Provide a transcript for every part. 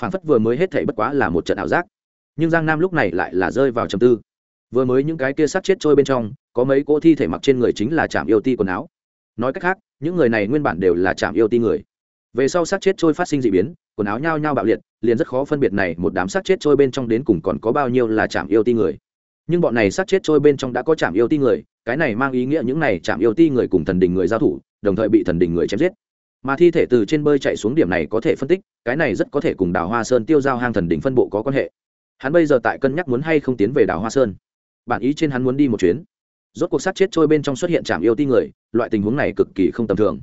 phản phất vừa mới hết thảy bất quá là một trận ảo giác. Nhưng giang nam lúc này lại là rơi vào trầm tư. Vừa mới những cái kia sát chết trôi bên trong, có mấy cỗ thi thể mặc trên người chính là trạm yêu ti quần áo. Nói cách khác, những người này nguyên bản đều là trạm yêu ti người. Về sau sát chết trôi phát sinh d ị biến, quần áo nhao nhao bạo liệt, liền rất khó phân biệt này một đám sát chết trôi bên trong đến cùng còn có bao nhiêu là trạm yêu ti người. Nhưng bọn này sát chết trôi bên trong đã có trạm yêu ti người, cái này mang ý nghĩa những này trạm yêu ti người cùng thần đình người giao thủ, đồng thời bị thần đình người chém giết mà thi thể từ trên bơi chạy xuống điểm này có thể phân tích, cái này rất có thể cùng đào hoa sơn tiêu giao hang thần đỉnh phân bộ có quan hệ. Hắn bây giờ tại cân nhắc muốn hay không tiến về đào hoa sơn. Bản ý trên hắn muốn đi một chuyến. Rốt cuộc sát chết trôi bên trong xuất hiện trạm yêu ti người, loại tình huống này cực kỳ không tầm thường.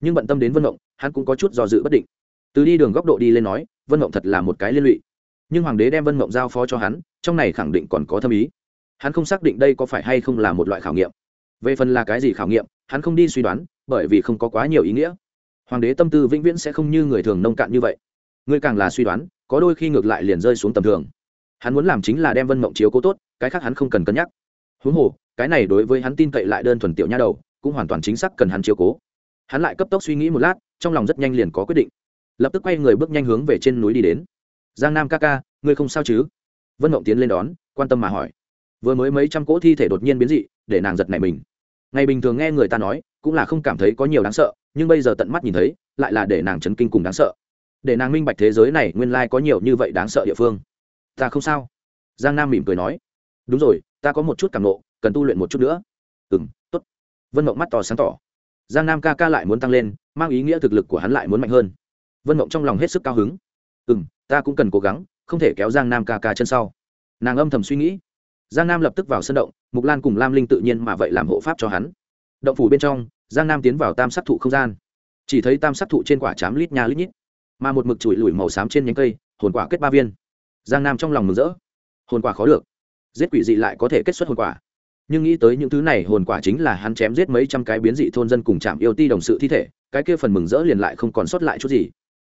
Nhưng bận tâm đến vân mộng hắn cũng có chút do dự bất định. Từ đi đường góc độ đi lên nói, vân mộng thật là một cái liên lụy. Nhưng hoàng đế đem vân mộng giao phó cho hắn, trong này khẳng định còn có thâm ý. Hắn không xác định đây có phải hay không là một loại khảo nghiệm. Về phần là cái gì khảo nghiệm, hắn không đi suy đoán, bởi vì không có quá nhiều ý nghĩa hoàng đế tâm tư vĩnh viễn sẽ không như người thường nông cạn như vậy. Ngươi càng là suy đoán, có đôi khi ngược lại liền rơi xuống tầm thường. Hắn muốn làm chính là đem vân mộng chiếu cố tốt, cái khác hắn không cần cân nhắc. Huống hồ, cái này đối với hắn tin cậy lại đơn thuần tiểu nha đầu, cũng hoàn toàn chính xác cần hắn chiếu cố. Hắn lại cấp tốc suy nghĩ một lát, trong lòng rất nhanh liền có quyết định. Lập tức quay người bước nhanh hướng về trên núi đi đến. Giang nam ca ca, ngươi không sao chứ? Vân mộng tiến lên đón, quan tâm mà hỏi. Vừa mới mấy trăm cỗ thi thể đột nhiên biến dị, để nàng giật nảy mình ngày bình thường nghe người ta nói, cũng là không cảm thấy có nhiều đáng sợ, nhưng bây giờ tận mắt nhìn thấy, lại là để nàng chấn kinh cùng đáng sợ. Để nàng minh bạch thế giới này nguyên lai có nhiều như vậy đáng sợ địa phương. Ta không sao. Giang nam mỉm cười nói. Đúng rồi, ta có một chút cảm nộ, cần tu luyện một chút nữa. Ừ m t ố t vân mộng mắt tỏ sáng tỏ. Giang nam ca ca lại muốn tăng lên, mang ý nghĩa thực lực của hắn lại muốn mạnh hơn. Vân mộng trong lòng hết sức cao hứng. Ừ m ta cũng cần cố gắng, không thể kéo giang nam ca ca chân sau. Nàng âm thầm suy nghĩ giang nam lập tức vào sân động, mục lan cùng lam linh tự nhiên mà vậy làm hộ pháp cho hắn. Động phủ bên trong, giang nam tiến vào tam sắc thụ không gian. Chỉ thấy tam sắc thụ trên quả chám lít nha lít nhít, mà một mực chùi lùi màu xám trên nhánh cây, hồn quả kết ba viên. Giang nam trong lòng mừng rỡ. Hồn quả khó được. Giết quỷ dị lại có thể kết xuất hồn quả. Nhưng nghĩ tới những thứ này, hồn quả chính là hắn chém giết mấy trăm cái biến dị thôn dân cùng chạm yêu ti đồng sự thi thể, cái kia phần mừng rỡ liền lại không còn sót lại chút gì.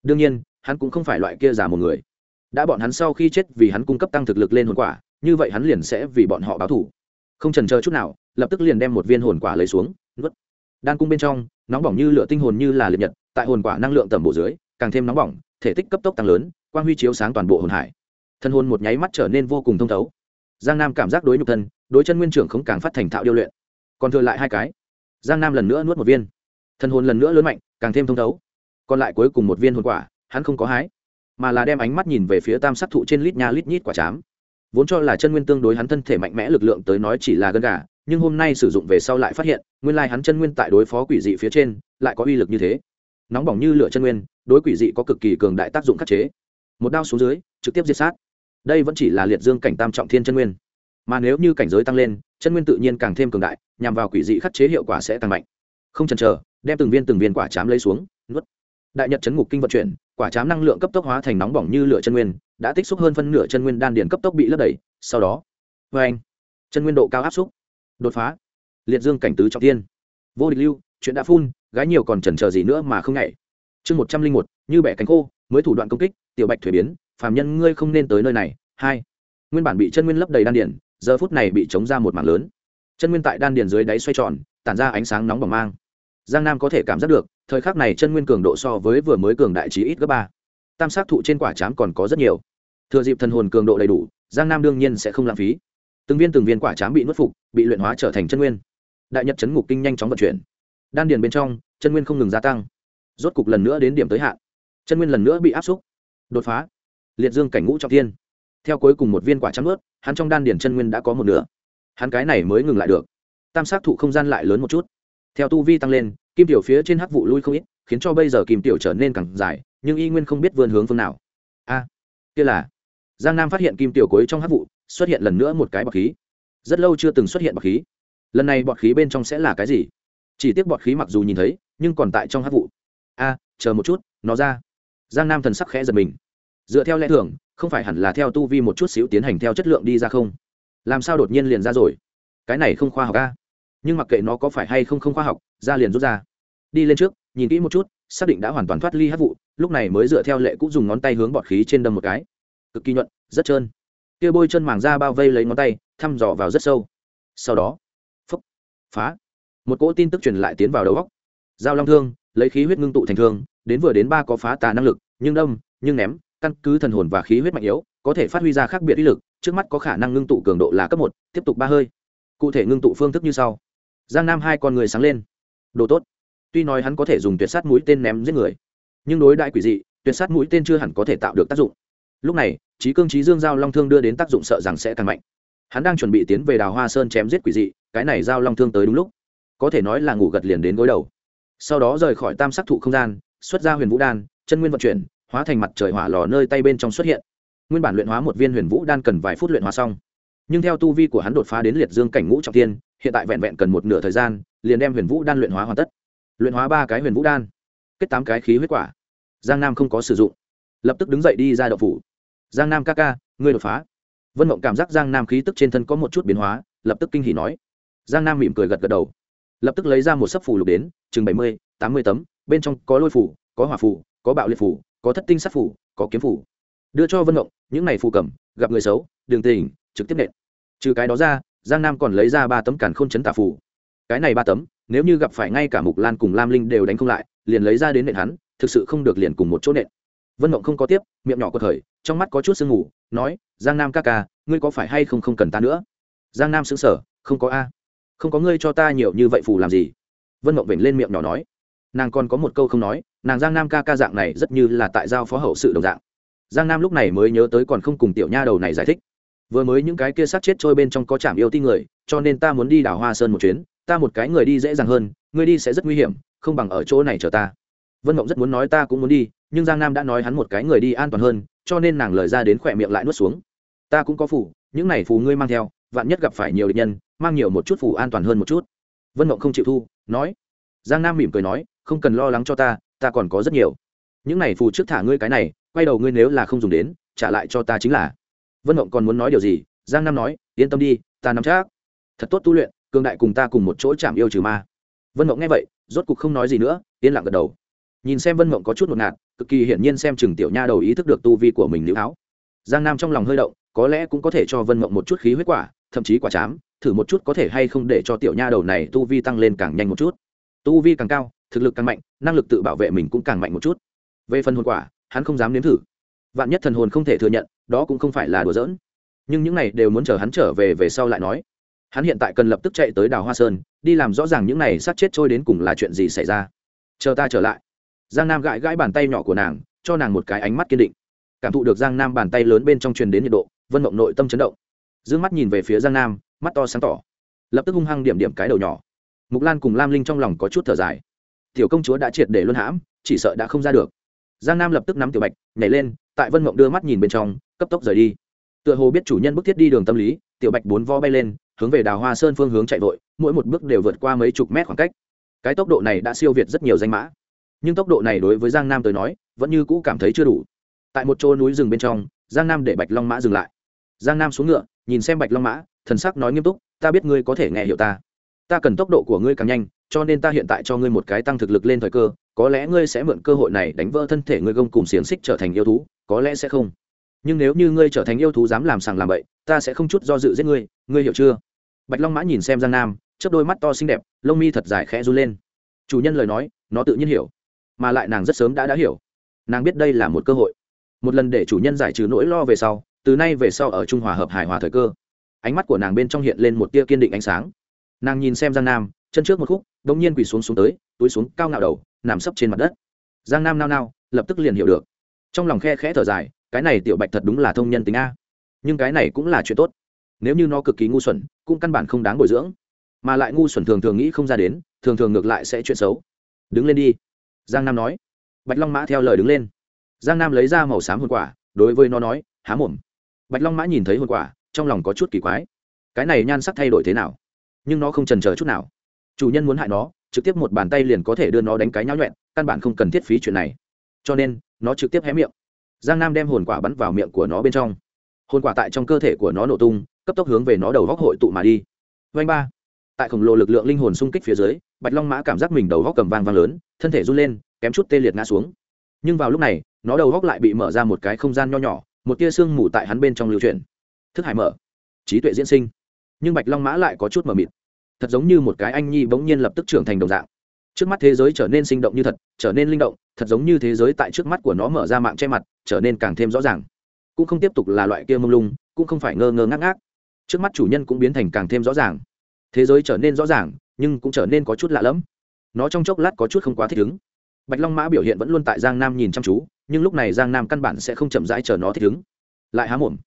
Đương nhiên, hắn cũng không phải loại kia giả một người. Đã bọn hắn sau khi chết vì hắn cung cấp tăng thực lực lên hồn quả như vậy hắn liền sẽ vì bọn họ báo thủ. Không trần chờ chút nào, lập tức liền đem một viên hồn quả lấy xuống, nuốt. Đan cung bên trong, nóng bỏng như lửa tinh hồn như là liệt nhật, tại hồn quả năng lượng tầm bộ dưới, càng thêm nóng bỏng, thể tích cấp tốc tăng lớn, quang huy chiếu sáng toàn bộ hồn hải. Thân hồn một nháy mắt trở nên vô cùng thông thấu. Giang nam cảm giác đối nhục thân, đối chân nguyên trưởng không càng phát thành thạo điêu luyện. Còn thừa lại hai cái. Giang nam lần nữa nuốt một viên. Thân hồn lần nữa lớn mạnh, càng thêm thông thấu. Còn lại cuối cùng một viên hồn quả, hắn không có hái, mà là đem ánh mắt nhìn về phía tam sắc thụ trên lít nha lít nhít quả chám vốn cho là chân nguyên tương đối hắn thân thể mạnh mẽ lực lượng tới nói chỉ là gân gà, nhưng hôm nay sử dụng về sau lại phát hiện, nguyên lai hắn chân nguyên tại đối phó quỷ dị phía trên, lại có uy lực như thế. Nóng bỏng như lửa chân nguyên, đối quỷ dị có cực kỳ cường đại tác dụng khắc chế. Một đao xuống dưới, trực tiếp diệt sát. Đây vẫn chỉ là liệt dương cảnh tam trọng thiên chân nguyên. Mà nếu như cảnh giới tăng lên, chân nguyên tự nhiên càng thêm cường đại, nhằm vào quỷ dị khắc chế hiệu quả sẽ tăng mạnh. Không chần chờ, đem từng viên từng viên quả chám lấy xuống, nuốt. Đại nhật chấn ngục kinh vận chuyển, quả chám năng lượng cấp tốc hóa thành nóng bỏng như lửa chân nguyên đã tích xúc hơn phân nửa chân nguyên đan điền cấp tốc bị lấp đầy, sau đó, vê anh, chân nguyên độ cao áp xúc, đột phá, liệt dương cảnh tứ trọng tiên vô địch lưu, chuyện đã phun, gái nhiều còn chần chờ gì nữa mà không nhảy. Chương một trăm linh một, như bẻ cánh khô, mới thủ đoạn công kích, tiểu bạch thuế biến, phàm nhân ngươi không nên tới nơi này. Hai, nguyên bản bị chân nguyên lấp đầy đan điền, giờ phút này bị chống ra một mảng lớn. Chân nguyên tại đan điền dưới đáy xoay tròn, tản ra ánh sáng nóng bỏng mang. Giang nam có thể cảm giác được, thời khắc này chân nguyên cường độ so với vừa mới cường đại trí ít gấp ba tam sát thụ trên quả chám còn có rất nhiều. Thừa dịp thần hồn cường độ đầy đủ, giang nam đương nhiên sẽ không lãng phí. Từng viên từng viên quả chám bị nuốt phục, bị luyện hóa trở thành chân nguyên. Đại nhật chấn ngục kinh nhanh chóng vận chuyển. Đan điền bên trong, chân nguyên không ngừng gia tăng. Rốt cục lần nữa đến điểm tới hạn. Chân nguyên lần nữa bị áp xúc. Đột phá. Liệt dương cảnh ngũ trọng thiên. Theo cuối cùng một viên quả chám ướt hắn trong đan điền chân nguyên đã có một nửa. Hắn cái này mới ngừng lại được. Tam sát thụ không gian lại lớn một chút. Theo tu vi tăng lên, kim tiểu phía trên hắc vụ lui không ít khiến cho bây giờ kim tiểu trở nên càng dài, nhưng y nguyên không biết vươn hướng phương nào. A, kia là. Giang nam phát hiện kim tiểu cuối trong hắc vụ, xuất hiện lần nữa một cái bọt khí. Rất lâu chưa từng xuất hiện bọt khí. Lần này bọt khí bên trong sẽ là cái gì? Chỉ tiếc bọt khí mặc dù nhìn thấy, nhưng còn tại trong hắc vụ. A, chờ một chút, nó ra. Giang nam thần sắc khẽ giật mình. Dựa theo lẽ thường, không phải hẳn là theo tu vi một chút xíu tiến hành theo chất lượng đi ra không? Làm sao đột nhiên liền ra rồi? Cái này không khoa học a. Nhưng mặc kệ nó có phải hay không không khoa học, ra liền rút ra. Đi lên trước nhìn kỹ một chút, xác định đã hoàn toàn thoát ly hát vụ, lúc này mới dựa theo lệ cũng dùng ngón tay hướng bọt khí trên đâm một cái. Cực kỳ nhuận, rất trơn. Kia bôi chân màng ra bao vây lấy ngón tay, thăm dò vào rất sâu. Sau đó, phúc, phá. Một cỗ tin tức truyền lại tiến vào đầu góc dao long thương, lấy khí huyết ngưng tụ thành thương, đến vừa đến ba có phá tà năng lực, nhưng đâm, nhưng ném, căn cứ thần hồn và khí huyết mạnh yếu, có thể phát huy ra khác biệt uy lực, trước mắt có khả năng ngưng tụ cường độ là cấp một, tiếp tục ba hơi. Cụ thể ngưng tụ phương thức như sau. Giang nam hai con người sáng lên. Đồ tốt tuy nói hắn có thể dùng tuyệt sát mũi tên ném giết người, nhưng đối đại quỷ dị, tuyệt sát mũi tên chưa hẳn có thể tạo được tác dụng. Lúc này trí cương trí dương giao long thương đưa đến tác dụng sợ rằng sẽ càng mạnh. Hắn đang chuẩn bị tiến về đào hoa sơn chém giết quỷ dị, cái này giao long thương tới đúng lúc. Có thể nói là ngủ gật liền đến gối đầu. Sau đó rời khỏi tam sắc thụ không gian, xuất ra huyền vũ đan, chân nguyên vận chuyển, hóa thành mặt trời hỏa lò nơi tay bên trong xuất hiện. Nguyên bản luyện hóa một viên huyền vũ đan cần vài phút luyện hóa xong. Nhưng theo tu vi của hắn đột phá đến liệt dương cảnh ngũ trọng tiên hiện tại vẹn vẹn cần một nửa thời gian, liền đem huyền vũ đan luyện hóa hoàn tất luyện hóa ba cái huyền vũ đan, kết tám cái khí huyết quả. Giang nam không có sử dụng, lập tức đứng dậy đi ra đậu phủ. Giang nam ca ca, ngươi đột phá. Vân mộng cảm giác giang nam khí tức trên thân có một chút biến hóa, lập tức kinh hỉ nói. Giang nam mỉm cười gật gật đầu. Lập tức lấy ra một sấp phủ lục đến, chừng bảy mươi, tám mươi tấm, bên trong có lôi phủ có hỏa phủ có bạo liệt phủ có thất tinh sắc phủ có kiếm phủ đưa cho vân mộng, những này phù cầm, gặp người xấu, đường tình, trực tiếp nện. Trừ cái đó ra, giang nam còn lấy ra ba tấm càn k h ô n chấn tả phủ cái này ba tấm nếu như gặp phải ngay cả mục lan cùng lam linh đều đánh không lại, liền lấy ra đến nện hắn, thực sự không được liền cùng một chỗ nện. Vân mộng không có tiếp, miệng nhỏ có thời trong mắt có chút sương ngủ nói, giang nam ca ca, ngươi có phải hay không không cần ta nữa? Giang nam xứng sở không có a. Không có ngươi cho ta nhiều như vậy phù làm gì? Vân mộng vểnh lên miệng nhỏ nói. Nàng còn có một câu không nói, nàng giang nam ca ca dạng này rất như là tại giao phó hậu sự đồng dạng. Giang nam lúc này mới nhớ tới còn không cùng tiểu nha đầu này giải thích. Vừa mới những cái kia sát chết trôi bên trong có chạm yêu ti người, cho nên ta muốn đi đảo hoa sơn một chuyến ta một cái người đi dễ dàng hơn, người đi sẽ rất nguy hiểm, không bằng ở chỗ này chờ ta. Vân mộng rất muốn nói ta cũng muốn đi, nhưng giang nam đã nói hắn một cái người đi an toàn hơn, cho nên nàng lời ra đến khỏe miệng lại nuốt xuống. Ta cũng có phủ những này phù ngươi mang theo, vạn nhất gặp phải nhiều địch nhân, mang nhiều một chút phù an toàn hơn một chút. Vân mộng không chịu thu, nói. Giang nam mỉm cười nói, không cần lo lắng cho ta ta còn có rất nhiều. Những này phù trước thả ngươi cái này, quay đầu ngươi nếu là không dùng đến, trả lại cho ta chính là. Vân mộng còn muốn nói điều gì, giang nam nói, yên tâm đi, ta nắm chắc. Thật tốt tu luyện cương đại cùng ta cùng một chỗ chạm yêu trừ ma. Vân mộng nghe vậy, rốt cục không nói gì nữa, yên lặng gật đầu. Nhìn xem vân mộng có chút một ngạt, cực kỳ hiển nhiên xem chừng tiểu nha đầu ý thức được tu vi của mình nữ áo giang nam trong lòng hơi động, có lẽ cũng có thể cho vân mộng một chút khí huyết quả, thậm chí quả chám, thử một chút có thể hay không để cho tiểu nha đầu này tu vi tăng lên càng nhanh một chút. Tu vi càng cao, thực lực càng mạnh, năng lực tự bảo vệ mình cũng càng mạnh một chút. Về phần hồn quả, hắn không dám nếm thử. Vạn nhất thần hồn không thể thừa nhận, đó cũng không phải là đùa giỡn. Nhưng những này đều muốn chờ hắn trở về về sau lại nói hắn hiện tại cần lập tức chạy tới đảo hoa sơn, đi làm rõ ràng những này sát chết trôi đến cùng là chuyện gì xảy ra. Chờ ta trở lại. Giang nam gãi gãi bàn tay nhỏ của nàng, cho nàng một cái ánh mắt kiên định. Cảm thụ được giang nam bàn tay lớn bên trong truyền đến nhiệt độ, vân mộng nội tâm chấn động. D ư ơ n g mắt nhìn về phía giang nam, mắt to sáng tỏ. Lập tức hung hăng điểm điểm cái đầu nhỏ. Mục lan cùng lam linh trong lòng có chút thở dài. Tiểu công chúa đã triệt để luân hãm, chỉ sợ đã không ra được. Giang nam lập tức nắm tiểu bạch, nhảy lên, tại vân mộng đưa mắt nhìn bên trong, cấp tốc rời đi. Tựa hồ biết chủ nhân bức thiết đi đường tâm lý, tiểu bạch bốn vo bay lên hướng về đào hoa sơn phương hướng chạy vội, mỗi một bước đều vượt qua mấy chục mét khoảng cách. Cái tốc độ này đã siêu việt rất nhiều danh mã. Nhưng tốc độ này đối với giang nam tới nói, vẫn như cũ cảm thấy chưa đủ. Tại một chỗ núi rừng bên trong, giang nam để bạch long mã dừng lại. Giang nam xuống ngựa, nhìn xem bạch long mã, thần sắc nói nghiêm túc, ta biết ngươi có thể nghe hiểu ta. Ta cần tốc độ của ngươi càng nhanh, cho nên ta hiện tại cho ngươi một cái tăng thực lực lên thời cơ, có lẽ ngươi sẽ mượn cơ hội này đánh vỡ thân thể ngươi gông cùng xiềng xích trở thành yêu thú, có lẽ sẽ không. Nhưng nếu như ngươi trở thành yêu thú dám làm sàng làm bậy, ta sẽ không chút do dự giết ngươi ngươi hiểu chưa? Bạch long mã nhìn xem giang nam, chớp đôi mắt to xinh đẹp, lông mi thật dài khẽ run lên. Chủ nhân lời nói, nó tự nhiên hiểu, mà lại nàng rất sớm đã đã hiểu. Nàng biết đây là một cơ hội. Một lần để chủ nhân giải trừ nỗi lo về sau, từ nay về sau ở trung hòa hợp hài hòa thời cơ, ánh mắt của nàng bên trong hiện lên một tia kiên định ánh sáng. Nàng nhìn xem giang nam, chân trước một khúc đ ỗ n g nhiên quỳ xuống xuống tới, túi xuống cao ngạo đầu, nằm sấp trên mặt đất. Giang nam nao nao, lập tức liền hiểu được. Trong lòng khe khẽ thở dài, cái này tiểu bạch thật đúng là thông nhân tính a. Nhưng cái này cũng là chuyện tốt nếu như nó cực kỳ ngu xuẩn, cũng căn bản không đáng bồi dưỡng. Mà lại ngu xuẩn thường thường nghĩ không ra đến, thường thường ngược lại sẽ chuyện xấu. Đứng lên đi. Giang nam nói. Bạch long mã theo lời đứng lên. Giang nam lấy ra màu xám hồn quả, đối với nó nói, há mồm. Bạch long mã nhìn thấy hồn quả, trong lòng có chút kỳ quái. Cái này nhan sắc thay đổi thế nào? Nhưng nó không trần chờ chút nào. Chủ nhân muốn hại nó, trực tiếp một bàn tay liền có thể đưa nó đánh cái nháo nhuẹn căn bản không cần thiết phí chuyện này. Cho nên, nó trực tiếp hé miệng. Giang nam đem hồn quả bắn vào miệng của nó bên trong. Hồn quả tại trong cơ thể của nó nổ tung cấp tốc hướng về nó đầu góc hội tụ mà đi. Vanh ba. Tại khổng lồ lực lượng linh hồn xung kích phía dưới, bạch long mã cảm giác mình đầu góc cầm vang vang lớn, thân thể run lên, kém chút tê liệt ngã xuống. Nhưng vào lúc này, nó đầu góc lại bị mở ra một cái không gian nho nhỏ, một tia sương mù tại hắn bên trong lưu truyền thức hải mở. Trí tuệ diễn sinh. Nhưng bạch long mã lại có chút mờ mịt. Thật giống như một cái anh nhi bỗng nhiên lập tức trưởng thành đồng dạng. Trước mắt thế giới trở nên sinh động như thật, trở nên linh động, thật giống như thế giới tại trước mắt của nó mở ra mạng che mặt, trở nên càng thêm rõ ràng. Cũng không tiếp tục là loại kia mông lung, cũng không phải ngơ ngơ ngác ngác trước mắt chủ nhân cũng biến thành càng thêm rõ ràng. Thế giới trở nên rõ ràng, nhưng cũng trở nên có chút lạ lẫm. Nó trong chốc lát có chút không quá thích ứng. Bạch long mã biểu hiện vẫn luôn tại giang nam nhìn chăm chú, nhưng lúc này giang nam căn bản sẽ không chậm rãi chờ nó thích ứng. Lại há mồm.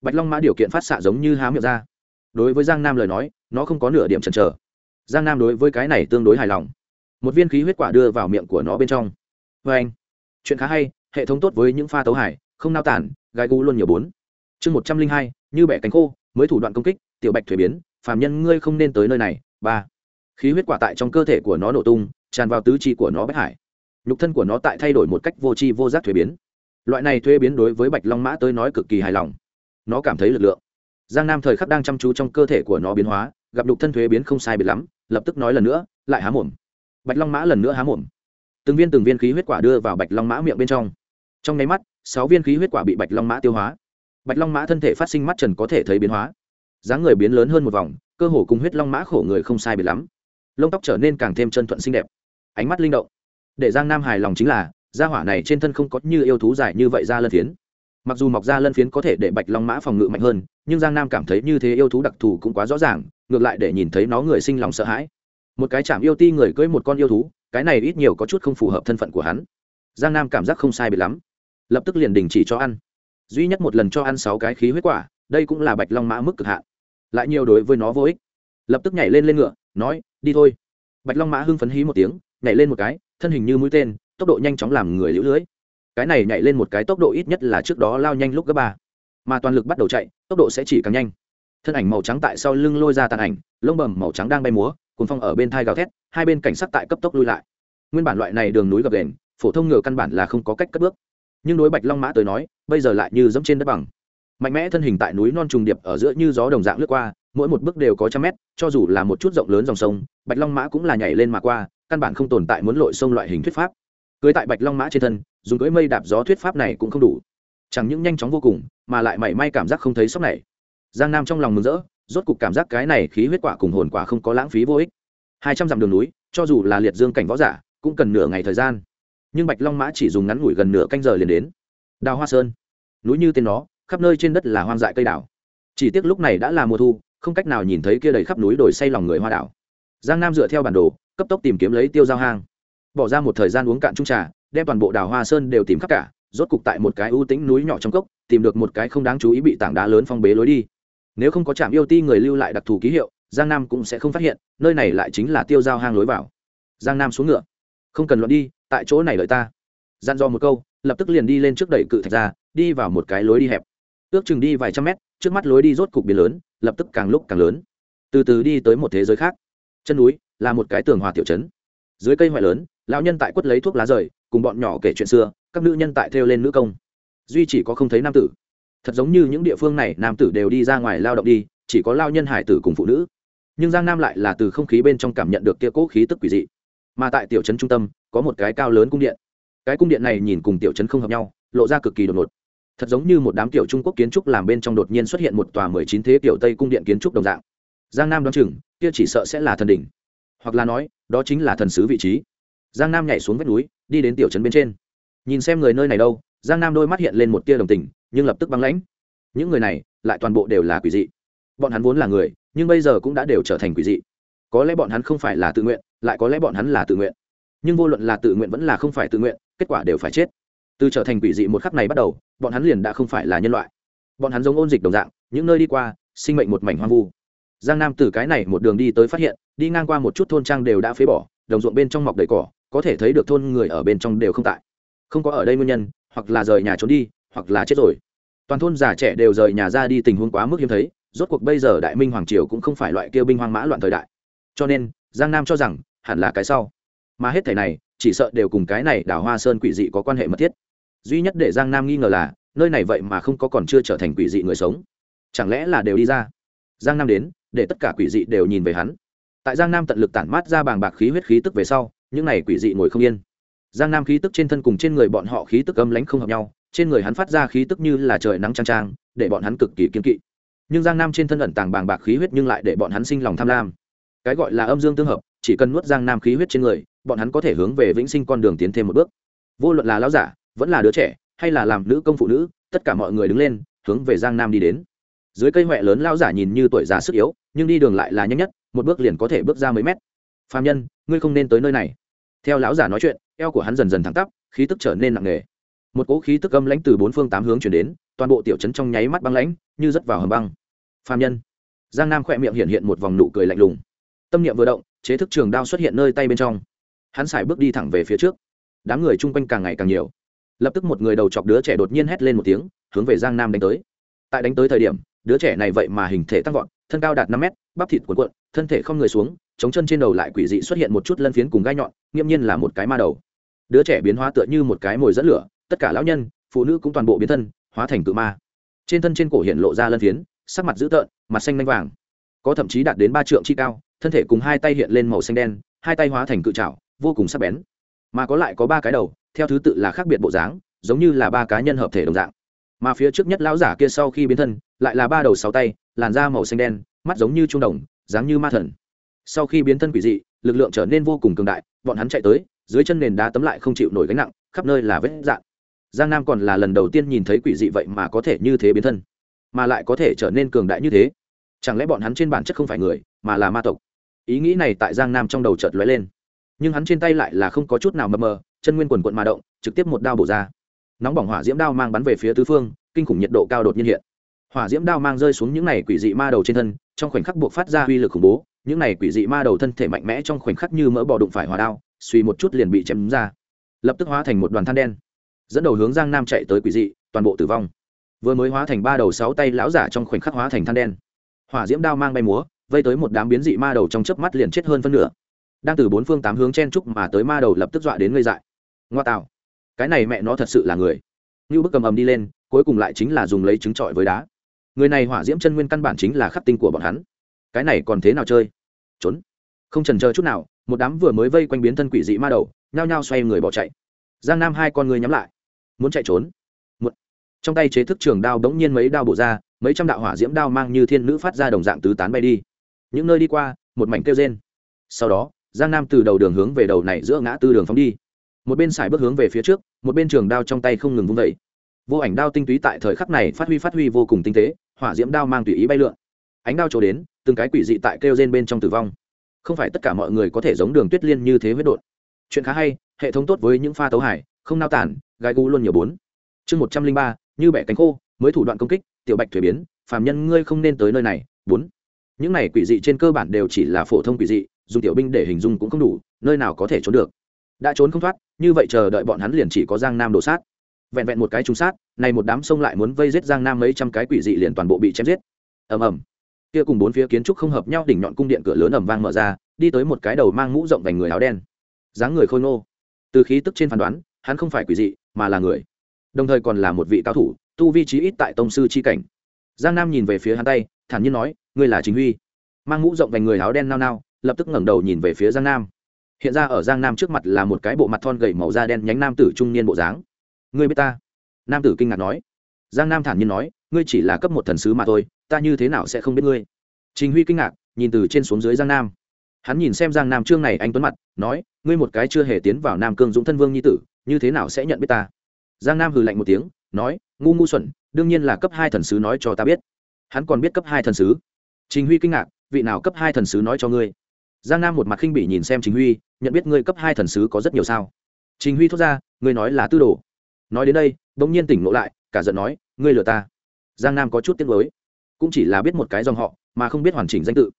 Bạch long mã điều kiện phát xạ giống như há miệng ra. Đối với giang nam lời nói, nó không có nửa điểm chần chờ. Giang nam đối với cái này tương đối hài lòng. Một viên khí huyết quả đưa vào miệng của nó bên trong. Vê anh, chuyện khá hay, hệ thống tốt với những pha tấu hải không nao tản gai gu luôn nhiều bốn. Chương một trăm linh hai, như bẻ cánh khô mới thủ đoạn công kích, tiểu bạch thuế biến, phàm nhân ngươi không nên tới nơi này, ba. Khí huyết quả tại trong cơ thể của nó nổ tung, tràn vào tứ chi của nó bách hải. Nhục thân của nó tại thay đổi một cách vô tri vô giác thuế biến. Loại này thuế biến đối với bạch long mã tới nói cực kỳ hài lòng. Nó cảm thấy lực lượng. Giang nam thời khắc đang chăm chú trong cơ thể của nó biến hóa, gặp nhục thân thuế biến không sai biệt lắm, lập tức nói lần nữa, lại há mồm. Bạch long mã lần nữa há mồm. Từng viên từng viên khí huyết quả đưa vào bạch long mã miệng bên trong. Trong nháy mắt, sáu viên khí huyết quả bị bạch long mã tiêu hóa bạch long mã thân thể phát sinh mắt trần có thể thấy biến hóa. Dáng người biến lớn hơn một vòng, cơ hồ cùng huyết long mã khổ người không sai biệt lắm. Lông tóc trở nên càng thêm chân thuận xinh đẹp. Ánh mắt linh động. Để giang nam hài lòng chính là da hỏa này trên thân không có như yêu thú dài như vậy ra lân phiến. Mặc dù mọc ra lân phiến có thể để bạch long mã phòng ngự mạnh hơn, nhưng giang nam cảm thấy như thế yêu thú đặc thù cũng quá rõ ràng, ngược lại để nhìn thấy nó người sinh lòng sợ hãi. Một cái chạm yêu ti người cưỡi một con yêu thú, cái này ít nhiều có chút không phù hợp thân phận của hắn. Giang nam cảm giác không sai biệt lắm. Lập tức liền đình chỉ cho ăn duy nhất một lần cho ăn sáu cái khí huyết quả, đây cũng là bạch long mã mức cực hạn. Lại nhiều đối với nó vô ích. Lập tức nhảy lên lên ngựa, nói, đi thôi. Bạch long mã hưng phấn hí một tiếng, nhảy lên một cái, thân hình như mũi tên, tốc độ nhanh chóng làm người lũ lưới. Cái này nhảy lên một cái tốc độ ít nhất là trước đó lao nhanh lúc gấp ba. Mà toàn lực bắt đầu chạy, tốc độ sẽ chỉ càng nhanh. Thân ảnh màu trắng tại sau lưng lôi ra tàn ảnh, lông bầm màu trắng đang bay múa, cuốn phong ở bên thai gào thét, hai bên cảnh sát tại cấp tốc lui lại. Nguyên bản loại này đường núi gập đền phổ thông ngựa căn bản là không có cách cất bước nhưng đối bạch long mã tới nói, bây giờ lại như dẫm trên đất bằng. Mạnh mẽ thân hình tại núi non trùng điệp ở giữa như gió đồng dạng lướt qua, mỗi một bước đều có trăm mét, cho dù là một chút rộng lớn dòng sông, bạch long mã cũng là nhảy lên mà qua, căn bản không tồn tại muốn lội sông loại hình thuyết pháp. Cưới tại bạch long mã trên thân, dùng cưới mây đạp gió thuyết pháp này cũng không đủ. Chẳng những nhanh chóng vô cùng, mà lại mảy may cảm giác không thấy sốc này. Giang nam trong lòng mừng rỡ, rốt cục cảm giác cái này khí huyết quả cùng hồn quả không có lãng phí vô ích. Hai trăm dặm đường núi, cho dù là liệt dương cảnh võ giả, cũng cần nửa ngày thời gian nhưng bạch long mã chỉ dùng ngắn ngủi gần nửa canh giờ liền đến đào hoa sơn núi như tên nó khắp nơi trên đất là hoang dại cây đảo chỉ tiếc lúc này đã là mùa thu không cách nào nhìn thấy kia đầy khắp núi đồi say lòng người hoa đảo giang nam dựa theo bản đồ cấp tốc tìm kiếm lấy tiêu giao hang bỏ ra một thời gian uống cạn trung trà đem toàn bộ đảo hoa sơn đều tìm khắp cả rốt cục tại một cái ưu tĩnh núi nhỏ trong cốc tìm được một cái không đáng chú ý bị tảng đá lớn phong bế lối đi nếu không có trạm yêu ti người lưu lại đặc thù ký hiệu giang nam cũng sẽ không phát hiện nơi này lại chính là tiêu giao hang lối vào giang nam xuống ngựa không cần luận đi, tại chỗ này đợi ta. Dặn dò một câu, lập tức liền đi lên trước đẩy cự thạch ra, đi vào một cái lối đi hẹp. Ước chừng đi vài trăm mét, trước mắt lối đi rốt cục biến lớn, lập tức càng lúc càng lớn. Từ từ đi tới một thế giới khác. Chân núi là một cái tường hòa tiểu trấn. Dưới cây hoại lớn, lão nhân tại quất lấy thuốc lá rời, cùng bọn nhỏ kể chuyện xưa, các nữ nhân tại theo lên nữ công. Duy chỉ có không thấy nam tử. Thật giống như những địa phương này, nam tử đều đi ra ngoài lao động đi, chỉ có lao nhân hải tử cùng phụ nữ. Nhưng giang nam lại là từ không khí bên trong cảm nhận được kia cố khí tức quỷ dị mà tại tiểu trấn trung tâm, có một cái cao lớn cung điện. Cái cung điện này nhìn cùng tiểu trấn không hợp nhau, lộ ra cực kỳ đột ngột. Thật giống như một đám tiểu trung quốc kiến trúc làm bên trong đột nhiên xuất hiện một tòa mười chín thế tiểu tây cung điện kiến trúc đồng dạng. Giang nam đ o á n chừng, kia chỉ sợ sẽ là thần đỉnh. Hoặc là nói, đó chính là thần sứ vị trí. Giang nam nhảy xuống vách núi, đi đến tiểu trấn bên trên. Nhìn xem người nơi này đâu, giang nam đôi mắt hiện lên một tia đồng tình, nhưng lập tức băng lãnh. Những người này, lại toàn bộ đều là quỷ dị. Bọn hắn vốn là người, nhưng bây giờ cũng đã đều trở thành quỷ dị có lẽ bọn hắn không phải là tự nguyện, lại có lẽ bọn hắn là tự nguyện. Nhưng vô luận là tự nguyện vẫn là không phải tự nguyện, kết quả đều phải chết. Từ trở thành quỷ dị một khắc này bắt đầu, bọn hắn liền đã không phải là nhân loại. Bọn hắn giống ôn dịch đồng dạng, những nơi đi qua, sinh mệnh một mảnh hoang vu. Giang nam từ cái này một đường đi tới phát hiện, đi ngang qua một chút thôn trang đều đã phế bỏ, đồng ruộng bên trong mọc đầy cỏ, có thể thấy được thôn người ở bên trong đều không tại. Không có ở đây nguyên nhân, hoặc là rời nhà trốn đi, hoặc là chết rồi. Toàn thôn già trẻ đều rời nhà ra đi tình huống quá mức hiếm thấy, rốt cuộc bây giờ đại minh hoàng triều cũng không phải loại kêu binh hoang mã loạn thời đại cho nên, giang nam cho rằng, hẳn là cái sau. Mà hết thẻ này, chỉ sợ đều cùng cái này đảo hoa sơn quỷ dị có quan hệ mật thiết. Duy nhất để giang nam nghi ngờ là, nơi này vậy mà không có còn chưa trở thành quỷ dị người sống. Chẳng lẽ là đều đi ra? Giang nam đến, để tất cả quỷ dị đều nhìn về hắn. Tại giang nam tận lực tản mát ra bàng bạc khí huyết khí tức về sau, những này quỷ dị ngồi không yên. Giang nam khí tức trên thân cùng trên người bọn họ khí tức âm lánh không hợp nhau, trên người hắn phát ra khí tức như là trời nắng trang trang để bọn hắn cực kỳ kiên kỵ. Nhưng giang nam trên thân ẩn tàng bàng bạc khí huyết nhưng lại để bọn hắn sinh lòng tham lam cái gọi là âm dương tương hợp, chỉ cần nuốt giang nam khí huyết trên người, bọn hắn có thể hướng về vĩnh sinh con đường tiến thêm một bước. Vô luận là lão giả, vẫn là đứa trẻ, hay là làm nữ công phụ nữ, tất cả mọi người đứng lên, hướng về giang nam đi đến. Dưới cây huệ lớn lao giả nhìn như tuổi già sức yếu, nhưng đi đường lại là nhanh nhất, một bước liền có thể bước ra mấy mét. Phạm nhân, ngươi không nên tới nơi này. Theo lão giả nói chuyện, eo của hắn dần dần thẳng tắp, khí tức trở nên nặng nề. Một cỗ khí tức âm lãnh từ bốn phương tám hướng chuyển đến, toàn bộ tiểu trấn trong nháy mắt băng lãnh, như rớt vào hầm băng. Phạm nhân, giang nam khỏe miệng hiện hiện một vòng nụ cười lạnh lùng tâm niệm vừa động, chế thức trường đao xuất hiện nơi tay bên trong. Hắn xài bước đi thẳng về phía trước. Đám người chung quanh càng ngày càng nhiều. Lập tức một người đầu chọc đứa trẻ đột nhiên hét lên một tiếng, hướng về giang nam đánh tới. Tại đánh tới thời điểm, đứa trẻ này vậy mà hình thể tăng vọt, thân cao đạt năm mét, bắp thịt cuộn cuộn, thân thể không người xuống, chống chân trên đầu lại quỷ dị xuất hiện một chút lân phiến cùng gai nhọn nghiêm nhiên là một cái ma đầu. Đứa trẻ biến hóa tựa như một cái mồi dẫn lửa, tất cả lão nhân, phụ nữ cũng toàn bộ biến thân, hóa thành cự ma. Trên thân trên cổ hiện lộ ra lân phiến, sắc mặt dữ tợn, mặt xanh lanh vàng, có thậm chí đạt đến ba trượng chi cao thân thể cùng hai tay hiện lên màu xanh đen, hai tay hóa thành cự trạo vô cùng sắc bén. Mà có lại có ba cái đầu, theo thứ tự là khác biệt bộ dáng, giống như là ba cá nhân hợp thể đồng dạng. Mà phía trước nhất lão giả kia sau khi biến thân, lại là ba đầu sáu tay, làn da màu xanh đen, mắt giống như trung đồng, dáng như ma thần. Sau khi biến thân quỷ dị, lực lượng trở nên vô cùng cường đại, bọn hắn chạy tới, dưới chân nền đá tấm lại không chịu nổi gánh nặng, khắp nơi là vết dạn giang nam còn là lần đầu tiên nhìn thấy quỷ dị vậy mà có thể như thế biến thân, mà lại có thể trở nên cường đại như thế. Chẳng lẽ bọn hắn trên bản chất không phải người, mà là ma tộc? Ý nghĩ này tại giang nam trong đầu chợt lóe lên. Nhưng hắn trên tay lại là không có chút nào mờ mờ, chân nguyên quần quận mà động, trực tiếp một đao bổ ra. Nóng bỏng hỏa diễm đao mang bắn về phía tứ phương, kinh khủng nhiệt độ cao đột nhiên hiện. Hỏa diễm đao mang rơi xuống những này quỷ dị ma đầu trên thân, trong khoảnh khắc buộc phát ra uy lực khủng bố, những này quỷ dị ma đầu thân thể mạnh mẽ trong khoảnh khắc như mỡ bò đụng phải hỏa đao, suy một chút liền bị chém ra. Lập tức hóa thành một đoàn than đen. Dẫn đầu hướng giang nam chạy tới quỷ dị, toàn bộ tử vong. Vừa mới hóa thành ba đầu sáu tay lão giả trong khoảnh khắc hóa thành than đen. Hỏa diễm đao mang bay múa vây tới một đám biến dị ma đầu trong chớp mắt liền chết hơn phân nửa. Đang từ bốn phương tám hướng chen trúc mà tới ma đầu lập tức dọa đến ngây dại. Ngoa tạo. Cái này mẹ nó thật sự là người. Như bức cầm ầm đi lên, cuối cùng lại chính là dùng lấy trứng trọi với đá. Người này hỏa diễm chân nguyên căn bản chính là khắc tinh của bọn hắn. Cái này còn thế nào chơi? Trốn. Không trần chờ chút nào, một đám vừa mới vây quanh biến thân quỷ dị ma đầu, nhao nhao xoay người bỏ chạy. Giang nam hai con người nhắm lại. Muốn chạy trốn. Một. Trong tay chế thức trường đao bỗng nhiên mấy đao bổ ra, mấy trăm đạo hỏa diễm đao mang như thiên nữ phát ra đồng dạng tứ tán bay đi những nơi đi qua, một mảnh kêu rên. Sau đó, giang nam từ đầu đường hướng về đầu này giữa ngã tư đường phóng đi. Một bên xài bước hướng về phía trước, một bên trường đao trong tay không ngừng vung vẩy vô ảnh đao tinh túy tại thời khắc này phát huy phát huy vô cùng tinh tế, hỏa diễm đao mang tùy ý bay lượn. Ánh đao trổ đến, từng cái quỷ dị tại kêu rên bên trong tử vong. Không phải tất cả mọi người có thể giống đường tuyết liên như thế huyết đột chuyện khá hay, hệ thống tốt với những pha tấu hải không nao tản gai gu luôn nhiều bốn. Chương một trăm linh ba, như bẻ cánh khô, mới thủ đoạn công kích, tiểu bạch thuế biến, phàm nhân ngươi không nên tới nơi này, bốn những này quỷ dị trên cơ bản đều chỉ là phổ thông quỷ dị, dùng tiểu binh để hình dung cũng không đủ, nơi nào có thể trốn được. Đã trốn không thoát, như vậy chờ đợi bọn hắn liền chỉ có giang nam đổ sát. Vẹn vẹn một cái trúng sát, này một đám sông lại muốn vây giết giang nam mấy trăm cái quỷ dị liền toàn bộ bị chém giết. Ầm ầm. Kia cùng bốn phía kiến trúc không hợp nhau, đỉnh nhọn cung điện cửa lớn ầm vang mở ra, đi tới một cái đầu mang mũ rộng vành người áo đen. Dáng người khôi ngô. Từ khí tức trên phán đoán, hắn không phải quỷ dị, mà là người. Đồng thời còn là một vị cao thủ, tu vi trí ít tại tông sư chi cảnh. Giang nam nhìn về phía hắn tay thản nhiên nói, ngươi là chính huy. Mang mũ rộng vành người áo đen nao nao, lập tức ngẩng đầu nhìn về phía giang nam. Hiện ra ở giang nam trước mặt là một cái bộ mặt thon gầy màu da đen nhánh nam tử trung niên bộ dáng. Ngươi biết ta? Nam tử kinh ngạc nói. Giang nam thản nhiên nói, ngươi chỉ là cấp một thần sứ mà thôi, ta như thế nào sẽ không biết ngươi? Trình huy kinh ngạc, nhìn từ trên xuống dưới giang nam. Hắn nhìn xem giang nam trương này anh tuấn mặt, nói, ngươi một cái chưa hề tiến vào nam cương dũng thân vương nhi tử, như thế nào sẽ nhận biết ta? Giang nam hừ lạnh một tiếng, nói, ngu ngu xuẩn, đương nhiên là cấp hai thần sứ nói cho ta biết hắn còn biết cấp hai thần sứ. Trình huy kinh ngạc, vị nào cấp hai thần sứ nói cho ngươi? Giang nam một mặt khinh bỉ nhìn xem trình huy, nhận biết ngươi cấp hai thần sứ có rất nhiều sao? Trình huy thốt ra, ngươi nói là tư đồ. Nói đến đây đ ỗ n g nhiên tỉnh lộ lại, cả giận nói, ngươi lừa ta. Giang nam có chút tiếc lối cũng chỉ là biết một cái dòng họ, mà không biết hoàn chỉnh danh tự.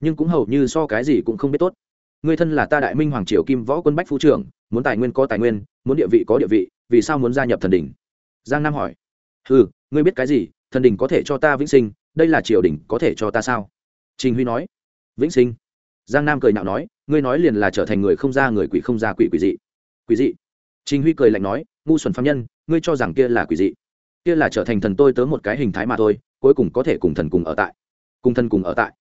Nhưng cũng hầu như so cái gì cũng không biết tốt. Ngươi thân là ta đại minh hoàng triều kim võ quân bách phu trưởng, muốn tài nguyên có tài nguyên, muốn địa vị có địa vị, vì sao muốn gia nhập thần đình giang nam hỏi. Ừ ngươi biết cái gì, thần đình có thể cho ta vĩnh sinh đây là triều đình có thể cho ta sao? Trình huy nói. Vĩnh sinh. Giang nam cười nhạo nói, ngươi nói liền là trở thành người không ra người quỷ không ra quỷ quỷ dị. Quỷ dị. Trình huy cười lạnh nói, ngu xuẩn phạm nhân, ngươi cho rằng kia là quỷ dị. Kia là trở thành thần tôi tớ một cái hình thái mà thôi, cuối cùng có thể cùng thần cùng ở tại. Cùng thần cùng ở tại.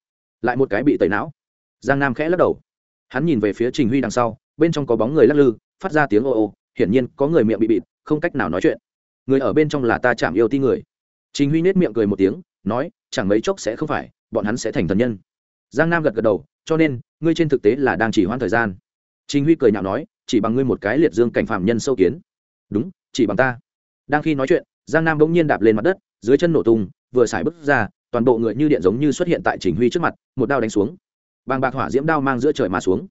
Lại một cái bị tẩy não. Giang nam khẽ lắc đầu. Hắn nhìn về phía trình huy đằng sau, bên trong có bóng người lắc lư, phát ra tiếng ô ô, hiển nhiên có người miệng bị bịt, không cách nào nói chuyện. Người ở bên trong là ta chạm yêu ti người. Trình huy nết miệng cười một tiếng nói, chẳng mấy chốc sẽ không phải, bọn hắn sẽ thành thần nhân. Giang nam gật gật đầu, cho nên, ngươi trên thực tế là đang chỉ hoãn thời gian. Trình huy cười nhạo nói, chỉ bằng ngươi một cái liệt dương cảnh phạm nhân sâu kiến. Đúng, chỉ bằng ta. Đang khi nói chuyện, giang nam bỗng nhiên đạp lên mặt đất, dưới chân nổ tung, vừa xài bước ra, toàn bộ người như điện giống như xuất hiện tại trình huy trước mặt, một đao đánh xuống. Bàng bạc hỏa diễm đao mang giữa trời mà xuống.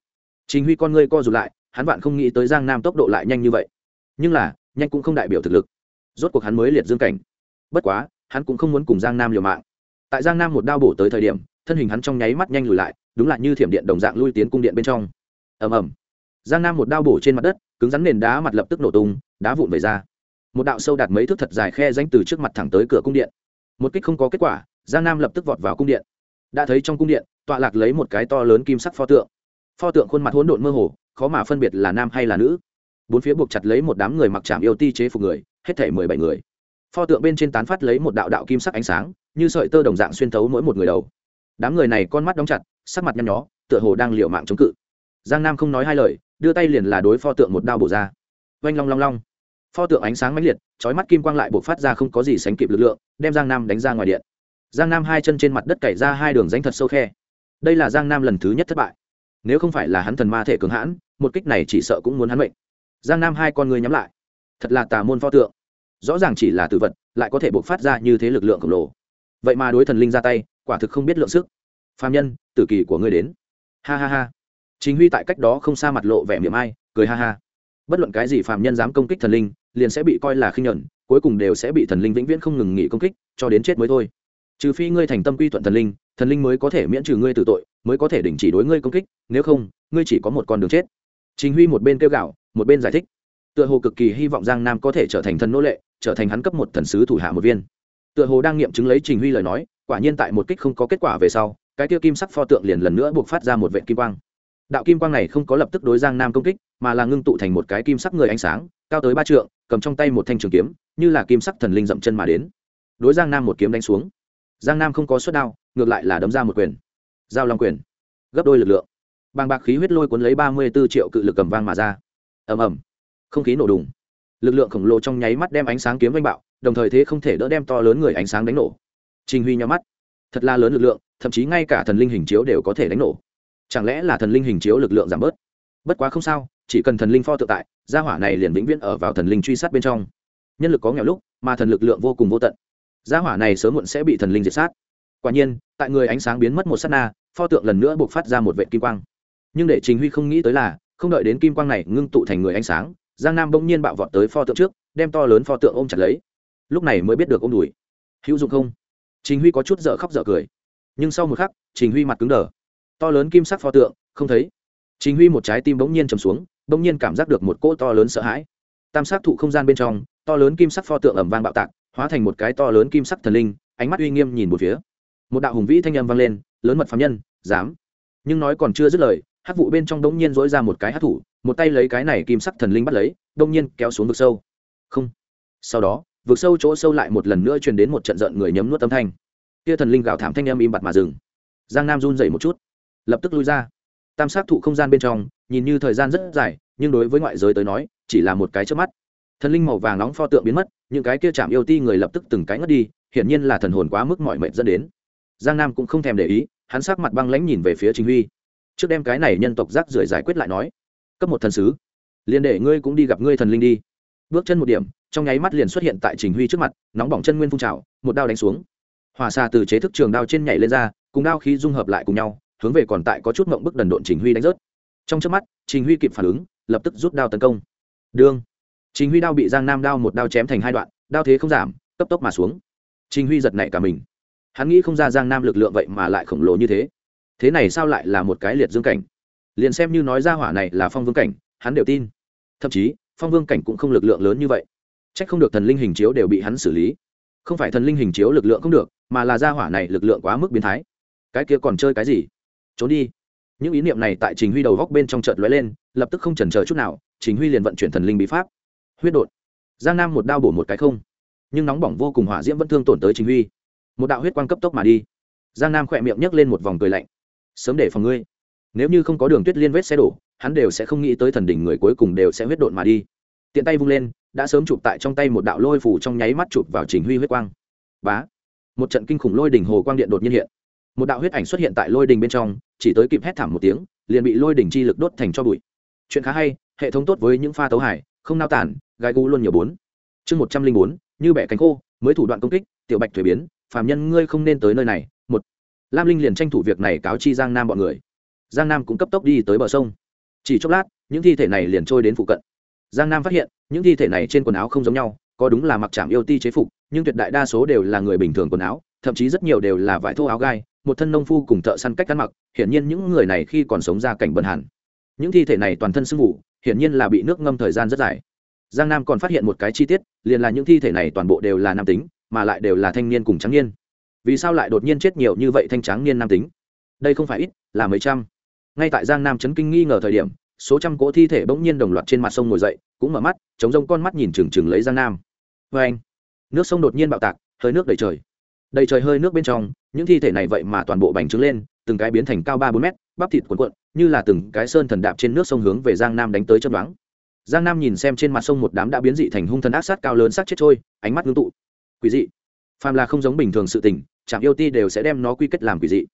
Trình huy con ngươi co rụt lại, hắn vạn không nghĩ tới giang nam tốc độ lại nhanh như vậy. Nhưng là, nhanh cũng không đại biểu thực lực. Rốt cuộc hắn mới liệt dương cảnh. Bất quá hắn cũng không muốn cùng giang nam liều mạng. Tại giang nam một đao bổ tới thời điểm, thân hình hắn trong nháy mắt nhanh lùi lại, đúng là như thiểm điện đồng dạng lui tiến cung điện bên trong. Ầm ầm. Giang nam một đao bổ trên mặt đất, cứng rắn nền đá mặt lập tức nổ tung, đá vụn về ra. Một đạo sâu đạt mấy thước thật dài khe danh từ trước mặt thẳng tới cửa cung điện. Một kích không có kết quả, giang nam lập tức vọt vào cung điện. Đã thấy trong cung điện, tọa lạc lấy một cái to lớn kim sắc pho tượng. Pho tượng khuôn mặt hỗn độn mơ hồ, khó mà phân biệt là nam hay là nữ. Bốn phía buộc chặt lấy một đám người mặc trảm yêu ti chế phục người, hết thể mười bảy người pho tượng bên trên tán phát lấy một đạo đạo kim sắc ánh sáng, như sợi tơ đồng dạng xuyên thấu mỗi một người đầu. Đám người này con mắt đóng chặt, sắc mặt nhăn nhó, tựa hồ đang liều mạng chống cự. Giang nam không nói hai lời, đưa tay liền là đối pho tượng một đao bổ ra. Oanh long long long. Pho tượng ánh sáng mãnh liệt trói mắt kim quang lại buộc phát ra không có gì sánh kịp lực lượng, đem giang nam đánh ra ngoài điện. Giang nam hai chân trên mặt đất cày ra hai đường danh thật sâu khe. Đây là giang nam lần thứ nhất thất bại. Nếu không phải là hắn thần ma thể cường hãn, một kích này chỉ sợ cũng muốn hắn mệnh. Giang nam hai con người nhắm lại. Thật là tà môn pho tượng rõ ràng chỉ là tự vật, lại có thể buộc phát ra như thế lực lượng khổng lồ. Vậy mà đối thần linh ra tay, quả thực không biết lượng sức. Phạm nhân, tử kỳ của ngươi đến. Ha ha ha. Chính huy tại cách đó không xa mặt lộ vẻ miệng ai, cười ha ha. Bất luận cái gì phạm nhân dám công kích thần linh, liền sẽ bị coi là khinh nhuận, cuối cùng đều sẽ bị thần linh vĩnh viễn không ngừng nghỉ công kích, cho đến chết mới thôi. Trừ phi ngươi thành tâm quy thuận thần linh thần linh mới có thể miễn trừ ngươi từ tội, mới có thể đình chỉ đối ngươi công kích, nếu không, ngươi chỉ có một con đường chết. Chính huy một bên kêu gạo một bên giải thích tựa hồ cực kỳ hy vọng giang nam có thể trở thành thần nô lệ, trở thành hắn cấp một thần sứ thủ hạ một viên. Tựa hồ đang nghiệm chứng lấy trình huy lời nói, quả nhiên tại một kích không có kết quả về sau, cái kia kim sắc pho tượng liền lần nữa buộc phát ra một vệ kim quang. Đạo kim quang này không có lập tức đối giang nam công kích, mà là ngưng tụ thành một cái kim sắc người ánh sáng, cao tới ba trượng, cầm trong tay một thanh trường kiếm, như là kim sắc thần linh dậm chân mà đến. Đối giang nam một kiếm đánh xuống. Giang nam không có suất đao, ngược lại là đấm ra một quyền. Giao long quyền. Gấp đôi lực lượng. Bàng bạc khí huyết lôi cuốn lấy ba mươi b ố triệu cự lực cầm vang mà ra. Ầm ầm không khí nổ đùng. Lực lượng khổng lồ trong nháy mắt đem ánh sáng kiếm vanh bạo, đồng thời thế không thể đỡ đem to lớn người ánh sáng đánh nổ. Trình huy nhắm mắt. Thật là lớn lực lượng, thậm chí ngay cả thần linh hình chiếu đều có thể đánh nổ. Chẳng lẽ là thần linh hình chiếu lực lượng giảm bớt? Bất quá không sao, chỉ cần thần linh pho tự tại, gia hỏa này liền vĩnh viễn ở vào thần linh truy sát bên trong. Nhân lực có nghèo lúc, mà thần lực lượng vô cùng vô tận. Gia hỏa này sớm muộn sẽ bị thần linh diệt sát. Quả nhiên, tại người ánh sáng biến mất một s á t na, pho tượng lần nữa buộc phát ra một vệ kim quang. Nhưng để trình huy không nghĩ tới là, không đợi đến kim quang này ngưng tụ thành người ánh sáng giang nam bỗng nhiên bạo vọt tới pho tượng trước, đem to lớn pho tượng ôm chặt lấy. Lúc này mới biết được ôm đùi. Hữu dụng không? Trình huy có chút dở khóc dở cười. Nhưng sau một khắc, trình huy mặt cứng đờ. To lớn kim sắc pho tượng, không thấy. Trình huy một trái tim bỗng nhiên trầm xuống, bỗng nhiên cảm giác được một cỗ to lớn sợ hãi. Tam sắc thụ không gian bên trong, to lớn kim sắc pho tượng ẩm vang bạo tạc, hóa thành một cái to lớn kim sắc thần linh, ánh mắt uy nghiêm nhìn một phía. Một đạo hùng vĩ thanh âm vang lên, lớn mật phạm nhân, dám. Nhưng nói còn chưa dứt lời hát vụ bên trong đống nhiên dối ra một cái hát thủ một tay lấy cái này kim sắc thần linh bắt lấy, đông nhiên kéo xuống vực sâu. Không. Sau đó, vực sâu chỗ sâu lại một lần nữa truyền đến một trận giận người nhấm nuốt âm thanh. Kia thần linh gào thảm thanh em im bặt mà dừng. Giang nam run dậy một chút, lập tức lui ra. Tam sát thụ không gian bên trong, nhìn như thời gian rất dài, nhưng đối với ngoại giới tới nói, chỉ là một cái trước mắt. Thần linh màu vàng nóng pho tượng biến mất, những cái kia chạm yêu ti người lập tức từng cái ngất đi, hiển nhiên là thần hồn quá mức mọi mệnh dẫn đến. Giang nam cũng không thèm để ý, hắn sắc mặt băng lãnh nhìn về phía chính huy. Trước đem cái này nhân tộc rác rưởi giải quyết lại nói cấp một thần sứ. Liền để ngươi cũng đi gặp ngươi thần linh đi. Bước chân một điểm, trong nháy mắt liền xuất hiện tại trình huy trước mặt, nóng bỏng chân nguyên phun trào, một đao đánh xuống. Hòa xa từ chế thức trường đao trên nhảy lên ra, cùng đao khí dung hợp lại cùng nhau, hướng về còn tại có chút mộng bức đần độn trình huy đánh rớt. Trong trước mắt, trình huy kịp phản ứng, lập tức rút đao tấn công. Đương trình huy đao bị giang nam đao một đao chém thành hai đoạn, đao thế không giảm, cấp tốc mà xuống. Trình huy giật nảy cả mình. Hắn nghĩ không ra giang nam lực lượng vậy mà lại khổng lồ như thế. Thế này sao lại là một cái liệt dương cảnh? Liền xem như nói ra hỏa này là phong vương cảnh, hắn đều tin. Thậm chí, phong vương cảnh cũng không lực lượng lớn như vậy. C h ắ c không được thần linh hình chiếu đều bị hắn xử lý. Không phải thần linh hình chiếu lực lượng không được, mà là ra hỏa này lực lượng quá mức biến thái. Cái kia còn chơi cái gì? Trốn đi. Những ý niệm này tại trình huy đầu góc bên trong trận lóe lên, lập tức không chần chờ chút nào, trình huy liền vận chuyển thần linh bí pháp. Huyết đột. Giang nam một đao bổ một cái không. Nhưng nóng bỏng vô cùng hỏa diễm vẫn thương tổn tới trình huy. Một đạo huyết quang cấp tốc mà đi. Giang nam khỏe miệng nhấc lên một vòng cười lạnh. Sớm để phòng ngươi nếu như không có đường tuyết liên vết xe đổ, hắn đều sẽ không nghĩ tới thần đỉnh người cuối cùng đều sẽ huyết độn mà đi. Tiện tay vung lên, đã sớm chụp tại trong tay một đạo lôi phủ trong nháy mắt chụp vào trình huy huyết quang. Bá! Một trận kinh khủng lôi đỉnh hồ quang điện đột nhiên hiện. Một đạo huyết ảnh xuất hiện tại lôi đỉnh bên trong, chỉ tới kịp hét thảm một tiếng, liền bị lôi đỉnh chi lực đốt thành cho bụi. Chuyện khá hay, hệ thống tốt với những pha tấu hải không nao tản, gai gu luôn nhiều bốn. Chương một trăm linh bốn, như bẻ cánh khô, mới thủ đoạn công kích, tiểu bạch thuế biến, phàm nhân ngươi không nên tới nơi này, một. Lam linh liền tranh thủ việc này cáo chi giang nam bọn người giang nam cũng cấp tốc đi tới bờ sông. Chỉ chốc lát, những thi thể này liền trôi đến phụ cận. Giang nam phát hiện, những thi thể này trên quần áo không giống nhau, có đúng là mặc trảm yêu ti chế phục, nhưng tuyệt đại đa số đều là người bình thường quần áo, thậm chí rất nhiều đều là vải thô áo gai, một thân nông phu cùng thợ săn cách ăn mặc, hiển nhiên những người này khi còn sống ra cảnh bần hàn những thi thể này toàn thân sưng ngủ hiển nhiên là bị nước ngâm thời gian rất dài. Giang nam còn phát hiện một cái chi tiết, liền là những thi thể này toàn bộ đều là nam tính, mà lại đều là thanh niên cùng trắng niên. Vì sao lại đột nhiên chết nhiều như vậy thanh tráng niên nam tính? Đây không phải ít, là mấy trăm ngay tại giang nam chấn kinh nghi ngờ thời điểm, số trăm cỗ thi thể bỗng nhiên đồng loạt trên mặt sông ngồi dậy, cũng mở mắt, chống rông con mắt nhìn trừng trừng lấy giang nam. Vê anh, nước sông đột nhiên bạo tạc, hơi nước đầy trời. Đầy trời hơi nước bên trong, những thi thể này vậy mà toàn bộ bành trướng lên, từng cái biến thành cao ba bốn mét, bắp thịt cuộn cuộn, như là từng cái sơn thần đạp trên nước sông hướng về giang nam đánh tới chân đoán giang nam nhìn xem trên mặt sông một đám đã biến dị thành hung thần ác sát cao lớn sát chết trôi, ánh mắt ngưng tụ. Quỷ dị. Phàm là không giống bình thường sự tình trạm yêu ti đều sẽ đem nó quy kết làm quỷ dị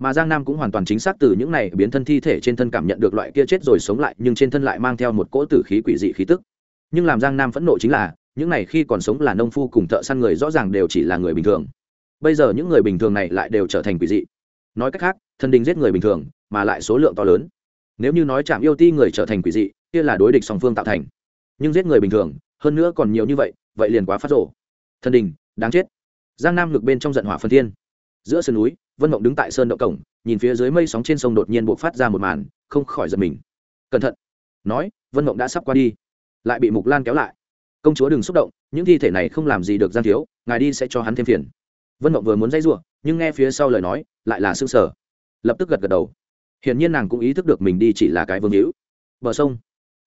mà giang nam cũng hoàn toàn chính xác từ những này biến thân thi thể trên thân cảm nhận được loại kia chết rồi sống lại, nhưng trên thân lại mang theo một cỗ tử khí quỷ dị khí tức. Nhưng làm giang nam phẫn nộ chính là, những này khi còn sống là nông phu cùng thợ săn người rõ ràng đều chỉ là người bình thường. Bây giờ những người bình thường này lại đều trở thành quỷ dị. Nói cách khác thần đình giết người bình thường, mà lại số lượng to lớn. Nếu như nói chạm yêu ti người trở thành quỷ dị, kia là đối địch song phương tạo thành. Nhưng giết người bình thường, hơn nữa còn nhiều như vậy vậy liền quá phát rộ thần đình đáng chết. Giang nam ngực bên trong giận hỏa phân thiên. Giữa sườn núi vân mộng đứng tại sơn động cổng, nhìn phía dưới mây sóng trên sông đột nhiên buộc phát ra một màn, không khỏi giật mình. Cẩn thận! Nói, vân mộng đã sắp qua đi. Lại bị mục lan kéo lại. Công chúa đừng xúc động, những thi thể này không làm gì được gian thiếu, ngài đi sẽ cho hắn thêm phiền. Vân mộng vừa muốn dây r u ộ nhưng nghe phía sau lời nói, lại là s ư ơ n g sở lập tức gật gật đầu. Hiển nhiên nàng cũng ý thức được mình đi chỉ là cái vương hữu. Bờ sông.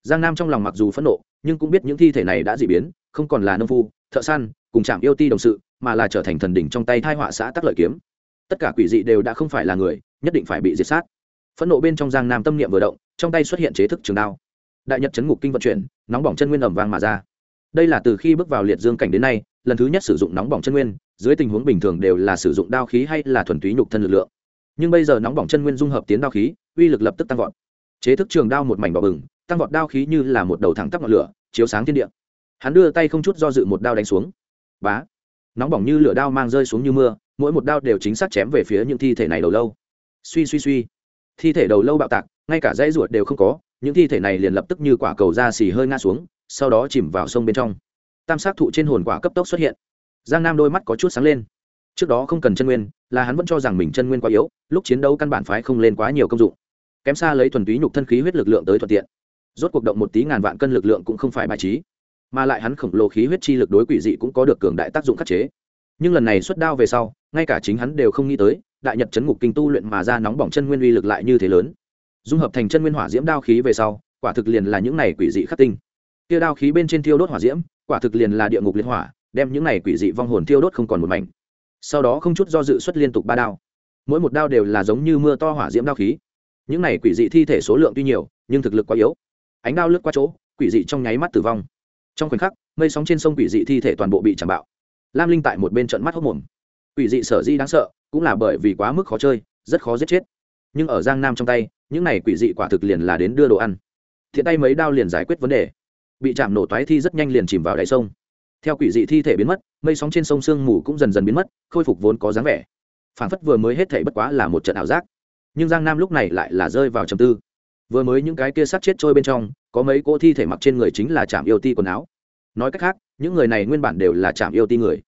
Giang nam trong lòng mặc dù phẫn nộ, nhưng cũng biết những thi thể này đã dị biến, không còn là nông phu, thợ săn, cùng trạm yêu ti đồng sự, mà là trở thành thần đỉnh trong tay thai họa xã tắc lợi kiếm tất cả quỷ dị đều đã không phải là người, nhất định phải bị diệt sát. Phẫn nộ bên trong giang nam tâm niệm vừa động, trong tay xuất hiện chế thức trường đao. Đại nhật chấn ngục kinh vận chuyển, nóng bỏng chân nguyên ẩm vàng mà ra. Đây là từ khi bước vào liệt dương cảnh đến nay, lần thứ nhất sử dụng nóng bỏng chân nguyên, dưới tình huống bình thường đều là sử dụng đao khí hay là thuần túy nhục thân lực lượng. Nhưng bây giờ nóng bỏng chân nguyên dung hợp tiến đao khí, uy lực lập tức tăng vọt. Chế thức trường đao một mảnh bỏ bừng, tăng vọt đao khí như là một đầu thẳng tắp ngọn lửa, chiếu sáng thiên địa. Hắn đưa tay không chút do dự một đao đánh xuống. Bá! Nóng bỏng như lửa đao mang rơi xuống như mưa, mỗi một đao đều chính xác chém về phía những thi thể này đầu lâu. Suy suy suy. Thi thể đầu lâu bạo tạc, ngay cả dãy ruột đều không có, những thi thể này liền lập tức như quả cầu da xì hơi ngã xuống, sau đó chìm vào sông bên trong. Tam sát thụ trên hồn quả cấp tốc xuất hiện. Giang nam đôi mắt có chút sáng lên. Trước đó không cần chân nguyên, là hắn vẫn cho rằng mình chân nguyên quá yếu, lúc chiến đấu căn bản phái không lên quá nhiều công dụng. Kém xa lấy thuần túy nhục thân khí huyết lực lượng tới thuận tiện. Rốt cuộc động một tí ngàn vạn cân lực lượng cũng không phải bài trí mà lại hắn khổng lồ khí huyết chi lực đối quỷ dị cũng có được cường đại tác dụng khắc chế. Nhưng lần này xuất đao về sau, ngay cả chính hắn đều không nghĩ tới, đại nhật chấn ngục kinh tu luyện mà ra nóng bỏng chân nguyên uy lực lại như thế lớn. Dung hợp thành chân nguyên hỏa diễm đao khí về sau, quả thực liền là những này quỷ dị khắc tinh. Kia đao khí bên trên thiêu đốt hỏa diễm, quả thực liền là địa ngục liên hỏa, đem những này quỷ dị vong hồn thiêu đốt không còn một mảnh. Sau đó không chút do dự xuất liên tục ba đao. Mỗi một đao đều là giống như mưa to hỏa diễm đao khí. Những này quỷ dị thi thể số lượng tuy nhiều, nhưng thực lực quá yếu. Ánh đao lướt qua chỗ, quỷ dị trong nháy mắt tử vong trong khoảnh khắc, mây sóng trên sông quỷ dị thi thể toàn bộ bị chạm bạo. Lam linh tại một bên trận mắt hốc mồm. Quỷ dị sở di đáng sợ, cũng là bởi vì quá mức khó chơi, rất khó giết chết. Nhưng ở giang nam trong tay, những này quỷ dị quả thực liền là đến đưa đồ ăn. Thiện tay mấy đao liền giải quyết vấn đề. Bị chạm nổ toái thi rất nhanh liền chìm vào đáy sông. Theo quỷ dị thi thể biến mất, mây sóng trên sông sương mù cũng dần dần biến mất, khôi phục vốn có dáng vẻ. Phản phất vừa mới hết thể bất quá là một trận ảo giác. Nhưng giang nam lúc này lại là rơi vào trầm tư vừa mới những cái kia sát chết trôi bên trong, có mấy cỗ thi thể mặc trên người chính là trạm yêu ti quần áo. Nói cách khác, những người này nguyên bản đều là trạm yêu ti người.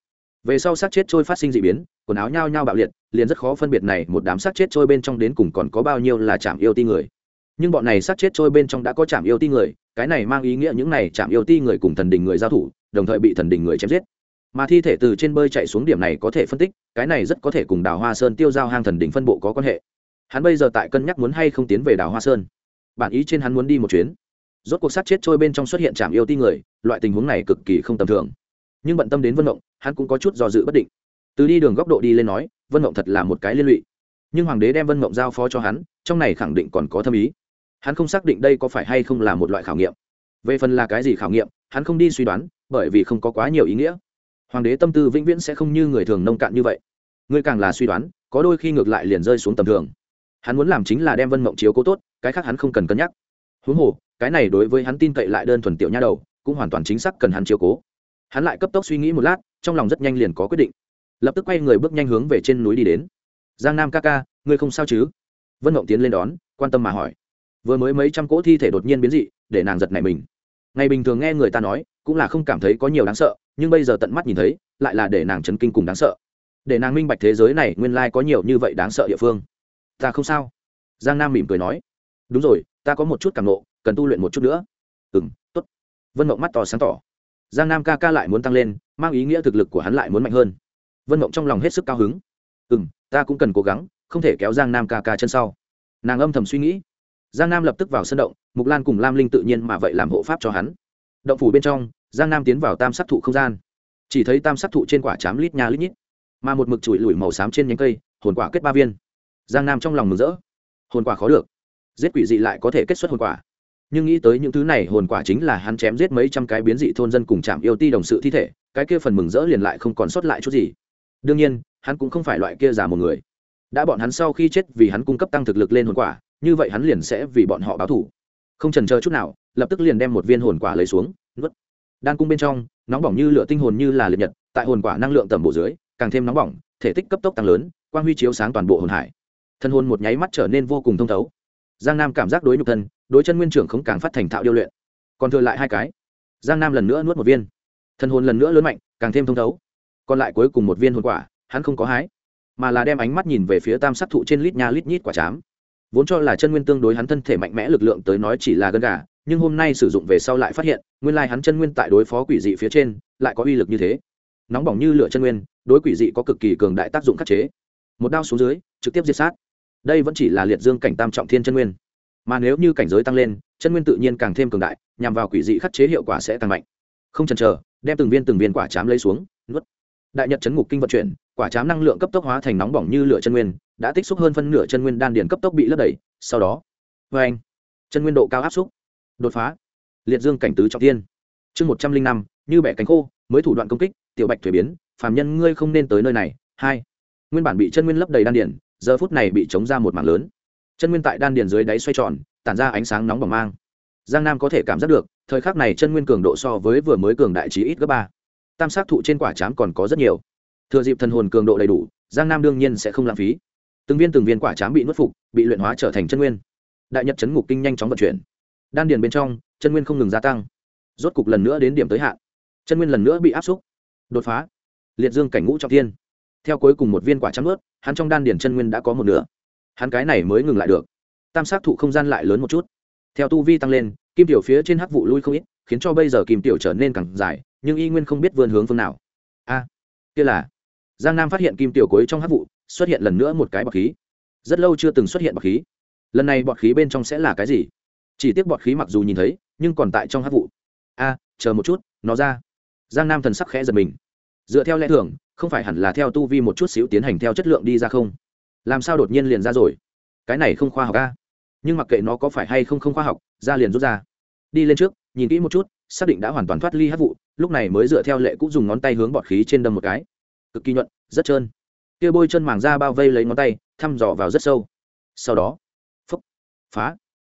Về sau sát chết trôi phát sinh d ị biến, quần áo nhao nhao bạo liệt, liền rất khó phân biệt này một đám sát chết trôi bên trong đến cùng còn có bao nhiêu là trạm yêu ti người. Nhưng bọn này sát chết trôi bên trong đã có trạm yêu ti người, cái này mang ý nghĩa những này chạm yêu ti người cùng thần đình người giao thủ, đồng thời bị thần đình người chém giết. Mà thi thể từ trên bơi chạy xuống điểm này có thể phân tích, cái này rất có thể cùng đào hoa sơn tiêu giao hang thần đình phân bộ có quan hệ. Hắn bây giờ tại cân nhắc muốn hay không tiến về đào hoa sơn bản ý trên hắn muốn đi một chuyến. Rốt cuộc sát chết trôi bên trong xuất hiện trạm yêu ti người, loại tình huống này cực kỳ không tầm thường. Nhưng bận tâm đến vân mộng hắn cũng có chút do dự bất định. Từ đi đường góc độ đi lên nói, vân mộng thật là một cái liên lụy. Nhưng hoàng đế đem vân mộng giao phó cho hắn, trong này khẳng định còn có thâm ý. Hắn không xác định đây có phải hay không là một loại khảo nghiệm. Về phần là cái gì khảo nghiệm, hắn không đi suy đoán, bởi vì không có quá nhiều ý nghĩa. Hoàng đế tâm tư vĩnh viễn sẽ không như người thường nông cạn như vậy. Người càng là suy đoán, có đôi khi ngược lại liền rơi xuống tầm thường hắn muốn làm chính là đem vân mộng chiếu cố tốt, cái khác hắn không cần cân nhắc. Huống hồ, cái này đối với hắn tin cậy lại đơn thuần tiểu nha đầu, cũng hoàn toàn chính xác cần hắn chiếu cố. Hắn lại cấp tốc suy nghĩ một lát, trong lòng rất nhanh liền có quyết định. Lập tức quay người bước nhanh hướng về trên núi đi đến. Giang nam ca ca, ngươi không sao chứ? Vân mộng tiến lên đón, quan tâm mà hỏi. Vừa mới mấy trăm cỗ thi thể đột nhiên biến dị, để nàng giật nảy mình. Ngày bình thường nghe người ta nói, cũng là không cảm thấy có nhiều đáng sợ, nhưng bây giờ tận mắt nhìn thấy, lại là để nàng chấn kinh cùng đáng sợ. Để nàng minh bạch thế giới này nguyên lai có nhiều như vậy đáng sợ địa phương ta không sao. Giang nam mỉm cười nói, đúng rồi, ta có một chút cảm nộ cần tu luyện một chút nữa. Ừ m t ố t vân mộng mắt to sáng tỏ. Giang nam ca ca lại muốn tăng lên, mang ý nghĩa thực lực của hắn lại muốn mạnh hơn. Vân mộng trong lòng hết sức cao hứng. Ừ m ta cũng cần cố gắng, không thể kéo giang nam ca ca chân sau. Nàng âm thầm suy nghĩ. Giang nam lập tức vào sân động, mục lan cùng lam linh tự nhiên mà vậy làm hộ pháp cho hắn. Động phủ bên trong, giang nam tiến vào tam sắc thụ không gian. Chỉ thấy tam sắc thụ trên quả chám lít nha lít nhít, mà một mực chùi lủi màu xám trên nhánh cây, hồn quả kết ba viên giang nam trong lòng mừng rỡ. Hồn quả khó được. Giết quỷ dị lại có thể kết xuất hồn quả. Nhưng nghĩ tới những thứ này, hồn quả chính là hắn chém giết mấy trăm cái biến dị thôn dân cùng chạm yêu ti đồng sự thi thể, cái kia phần mừng rỡ liền lại không còn sót lại chút gì. Đương nhiên, hắn cũng không phải loại kia giả một người. Đã bọn hắn sau khi chết vì hắn cung cấp tăng thực lực lên hồn quả, như vậy hắn liền sẽ vì bọn họ báo thủ không trần chờ chút nào, lập tức liền đem một viên hồn quả lấy xuống, nuốt. Đan cung bên trong, nóng bỏng như lửa tinh hồn như là liệt nhật, tại hồn quả năng lượng tầm bộ dưới, càng thêm nóng bỏng, thể tích cấp tốc tăng lớn, quang huy chiếu sáng toàn bộ hồn hải thân hồn một nháy mắt trở nên vô cùng thông thấu. Giang nam cảm giác đối nhục thân, đối chân nguyên trưởng không càng phát thành thạo điêu luyện. Còn thừa lại hai cái. Giang nam lần nữa nuốt một viên. Thân hồn lần nữa lớn mạnh, càng thêm thông thấu. Còn lại cuối cùng một viên hồn quả, hắn không có hái, mà là đem ánh mắt nhìn về phía tam sắc thụ trên lít nha lít nhít quả chám. Vốn cho là chân nguyên tương đối hắn thân thể mạnh mẽ lực lượng tới nói chỉ là gân gà, nhưng hôm nay sử dụng về sau lại phát hiện, nguyên lai hắn chân nguyên tại đối phó quỷ dị phía trên, lại có uy lực như thế. Nóng bỏng như lửa chân nguyên, đối quỷ dị có cực kỳ cường đại tác dụng khắc chế. Một đao xuống dưới, trực tiếp diệt sát đây vẫn chỉ là liệt dương cảnh tam trọng thiên chân nguyên. Mà nếu như cảnh giới tăng lên, chân nguyên tự nhiên càng thêm cường đại, nhằm vào quỷ dị khắc chế hiệu quả sẽ tăng mạnh. Không chần chờ, đem từng viên từng viên quả chám lấy xuống, nuốt. Đại nhật chấn ngục kinh vận chuyển, quả chám năng lượng cấp tốc hóa thành nóng bỏng như lửa chân nguyên, đã tích xúc hơn phân nửa chân nguyên đan điền cấp tốc bị lấp đầy, sau đó vê anh, chân nguyên độ cao áp xúc, đột phá. Liệt dương cảnh tứ trọng tiên chương một trăm linh năm, như bẻ cánh khô, mới thủ đoạn công kích, tiểu bạch thuế biến, phàm nhân ngươi không nên tới nơi này. Hai, nguyên bản bị chân nguyên lấp đầy đan điền giờ phút này bị chống ra một mảng lớn. Chân nguyên tại đan điền dưới đáy xoay tròn, tản ra ánh sáng nóng bỏng mang. Giang nam có thể cảm giác được, thời khắc này chân nguyên cường độ so với vừa mới cường đại trí ít gấp ba. Tam sát thụ trên quả chám còn có rất nhiều. Thừa dịp thần hồn cường độ đầy đủ, giang nam đương nhiên sẽ không lãng phí. Từng viên từng viên quả chám bị nuốt phục, bị luyện hóa trở thành chân nguyên. Đại nhật chấn ngục kinh nhanh chóng vận chuyển. Đan điền bên trong, chân nguyên không ngừng gia tăng. Rốt cục lần nữa đến điểm tới hạn. Chân nguyên lần nữa bị áp xúc. Đột phá. Liệt dương cảnh ngũ trọng thiên theo cuối cùng một viên quả trắng ướt, hắn trong đan điền chân nguyên đã có một nửa. Hắn cái này mới ngừng lại được. Tam sát thụ không gian lại lớn một chút. Theo tu vi tăng lên, kim tiểu phía trên hắc vụ lui không ít, khiến cho bây giờ kim tiểu trở nên càng dài, nhưng y nguyên không biết vươn hướng phương nào. A, kia là. Giang nam phát hiện kim tiểu cuối trong hắc vụ, xuất hiện lần nữa một cái bọt khí. Rất lâu chưa từng xuất hiện bọt khí. Lần này bọt khí bên trong sẽ là cái gì? Chỉ tiếc bọt khí mặc dù nhìn thấy, nhưng còn tại trong hắc vụ. A, chờ một chút, nó ra. Giang nam thần sắc khẽ giật mình. Dựa theo lẽ thường không phải hẳn là theo tu vi một chút xíu tiến hành theo chất lượng đi ra không? Làm sao đột nhiên liền ra rồi? Cái này không khoa học ca nhưng mặc kệ nó có phải hay không không khoa học, ra liền rút ra. Đi lên trước, nhìn kỹ một chút, xác định đã hoàn toàn thoát ly hát vụ, lúc này mới dựa theo lệ cũng dùng ngón tay hướng bọt khí trên đâm một cái. Cực kỳ nhuận, rất trơn. Kia bôi chân màng ra bao vây lấy ngón tay, thăm dò vào rất sâu. Sau đó phấp phá.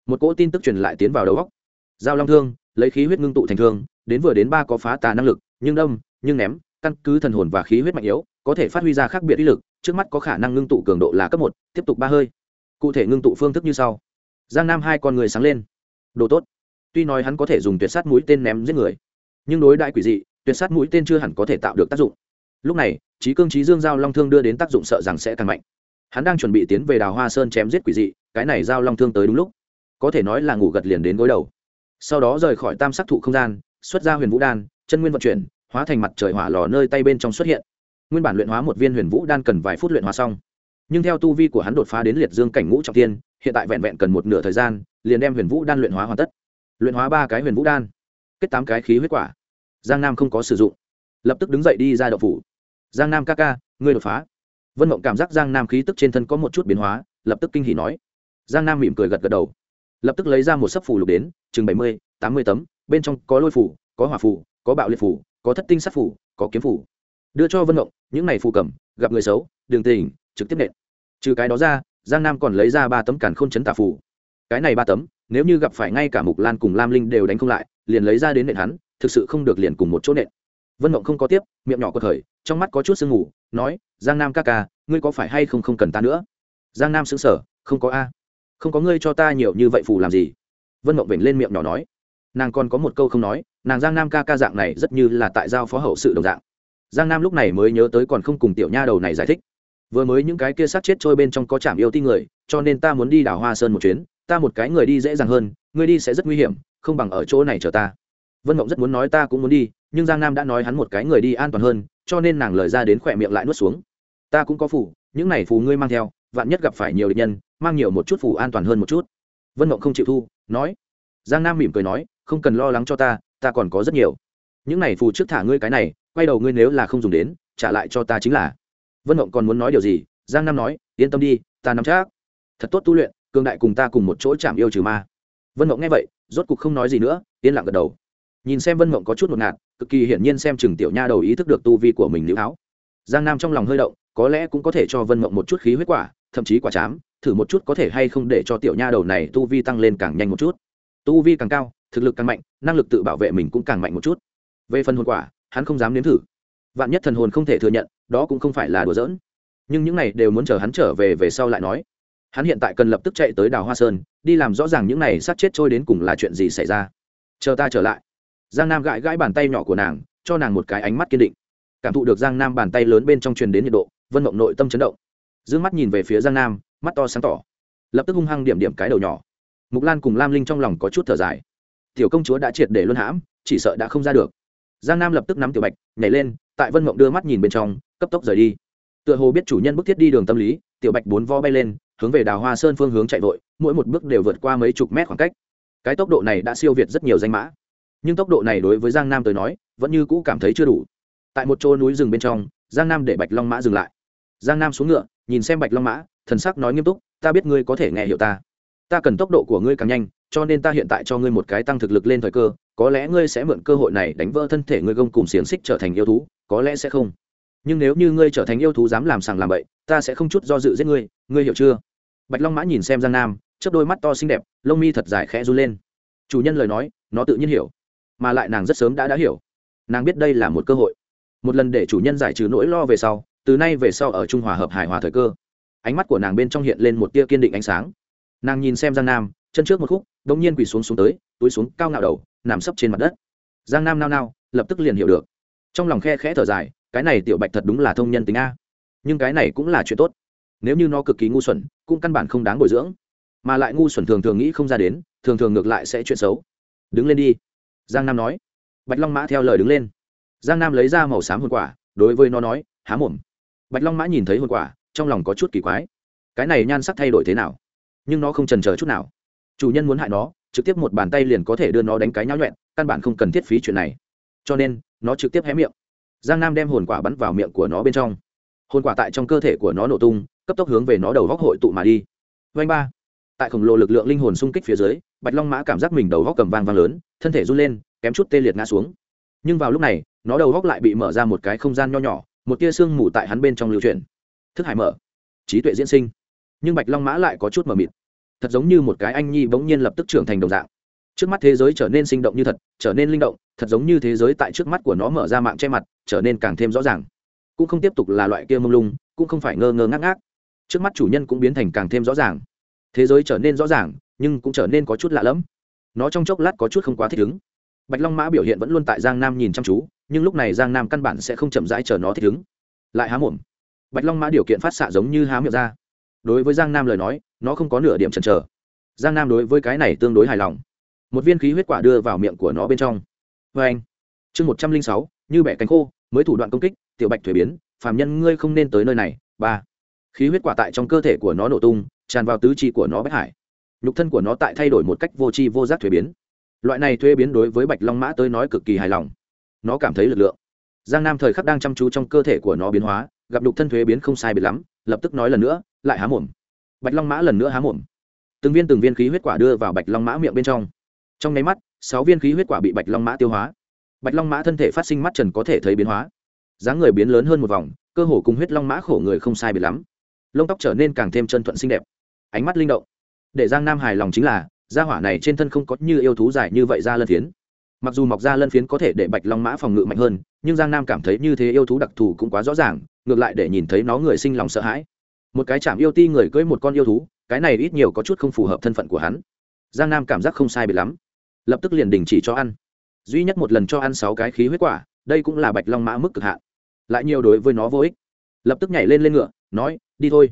Một cỗ tin tức truyền lại tiến vào đầu góc giao long thương, lấy khí huyết ngưng tụ thành thương, đến vừa đến ba có phá tà năng lực, nhưng đâm, nhưng ném căn cứ thần hồn và khí huyết mạnh yếu, có thể phát huy ra khác biệt uy lực, trước mắt có khả năng ngưng tụ cường độ là cấp một, tiếp tục ba hơi. Cụ thể ngưng tụ phương thức như sau. Giang nam hai con người sáng lên. Đồ tốt. Tuy nói hắn có thể dùng tuyệt sát mũi tên ném giết người, nhưng đối đại quỷ dị, tuyệt sát mũi tên chưa hẳn có thể tạo được tác dụng. Lúc này trí cương trí dương giao long thương đưa đến tác dụng sợ rằng sẽ càng mạnh. Hắn đang chuẩn bị tiến về đào hoa sơn chém giết quỷ dị, cái này giao long thương tới đúng lúc. Có thể nói là ngủ gật liền đến gối đầu. Sau đó rời khỏi tam sắc thụ không gian, xuất ra huyền vũ đan, chân nguyên vận chuyển hóa thành mặt trời hỏa lò nơi tay bên trong xuất hiện. Nguyên bản luyện hóa một viên huyền vũ đan cần vài phút luyện hóa xong. Nhưng theo tu vi của hắn đột phá đến liệt dương cảnh ngũ trọng tiên hiện tại vẹn vẹn cần một nửa thời gian, liền đem huyền vũ đan luyện hóa hoàn tất. Luyện hóa ba cái huyền vũ đan, kết tám cái khí huyết quả. Giang nam không có sử dụng. Lập tức đứng dậy đi ra đậu phủ. Giang nam ca ca, ngươi đột phá. Vân mộng cảm giác giang nam khí tức trên thân có một chút biến hóa, lập tức kinh hỉ nói. Giang nam mỉm cười gật gật đầu. Lập tức lấy ra một sấp phủ lục đến, chừng bảy mươi, tám mươi tấm, bên trong có lôi phủ có hỏa phủ có bạo liệt phủ có thất tinh sát phủ, có kiếm phủ. Đưa cho vân mộng những này phù cầm, gặp người xấu, đường tình, trực tiếp nện. Trừ cái đó ra, giang nam còn lấy ra ba tấm càn k h ô n chấn tà phủ cái này ba tấm, nếu như gặp phải ngay cả mục lan cùng lam linh đều đánh không lại, liền lấy ra đến nện hắn, thực sự không được liền cùng một chỗ nện. Vân mộng không có tiếp, miệng nhỏ có thời trong mắt có chút sương ngủ nói, giang nam ca ca, ngươi có phải hay không không cần ta nữa? Giang nam xứng sở không có a. Không có ngươi cho ta nhiều như vậy phù làm gì? Vân mộng vểnh lên miệng nhỏ nói. Nàng còn có một câu không nói nàng giang nam ca ca dạng này rất như là tại giao phó hậu sự đồng dạng. giang nam lúc này mới nhớ tới còn không cùng tiểu nha đầu này giải thích. vừa mới những cái kia sát chết trôi bên trong có chạm yêu ti người, cho nên ta muốn đi đảo hoa sơn một chuyến, ta một cái người đi dễ dàng hơn ngươi đi sẽ rất nguy hiểm, không bằng ở chỗ này chờ ta. Vân mộng rất muốn nói ta cũng muốn đi, nhưng giang nam đã nói hắn một cái người đi an toàn hơn, cho nên nàng lời ra đến khỏe miệng lại nuốt xuống. ta cũng có phủ những này phù ngươi mang theo, vạn nhất gặp phải nhiều địch nhân, mang nhiều một chút phù an toàn hơn một chút. Vân mộng không chịu thu, nói. giang nam mỉm cười nói, không cần lo lắng cho ta ta còn có rất nhiều. Những này phù trước thả ngươi cái này, quay đầu ngươi nếu là không dùng đến, trả lại cho ta chính là. Vân mộng còn muốn nói điều gì? Giang nam nói, yên tâm đi, ta nắm chắc. Thật tốt tu luyện, cường đại cùng ta cùng một chỗ chạm yêu trừ ma. Vân mộng nghe vậy, rốt cục không nói gì nữa, yên lặng gật đầu. Nhìn xem vân mộng có chút ngột ngạt, cực kỳ hiển nhiên xem chừng tiểu nha đầu ý thức được tu vi của mình nữ áo giang nam trong lòng hơi động, có lẽ cũng có thể cho vân mộng một chút khí huyết quả, thậm chí quả chám, thử một chút có thể hay không để cho tiểu nha đầu này tu vi tăng lên càng nhanh một chút. Tu vi càng cao thực lực càng mạnh, năng lực tự bảo vệ mình cũng càng mạnh một chút. Về phần hồn quả, hắn không dám nếm thử. Vạn nhất thần hồn không thể thừa nhận, đó cũng không phải là đùa giỡn. Nhưng những này đều muốn chờ hắn trở về về sau lại nói. Hắn hiện tại cần lập tức chạy tới đào hoa sơn, đi làm rõ ràng những này sát chết trôi đến cùng là chuyện gì xảy ra. Chờ ta trở lại. Giang nam gãi gãi bàn tay nhỏ của nàng, cho nàng một cái ánh mắt kiên định. Cảm thụ được giang nam bàn tay lớn bên trong truyền đến nhiệt độ, vân mộng nội tâm chấn động. D ư ơ n g mắt nhìn về phía giang nam, mắt to sáng tỏ. Lập tức hung hăng điểm điểm cái đầu nhỏ. Mục lan cùng lam linh trong lòng có chút thở dài tiểu công chúa đã triệt để luân hãm, chỉ sợ đã không ra được. Giang nam lập tức nắm tiểu bạch, nhảy lên, tại vân mộng đưa mắt nhìn bên trong, cấp tốc rời đi. Tựa hồ biết chủ nhân bức thiết đi đường tâm lý, tiểu bạch bốn vo bay lên, hướng về đào hoa sơn phương hướng chạy vội, mỗi một bước đều vượt qua mấy chục mét khoảng cách. Cái tốc độ này đã siêu việt rất nhiều danh mã. Nhưng tốc độ này đối với giang nam tới nói, vẫn như cũ cảm thấy chưa đủ. Tại một chỗ núi rừng bên trong, giang nam để bạch long mã dừng lại. Giang nam xuống ngựa, nhìn xem bạch long mã, thần sắc nói nghiêm túc, ta biết ngươi có thể nghe hiểu ta. Ta cần tốc độ của ngươi càng nhanh cho nên ta hiện tại cho ngươi một cái tăng thực lực lên thời cơ, có lẽ ngươi sẽ mượn cơ hội này đánh vỡ thân thể ngươi gông cùng xiềng xích trở thành yêu thú, có lẽ sẽ không. Nhưng nếu như ngươi trở thành yêu thú dám làm sàng làm bậy, ta sẽ không chút do dự giết ngươi ngươi hiểu chưa? Bạch long mã nhìn xem giang nam, chớp đôi mắt to xinh đẹp, lông mi thật dài khẽ run lên. Chủ nhân lời nói, nó tự nhiên hiểu, mà lại nàng rất sớm đã đã hiểu. Nàng biết đây là một cơ hội. Một lần để chủ nhân giải trừ nỗi lo về sau, từ nay về sau ở trung hòa hợp hài hòa thời cơ. Ánh mắt của nàng bên trong hiện lên một tia kiên định ánh sáng. Nàng nhìn xem giang nam chân trước một khúc đ ỗ n g nhiên quỳ xuống xuống tới, túi xuống cao ngạo đầu, nằm sấp trên mặt đất. Giang nam nao nao, lập tức liền hiểu được. Trong lòng khe khẽ thở dài, cái này tiểu bạch thật đúng là thông nhân tính a. Nhưng cái này cũng là chuyện tốt. Nếu như nó cực kỳ ngu xuẩn, cũng căn bản không đáng bồi dưỡng. Mà lại ngu xuẩn thường thường nghĩ không ra đến, thường thường ngược lại sẽ chuyện xấu. Đứng lên đi. Giang nam nói. Bạch long mã theo lời đứng lên. Giang nam lấy ra màu xám hồn quả, đối với nó nói, há mồm. Bạch long mã nhìn thấy hồn quả, trong lòng có chút kỳ quái. Cái này nhan sắc thay đổi thế nào? Nhưng nó không trần c chút nào chủ nhân muốn hại nó, trực tiếp một bàn tay liền có thể đưa nó đánh cái nháo nhuẹn, căn bản không cần thiết phí chuyện này. Cho nên, nó trực tiếp hé miệng. Giang nam đem hồn quả bắn vào miệng của nó bên trong. Hồn quả tại trong cơ thể của nó nổ tung, cấp tốc hướng về nó đầu góc hội tụ mà đi. Vanh ba. Tại khổng lồ lực lượng linh hồn xung kích phía dưới, bạch long mã cảm giác mình đầu góc cầm vang vang lớn, thân thể run lên, kém chút tê liệt ngã xuống. Nhưng vào lúc này, nó đầu góc lại bị mở ra một cái không gian nho nhỏ, một tia sương mù tại hắn bên trong lưu truyền thức hải mở. Trí tuệ diễn sinh. Nhưng bạch long mã lại có chút mờ mịt thật giống như một cái anh nhi bỗng nhiên lập tức trưởng thành đồng dạng. Trước mắt thế giới trở nên sinh động như thật, trở nên linh động, thật giống như thế giới tại trước mắt của nó mở ra mạng che mặt, trở nên càng thêm rõ ràng. Cũng không tiếp tục là loại kia mông lung, cũng không phải ngơ ngơ ngác ngác. Trước mắt chủ nhân cũng biến thành càng thêm rõ ràng. Thế giới trở nên rõ ràng, nhưng cũng trở nên có chút lạ lẫm. Nó trong chốc lát có chút không quá thích ứng. Bạch long mã biểu hiện vẫn luôn tại giang nam nhìn chăm chú, nhưng lúc này giang nam căn bản sẽ không chậm rãi chờ nó thích ứng. Lại há mồm. Bạch long mã điều kiện phát xạ giống như há miệng ra đối với giang nam lời nói, nó không có nửa điểm chần chờ. Giang nam đối với cái này tương đối hài lòng. Một viên khí huyết quả đưa vào miệng của nó bên trong. Vê anh, chương một trăm linh sáu, như bẻ cánh khô, mới thủ đoạn công kích, tiểu bạch thuế biến, phàm nhân ngươi không nên tới nơi này. Ba, khí huyết quả tại trong cơ thể của nó nổ tung, tràn vào tứ chi của nó bách hải. Nhục thân của nó tại thay đổi một cách vô tri vô giác thuế biến. Loại này thuế biến đối với bạch long mã tới nói cực kỳ hài lòng. Nó cảm thấy lực lượng. Giang nam thời khắc đang chăm chú trong cơ thể của nó biến hóa, gặp nhục thân thuế biến không sai biệt lắm lập tức nói lần nữa, lại há mồm. Bạch long mã lần nữa há mồm. Từng viên từng viên khí huyết quả đưa vào bạch long mã miệng bên trong. Trong nháy mắt, sáu viên khí huyết quả bị bạch long mã tiêu hóa. Bạch long mã thân thể phát sinh mắt trần có thể thấy biến hóa. Dáng người biến lớn hơn một vòng, cơ hồ cùng huyết long mã khổ người không sai biệt lắm. Lông tóc trở nên càng thêm chân thuận xinh đẹp. Ánh mắt linh động. Để giang nam hài lòng chính là, gia hỏa này trên thân không có như yêu thú dài như vậy ra lân phiến. Mặc dù mọc ra lân phiến có thể để bạch long mã phòng ngự mạnh hơn, nhưng giang nam cảm thấy như thế yêu thú đặc thù cũng quá rõ ràng ngược lại để nhìn thấy nó người sinh lòng sợ hãi. Một cái chạm yêu ti người cưỡi một con yêu thú, cái này ít nhiều có chút không phù hợp thân phận của hắn. Giang nam cảm giác không sai biệt lắm. Lập tức liền đình chỉ cho ăn. Duy nhất một lần cho ăn sáu cái khí huyết quả, đây cũng là bạch long mã mức cực hạn. Lại nhiều đối với nó vô ích. Lập tức nhảy lên lên ngựa, nói, đi thôi.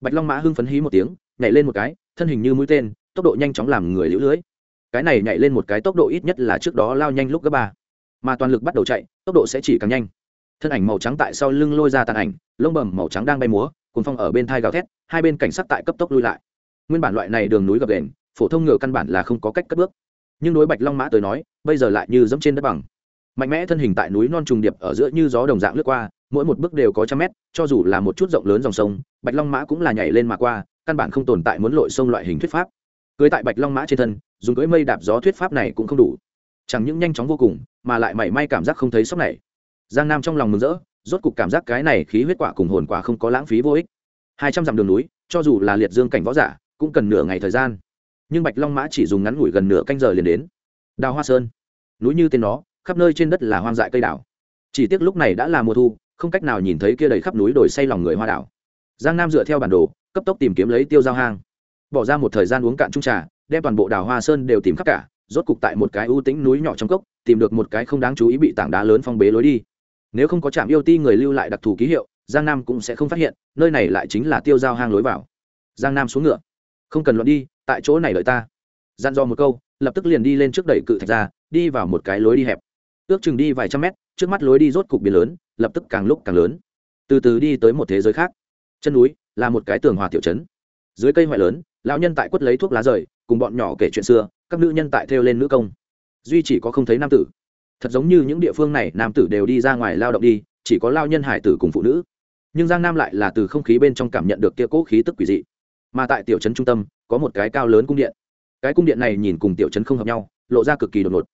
Bạch long mã hưng phấn hí một tiếng, nhảy lên một cái, thân hình như mũi tên, tốc độ nhanh chóng làm người lũ lưới. Cái này nhảy lên một cái tốc độ ít nhất là trước đó lao nhanh lúc gấp ba. Mà toàn lực bắt đầu chạy, tốc độ sẽ chỉ càng nhanh thân ảnh màu trắng tại sau lưng lôi ra tàn ảnh, lông bầm màu trắng đang bay múa cùng phong ở bên thai gào thét, hai bên cảnh sát tại cấp tốc lui lại. Nguyên bản loại này đường núi gập đền, phổ thông ngựa căn bản là không có cách cất bước. Nhưng đối bạch long mã tới nói, bây giờ lại như dẫm trên đất bằng. Mạnh mẽ thân hình tại núi non trùng điệp ở giữa như gió đồng dạng lướt qua, mỗi một bước đều có trăm mét, cho dù là một chút rộng lớn dòng sông, bạch long mã cũng là nhảy lên mà qua, căn bản không tồn tại muốn lội sông loại hình thuyết pháp. Cưới tại bạch long mã trên thân, dùng cưới mây đạp gió thuyết pháp này cũng không đủ. Chẳng những nhanh chóng vô cùng, mà lại mảy may cảm giác không thấy sốc này giang nam trong lòng mừng rỡ, rốt cục cảm giác cái này khí huyết quả cùng hồn quả không có lãng phí vô ích. Hai trăm dặm đường núi, cho dù là liệt dương cảnh võ giả, cũng cần nửa ngày thời gian. Nhưng bạch long mã chỉ dùng ngắn ngủi gần nửa canh giờ liền đến. Đào hoa sơn, núi như tên nó, khắp nơi trên đất là hoang dại cây đảo. Chỉ tiếc lúc này đã là mùa thu, không cách nào nhìn thấy kia đầy khắp núi đồi say lòng người hoa đảo. Giang nam dựa theo bản đồ, cấp tốc tìm kiếm lấy tiêu giao hang. Bỏ ra một thời gian uống cạn trung trà, đem toàn bộ đảo hoa sơn đều tìm khắp cả, rốt cục tại một cái ưu tĩnh núi nhỏ trong cốc, tìm được một cái không đáng chú ý bị tảng đá lớn phong bế lối đi nếu không có trạm yêu ti người lưu lại đặc thù ký hiệu, giang nam cũng sẽ không phát hiện, nơi này lại chính là tiêu giao hang lối vào. Giang nam xuống ngựa. Không cần luận đi, tại chỗ này đợi ta. Dặn dò một câu, lập tức liền đi lên trước đẩy cự thạch ra, đi vào một cái lối đi hẹp. Ước chừng đi vài trăm mét, trước mắt lối đi rốt cục biến lớn, lập tức càng lúc càng lớn. Từ từ đi tới một thế giới khác. Chân núi là một cái tường hòa tiểu trấn. Dưới cây ngoại lớn, lão nhân tại quất lấy thuốc lá rời, cùng bọn nhỏ kể chuyện xưa, các nữ nhân tại theo lên nữ công. Duy chỉ có không thấy nam tử thật giống như những địa phương này, nam tử đều đi ra ngoài lao động đi, chỉ có lao nhân hải tử cùng phụ nữ. Nhưng giang nam lại là từ không khí bên trong cảm nhận được kia cố khí tức quỷ dị. Mà tại tiểu trấn trung tâm, có một cái cao lớn cung điện. Cái cung điện này nhìn cùng tiểu trấn không hợp nhau, lộ ra cực kỳ đột ngột.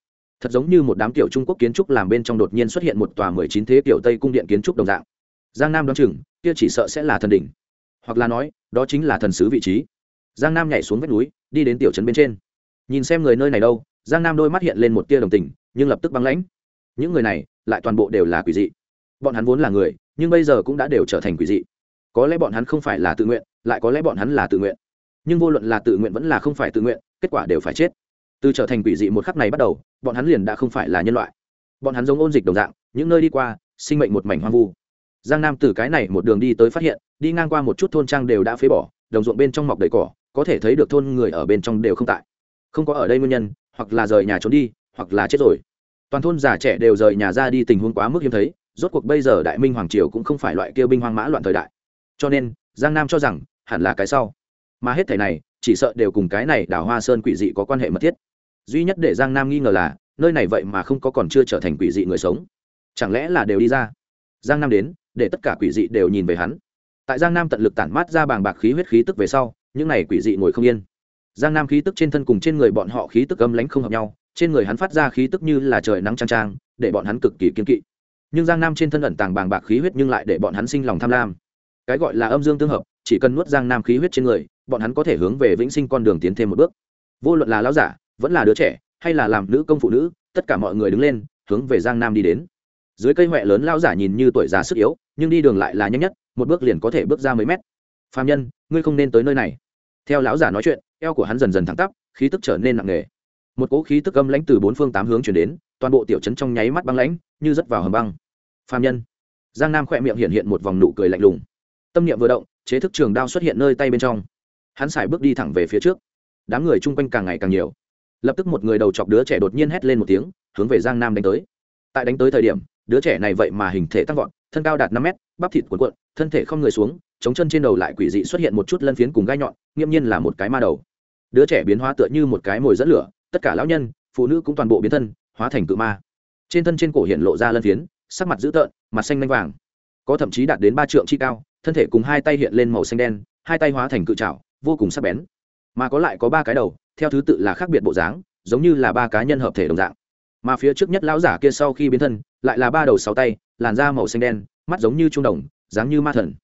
Thật giống như một đám tiểu trung quốc kiến trúc làm bên trong đột nhiên xuất hiện một tòa mười chín thế kiểu tây cung điện kiến trúc đồng dạng. Giang nam đoán chừng, kia chỉ sợ sẽ là thần đỉnh. Hoặc là nói, đó chính là thần sứ vị trí. Giang nam nhảy xuống vách núi, đi đến tiểu trấn bên trên. Nhìn xem người nơi này đâu, giang nam đôi mắt hiện lên một tia đồng tình nhưng lập tức băng lãnh. Những người này lại toàn bộ đều là quỷ dị. Bọn hắn vốn là người, nhưng bây giờ cũng đã đều trở thành quỷ dị. Có lẽ bọn hắn không phải là tự nguyện, lại có lẽ bọn hắn là tự nguyện. Nhưng vô luận là tự nguyện vẫn là không phải tự nguyện, kết quả đều phải chết. Từ trở thành quỷ dị một khắc này bắt đầu, bọn hắn liền đã không phải là nhân loại. Bọn hắn giống ôn dịch đồng dạng, những nơi đi qua, sinh mệnh một mảnh hoang vu. Giang nam từ cái này một đường đi tới phát hiện, đi ngang qua một chút thôn trang đều đã phế bỏ, đồng ruộng bên trong mọc đầy cỏ, có thể thấy được thôn người ở bên trong đều không tại. Không có ở đây nguyên nhân, hoặc là rời nhà trốn đi hoặc là chết rồi. Toàn thôn già trẻ đều rời nhà ra đi tình huống quá mức hiếm thấy, rốt cuộc bây giờ đại minh hoàng triều cũng không phải loại kêu binh hoang mã loạn thời đại. Cho nên, giang nam cho rằng, hẳn là cái sau. Mà hết thảy này, chỉ sợ đều cùng cái này đảo hoa sơn quỷ dị có quan hệ mật thiết. Duy nhất để giang nam nghi ngờ là, nơi này vậy mà không có còn chưa trở thành quỷ dị người sống. Chẳng lẽ là đều đi ra? Giang nam đến, để tất cả quỷ dị đều nhìn về hắn. Tại giang nam tận lực tản mát ra bàng bạc khí huyết khí tức về sau, những này quỷ dị ngồi không yên giang nam khí tức trên thân cùng trên người bọn họ khí tức âm lãnh không hợp nhau, trên người hắn phát ra khí tức như là trời nắng trang trang để bọn hắn cực kỳ kiên kỵ. Nhưng giang nam trên thân ẩn tàng bàng bạc khí huyết nhưng lại để bọn hắn sinh lòng tham lam. Cái gọi là âm dương tương hợp, chỉ cần nuốt giang nam khí huyết trên người, bọn hắn có thể hướng về vĩnh sinh con đường tiến thêm một bước. Vô luận là lão giả, vẫn là đứa trẻ, hay là làm nữ công phụ nữ, tất cả mọi người đứng lên, hướng về giang nam đi đến. Dưới cây huệ lớn lão giả nhìn như tuổi già sức yếu, nhưng đi đường lại là nhanh nhất, một bước liền có thể bước ra mấy mét. Phạm nhân, ngươi không nên tới nơi này theo lão giả nói chuyện, eo của hắn dần dần thẳng tắp, khí tức trở nên nặng nề. Một cỗ khí tức âm lãnh từ bốn phương tám hướng chuyển đến, toàn bộ tiểu trấn trong nháy mắt băng lãnh, như rớt vào hầm băng. Phạm nhân. Giang nam khỏe miệng hiện hiện một vòng nụ cười lạnh lùng. Tâm niệm vừa động, chế thức trường đao xuất hiện nơi tay bên trong. Hắn xài bước đi thẳng về phía trước. Đám người chung quanh càng ngày càng nhiều. Lập tức một người đầu chọc đứa trẻ đột nhiên hét lên một tiếng, hướng về giang nam đánh tới. Tại đánh tới thời điểm, đứa trẻ này vậy mà hình thể tăng vọt, thân cao đạt năm mét, bắp thịt cuộn cuộn, thân thể không người xuống chống chân trên đầu lại quỷ dị xuất hiện một chút lân phiến cùng gai nhọn nghiêm nhiên là một cái ma đầu. Đứa trẻ biến hóa tựa như một cái mồi dẫn lửa, tất cả lão nhân, phụ nữ cũng toàn bộ biến thân, hóa thành cự ma. Trên thân trên cổ hiện lộ ra lân phiến, sắc mặt dữ tợn, mặt xanh lanh vàng. Có thậm chí đạt đến ba trượng chi cao, thân thể cùng hai tay hiện lên màu xanh đen, hai tay hóa thành cự trào vô cùng sắc bén. Mà có lại có ba cái đầu, theo thứ tự là khác biệt bộ dáng, giống như là ba cá nhân hợp thể đồng dạng. Mà phía trước nhất lão giả kia sau khi biến thân, lại là ba đầu sáu tay, làn da màu xanh đen, mắt giống như trung đồng, dáng như ma thần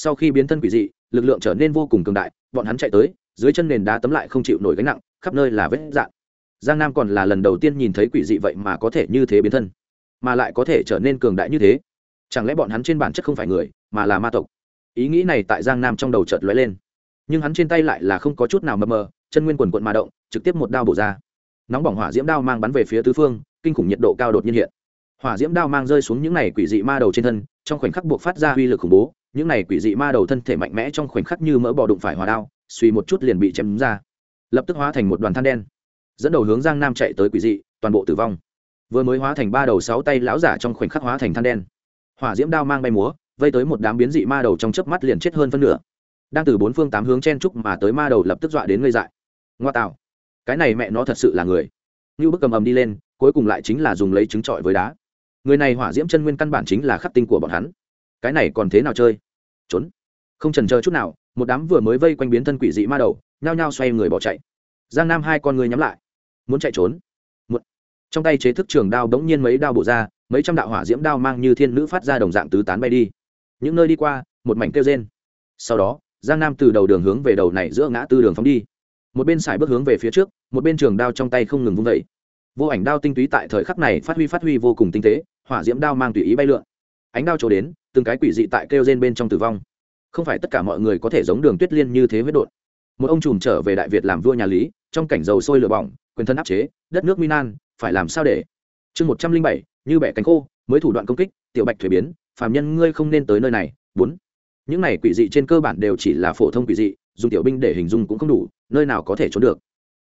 sau khi biến thân quỷ dị, lực lượng trở nên vô cùng cường đại, bọn hắn chạy tới, dưới chân nền đá tấm lại không chịu nổi gánh nặng, khắp nơi là vết dạn giang nam còn là lần đầu tiên nhìn thấy quỷ dị vậy mà có thể như thế biến thân, mà lại có thể trở nên cường đại như thế. Chẳng lẽ bọn hắn trên bản chất không phải người, mà là ma tộc? Ý nghĩ này tại giang nam trong đầu chợt lóe lên. Nhưng hắn trên tay lại là không có chút nào mờ mờ, chân nguyên quần quận mà động, trực tiếp một đao bổ ra. Nóng bỏng hỏa diễm đao mang bắn về phía tứ phương, kinh khủng nhiệt độ cao đột nhiên hiện. Hỏa diễm đao mang rơi xuống những này quỷ dị ma đầu trên thân, trong khoảnh khắc buộc phát ra uy lực khủng bố những này quỷ dị ma đầu thân thể mạnh mẽ trong khoảnh khắc như mỡ bò đụng phải hỏa đao, suy một chút liền bị chém ra. Lập tức hóa thành một đoàn than đen, dẫn đầu hướng giang nam chạy tới quỷ dị, toàn bộ tử vong. Vừa mới hóa thành ba đầu sáu tay lão giả trong khoảnh khắc hóa thành than đen. Hỏa diễm đao mang bay múa, vây tới một đám biến dị ma đầu trong chớp mắt liền chết hơn phân nửa. Đang từ bốn phương tám hướng chen trúc mà tới ma đầu lập tức dọa đến ngây dại. Ngoa tạo. Cái này mẹ nó thật sự là người. Như bức cầm ầm đi lên, cuối cùng lại chính là dùng lấy trứng trọi với đá. Người này hỏa diễm chân nguyên căn bản chính là khắc tinh của bọn hắn cái này còn thế nào chơi? Trốn. Không trần chờ chút nào, một đám vừa mới vây quanh biến thân quỷ dị ma đầu, nhao nhao xoay người bỏ chạy. Giang nam hai con người nhắm lại. Muốn chạy trốn. Một. Trong tay chế thức trường đao bỗng nhiên mấy đao bổ ra, mấy trăm đạo hỏa diễm đao mang như thiên nữ phát ra đồng dạng tứ tán bay đi. Những nơi đi qua, một mảnh kêu rên. Sau đó, giang nam từ đầu đường hướng về đầu này giữa ngã tư đường phóng đi. Một bên xài bước hướng về phía trước, một bên trường đao trong tay không ngừng vung vẩy vô ảnh đao tinh túy tại thời khắc này phát huy phát huy vô cùng tinh tế, hỏa diễm đao mang tùy ý bay lượn ánh đao trổ đến, từng cái quỷ dị tại kêu rên bên trong tử vong. Không phải tất cả mọi người có thể giống đường tuyết liên như thế huyết đột một ông trùm trở về đại việt làm vua nhà lý, trong cảnh dầu sôi lửa bỏng, quyền thân áp chế, đất nước minan phải làm sao để? Chương một trăm linh bảy, như bẻ cánh khô, mới thủ đoạn công kích, tiểu bạch thuế biến, phàm nhân ngươi không nên tới nơi này. Bốn, những này quỷ dị trên cơ bản đều chỉ là phổ thông quỷ dị, dùng tiểu binh để hình dung cũng không đủ, nơi nào có thể trốn được.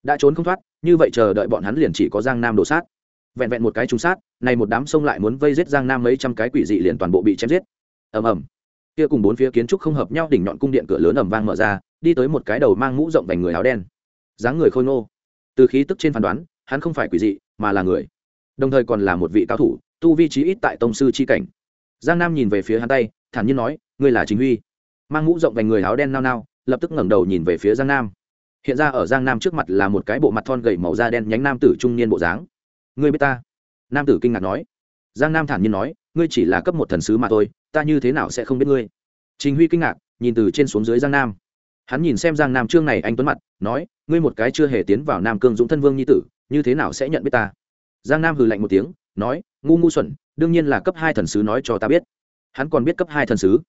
Đã trốn không thoát, như vậy chờ đợi bọn hắn liền chỉ có giang nam đổ sát vẹn vẹn một cái trúng sát, này một đám sông lại muốn vây giết giang nam mấy trăm cái quỷ dị liền toàn bộ bị chém giết. Ầm ầm. Kia cùng bốn phía kiến trúc không hợp nhau, đỉnh nhọn cung điện cửa lớn ầm vang mở ra, đi tới một cái đầu mang mũ rộng vành người áo đen. Dáng người khôi ngô. Từ khí tức trên phán đoán, hắn không phải quỷ dị, mà là người. Đồng thời còn là một vị cao thủ, tu vi trí ít tại tông sư chi cảnh. Giang nam nhìn về phía hắn tay, thản nhiên nói, ngươi là chính huy. Mang mũ rộng vành người áo đen nao nao, lập tức ngẩng đầu nhìn về phía giang nam. Hiện ra ở giang nam trước mặt là một cái bộ mặt thon gầy màu da đen nhánh nam tử trung niên bộ dáng ngươi biết ta? Nam tử kinh ngạc nói. Giang nam thản nhiên nói, ngươi chỉ là cấp một thần sứ mà thôi, ta như thế nào sẽ không biết ngươi? Trình huy kinh ngạc, nhìn từ trên xuống dưới giang nam. Hắn nhìn xem giang nam trương này anh tuấn mặt, nói, ngươi một cái chưa hề tiến vào nam cương dũng thân vương nhi tử, như thế nào sẽ nhận biết ta? Giang nam hừ lạnh một tiếng, nói, ngu ngu xuẩn, đương nhiên là cấp hai thần sứ nói cho ta biết. Hắn còn biết cấp hai thần sứ.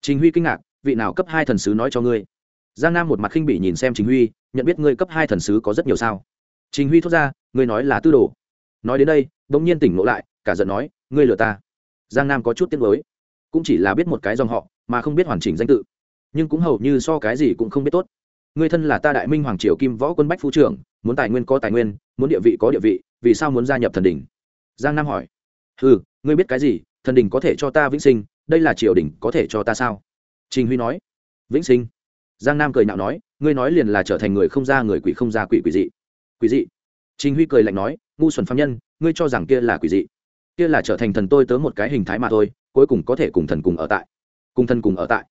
Trình huy kinh ngạc, vị nào cấp hai thần sứ nói cho ngươi? Giang nam một mặt khinh bỉ nhìn xem trình huy, nhận biết ngươi cấp hai thần sứ có rất nhiều sao? Trình huy thốt ra, ngươi nói là tư đồ nói đến đây, bỗng nhiên tỉnh ngộ lại, cả giận nói, ngươi lừa ta. Giang nam có chút tiếc mới cũng chỉ là biết một cái dòng họ, mà không biết hoàn chỉnh danh tự. Nhưng cũng hầu như so cái gì cũng không biết tốt. Ngươi thân là ta đại minh hoàng triều kim võ quân bách phu trưởng, muốn tài nguyên có tài nguyên, muốn địa vị có địa vị, vì sao muốn gia nhập thần đình giang nam hỏi. Ừ ngươi biết cái gì, thần đình có thể cho ta vĩnh sinh, đây là triều đình có thể cho ta sao? Trình huy nói. Vĩnh sinh. Giang nam cười nhạo nói, ngươi nói liền là trở thành người không ra người quỷ không ra quỷ quỷ dị. Quỷ dị? Trình huy cười lạnh nói ngu xuẩn phạm nhân, ngươi cho rằng kia là quỷ dị. Kia là trở thành thần tôi tớ một cái hình thái mà thôi, cuối cùng có thể cùng thần cùng ở tại. Cùng thần cùng ở tại.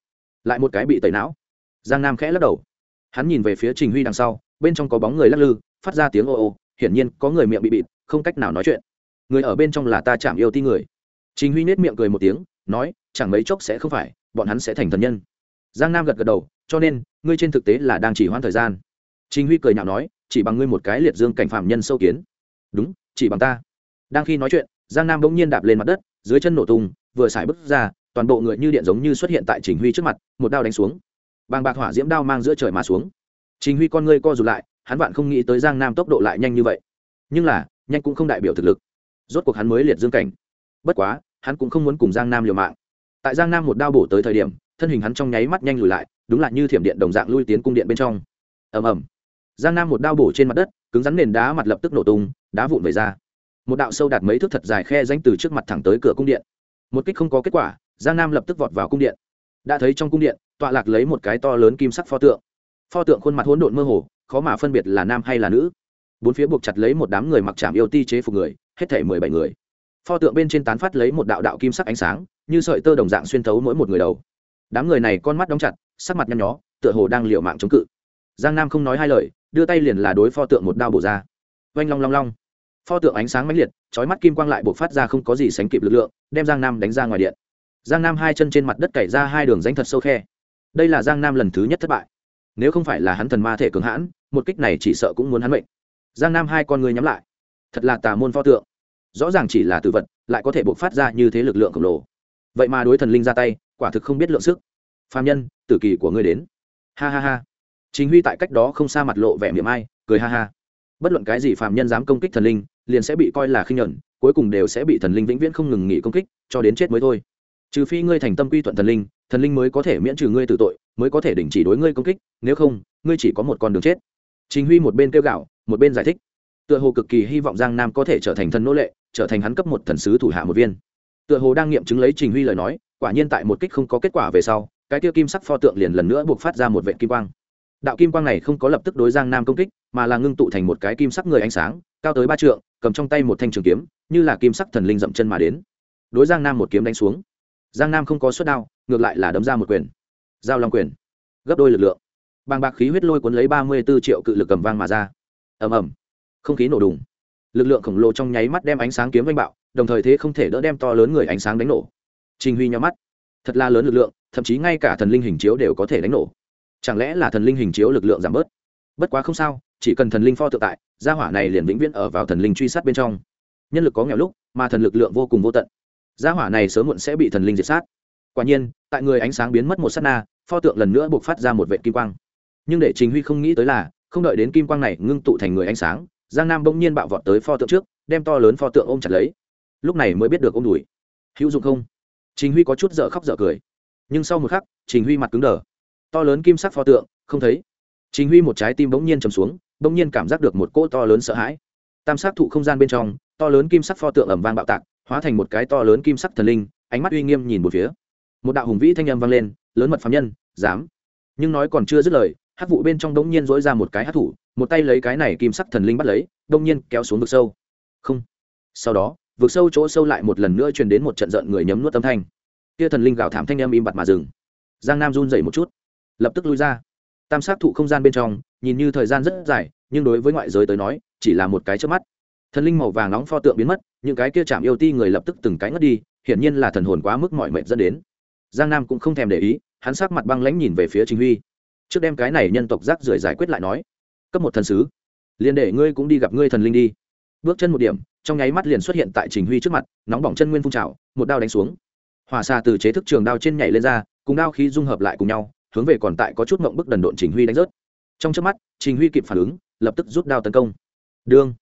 Lại một cái bị tẩy não. Giang nam khẽ lắc đầu. Hắn nhìn về phía trình huy đằng sau, bên trong có bóng người lắc lư, phát ra tiếng ô ô, hiển nhiên có người miệng bị bịt, không cách nào nói chuyện. Người ở bên trong là ta chạm yêu ti người. Trình huy nết miệng cười một tiếng, nói, chẳng mấy chốc sẽ không phải, bọn hắn sẽ thành thần nhân. Giang nam gật gật đầu, cho nên, ngươi trên thực tế là đang chỉ hoãn thời gian. Trình huy cười nhạo nói, chỉ bằng ngươi một cái liệt dương cảnh phạm nhân sâu kiến đúng, chỉ bằng ta. Đang khi nói chuyện, giang nam bỗng nhiên đạp lên mặt đất, dưới chân nổ tung, vừa xài bước ra, toàn bộ người như điện giống như xuất hiện tại trình huy trước mặt, một đao đánh xuống. Bàng bạc hỏa diễm đao mang giữa trời mà xuống. Trình huy con ngươi co rụt lại, hắn vạn không nghĩ tới giang nam tốc độ lại nhanh như vậy. Nhưng là, nhanh cũng không đại biểu thực lực. Rốt cuộc hắn mới liệt dương cảnh. Bất quá, hắn cũng không muốn cùng giang nam liều mạng. Tại giang nam một đao bổ tới thời điểm, thân hình hắn trong nháy mắt nhanh lùi lại, đúng là như thiểm điện đồng dạng lui tiến cung điện bên trong. Ầm ầm giang nam một đao bổ trên mặt đất, cứng rắn nền đá mặt lập tức nổ tung, đá vụn về ra. Một đạo sâu đạt mấy thước thật dài khe danh từ trước mặt thẳng tới cửa cung điện. Một kích không có kết quả, giang nam lập tức vọt vào cung điện. Đã thấy trong cung điện, tọa lạc lấy một cái to lớn kim sắc pho tượng. Pho tượng khuôn mặt hỗn độn mơ hồ, khó mà phân biệt là nam hay là nữ. Bốn phía buộc chặt lấy một đám người mặc trảm yêu ti chế phục người, hết thể mười bảy người. Pho tượng bên trên tán phát lấy một đạo đạo kim sắc ánh sáng, như sợi tơ đồng dạng xuyên thấu mỗi một người đầu. Đám người này con mắt đóng chặt, sắc mặt nhăn nhó, tựa hồ đang liều mạng chống cự. Giang nam không nói hai lời đưa tay liền là đối pho tượng một đao bổ ra. Oanh long long long. Pho tượng ánh sáng mãnh liệt trói mắt kim quang lại buộc phát ra không có gì sánh kịp lực lượng, đem giang nam đánh ra ngoài điện. Giang nam hai chân trên mặt đất cày ra hai đường danh thật sâu khe. Đây là giang nam lần thứ nhất thất bại. Nếu không phải là hắn thần ma thể cường hãn, một kích này chỉ sợ cũng muốn hắn mệnh. Giang nam hai con người nhắm lại. Thật là tà môn pho tượng. Rõ ràng chỉ là tử vật, lại có thể buộc phát ra như thế lực lượng khổng lồ. Vậy mà đối thần linh ra tay, quả thực không biết lượng sức. Phạm nhân, tử kỳ của ngươi đến. Ha ha ha chính huy tại cách đó không xa mặt lộ vẻ miệng ai, cười ha ha. Bất luận cái gì phạm nhân dám công kích thần linh, liền sẽ bị coi là khinh nhẫn, cuối cùng đều sẽ bị thần linh vĩnh viễn không ngừng nghỉ công kích, cho đến chết mới thôi. Trừ phi ngươi thành tâm quy thuận thần linh thần linh mới có thể miễn trừ ngươi từ tội, mới có thể đình chỉ đối ngươi công kích, nếu không, ngươi chỉ có một con đường chết. Chính huy một bên kêu gạo một bên giải thích. Tựa hồ cực kỳ hy vọng giang nam có thể trở thành thần nô lệ, trở thành hắn cấp một thần sứ thủ hạ một viên. Tựa hồ đang nghiệm chứng lấy trình huy lời nói, quả nhiên tại một kích không có kết quả về sau, cái tiêu kim sắc pho tượng liền lần nữa buộc phát ra một vệ kim quang đạo kim quang này không có lập tức đối giang nam công kích, mà là ngưng tụ thành một cái kim sắc người ánh sáng, cao tới ba trượng, cầm trong tay một thanh trường kiếm, như là kim sắc thần linh dậm chân mà đến. Đối giang nam một kiếm đánh xuống. Giang nam không có suất đao, ngược lại là đấm ra một quyền. Giao long quyền. Gấp đôi lực lượng. Bàng bạc khí huyết lôi cuốn lấy ba mươi b ố triệu cự lực cầm vang mà ra. Ầm ầm. Không khí nổ đùng. Lực lượng khổng lồ trong nháy mắt đem ánh sáng kiếm vanh bạo, đồng thời thế không thể đỡ đem to lớn người ánh sáng đánh nổ. Trình huy nhau mắt. Thật là lớn lực lượng, thậm chí ngay cả thần linh hình chiếu đều có thể đánh nổ chẳng lẽ là thần linh hình chiếu lực lượng giảm bớt? Bất quá không sao, chỉ cần thần linh pho tự tại, gia hỏa này liền vĩnh viễn ở vào thần linh truy sát bên trong. Nhân lực có nghèo lúc, mà thần lực lượng vô cùng vô tận. Gia hỏa này sớm muộn sẽ bị thần linh diệt sát. Quả nhiên, tại người ánh sáng biến mất một s á t na, pho tượng lần nữa buộc phát ra một vệ kim quang. Nhưng để trình huy không nghĩ tới là, không đợi đến kim quang này ngưng tụ thành người ánh sáng, giang nam bỗng nhiên bạo vọt tới pho tượng trước, đem to lớn pho tượng ôm chặt lấy. Lúc này mới biết được ôm đùi. Hữu dụng không? Trình huy có chút dở khóc dở cười. Nhưng sau một khắc, trình huy mặt cứng đờ to lớn kim sắc pho tượng, không thấy. Chính huy một trái tim bỗng nhiên trầm xuống, bỗng nhiên cảm giác được một cỗ to lớn sợ hãi. Tam sát thụ không gian bên trong, to lớn kim sắc pho tượng ẩm vang bạo tạc, hóa thành một cái to lớn kim sắc thần linh, ánh mắt uy nghiêm nhìn một phía. Một đạo hùng vĩ thanh âm vang lên, lớn mật phạm nhân, dám. Nhưng nói còn chưa dứt lời hát vụ bên trong đống nhiên dối ra một cái hát thủ, một tay lấy cái này kim sắc thần linh bắt lấy đông nhiên kéo xuống vực sâu. Không. Sau đó, vực sâu chỗ sâu lại một lần nữa truyền đến một trận giận người nhấm nuốt âm thanh. Kia thần linh gào thảm thanh âm im bặt mà dừng. Giang nam run dậy một chút lập tức lui ra. Tam sát thụ không gian bên trong, nhìn như thời gian rất dài, nhưng đối với ngoại giới tới nói, chỉ là một cái trước mắt. Thần linh màu vàng nóng pho tượng biến mất, những cái kia chạm yêu ti người lập tức từng cái ngất đi, hiển nhiên là thần hồn quá mức mọi mệnh dẫn đến. Giang nam cũng không thèm để ý, hắn sắc mặt băng lãnh nhìn về phía chính huy. Trước đem cái này nhân tộc rác rưởi giải quyết lại nói, cấp một thần sứ, liền để ngươi cũng đi gặp ngươi thần linh đi. Bước chân một điểm, trong nháy mắt liền xuất hiện tại trình huy trước mặt, nóng bỏng chân nguyên phun trào, một đao đánh xuống. Hỏa xa từ chế thức trường đao trên nhảy lên ra, cùng đao khí dung hợp lại cùng nhau hướng về còn tại có chút mộng bức đần độn trình huy đánh rớt. Trong trước mắt, trình huy kịp phản ứng, lập tức rút đao tấn công. Đương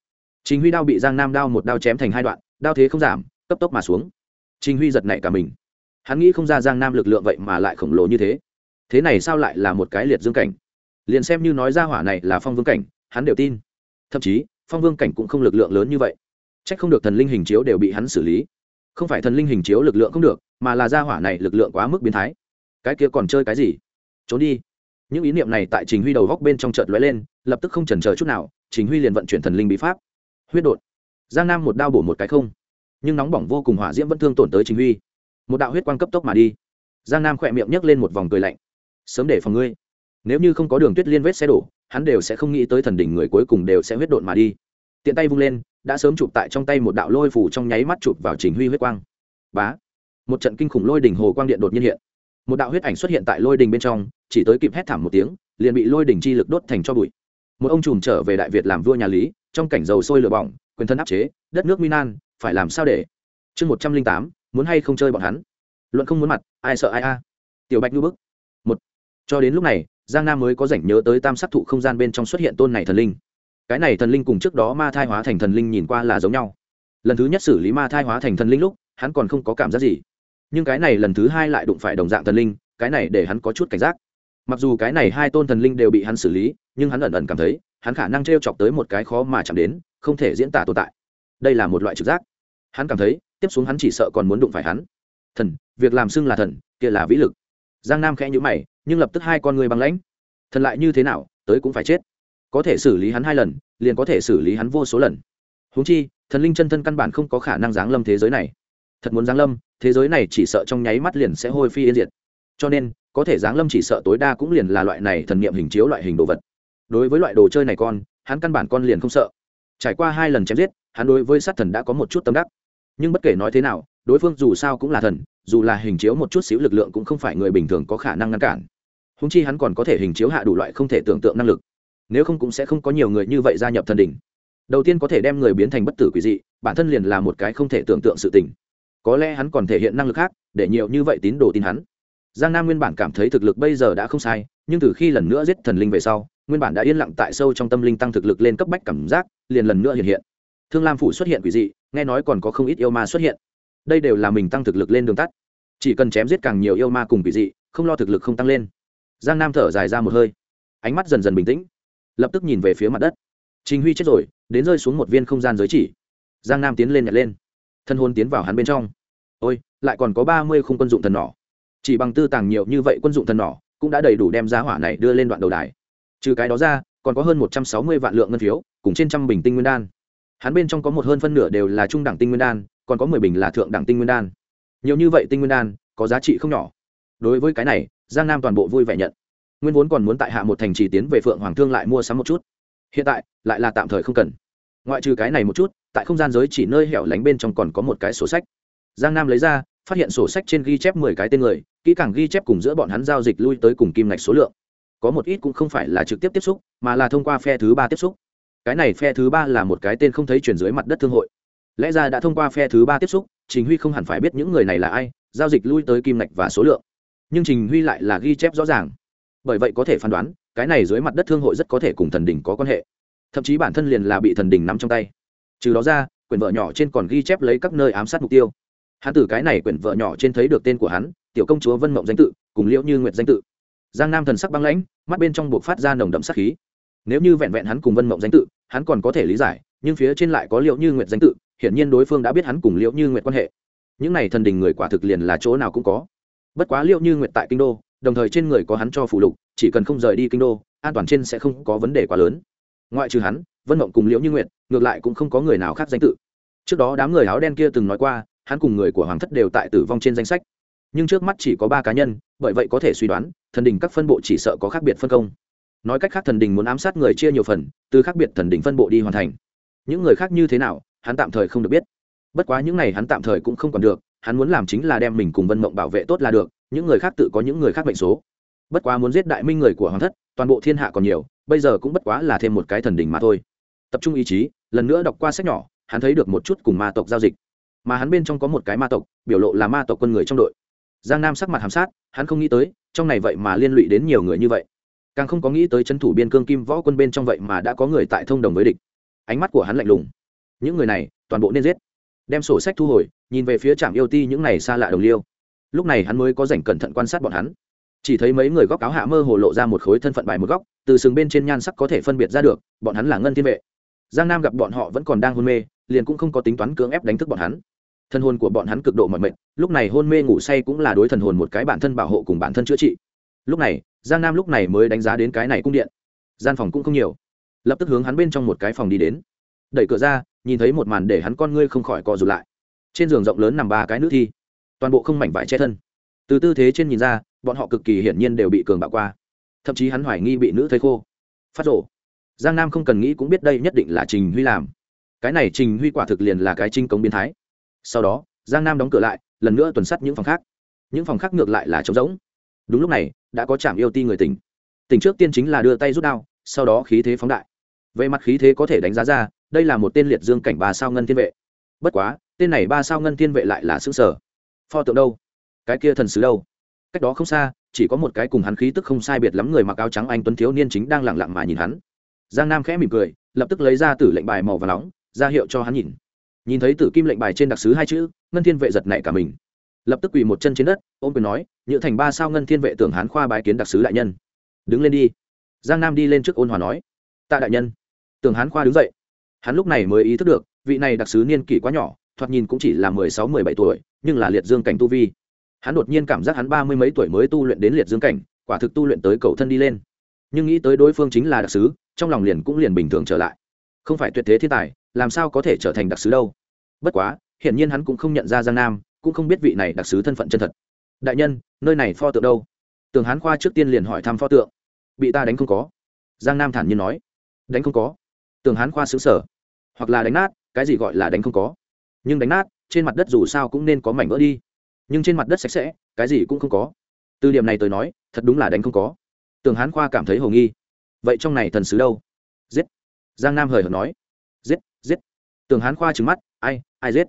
trình huy đao bị giang nam đao một đao chém thành hai đoạn, đao thế không giảm, cấp tốc mà xuống. Trình huy giật nảy cả mình. Hắn nghĩ không ra giang nam lực lượng vậy mà lại khổng lồ như thế. Thế này sao lại là một cái liệt dương cảnh? Liền xem như nói ra hỏa này là phong vương cảnh, hắn đều tin. Thậm chí, phong vương cảnh cũng không lực lượng lớn như vậy. C h ắ c không được thần linh hình chiếu đều bị hắn xử lý. Không phải thần linh hình chiếu lực lượng không được, mà là ra hỏa này lực lượng quá mức biến thái. Cái kia còn chơi cái gì? Trốn đi. Những ý niệm này tại trình huy đầu góc bên trong chợt lóe lên, lập tức không chần chờ chút nào, trình huy liền vận chuyển thần linh bí pháp. Huyết đột. Giang nam một đao bổ một cái không. Nhưng nóng bỏng vô cùng hỏa diễm vẫn thương tổn tới trình huy. Một đạo huyết quang cấp tốc mà đi. Giang nam khỏe miệng nhấc lên một vòng cười lạnh. Sớm để phòng ngươi. Nếu như không có đường tuyết liên vết xe đổ, hắn đều sẽ không nghĩ tới thần đỉnh người cuối cùng đều sẽ huyết đột mà đi. Tiện tay vung lên, đã sớm chụp tại trong tay một đạo lôi phủ trong nháy mắt chụp vào trình huy huyết quang. Bá. Một trận kinh khủng lôi đỉnh hồ quang điện đột nhiên hiện. Một đạo huyết ảnh xuất hiện tại lôi đình bên trong chỉ tới kịp hét thảm một tiếng, liền bị lôi đình chi lực đốt thành cho bụi. Một ông trùm trở về đại việt làm vua nhà lý, trong cảnh dầu sôi lửa bỏng, quyền thân áp chế, đất nước minan phải làm sao để? Chương một trăm linh tám, muốn hay không chơi bọn hắn? Luận không muốn mặt, ai sợ ai a? Tiểu bạch ngư bức. Một. Cho đến lúc này, giang nam mới có rảnh nhớ tới tam sắc thụ không gian bên trong xuất hiện tôn này thần linh. Cái này thần linh cùng trước đó ma thai hóa thành thần linh nhìn qua là giống nhau. Lần thứ nhất xử lý ma thai hóa thành thần linh lúc, hắn còn không có cảm giác gì. Nhưng cái này lần thứ hai lại đụng phải đồng dạng thần linh, cái này để hắn có chút cảnh giác mặc dù cái này hai tôn thần linh đều bị hắn xử lý, nhưng hắn ẩn ẩn cảm thấy, hắn khả năng t r e o chọc tới một cái khó mà chạm đến, không thể diễn tả tồn tại. Đây là một loại trực giác. Hắn cảm thấy, tiếp xuống hắn chỉ sợ còn muốn đụng phải hắn. Thần, việc làm xưng là thần, kia là vĩ lực. Giang nam khẽ nhữ mày, nhưng lập tức hai con người băng lãnh. Thần lại như thế nào, tới cũng phải chết. Có thể xử lý hắn hai lần, liền có thể xử lý hắn vô số lần. Húng chi, thần linh chân thân căn bản không có khả năng giáng lâm thế giới này. Thật muốn giáng lâm, thế giới này chỉ sợ trong nháy mắt liền sẽ hôi phi yên diệt. Cho nên có thể giáng lâm chỉ sợ tối đa cũng liền là loại này thần niệm hình chiếu loại hình đồ vật. Đối với loại đồ chơi này con, hắn căn bản con liền không sợ. Trải qua hai lần chém giết, hắn đối với sát thần đã có một chút tâm đắc. Nhưng bất kể nói thế nào, đối phương dù sao cũng là thần, dù là hình chiếu một chút xíu lực lượng cũng không phải người bình thường có khả năng ngăn cản. Húng chi hắn còn có thể hình chiếu hạ đủ loại không thể tưởng tượng năng lực. Nếu không cũng sẽ không có nhiều người như vậy gia nhập thần đỉnh. Đầu tiên có thể đem người biến thành bất tử quỷ dị, bản thân liền là một cái không thể tưởng tượng sự tình. Có lẽ hắn còn thể hiện năng lực khác, để nhiều như vậy tín đồ tin hắn giang nam nguyên bản cảm thấy thực lực bây giờ đã không sai, nhưng từ khi lần nữa giết thần linh về sau, nguyên bản đã yên lặng tại sâu trong tâm linh tăng thực lực lên cấp bách cảm giác, liền lần nữa hiện hiện. Thương lam phủ xuất hiện quỷ dị, nghe nói còn có không ít yêu ma xuất hiện. Đây đều là mình tăng thực lực lên đường tắt. Chỉ cần chém giết càng nhiều yêu ma cùng quỷ dị, không lo thực lực không tăng lên. Giang nam thở dài ra một hơi. Ánh mắt dần dần bình tĩnh, lập tức nhìn về phía mặt đất. Trình huy chết rồi, đến rơi xuống một viên không gian giới chỉ. Giang nam tiến lên nhặt lên. Thân hôn tiến vào hắn bên trong. Ôi, lại còn có ba mươi khung quân dụng thần nỏ chỉ bằng tư tàng nhiều như vậy quân dụng thần nỏ, cũng đã đầy đủ đem giá hỏa này đưa lên đoạn đầu đài. Trừ cái đó ra, còn có hơn một trăm sáu mươi vạn lượng ngân phiếu, cùng trên trăm bình tinh nguyên đan. Hắn bên trong có một hơn phân nửa đều là trung đẳng tinh nguyên đan, còn có mười bình là thượng đẳng tinh nguyên đan. Nhiều như vậy tinh nguyên đan, có giá trị không nhỏ. Đối với cái này, giang nam toàn bộ vui vẻ nhận. Nguyên vốn còn muốn tại hạ một thành trì tiến về phượng hoàng thương lại mua sắm một chút. Hiện tại, lại là tạm thời không cần. Ngoại trừ cái này một chút, tại không gian giới chỉ nơi hẻo lánh bên trong còn có một cái sổ sách. Giang nam lấy ra phát hiện sổ sách trên ghi chép mười cái tên người, kỹ càng ghi chép cùng giữa bọn hắn giao dịch lui tới cùng kim ngạch số lượng. Có một ít cũng không phải là trực tiếp tiếp xúc, mà là thông qua phe thứ ba tiếp xúc. Cái này phe thứ ba là một cái tên không thấy chuyển dưới mặt đất thương hội. Lẽ ra đã thông qua phe thứ ba tiếp xúc, trình huy không hẳn phải biết những người này là ai, giao dịch lui tới kim ngạch và số lượng. Nhưng trình huy lại là ghi chép rõ ràng. Bởi vậy có thể phán đoán, cái này dưới mặt đất thương hội rất có thể cùng thần đình có quan hệ. Thậm chí bản thân liền là bị thần đình nắm trong tay. Trừ đó ra quyển vợ nhỏ trên còn ghi chép lấy các nơi ám sát mục tiêu hắn từ cái này quyển vợ nhỏ trên thấy được tên của hắn, tiểu công chúa vân mộng danh tự, cùng liễu như nguyệt danh tự. Giang nam thần sắc băng lãnh, mắt bên trong buộc phát ra nồng đậm sắc khí. Nếu như vẹn vẹn hắn cùng vân mộng danh tự, hắn còn có thể lý giải, nhưng phía trên lại có liễu như nguyệt danh tự, hiển nhiên đối phương đã biết hắn cùng liễu như nguyệt quan hệ. Những này thần đình người quả thực liền là chỗ nào cũng có. Bất quá liễu như nguyệt tại kinh đô, đồng thời trên người có hắn cho phụ lục, chỉ cần không rời đi kinh đô, an toàn trên sẽ không có vấn đề quá lớn. Ngoại trừ hắn, vân mộng cùng liễu như nguyệt, ngược lại cũng không có người nào khác danh tự. Trước đó đám người áo đen kia từng nói qua hắn cùng người của hoàng thất đều tại tử vong trên danh sách. Nhưng trước mắt chỉ có ba cá nhân, bởi vậy có thể suy đoán, thần đình các phân bộ chỉ sợ có khác biệt phân công. Nói cách khác thần đình muốn ám sát người chia nhiều phần, từ khác biệt thần đình phân bộ đi hoàn thành. Những người khác như thế nào, hắn tạm thời không được biết. Bất quá những này hắn tạm thời cũng không còn được, hắn muốn làm chính là đem mình cùng vân mộng bảo vệ tốt là được, những người khác tự có những người khác mệnh số. Bất quá muốn giết đại minh người của hoàng thất, toàn bộ thiên hạ còn nhiều, bây giờ cũng bất quá là thêm một cái thần đình mà thôi. Tập trung ý chí, lần nữa đọc qua sách nhỏ, hắn thấy được một chút cùng ma tộc giao dịch mà hắn bên trong có một cái ma tộc, biểu lộ là ma tộc quân người trong đội. Giang nam sắc mặt hàm sát, hắn không nghĩ tới, trong này vậy mà liên lụy đến nhiều người như vậy. Càng không có nghĩ tới c h ấ n thủ biên cương kim võ quân bên trong vậy mà đã có người tại thông đồng với địch. Ánh mắt của hắn lạnh lùng. Những người này, toàn bộ nên giết. Đem sổ sách thu hồi, nhìn về phía trạm yêu ti những này xa lạ đồng liêu. Lúc này hắn mới có dành cẩn thận quan sát bọn hắn. Chỉ thấy mấy người góc áo hạ mơ hồ lộ ra một khối thân phận bài một góc, từ sừng bên trên nhan sắc có thể phân biệt ra được, bọn hắn là ngân thiên vệ. Giang nam gặp bọn họ vẫn còn đang hôn mê liền cũng không có tính toán cưỡng ép đánh thức bọn hắn. Thân hồn của bọn hắn cực độ mọi mệnh lúc này hôn mê ngủ say cũng là đối thần hồn một cái bản thân bảo hộ cùng bản thân chữa trị. Lúc này, giang nam lúc này mới đánh giá đến cái này cung điện. Gian phòng cũng không nhiều. Lập tức hướng hắn bên trong một cái phòng đi đến. Đẩy cửa ra, nhìn thấy một màn để hắn con ngươi không khỏi co rụt lại. Trên giường rộng lớn nằm ba cái nữ thi. Toàn bộ không mảnh vải che thân. Từ tư thế trên nhìn ra, bọn họ cực kỳ hiển nhiên đều bị cường bạo qua. Thậm chí hắn hoài nghi bị nữ thấy khô. Phát rổ giang nam không cần nghĩ cũng biết đây nhất định là trình huy làm cái này trình huy quả thực liền là cái trinh cống biến thái. Sau đó, giang nam đóng cửa lại, lần nữa tuần sắt những phòng khác. Những phòng khác ngược lại là trống rỗng. Đúng lúc này, đã có trạm yêu ti người tỉnh. Tỉnh trước tiên chính là đưa tay rút đao, sau đó khí thế phóng đại. Về mặt khí thế có thể đánh giá ra, đây là một tên liệt dương cảnh ba sao ngân thiên vệ. Bất quá, tên này ba sao ngân thiên vệ lại là xứ sở pho tượng đâu? Cái kia thần sứ đâu? Cách đó không xa, chỉ có một cái cùng hắn khí tức không sai biệt lắm người mặc áo trắng anh tuấn thiếu niên chính đang lẳng lặng mà nhìn hắn. Giang nam khẽ mỉm cười, lập tức lấy ra tử lệnh bài màu và nóng ra hiệu cho hắn nhìn. Nhìn thấy tử kim lệnh bài trên đặc sứ hai chữ, ngân thiên vệ giật nảy cả mình. Lập tức quỳ một chân trên đất, ôm quyền nói, nhự thành ba sao ngân thiên vệ tưởng hán khoa bái kiến đặc sứ đại nhân. Đứng lên đi. Giang nam đi lên trước ôn hòa nói, tạ đại nhân. Tưởng hán khoa đứng dậy. Hắn lúc này mới ý thức được, vị này đặc sứ niên kỷ quá nhỏ, thoạt nhìn cũng chỉ là mười sáu, mười bảy tuổi, nhưng là liệt dương cảnh tu vi. Hắn đột nhiên cảm giác hắn ba mươi mấy tuổi mới tu luyện đến liệt dương cảnh, quả thực tu luyện tới cầu thân đi lên. Nhưng nghĩ tới đối phương chính là đặc sứ, trong lòng liền cũng liền bình thường trở lại. Không phải tuyệt thế thiên tài làm sao có thể trở thành đặc sứ đâu? Bất quá, hiển nhiên hắn cũng không nhận ra giang nam, cũng không biết vị này đặc sứ thân phận chân thật. Đại nhân, nơi này pho tượng đâu? Tường hán khoa trước tiên liền hỏi thăm pho tượng. Bị ta đánh không có. Giang nam thản nhiên nói. Đánh không có. Tường hán khoa xứng sở hoặc là đánh nát, cái gì gọi là đánh không có? Nhưng đánh nát, trên mặt đất dù sao cũng nên có mảnh vỡ đi. Nhưng trên mặt đất sạch sẽ, cái gì cũng không có. Từ điểm này tôi nói, thật đúng là đánh không có. Tường hán khoa cảm thấy hồ nghi. Vậy trong này thần sứ đâu? Giết. Giang nam hời hợt nói giết giết. Tường hán khoa trừng mắt, ai ai giết?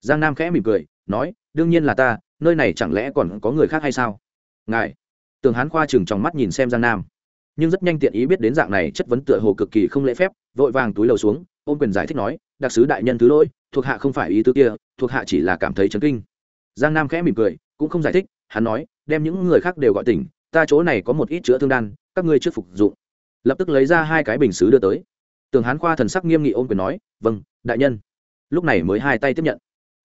Giang nam khẽ mỉm cười, nói, đương nhiên là ta, nơi này chẳng lẽ còn có người khác hay sao? Ngài. Tường hán khoa chừng trong mắt nhìn xem giang nam. Nhưng rất nhanh tiện ý biết đến dạng này chất vấn tựa hồ cực kỳ không lễ phép, vội vàng túi lầu xuống, ôm quyền giải thích nói, đặc sứ đại nhân thứ lỗi, thuộc hạ không phải ý tứ kia, thuộc hạ chỉ là cảm thấy chấn kinh. Giang nam khẽ mỉm cười, cũng không giải thích, hắn nói, đem những người khác đều gọi tỉnh, ta chỗ này có một ít chữa thương đan, các ngươi trước phục dụng. Lập tức lấy ra hai cái bình xứ đưa tới tường hán khoa thần sắc nghiêm nghị ôm quyền nói vâng đại nhân. Lúc này mới hai tay tiếp nhận.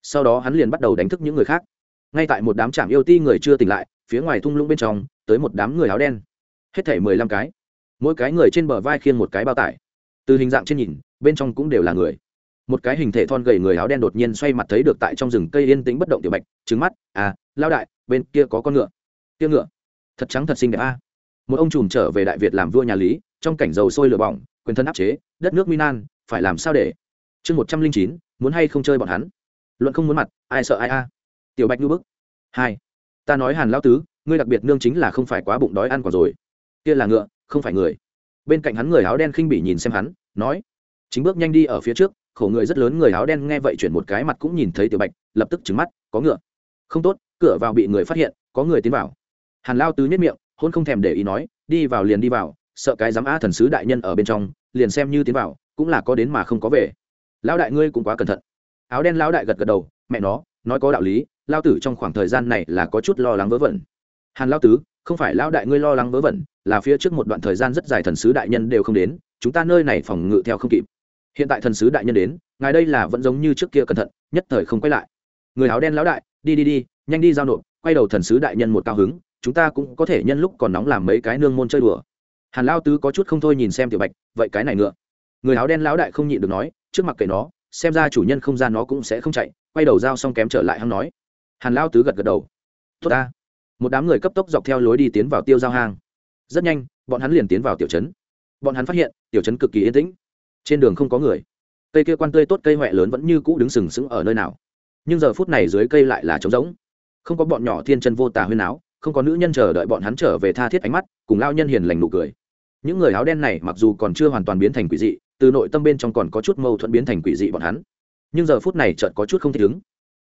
Sau đó hắn liền bắt đầu đánh thức những người khác. Ngay tại một đám trạm yêu ti người chưa tỉnh lại, phía ngoài thung lũng bên trong, tới một đám người áo đen. Hết thể mười lăm cái. Mỗi cái người trên bờ vai khiêng một cái bao tải. Từ hình dạng trên nhìn, bên trong cũng đều là người. Một cái hình thể thon gầy người áo đen đột nhiên xoay mặt thấy được tại trong rừng cây yên tĩnh bất động tiểu bạch trứng mắt à lao đại, bên kia có con ngựa. Kia ngựa? Thật trắng thật xinh đẹp a. Một ông trùm trở về đại việt làm vua nhà lý, trong cảnh dầu sôi lửa bỏng quyền thân áp chế, đất nước minan phải làm sao để? Chương một trăm linh chín, muốn hay không chơi bọn hắn? Luận không muốn mặt, ai sợ ai a? Tiểu bạch ngư bức. Hai. Ta nói hàn lão tứ, ngươi đặc biệt nương chính là không phải quá bụng đói ăn quả rồi. Kia là ngựa, không phải người. Bên cạnh hắn người áo đen khinh bỉ nhìn xem hắn, nói. Chính bước nhanh đi ở phía trước, khổ người rất lớn người áo đen nghe vậy chuyển một cái mặt cũng nhìn thấy tiểu bạch, lập tức trứng mắt, có ngựa. Không tốt, cửa vào bị người phát hiện, có người tiến vào. Hàn lao tứ nhất miệng, hôn không thèm để ý nói, đi vào liền đi vào sợ cái dám a thần sứ đại nhân ở bên trong, liền xem như tiến vào, cũng là có đến mà không có về. Lão đại ngươi cũng quá cẩn thận. Áo đen lão đại gật gật đầu, mẹ nó, nói có đạo lý, lao tử trong khoảng thời gian này là có chút lo lắng vớ vẩn. Hàn lao tứ, không phải lão đại ngươi lo lắng vớ vẩn, là phía trước một đoạn thời gian rất dài thần sứ đại nhân đều không đến, chúng ta nơi này phòng ngự theo không kịp. Hiện tại thần sứ đại nhân đến, ngài đây là vẫn giống như trước kia cẩn thận, nhất thời không quay lại. Người áo đen lão đại, đi đi đi, nhanh đi giao nộp, quay đầu thần sứ đại nhân một cao hứng, chúng ta cũng có thể nhân lúc còn nóng làm mấy cái nương môn chơi đùa hàn lao tứ có chút không thôi nhìn xem tiểu bạch, vậy cái này nữa người áo đen lão đại không nhịn được nói, trước mặt kệ nó, xem ra chủ nhân không ra nó cũng sẽ không chạy, quay đầu giao xong kém trở lại hắn nói. Hàn lao tứ gật gật đầu. Tốt ta. Một đám người cấp tốc dọc theo lối đi tiến vào tiêu giao hang. Rất nhanh, bọn hắn liền tiến vào tiểu trấn. Bọn hắn phát hiện, tiểu trấn cực kỳ yên tĩnh. Trên đường không có người. Cây kia quan tươi tốt cây huệ lớn vẫn như cũ đứng sừng sững ở nơi nào. Nhưng giờ phút này dưới cây lại là trống rỗng. Không có bọn nhỏ thiên chân vô tà huyên áo không có nữ nhân chờ đợi bọn hắn trở về tha thiết ánh mắt, cùng lao nhân hiền lành nụ cười. Những người áo đen này mặc dù còn chưa hoàn toàn biến thành quỷ dị, từ nội tâm bên trong còn có chút mâu thuẫn biến thành quỷ dị bọn hắn. Nhưng giờ phút này chợt có chút không thể đứng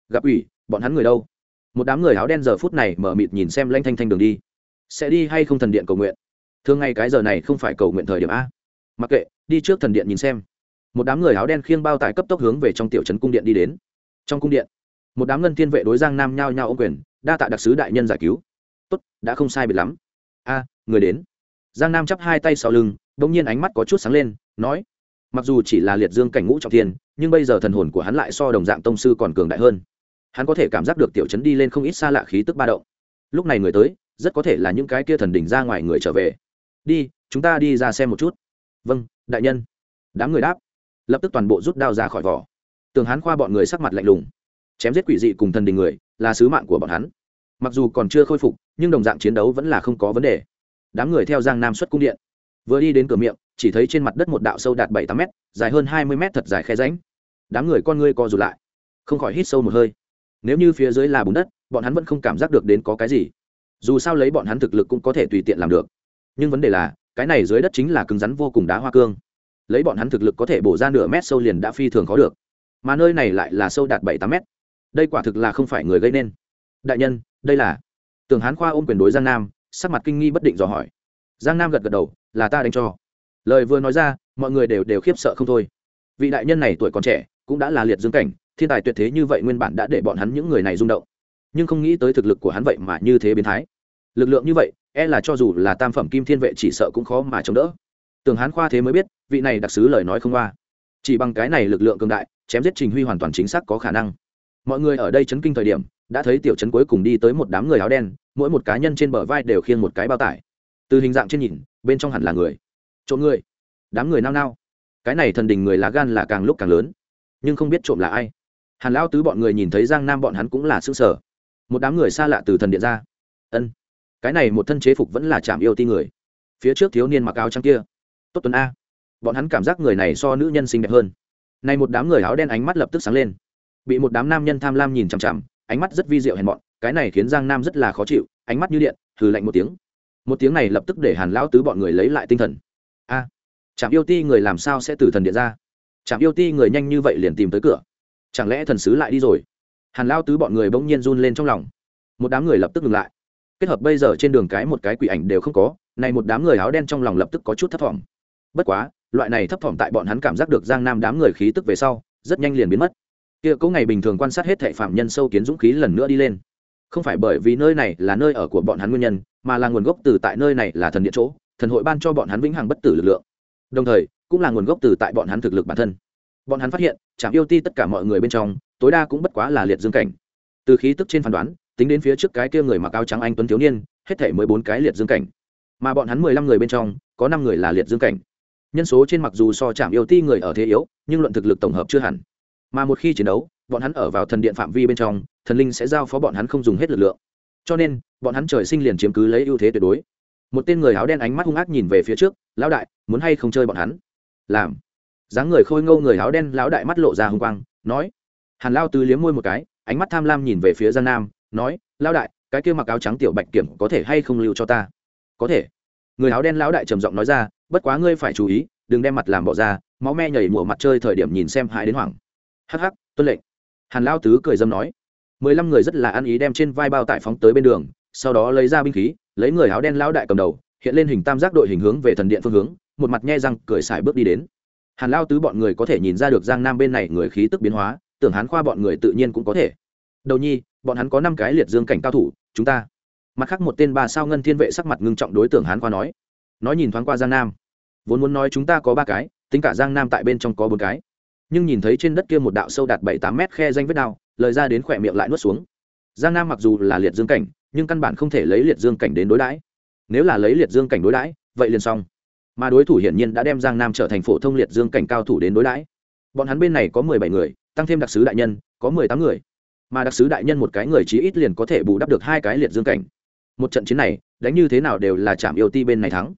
gặp ủy, bọn hắn người đâu? Một đám người áo đen giờ phút này mở mịt nhìn xem lanh thanh thanh đường đi. Sẽ đi hay không thần điện cầu nguyện? Thường ngày cái giờ này không phải cầu nguyện thời điểm a. Mặc kệ, đi trước thần điện nhìn xem. Một đám người áo đen khiêng bao tải cấp tốc hướng về trong tiểu trấn cung điện đi đến. Trong cung điện, một đám ngân thiên vệ đối giang nam nhao nhao ô quyền, đa tạ đặc sứ đại nhân giải cứu tốt, đã không sai biệt lắm. A, người đến. Giang nam chắp hai tay sau lưng đ ỗ n g nhiên ánh mắt có chút sáng lên, nói, mặc dù chỉ là liệt dương cảnh ngũ trọng thiên, nhưng bây giờ thần hồn của hắn lại so đồng dạng tông sư còn cường đại hơn. Hắn có thể cảm giác được tiểu chấn đi lên không ít xa lạ khí tức ba động. Lúc này người tới, rất có thể là những cái kia thần đỉnh ra ngoài người trở về. Đi, chúng ta đi ra xem một chút. Vâng đại nhân. Đám người đáp, lập tức toàn bộ rút đao ra khỏi vỏ. Tường hắn khoa bọn người sắc mặt lạnh lùng, chém giết quỷ dị cùng thần đình người, là sứ mạng của bọn hắn mặc dù còn chưa khôi phục, nhưng đồng dạng chiến đấu vẫn là không có vấn đề. Đám người theo giang nam xuất cung điện. Vừa đi đến cửa miệng, chỉ thấy trên mặt đất một đạo sâu đạt bảy tám m dài hơn hai mươi m thật dài khe ránh đám người con ngươi co rụt lại, không khỏi hít sâu một hơi. Nếu như phía dưới là bùn đất, bọn hắn vẫn không cảm giác được đến có cái gì. Dù sao lấy bọn hắn thực lực cũng có thể tùy tiện làm được. Nhưng vấn đề là, cái này dưới đất chính là cứng rắn vô cùng đá hoa cương. Lấy bọn hắn thực lực có thể bổ ra nửa mét sâu liền đã phi thường khó được. Mà nơi này lại là sâu đạt bảy tám mét. Đây quả thực là không phải người gây nên. Đại nhân đây là tưởng hán khoa ôm quyền đối giang nam sắc mặt kinh nghi bất định dò hỏi giang nam gật gật đầu là ta đánh cho lời vừa nói ra mọi người đều đều khiếp sợ không thôi vị đại nhân này tuổi còn trẻ cũng đã là liệt dương cảnh thiên tài tuyệt thế như vậy nguyên bản đã để bọn hắn những người này rung động nhưng không nghĩ tới thực lực của hắn vậy mà như thế biến thái lực lượng như vậy e là cho dù là tam phẩm kim thiên vệ chỉ sợ cũng khó mà chống đỡ tường hán khoa thế mới biết vị này đặc sứ lời nói không qua chỉ bằng cái này lực lượng cường đại chém giết trình huy hoàn toàn chính xác có khả năng mọi người ở đây chấn kinh thời điểm đã thấy tiểu trấn cuối cùng đi tới một đám người áo đen, mỗi một cá nhân trên bờ vai đều khiêng một cái bao tải. Từ hình dạng trên nhìn, bên trong hẳn là người. Trộm người. Đám người nao nao. Cái này thần đình người lá gan là càng lúc càng lớn. Nhưng không biết trộm là ai. Hàn lão tứ bọn người nhìn thấy giang nam bọn hắn cũng là xương sở một đám người xa lạ từ thần điện ra. Ân. Cái này một thân chế phục vẫn là chạm yêu ti người. Phía trước thiếu niên mặc áo trắng kia. Tốt tuần a. Bọn hắn cảm giác người này so nữ nhân xinh đẹp hơn. Này một đám người áo đen ánh mắt lập tức sáng lên. Bị một đám nam nhân tham lam nhìn chằm chằm ánh mắt rất vi diệu hèn mọn cái này khiến giang nam rất là khó chịu ánh mắt như điện hừ lạnh một tiếng. Một tiếng này lập tức để hàn lão tứ bọn người lấy lại tinh thần. A à, yêu ti người làm sao sẽ từ thần điện ra? Trạm yêu ti người nhanh như vậy liền tìm tới cửa. Chẳng lẽ thần sứ lại đi rồi? Hàn lao tứ bọn người bỗng nhiên run lên trong lòng. Một đám người lập tức ngừng lại. Kết hợp bây giờ trên đường cái một cái quỷ ảnh đều không có này một đám người áo đen trong lòng lập tức có chút thấp thỏm. Bất quá loại này thấp thỏm tại bọn hắn cảm giác được giang nam đám người khí tức về sau rất nhanh liền biến mất kia cố ngày bình thường quan sát hết thệ phạm nhân sâu kiến dũng khí lần nữa đi lên. Không phải bởi vì nơi này là nơi ở của bọn hắn nguyên nhân, mà là nguồn gốc từ tại nơi này là thần điện chỗ, thần hội ban cho bọn hắn vĩnh hằng bất tử lực lượng. Đồng thời, cũng là nguồn gốc từ tại bọn hắn thực lực bản thân. Bọn hắn phát hiện trạm yêu ti tất cả mọi người bên trong, tối đa cũng bất quá là liệt dương cảnh. Từ khí tức trên phán đoán, tính đến phía trước cái kia người mặc áo trắng anh tuấn thiếu niên, hết thể mười bốn cái liệt dương cảnh. Mà bọn hắn mười lăm người bên trong, có năm người là liệt dương cảnh. Nhân số trên mặc dù so chạm yêu ti người ở thế yếu, nhưng luận thực lực tổng hợp chưa hẳn mà một khi chiến đấu, bọn hắn ở vào thần điện phạm vi bên trong, thần linh sẽ giao phó bọn hắn không dùng hết lực lượng. Cho nên, bọn hắn trời sinh liền chiếm cứ lấy ưu thế tuyệt đối. Một tên người áo đen ánh mắt hung ác nhìn về phía trước, lão đại, muốn hay không chơi bọn hắn? Làm. Dáng người khôi ngâu người áo đen lão đại mắt lộ ra hung quang, nói. Hàn lao tứ liếm môi một cái, ánh mắt tham lam nhìn về phía giang nam, nói, lão đại, cái kia mặc áo trắng tiểu bạch kiểm có thể hay không lưu cho ta? Có thể. Người áo đen lão đại trầm giọng nói ra, bất quá ngươi phải chú ý, đừng đem mặt làm bỏ ra, máu me nhảy mùa mặt chơi thời điểm nhìn xem hại đến hoảng hắc hắc, tuân lệnh. Hàn lao tứ cười dâm nói. Mười lăm người rất là ăn ý đem trên vai bao tải phóng tới bên đường, sau đó lấy ra binh khí, lấy người áo đen lão đại cầm đầu, hiện lên hình tam giác đội hình hướng về thần điện phương hướng, một mặt nhe răng cười sải bước đi đến. Hàn lao tứ bọn người có thể nhìn ra được giang nam bên này người khí tức biến hóa, tưởng hán khoa bọn người tự nhiên cũng có thể. Đầu nhi, bọn hắn có năm cái liệt dương cảnh cao thủ, chúng ta. Mặt khác một tên ba sao ngân thiên vệ sắc mặt ngưng trọng đối tượng hán khoa nói. Nói nhìn thoáng qua giang nam. Vốn muốn nói chúng ta có ba cái, tính cả giang nam tại bên trong có bốn cái nhưng nhìn thấy trên đất kia một đạo sâu đạt bảy tám mét khe danh vết đao, lời ra đến khỏe miệng lại nuốt xuống. Giang nam mặc dù là liệt dương cảnh, nhưng căn bản không thể lấy liệt dương cảnh đến đối đãi. Nếu là lấy liệt dương cảnh đối đãi, vậy liền xong. Mà đối thủ hiển nhiên đã đem giang nam trở thành phổ thông liệt dương cảnh cao thủ đến đối đãi. Bọn hắn bên này có mười bảy người, tăng thêm đặc sứ đại nhân, có mười tám người. Mà đặc sứ đại nhân một cái người chí ít liền có thể bù đắp được hai cái liệt dương cảnh. Một trận chiến này, đánh như thế nào đều là chạm yêu ti bên này thắng.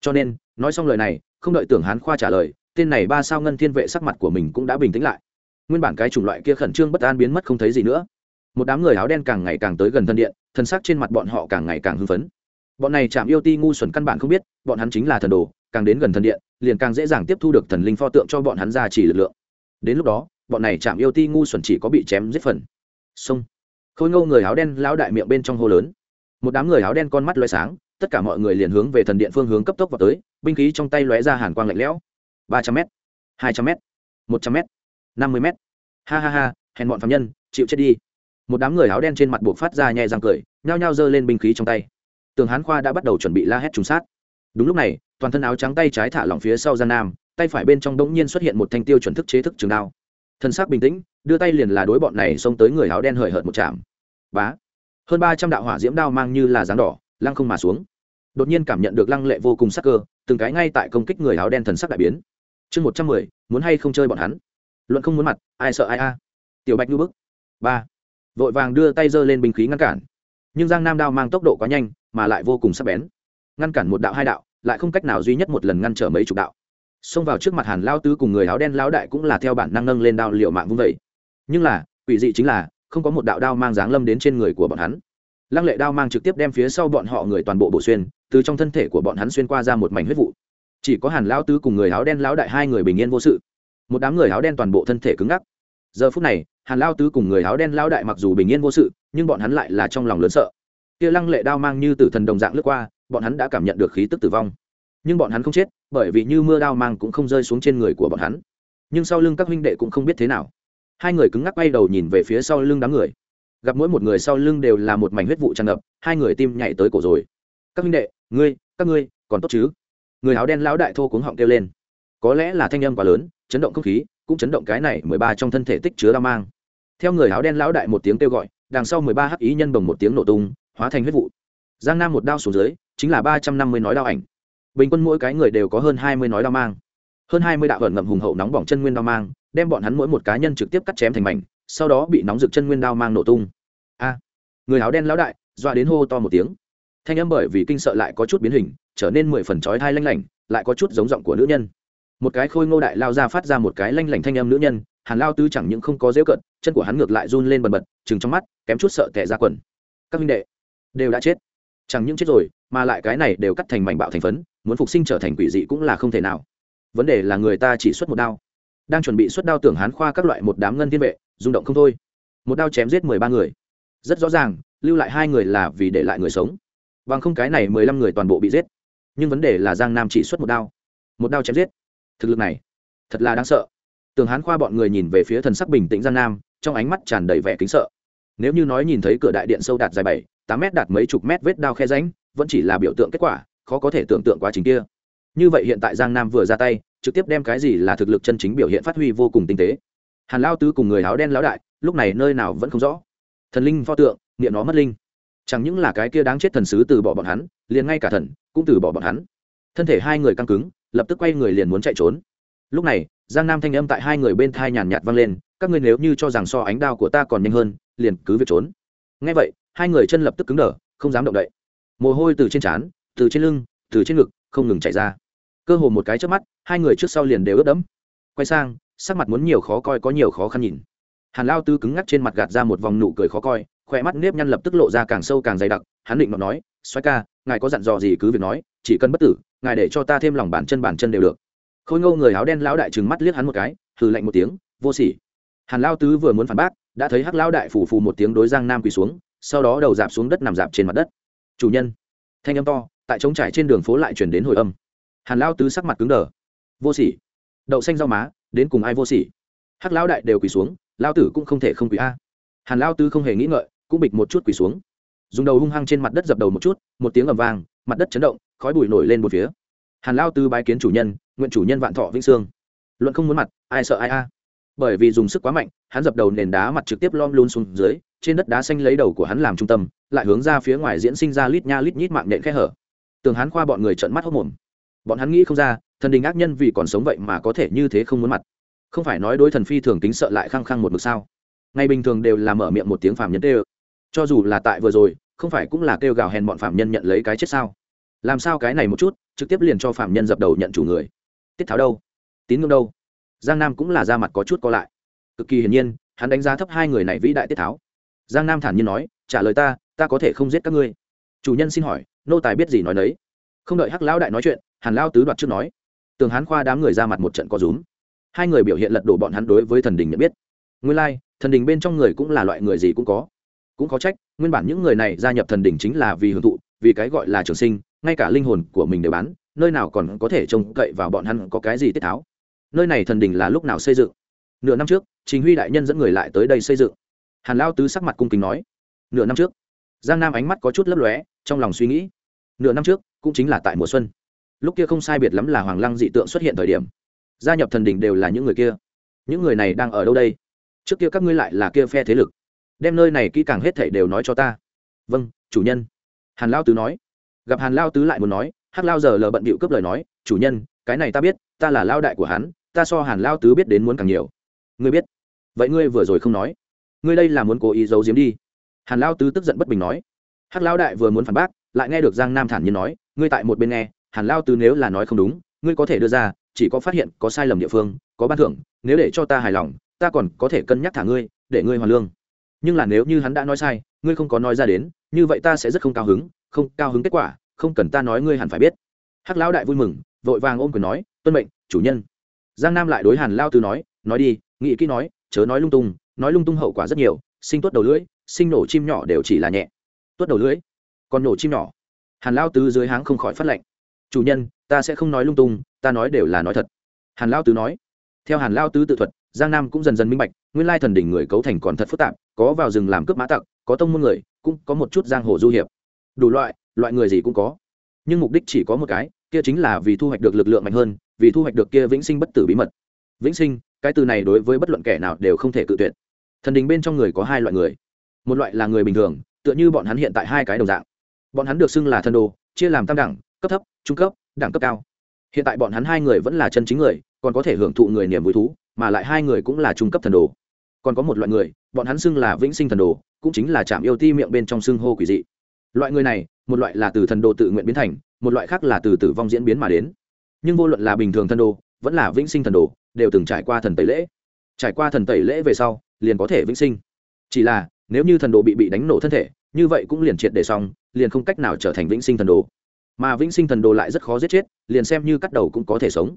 Cho nên, nói xong lời này, không đợi tưởng hán khoa trả lời tên này ba sao ngân thiên vệ sắc mặt của mình cũng đã bình tĩnh lại. Nguyên bản cái chủng loại kia khẩn trương bất an biến mất không thấy gì nữa. Một đám người áo đen càng ngày càng tới gần thân điện, thân xác trên mặt bọn họ càng ngày càng hưng phấn. Bọn này chạm yêu ti ngu xuẩn căn bản không biết, bọn hắn chính là thần đồ, càng đến gần thần điện, liền càng dễ dàng tiếp thu được thần linh pho tượng cho bọn hắn ra chỉ lực lượng. Đến lúc đó, bọn này chạm yêu ti ngu xuẩn chỉ có bị chém giết phần. Xông khôi ngô người áo đen lão đại miệng bên trong hô lớn. Một đám người áo đen con mắt loé sáng, tất cả mọi người liền hướng về thần điện phương hướng cấp tốc vào tới, binh khí trong tay lóe ra hàn quang lạnh lẽo ba trăm m hai trăm m một trăm m năm mươi m ha ha ha, hèn bọn phạm nhân, chịu chết đi. Một đám người áo đen trên mặt buộc phát ra nhẹ răng cười, nhao nhao giơ lên binh khí trong tay. Tường hán khoa đã bắt đầu chuẩn bị la hét trùng sát. Đúng lúc này, toàn thân áo trắng tay trái thả lỏng phía sau gian nam, tay phải bên trong đống nhiên xuất hiện một thanh tiêu chuẩn thức chế thức trường đao. Thân xác bình tĩnh, đưa tay liền là đối bọn này xông tới người áo đen hời hợt một chạm. Bá. Hơn ba trăm đạo hỏa diễm đao mang như là dáng đỏ, lăng không mà xuống. Đột nhiên cảm nhận được lăng lệ vô cùng sắc cơ, từng cái ngay tại công kích người áo đen thần sắc đại biến chương một trăm mười, muốn hay không chơi bọn hắn? Luận không muốn mặt, ai sợ ai a? Tiểu bạch ngư bức. Ba. Vội vàng đưa tay giơ lên binh khí ngăn cản. Nhưng giang nam đao mang tốc độ quá nhanh, mà lại vô cùng sắc bén. Ngăn cản một đạo hai đạo, lại không cách nào duy nhất một lần ngăn trở mấy chục đạo. Xông vào trước mặt hàn lao tứ cùng người áo đen lao đại cũng là theo bản năng nâng lên đao liệu mạng vung vẩy nhưng là, quỷ dị chính là, không có một đạo đao mang dáng lâm đến trên người của bọn hắn. Lăng lệ đao mang trực tiếp đem phía sau bọn họ người toàn bộ bổ xuyên, từ trong thân thể của bọn hắn xuyên qua ra một mảnh huyết vụ chỉ có hàn Lão tứ cùng người áo đen lão đại hai người bình yên vô sự. Một đám người áo đen toàn bộ thân thể cứng ngắc. Giờ phút này, hàn lao tứ cùng người áo đen lão đại mặc dù bình yên vô sự, nhưng bọn hắn lại là trong lòng lớn sợ. Kia lăng lệ đao mang như tử thần đồng dạng lướt qua, bọn hắn đã cảm nhận được khí tức tử vong. Nhưng bọn hắn không chết, bởi vì như mưa đao mang cũng không rơi xuống trên người của bọn hắn. Nhưng sau lưng các huynh đệ cũng không biết thế nào. Hai người cứng ngắc quay đầu nhìn về phía sau lưng đám người. Gặp mỗi một người sau lưng đều là một mảnh huyết vụ tràn ngập, hai người tim nhảy tới cổ rồi. Các huynh đệ, ngươi, các ngươi, còn tốt chứ? Người áo đen lão đại thô cuống họng kêu lên. Có lẽ là thanh âm quá lớn, chấn động không khí, cũng chấn động cái này mười ba trong thân thể tích chứa đao mang. Theo người áo đen lão đại một tiếng kêu gọi, đằng sau mười ba hắc ý nhân bồng một tiếng nổ tung, hóa thành huyết vụ. Giang nam một đao xuống dưới, chính là ba trăm năm mươi nói đao ảnh. Bình quân mỗi cái người đều có hơn hai mươi nói đao mang. Hơn hai mươi đạo ẩn ngậm hùng hậu nóng bỏng chân nguyên đao mang, đem bọn hắn mỗi một cá nhân trực tiếp cắt chém thành mảnh, sau đó bị nóng rực chân nguyên đao mang nổ tung. A! Người áo đen lão đại, dọa đến hô to một tiếng. Thanh âm bởi vì kinh sợ lại có chút biến hình trở nên mười phần chói thai lanh lảnh, lại có chút giống giọng của nữ nhân. Một cái khôi ngô đại lao ra phát ra một cái lanh lảnh thanh âm nữ nhân, hàn lao tư chẳng những không có dễu cận chân của hắn ngược lại run lên bần bật chừng trong mắt, kém chút sợ tẻ ra quần. Các huynh đệ đều đã chết. Chẳng những chết rồi, mà lại cái này đều cắt thành mảnh bạo thành phấn, muốn phục sinh trở thành quỷ dị cũng là không thể nào. Vấn đề là người ta chỉ xuất một đao. Đang chuẩn bị xuất đao tưởng hán khoa các loại một đám ngân thiên vệ, rung động không thôi. Một đao chém giết mười ba người. Rất rõ ràng, lưu lại hai người là vì để lại người sống. Bằng không cái này mười lăm người toàn bộ bị giết nhưng vấn đề là giang nam chỉ xuất một đao một đao chém giết thực lực này thật là đáng sợ tường hán khoa bọn người nhìn về phía thần sắc bình tĩnh giang nam trong ánh mắt tràn đầy vẻ kính sợ nếu như nói nhìn thấy cửa đại điện sâu đạt dài bảy tám mét đạt mấy chục mét vết đao khe ránh vẫn chỉ là biểu tượng kết quả khó có thể tưởng tượng quá trình kia như vậy hiện tại giang nam vừa ra tay trực tiếp đem cái gì là thực lực chân chính biểu hiện phát huy vô cùng tinh tế hàn lao tứ cùng người áo đen lão đại lúc này nơi nào vẫn không rõ thần linh pho tượng niệm nó mất linh chẳng những là cái kia đáng chết thần sứ từ bỏ bọn hắn liền ngay cả thần cũng từ bỏ bọn hắn. Thân thể hai người căng cứng, lập tức quay người liền muốn chạy trốn. Lúc này, giang nam thanh âm tại hai người bên thai nhàn nhạt vang lên, các ngươi nếu như cho rằng so ánh đao của ta còn nhanh hơn, liền cứ việc trốn. Ngay vậy, hai người chân lập tức cứng đờ, không dám động đậy. Mồ hôi từ trên trán, từ trên lưng, từ trên ngực, không ngừng chảy ra. Cơ hồ một cái trước mắt, hai người trước sau liền đều ướt đẫm. Quay sang, sắc mặt muốn nhiều khó coi có nhiều khó khăn nhìn. Hàn lao tư cứng ngắc trên mặt gạt ra một vòng nụ cười khó coi khỏe mắt nếp nhăn lập tức lộ ra càng sâu càng dày đặc, hắn định nói xoay ca, ngài có dặn dò gì cứ việc nói, chỉ cần bất tử, ngài để cho ta thêm lòng bàn chân bàn chân đều được. Khôi ngô người áo đen lão đại trừng mắt liếc hắn một cái, hừ lạnh một tiếng, vô sỉ. Hàn lao tứ vừa muốn phản bác, đã thấy hắc lão đại phủ phù một tiếng đối giang nam quỳ xuống, sau đó đầu dạp xuống đất nằm dạp trên mặt đất. Chủ nhân. Thanh âm to, tại trống trải trên đường phố lại chuyển đến hồi âm. Hàn lao tứ sắc mặt cứng đờ. Vô sỉ. Đậu xanh rau má, đến cùng ai vô sỉ? Hắc lão đại đều quỳ xuống, lao tử cũng không thể không quỳ a. Hàn lao tứ không hề nghĩ ngợi cũng bịch một chút quỳ xuống. Dùng đầu hung hăng trên mặt đất dập đầu một chút, một tiếng ầm vang, mặt đất chấn động, khói bụi nổi lên một phía. Hàn lao tư bái kiến chủ nhân, nguyện chủ nhân vạn thọ vĩnh sương. Luận không muốn mặt, ai sợ ai a? Bởi vì dùng sức quá mạnh, hắn dập đầu nền đá mặt trực tiếp lom luôn xuống dưới, trên đất đá xanh lấy đầu của hắn làm trung tâm, lại hướng ra phía ngoài diễn sinh ra lít nha lít nhít mạng nện khe hở. Tường hắn khoa bọn người trợn mắt hốc mồm. Bọn hắn nghĩ không ra, thần đình ác nhân vì còn sống vậy mà có thể như thế không muốn mặt. Không phải nói đối thần phi thường tính sợ lại khăng khăng một mực sao? Ngày bình thường đều là mở miệng một tiếng phàm nhân tê cho dù là tại vừa rồi không phải cũng là kêu gào hèn bọn phạm nhân nhận lấy cái chết sao? Làm sao cái này một chút trực tiếp liền cho phạm nhân dập đầu nhận chủ người? Tiết tháo đâu? Tín ngưỡng đâu? Giang nam cũng là ra mặt có chút co lại. Cực kỳ hiển nhiên hắn đánh giá thấp hai người này vĩ đại tiết tháo. Giang nam thản nhiên nói trả lời ta ta có thể không giết các ngươi. Chủ nhân xin hỏi nô tài biết gì nói đấy không đợi hắc lão đại nói chuyện hàn lao tứ đoạt trước nói tường hán khoa đám người ra mặt một trận có rúm. Hai người biểu hiện lật đổ bọn hắn đối với thần đình nhận biết. Nguyên lai、like, thần đình bên trong người cũng là loại người gì cũng có cũng có trách, nguyên bản những người này gia nhập thần đỉnh chính là vì hưởng thụ, vì cái gọi là trường sinh, ngay cả linh hồn của mình đều bán, nơi nào còn có thể trông cậy vào bọn hắn có cái gì tiết tháo. Nơi này thần đỉnh là lúc nào xây dựng? Nửa năm trước chính huy đại nhân dẫn người lại tới đây xây dựng. Hàn lao tứ sắc mặt cung kính nói, nửa năm trước. Giang nam ánh mắt có chút lấp lóe, trong lòng suy nghĩ, nửa năm trước, cũng chính là tại mùa xuân. Lúc kia không sai biệt lắm là hoàng lăng dị tượng xuất hiện thời điểm. Gia nhập thần đỉnh đều là những người kia. Những người này đang ở đâu đây? Trước kia các ngươi lại là kia phe thế lực đem nơi này kỹ càng hết thảy đều nói cho ta. Vâng chủ nhân. Hàn lao tứ nói. Gặp hàn lao tứ lại muốn nói, hắc lao giờ lờ bận bịu cướp lời nói, chủ nhân, cái này ta biết, ta là lao đại của hắn, ta so hàn lao tứ biết đến muốn càng nhiều. Ngươi biết. Vậy ngươi vừa rồi không nói. Ngươi đây là muốn cố ý giấu giếm đi. Hàn lao tứ tức giận bất bình nói. Hắc lao đại vừa muốn phản bác, lại nghe được giang nam thản nhiên nói, ngươi tại một bên nghe, hàn lao tứ nếu là nói không đúng, ngươi có thể đưa ra, chỉ có phát hiện có sai lầm địa phương, có ban thưởng, nếu để cho ta hài lòng, ta còn có thể cân nhắc thả ngươi, để ngươi hoàn lương nhưng là nếu như hắn đã nói sai, ngươi không có nói ra đến, như vậy ta sẽ rất không cao hứng, không cao hứng kết quả, không cần ta nói ngươi hẳn phải biết. Hắc lão đại vui mừng, vội vàng ôm quyền nói, tuân mệnh, chủ nhân. Giang nam lại đối hàn lao tứ nói nói đi, nghĩ kỹ nói, chớ nói lung tung, nói lung tung hậu quả rất nhiều, sinh tuốt đầu lưỡi, sinh nổ chim nhỏ đều chỉ là nhẹ. Tuốt đầu lưỡi? Còn nổ chim nhỏ? Hàn lao tứ dưới háng không khỏi phát lệnh, chủ nhân, ta sẽ không nói lung tung, ta nói đều là nói thật. Hàn lao tứ nói, theo hàn lao tứ tự thuật, giang nam cũng dần dần minh bạch nguyên lai thần đỉnh người cấu thành còn thật phức tạp, có vào rừng làm cướp mã tặc, có tông môn người, cũng có một chút giang hồ du hiệp. Đủ loại loại người gì cũng có. Nhưng mục đích chỉ có một cái, kia chính là vì thu hoạch được lực lượng mạnh hơn, vì thu hoạch được kia vĩnh sinh bất tử bí mật. Vĩnh sinh, cái từ này đối với bất luận kẻ nào đều không thể cự tuyệt. Thần đình bên trong người có hai loại người. Một loại là người bình thường, tựa như bọn hắn hiện tại hai cái đồng dạng. Bọn hắn được xưng là thần đồ, chia làm tam đẳng, cấp thấp, trung cấp, đẳng cấp cao. Hiện tại bọn hắn hai người vẫn là chân chính người, còn có thể hưởng thụ người niềm vui thú, mà lại hai người cũng là trung cấp thần đồ còn có một loại người, bọn hắn xưng là vĩnh sinh thần đồ, cũng chính là chạm yêu ti miệng bên trong xưng hô quỷ dị. Loại người này, một loại là từ thần đồ tự nguyện biến thành, một loại khác là từ tử vong diễn biến mà đến. Nhưng vô luận là bình thường thần đồ, vẫn là vĩnh sinh thần đồ, đều từng trải qua thần tẩy lễ. Trải qua thần tẩy lễ về sau, liền có thể vĩnh sinh. Chỉ là, nếu như thần đồ bị bị đánh nổ thân thể, như vậy cũng liền triệt để xong, liền không cách nào trở thành vĩnh sinh thần đồ. Mà vĩnh sinh thần đồ lại rất khó giết chết, liền xem như cắt đầu cũng có thể sống.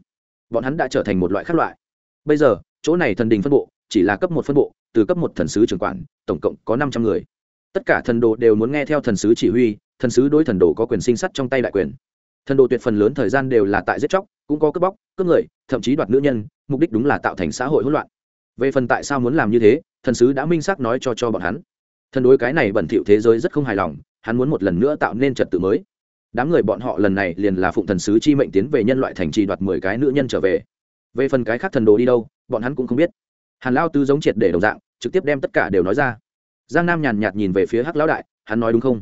Bọn hắn đã trở thành một loại khác loại. Bây giờ, chỗ này thần đình phân bộ chỉ là cấp một phân bộ, từ cấp một thần sứ trưởng quản, tổng cộng có năm trăm người. Tất cả thần đồ đều muốn nghe theo thần sứ chỉ huy, thần sứ đối thần đồ có quyền sinh sắt trong tay đại quyền. Thần đồ tuyệt phần lớn thời gian đều là tại giết chóc, cũng có cướp bóc, cướp người, thậm chí đoạt nữ nhân, mục đích đúng là tạo thành xã hội hỗn loạn. Về phần tại sao muốn làm như thế, thần sứ đã minh xác nói cho cho bọn hắn. Thần đối cái này bẩn thỉu thế giới rất không hài lòng, hắn muốn một lần nữa tạo nên trật tự mới. Đám người bọn họ lần này liền là phụng thần sứ chi mệnh tiến về nhân loại thành trì đoạt mười cái nữ nhân trở về. Về phần cái khác thần đồ đi đâu, bọn hắn cũng không biết hàn lao tư giống triệt để đồng dạng, trực tiếp đem tất cả đều nói ra. Giang nam nhàn nhạt nhìn về phía hắc lão đại, hắn nói đúng không?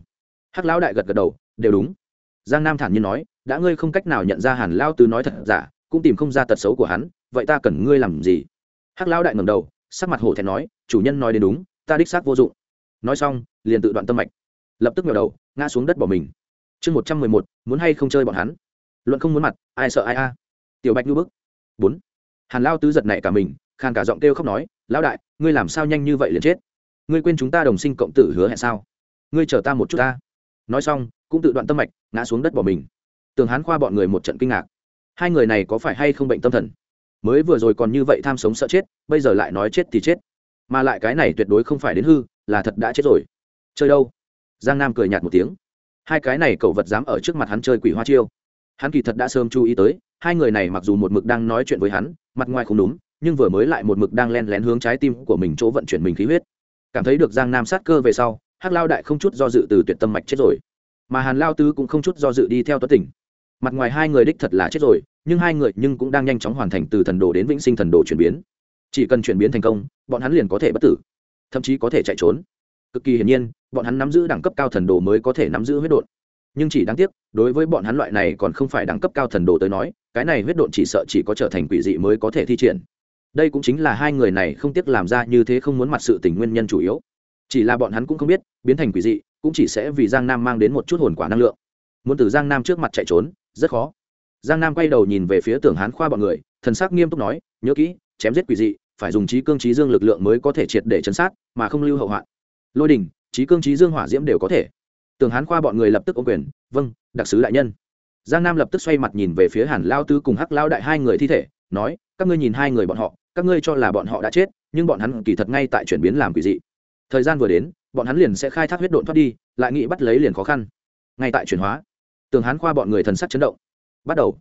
Hắc lão đại gật gật đầu, đều đúng. Giang nam thản nhiên nói, đã ngươi không cách nào nhận ra hàn lao tư nói thật giả, cũng tìm không ra tật xấu của hắn, vậy ta cần ngươi làm gì? Hắc lão đại ngầm đầu, sắc mặt hổ thẹn nói, chủ nhân nói đến đúng, ta đích xác vô dụng. Nói xong, liền tự đoạn tâm mạch. Lập tức ngẩng đầu, ngã xuống đất bỏ mình. Chương một trăm mười một, muốn hay không chơi bọn hắn? Luận không muốn mặt, ai sợ ai a? Tiểu bạch ngư bức. Bốn. Hàn lao tứ giật này cả mình khàn cả giọng kêu khóc nói, lão đại, ngươi làm sao nhanh như vậy liền chết? Ngươi quên chúng ta đồng sinh cộng tử hứa hẹn sao? Ngươi chờ ta một chút ta. Nói xong, cũng tự đoạn tâm mạch, ngã xuống đất bỏ mình. Tường hán khoa bọn người một trận kinh ngạc. Hai người này có phải hay không bệnh tâm thần? Mới vừa rồi còn như vậy tham sống sợ chết, bây giờ lại nói chết thì chết. Mà lại cái này tuyệt đối không phải đến hư, là thật đã chết rồi. Chơi đâu? Giang nam cười nhạt một tiếng. Hai cái này cậu vật dám ở trước mặt hắn chơi quỷ hoa chiêu. Hắn kỳ thật đã sớm chú ý tới, hai người này mặc dù một mực đang nói chuyện với hắn, mặt ngoài không đúng nhưng vừa mới lại một mực đang len lén hướng trái tim của mình chỗ vận chuyển mình khí huyết. Cảm thấy được giang nam sát cơ về sau, hắc lao đại không chút do dự từ tuyệt tâm mạch chết rồi. Mà hàn lao tứ cũng không chút do dự đi theo tuấn tỉnh. Mặt ngoài hai người đích thật là chết rồi, nhưng hai người nhưng cũng đang nhanh chóng hoàn thành từ thần đồ đến vĩnh sinh thần đồ chuyển biến. Chỉ cần chuyển biến thành công, bọn hắn liền có thể bất tử, thậm chí có thể chạy trốn. Cực kỳ hiển nhiên, bọn hắn nắm giữ đẳng cấp cao thần đồ mới có thể nắm giữ huyết độn. Nhưng chỉ đáng tiếc, đối với bọn hắn loại này còn không phải đẳng cấp cao thần đồ tới nói, cái này huyết độn chỉ sợ chỉ có trở thành quỷ dị mới có thể thi triển đây cũng chính là hai người này không tiếc làm ra như thế không muốn mặt sự tình nguyên nhân chủ yếu. Chỉ là bọn hắn cũng không biết, biến thành quỷ dị, cũng chỉ sẽ vì giang nam mang đến một chút hồn quả năng lượng. Muốn từ giang nam trước mặt chạy trốn, rất khó. Giang nam quay đầu nhìn về phía tưởng hán khoa bọn người, thần sắc nghiêm túc nói, nhớ kỹ, chém giết quỷ dị, phải dùng trí cương trí dương lực lượng mới có thể triệt để chấn sát, mà không lưu hậu hoạn. Lôi đình trí cương trí dương hỏa diễm đều có thể. Tưởng hán khoa bọn người lập tức ô quyền vâng đặc sứ đại nhân. Giang nam lập tức xoay mặt nhìn về phía hàn lao tư cùng hắc lao đại hai người thi thể nói, các ngươi nhìn hai người bọn họ, các ngươi cho là bọn họ đã chết, nhưng bọn hắn kỳ thật ngay tại chuyển biến làm quỷ dị. Thời gian vừa đến, bọn hắn liền sẽ khai thác huyết độn thoát đi, lại nghĩ bắt lấy liền khó khăn. Ngay tại chuyển hóa, tường hán khoa bọn người thần sắc chấn động. Bắt đầu.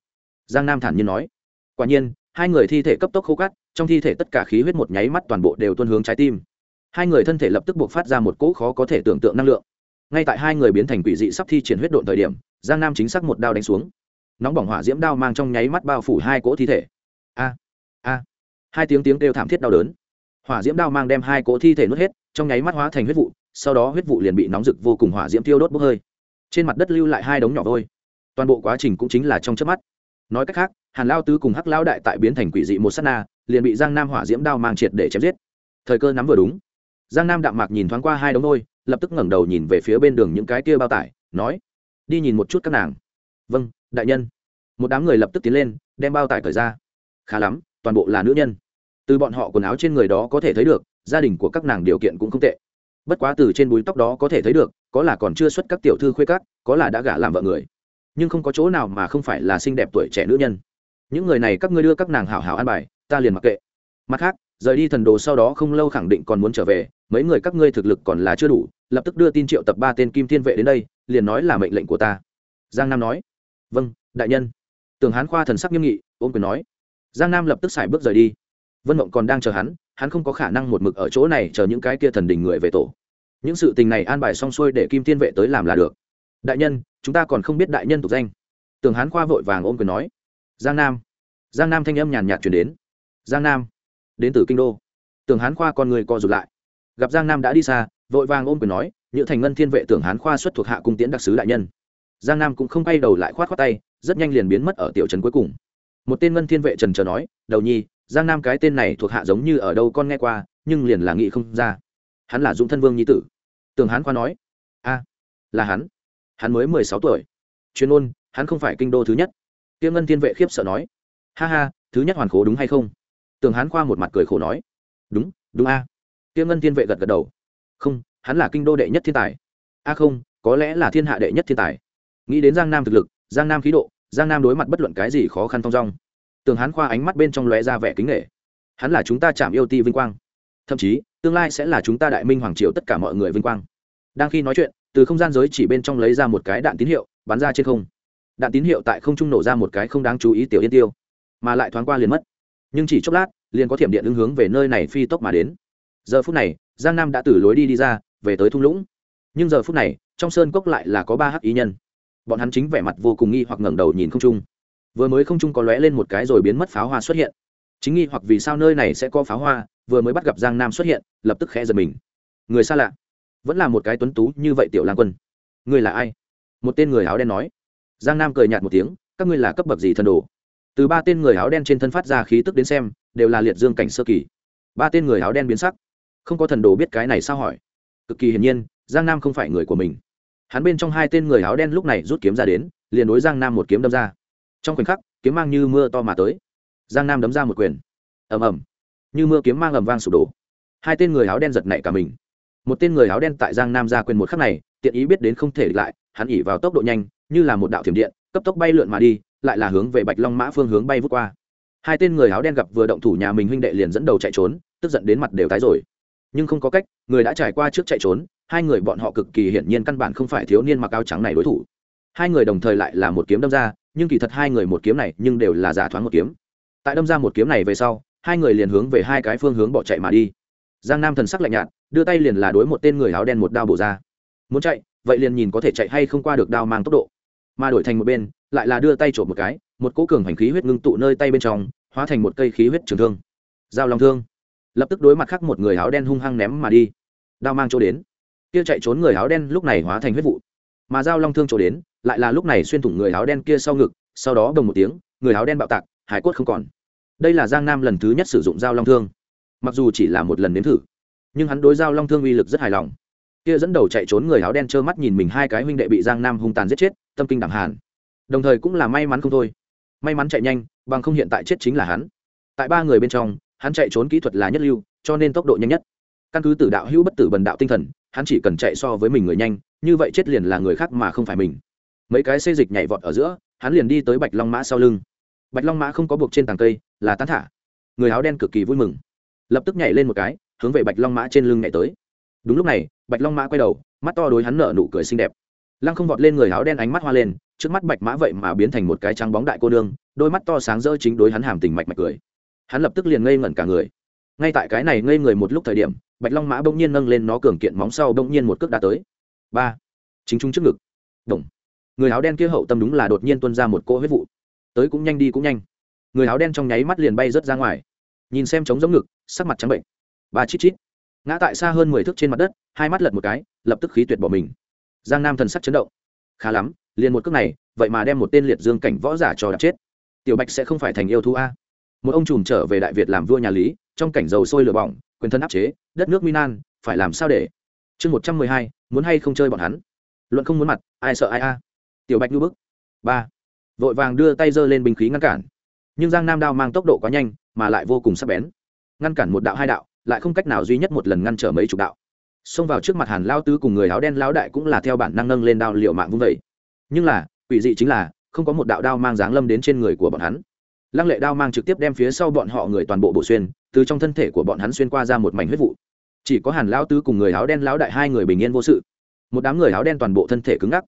Giang nam thản nhiên nói. Quả nhiên, hai người thi thể cấp tốc khô cắt trong thi thể tất cả khí huyết một nháy mắt toàn bộ đều tuân hướng trái tim. Hai người thân thể lập tức buộc phát ra một cỗ khó có thể tưởng tượng năng lượng. Ngay tại hai người biến thành quỷ dị sắp thi triển huyết độn thời điểm, giang nam chính xác một đao đánh xuống. Nóng bỏng hỏa diễm đao mang trong nháy mắt bao phủ hai cỗ thi thể a a. Hai tiếng tiếng kêu thảm thiết đau đớn. Hỏa diễm đao mang đem hai cỗ thi thể nuốt hết, trong nháy mắt hóa thành huyết vụ, sau đó huyết vụ liền bị nóng rực vô cùng hỏa diễm tiêu đốt bốc hơi. Trên mặt đất lưu lại hai đống nhỏ vôi. Toàn bộ quá trình cũng chính là trong chớp mắt. Nói cách khác, hàn lao tứ cùng hắc lao đại tại biến thành quỷ dị một s á t na, liền bị giang nam hỏa diễm đao mang triệt để chém giết. Thời cơ nắm vừa đúng. Giang nam đạm mạc nhìn thoáng qua hai đống nôi lập tức ngẩng đầu nhìn về phía bên đường những cái kia bao tải, nói, đi nhìn một chút các nàng. Vâng đại nhân. Một đám người lập tức tiến lên, đem bao tải cởi ra khá lắm toàn bộ là nữ nhân. Từ bọn họ quần áo trên người đó có thể thấy được gia đình của các nàng điều kiện cũng không tệ. Bất quá từ trên búi tóc đó có thể thấy được có là còn chưa xuất các tiểu thư khuê các, có là đã gả làm vợ người. Nhưng không có chỗ nào mà không phải là xinh đẹp tuổi trẻ nữ nhân. Những người này các ngươi đưa các nàng hảo hảo an bài ta liền mặc kệ. Mặt khác rời đi thần đồ sau đó không lâu khẳng định còn muốn trở về mấy người các ngươi thực lực còn là chưa đủ lập tức đưa tin triệu tập ba tên kim thiên vệ đến đây liền nói là mệnh lệnh của ta. Giang nam nói vâng đại nhân. Tường hán khoa thần sắc nghiêm nghị ôm quyền nói giang nam lập tức xài bước rời đi. Vân mộng còn đang chờ hắn hắn không có khả năng một mực ở chỗ này chờ những cái kia thần đình người về tổ. Những sự tình này an bài xong xuôi để kim thiên vệ tới làm là được. Đại nhân, chúng ta còn không biết đại nhân tục danh. Tường hán khoa vội vàng ôm quyền nói. Giang nam. Giang nam thanh âm nhàn nhạt chuyển đến. Giang nam. Đến từ kinh đô. Tường hán khoa con người co rụt lại. Gặp giang nam đã đi xa, vội vàng ôm quyền nói, nhựa thành ngân thiên vệ tưởng hán khoa xuất thuộc hạ cung tiễn đặc sứ đại nhân. Giang nam cũng không bay đầu lại khoát khoát tay, rất nhanh liền biến mất ở tiểu trấn cuối cùng một tên ngân thiên vệ trần trờ nói, đầu nhi, giang nam cái tên này thuộc hạ giống như ở đâu con nghe qua, nhưng liền là nghĩ không ra. Hắn là dũng thân vương nhi tử. Tường hán khoa nói, a, là hắn. Hắn mới mười sáu tuổi. Chuyên ôn hắn không phải kinh đô thứ nhất. Tiêu ngân thiên vệ khiếp sợ nói, ha ha, thứ nhất hoàn khố đúng hay không? Tường hán khoa một mặt cười khổ nói, đúng đúng a. Tiêu ngân thiên vệ gật gật đầu, không, hắn là kinh đô đệ nhất thiên tài. A không, có lẽ là thiên hạ đệ nhất thiên tài. Nghĩ đến giang nam thực lực, giang nam khí độ giang nam đối mặt bất luận cái gì khó khăn thong dong. Tường hán khoa ánh mắt bên trong lóe ra vẻ kính nghệ hắn là chúng ta chạm yêu ti vinh quang. Thậm chí, tương lai sẽ là chúng ta đại minh hoàng triều tất cả mọi người vinh quang. Đang khi nói chuyện, từ không gian giới chỉ bên trong lấy ra một cái đạn tín hiệu, bắn ra trên không. Đạn tín hiệu tại không trung nổ ra một cái không đáng chú ý tiểu yên tiêu, mà lại thoáng qua liền mất. Nhưng chỉ chốc lát, liền có thiểm điện ứng hướng về nơi này phi tốc mà đến. Giờ phút này, giang nam đã từ lối đi đi ra, về tới thung lũng. Nhưng giờ phút này, trong sơn cốc lại là có ba hắc ý nhân bọn hắn chính vẻ mặt vô cùng nghi hoặc ngẩng đầu nhìn không trung. Vừa mới không trung có lóe lên một cái rồi biến mất pháo hoa xuất hiện. Chính nghi hoặc vì sao nơi này sẽ có pháo hoa, vừa mới bắt gặp giang nam xuất hiện, lập tức khẽ giật mình. Người xa lạ. Vẫn là một cái tuấn tú như vậy tiểu lang quân. Người là ai? Một tên người áo đen nói. Giang nam cười nhạt một tiếng, các ngươi là cấp bậc gì thần đồ? Từ ba tên người áo đen trên thân phát ra khí tức đến xem, đều là liệt dương cảnh sơ kỳ. Ba tên người áo đen biến sắc. Không có thần đồ biết cái này sao hỏi. Cực kỳ hiển nhiên, giang nam không phải người của mình hắn bên trong hai tên người áo đen lúc này rút kiếm ra đến, liền đối giang nam một kiếm đâm ra. Trong khoảnh khắc, kiếm mang như mưa to mà tới. Giang nam đấm ra một quyền. Ầm ầm. Như mưa kiếm mang ầm vang sụp đổ. Hai tên người áo đen giật nảy cả mình. Một tên người áo đen tại giang nam ra quyền một khắc này, tiện ý biết đến không thể địch lại, hắn ỉ vào tốc độ nhanh, như là một đạo thiểm điện, cấp tốc bay lượn mà đi, lại là hướng về bạch long mã phương hướng bay vút qua. Hai tên người áo đen gặp vừa động thủ nhà mình huynh đệ liền dẫn đầu chạy trốn, tức giận đến mặt đều tái rồi. Nhưng không có cách, người đã trải qua trước chạy trốn hai người bọn họ cực kỳ hiển nhiên căn bản không phải thiếu niên mặc áo trắng này đối thủ. Hai người đồng thời lại là một kiếm đâm ra, nhưng kỳ thật hai người một kiếm này nhưng đều là giả thoáng một kiếm. Tại đâm ra một kiếm này về sau, hai người liền hướng về hai cái phương hướng bỏ chạy mà đi. Giang nam thần sắc lạnh nhạt, đưa tay liền là đối một tên người áo đen một đao bổ ra. Muốn chạy, vậy liền nhìn có thể chạy hay không qua được đao mang tốc độ. Mà đổi thành một bên, lại là đưa tay trộm một cái, một cỗ cường hành khí huyết ngưng tụ nơi tay bên trong, hóa thành một cây khí huyết trường thương. Giao long thương. Lập tức đối mặt khác một người áo đen hung hăng ném mà đi. Đao mang chỗ đến kia chạy trốn người áo đen lúc này hóa thành huyết vụ. Mà dao long thương chỗ đến, lại là lúc này xuyên thủng người áo đen kia sau ngực, sau đó đồng một tiếng, người áo đen bạo tạc, hải cốt không còn. Đây là giang nam lần thứ nhất sử dụng dao long thương. Mặc dù chỉ là một lần nếm thử, nhưng hắn đối dao long thương uy lực rất hài lòng. Kia dẫn đầu chạy trốn người áo đen trơ mắt nhìn mình hai cái huynh đệ bị giang nam hung tàn giết chết, tâm kinh đẳng hàn. Đồng thời cũng là may mắn không thôi. May mắn chạy nhanh, bằng không hiện tại chết chính là hắn. Tại ba người bên trong, hắn chạy trốn kỹ thuật là nhất lưu, cho nên tốc độ nhanh nhất. Căn cứ tử đạo hữu bất tử bần đạo tinh thần hắn chỉ cần chạy so với mình người nhanh, như vậy chết liền là người khác mà không phải mình. Mấy cái xê dịch nhảy vọt ở giữa, hắn liền đi tới bạch long mã sau lưng. Bạch long mã không có buộc trên tàng cây, là tán thả. Người áo đen cực kỳ vui mừng. Lập tức nhảy lên một cái, hướng về bạch long mã trên lưng nhảy tới. Đúng lúc này, bạch long mã quay đầu, mắt to đối hắn nở nụ cười xinh đẹp. Lăng không vọt lên người áo đen ánh mắt hoa lên, trước mắt bạch mã vậy mà biến thành một cái trắng bóng đại cô nương, đôi mắt to sáng rỡ chính đối hắn hàm tình mạch mạch cười. Hắn lập tức liền ngây ngẩn cả người. Ngay tại cái này ngây người một lúc thời điểm bạch long mã bỗng nhiên nâng lên nó cường kiện móng sau bỗng nhiên một cước đã tới. Ba. Chính trung trước ngực. Đồng. Người áo đen kia hậu tâm đúng là đột nhiên tuân ra một cỗ huyết vụ. Tới cũng nhanh đi cũng nhanh. Người áo đen trong nháy mắt liền bay rớt ra ngoài. Nhìn xem trống giống ngực, sắc mặt trắng bệnh. Ba chít chít. Ngã tại xa hơn mười thước trên mặt đất, hai mắt lật một cái, lập tức khí tuyệt bỏ mình. Giang nam thần sắc chấn động. Khá lắm, liền một cước này, vậy mà đem một tên liệt dương cảnh võ giả cho đạp chết. Tiểu bạch sẽ không phải thành yêu thú a. Một ông trùm trở về đại việt làm vua nhà lý, trong cảnh dầu sôi lửa bỏng quyền thân áp chế, đất nước minan phải làm sao để? Chương một trăm mười hai, muốn hay không chơi bọn hắn? Luận không muốn mặt, ai sợ ai a? Tiểu bạch ngư bức. Ba. Vội vàng đưa tay giơ lên binh khí ngăn cản. Nhưng giang nam đao mang tốc độ quá nhanh, mà lại vô cùng sắc bén. Ngăn cản một đạo hai đạo, lại không cách nào duy nhất một lần ngăn trở mấy chục đạo. Xông vào trước mặt hàn lao tứ cùng người áo đen lão đại cũng là theo bản năng nâng lên đao liệu mạng vung vẩy nhưng là, quỷ dị chính là, không có một đạo đao mang dáng lâm đến trên người của bọn hắn lăng lệ đao mang trực tiếp đem phía sau bọn họ người toàn bộ bộ xuyên, từ trong thân thể của bọn hắn xuyên qua ra một mảnh huyết vụ. Chỉ có hàn lão tứ cùng người áo đen lão đại hai người bình yên vô sự. Một đám người áo đen toàn bộ thân thể cứng ngắc.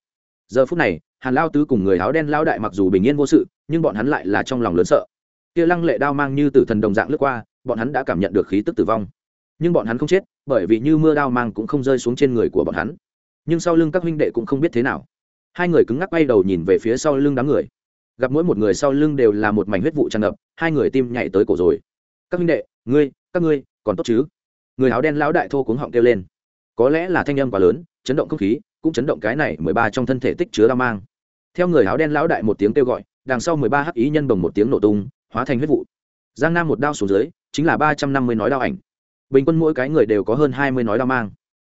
Giờ phút này, hàn lao tứ cùng người áo đen lão đại mặc dù bình yên vô sự, nhưng bọn hắn lại là trong lòng lớn sợ. Kia lăng lệ đao mang như tử thần đồng dạng lướt qua, bọn hắn đã cảm nhận được khí tức tử vong. Nhưng bọn hắn không chết, bởi vì như mưa đao mang cũng không rơi xuống trên người của bọn hắn. Nhưng sau lưng các huynh đệ cũng không biết thế nào. Hai người cứng ngắc quay đầu nhìn về phía sau lưng đám người gặp mỗi một người sau lưng đều là một mảnh huyết vụ tràn ngập, hai người tim nhảy tới cổ rồi. Các huynh đệ, ngươi, các ngươi, còn tốt chứ? Người áo đen lão đại thô cuống họng kêu lên. Có lẽ là thanh âm quá lớn, chấn động không khí, cũng chấn động cái này mười ba trong thân thể tích chứa đao mang. Theo người áo đen lão đại một tiếng kêu gọi, đằng sau mười ba hắc ý nhân bồng một tiếng nổ tung, hóa thành huyết vụ. Giang nam một đao xuống dưới, chính là ba trăm năm mươi nói đao ảnh. Bình quân mỗi cái người đều có hơn hai mươi nói đao mang.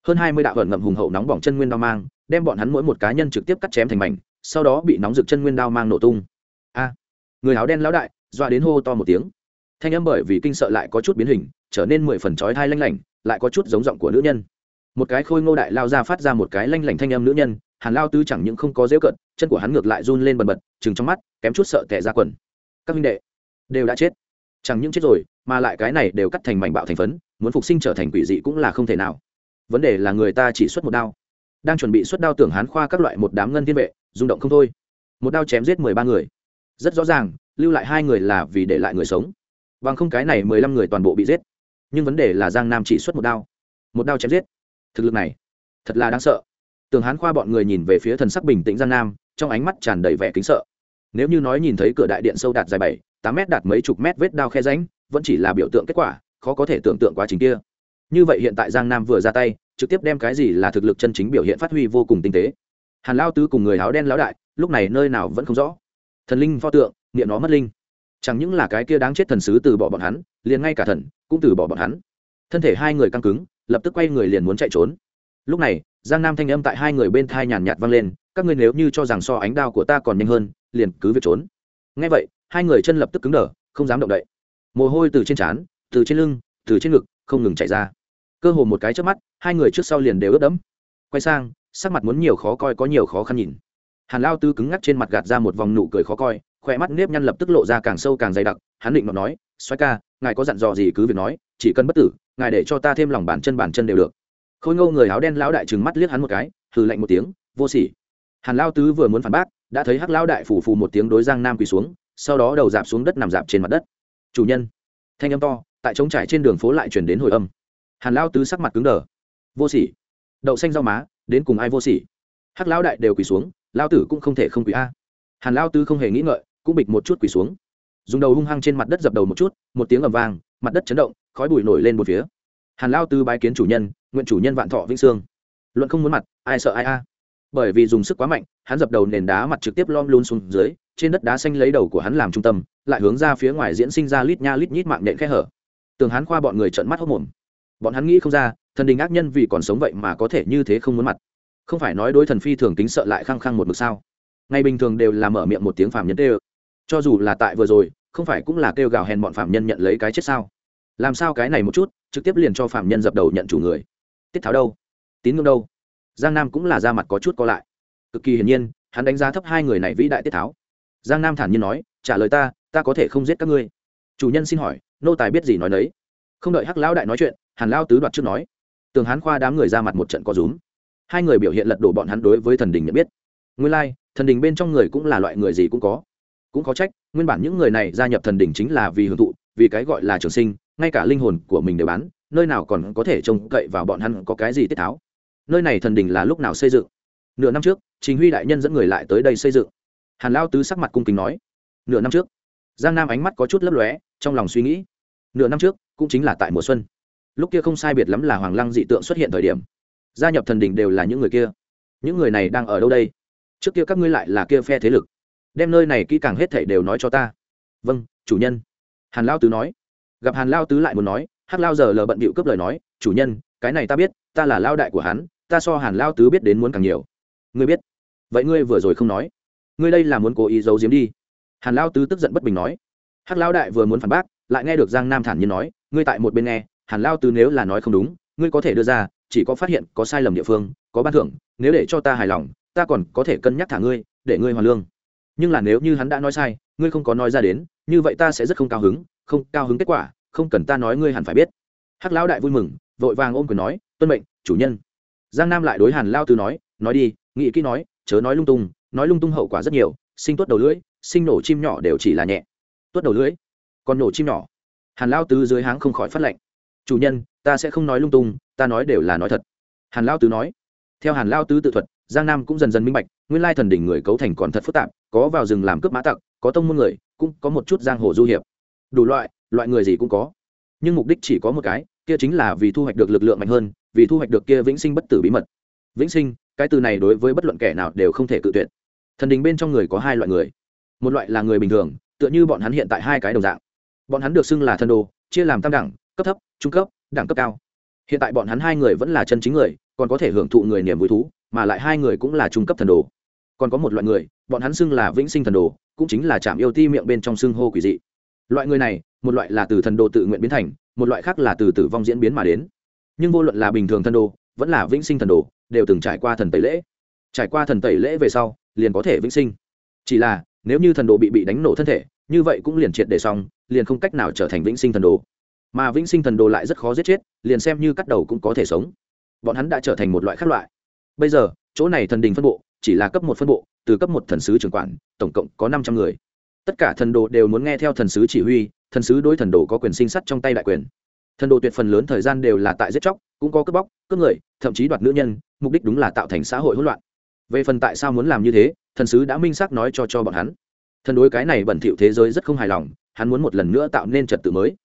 Hơn hai mươi đạo vận ngậm hùng hậu nóng bỏng chân nguyên đao mang, đem bọn hắn mỗi một cá nhân trực tiếp cắt chém thành mảnh sau đó bị nóng rực chân nguyên đao mang nổ tung. A, người áo đen lão đại, dọa đến hô to một tiếng. Thanh âm bởi vì kinh sợ lại có chút biến hình, trở nên mười phần chói thai lanh lảnh, lại có chút giống giọng của nữ nhân. Một cái khôi ngô đại lao ra phát ra một cái lanh lảnh thanh âm nữ nhân, hàn lao tư chẳng những không có dễ cận, chân của hắn ngược lại run lên bần bật chừng trong mắt, kém chút sợ tẻ ra quần. Các minh đệ, đều đã chết. Chẳng những chết rồi, mà lại cái này đều cắt thành mảnh bạo thành phấn, muốn phục sinh trở thành quỷ dị cũng là không thể nào. Vấn đề là người ta chỉ xuất một đao đang chuẩn bị xuất đao tưởng hán khoa các loại một đám ngân thiên vệ, rung động không thôi. Một đao chém giết mười ba người. Rất rõ ràng, lưu lại hai người là vì để lại người sống. Bằng không cái này mười lăm người toàn bộ bị giết. Nhưng vấn đề là giang nam chỉ xuất một đao. Một đao chém giết. Thực lực này, thật là đáng sợ. Tưởng hán khoa bọn người nhìn về phía thần sắc bình tĩnh giang nam, trong ánh mắt tràn đầy vẻ kính sợ. Nếu như nói nhìn thấy cửa đại điện sâu đạt dài bảy, tám mét đạt mấy chục mét vết đao khe ránh vẫn chỉ là biểu tượng kết quả, khó có thể tưởng tượng quá trình kia. Như vậy hiện tại giang nam vừa ra tay trực tiếp đem cái gì là thực lực chân chính biểu hiện phát huy vô cùng tinh tế. Hàn lao tứ cùng người áo đen lão đại, lúc này nơi nào vẫn không rõ. Thần linh pho tượng, niệm nó mất linh. Chẳng những là cái kia đáng chết thần sứ từ bỏ bọn hắn, liền ngay cả thần cũng từ bỏ bọn hắn. Thân thể hai người căng cứng, lập tức quay người liền muốn chạy trốn. Lúc này, giang nam thanh âm tại hai người bên thai nhàn nhạt vang lên, các ngươi nếu như cho rằng so ánh đao của ta còn nhanh hơn, liền cứ việc trốn. Ngay vậy, hai người chân lập tức cứng đờ, không dám động đậy. Mồ hôi từ trên trán, từ trên lưng, từ trên ngực, không ngừng chạy ra cơ hồ một cái trước mắt, hai người trước sau liền đều ướt đẫm. Quay sang, sắc mặt muốn nhiều khó coi có nhiều khó khăn nhìn. Hàn lao tư cứng ngắc trên mặt gạt ra một vòng nụ cười khó coi, khỏe mắt nếp nhăn lập tức lộ ra càng sâu càng dày đặc, hắn định mà nói xoay ca, ngài có dặn dò gì cứ việc nói, chỉ cần bất tử, ngài để cho ta thêm lòng bàn chân bàn chân đều được. Khôi ngâu người áo đen lão đại trừng mắt liếc hắn một cái, hừ lạnh một tiếng, vô sỉ. Hàn lao tứ vừa muốn phản bác, đã thấy hắc lão đại phủ phù một tiếng đối giang nam quỳ xuống, sau đó đầu dạp xuống đất nằm dạp trên mặt đất. Chủ nhân. Thanh âm to, tại trống trải trên đường phố lại chuyển đến hồi âm hàn lao tứ sắc mặt cứng đờ. Vô sỉ. Đậu xanh rau má, đến cùng ai vô sỉ? Hắc lão đại đều quỳ xuống, lao tử cũng không thể không quỳ a. Hàn lao tứ không hề nghĩ ngợi, cũng bịch một chút quỳ xuống. Dùng đầu hung hăng trên mặt đất dập đầu một chút, một tiếng ầm vang, mặt đất chấn động, khói bụi nổi lên một phía. Hàn lao tứ bái kiến chủ nhân, nguyện chủ nhân vạn thọ vĩnh sương luận không muốn mặt, ai sợ ai a? Bởi vì dùng sức quá mạnh, hắn dập đầu nền đá mặt trực tiếp lom luôn xuống dưới, trên đất đá xanh lấy đầu của hắn làm trung tâm, lại hướng ra phía ngoài diễn sinh ra lít nha lít nhít mạng nện khe hở. Tường hắn khoa bọn người trợn mắt hốc mồm bọn hắn nghĩ không ra, thần đình ác nhân vì còn sống vậy mà có thể như thế không muốn mặt. Không phải nói đối thần phi thường tính sợ lại khăng khăng một mực sao? Ngày bình thường đều là mở miệng một tiếng phạm nhân tê cho dù là tại vừa rồi, không phải cũng là kêu gào hèn bọn phạm nhân nhận lấy cái chết sao? Làm sao cái này một chút, trực tiếp liền cho phạm nhân dập đầu nhận chủ người? Tiết tháo đâu? Tín ngưỡng đâu? Giang nam cũng là ra mặt có chút co lại. Cực kỳ hiển nhiên, hắn đánh giá thấp hai người này vĩ đại tiết tháo. Giang nam thản nhiên nói, trả lời ta ta có thể không giết các ngươi. Chủ nhân xin hỏi, nô tài biết gì nói đấy? Không đợi hắc lão đại nói chuyện hàn lao tứ đoạt trước nói. Tường hán khoa đám người ra mặt một trận có rúm. Hai người biểu hiện lật đổ bọn hắn đối với thần đình nhận biết. Nguyên lai、like, thần đình bên trong người cũng là loại người gì cũng có. Cũng có trách nguyên bản những người này gia nhập thần đình chính là vì hưởng thụ vì cái gọi là trường sinh ngay cả linh hồn của mình đều bán nơi nào còn có thể trông cậy vào bọn hắn có cái gì tiết tháo. Nơi này thần đình là lúc nào xây dựng? Nửa năm trước chính huy đại nhân dẫn người lại tới đây xây dựng. Hàn lao tứ sắc mặt cung kính nói. Nửa năm trước. Giang nam ánh mắt có chút lấp lóe trong lòng suy nghĩ. Nửa năm trước cũng chính là tại mùa xuân lúc kia không sai biệt lắm là hoàng lăng dị tượng xuất hiện thời điểm. Gia nhập thần đình đều là những người kia. Những người này đang ở đâu đây? Trước kia các ngươi lại là kia phe thế lực. Đem nơi này kỹ càng hết thảy đều nói cho ta. Vâng chủ nhân. Hàn lao tứ nói. Gặp hàn lao tứ lại muốn nói, hắc lao giờ lờ bận bịu cướp lời nói, chủ nhân, cái này ta biết, ta là lao đại của hắn, ta so hàn lao tứ biết đến muốn càng nhiều. Ngươi biết? Vậy ngươi vừa rồi không nói. Ngươi đây là muốn cố ý giấu giếm đi. Hàn lao tứ tức giận bất bình nói. Hắc lao đại vừa muốn phản bác, lại nghe được giang nam thản nhiên nói, ngươi tại một bên nghe hàn lao tứ nếu là nói không đúng, ngươi có thể đưa ra, chỉ có phát hiện có sai lầm địa phương, có ban thưởng, nếu để cho ta hài lòng, ta còn có thể cân nhắc thả ngươi, để ngươi hoàn lương. Nhưng là nếu như hắn đã nói sai, ngươi không có nói ra đến, như vậy ta sẽ rất không cao hứng, không cao hứng kết quả, không cần ta nói ngươi hẳn phải biết. Hắc lão đại vui mừng, vội vàng ôm quyền nói, tuân mệnh, chủ nhân. Giang nam lại đối hàn lao tứ nói nói đi, nghĩ kỹ nói, chớ nói lung tung, nói lung tung hậu quả rất nhiều, sinh tuốt đầu lưỡi, sinh nổ chim nhỏ đều chỉ là nhẹ. Tuốt đầu lưỡi còn nổ chim nhỏ. Hàn lao tứ dưới háng không khỏi phát lệnh chủ nhân, ta sẽ không nói lung tung, ta nói đều là nói thật. Hàn lao tứ nói. Theo hàn lao tứ tự thuật, giang nam cũng dần dần minh bạch, nguyên lai thần đỉnh người cấu thành còn thật phức tạp, có vào rừng làm cướp mã tặc, có tông môn người, cũng có một chút giang hồ du hiệp. Đủ loại loại người gì cũng có. Nhưng mục đích chỉ có một cái, kia chính là vì thu hoạch được lực lượng mạnh hơn, vì thu hoạch được kia vĩnh sinh bất tử bí mật. Vĩnh sinh, cái từ này đối với bất luận kẻ nào đều không thể cự tuyệt. Thần đình bên trong người có hai loại người. Một loại là người bình thường, tựa như bọn hắn hiện tại hai cái đồng dạng. Bọn hắn được xưng là thần đồ, chia làm tam đẳng cấp thấp, trung cấp, đẳng cấp cao. Hiện tại bọn hắn hai người vẫn là chân chính người, còn có thể hưởng thụ người niềm vui thú, mà lại hai người cũng là trung cấp thần đồ. Còn có một loại người, bọn hắn xưng là vĩnh sinh thần đồ, cũng chính là chạm yêu ti miệng bên trong xưng hô quỷ dị. Loại người này, một loại là từ thần đồ tự nguyện biến thành, một loại khác là từ tử vong diễn biến mà đến. Nhưng vô luận là bình thường thần đồ, vẫn là vĩnh sinh thần đồ, đều từng trải qua thần tẩy lễ. Trải qua thần tẩy lễ về sau, liền có thể vĩnh sinh. Chỉ là, nếu như thần đồ bị bị đánh nổ thân thể, như vậy cũng liền triệt để xong, liền không cách nào trở thành vĩnh sinh thần đồ mà vĩnh sinh thần đồ lại rất khó giết chết, liền xem như cắt đầu cũng có thể sống. Bọn hắn đã trở thành một loại khác loại. Bây giờ, chỗ này thần đình phân bộ, chỉ là cấp một phân bộ, từ cấp một thần sứ trưởng quản, tổng cộng có năm trăm người. Tất cả thần đồ đều muốn nghe theo thần sứ chỉ huy, thần sứ đối thần đồ có quyền sinh sắt trong tay đại quyền. Thần đồ tuyệt phần lớn thời gian đều là tại giết chóc, cũng có cướp bóc, cướp người, thậm chí đoạt nữ nhân, mục đích đúng là tạo thành xã hội hỗn loạn. Về phần tại sao muốn làm như thế, thần sứ đã minh xác nói cho cho bọn hắn. Thần đối cái này bẩn thỉu thế giới rất không hài lòng, hắn muốn một lần nữa tạo nên trật tự mới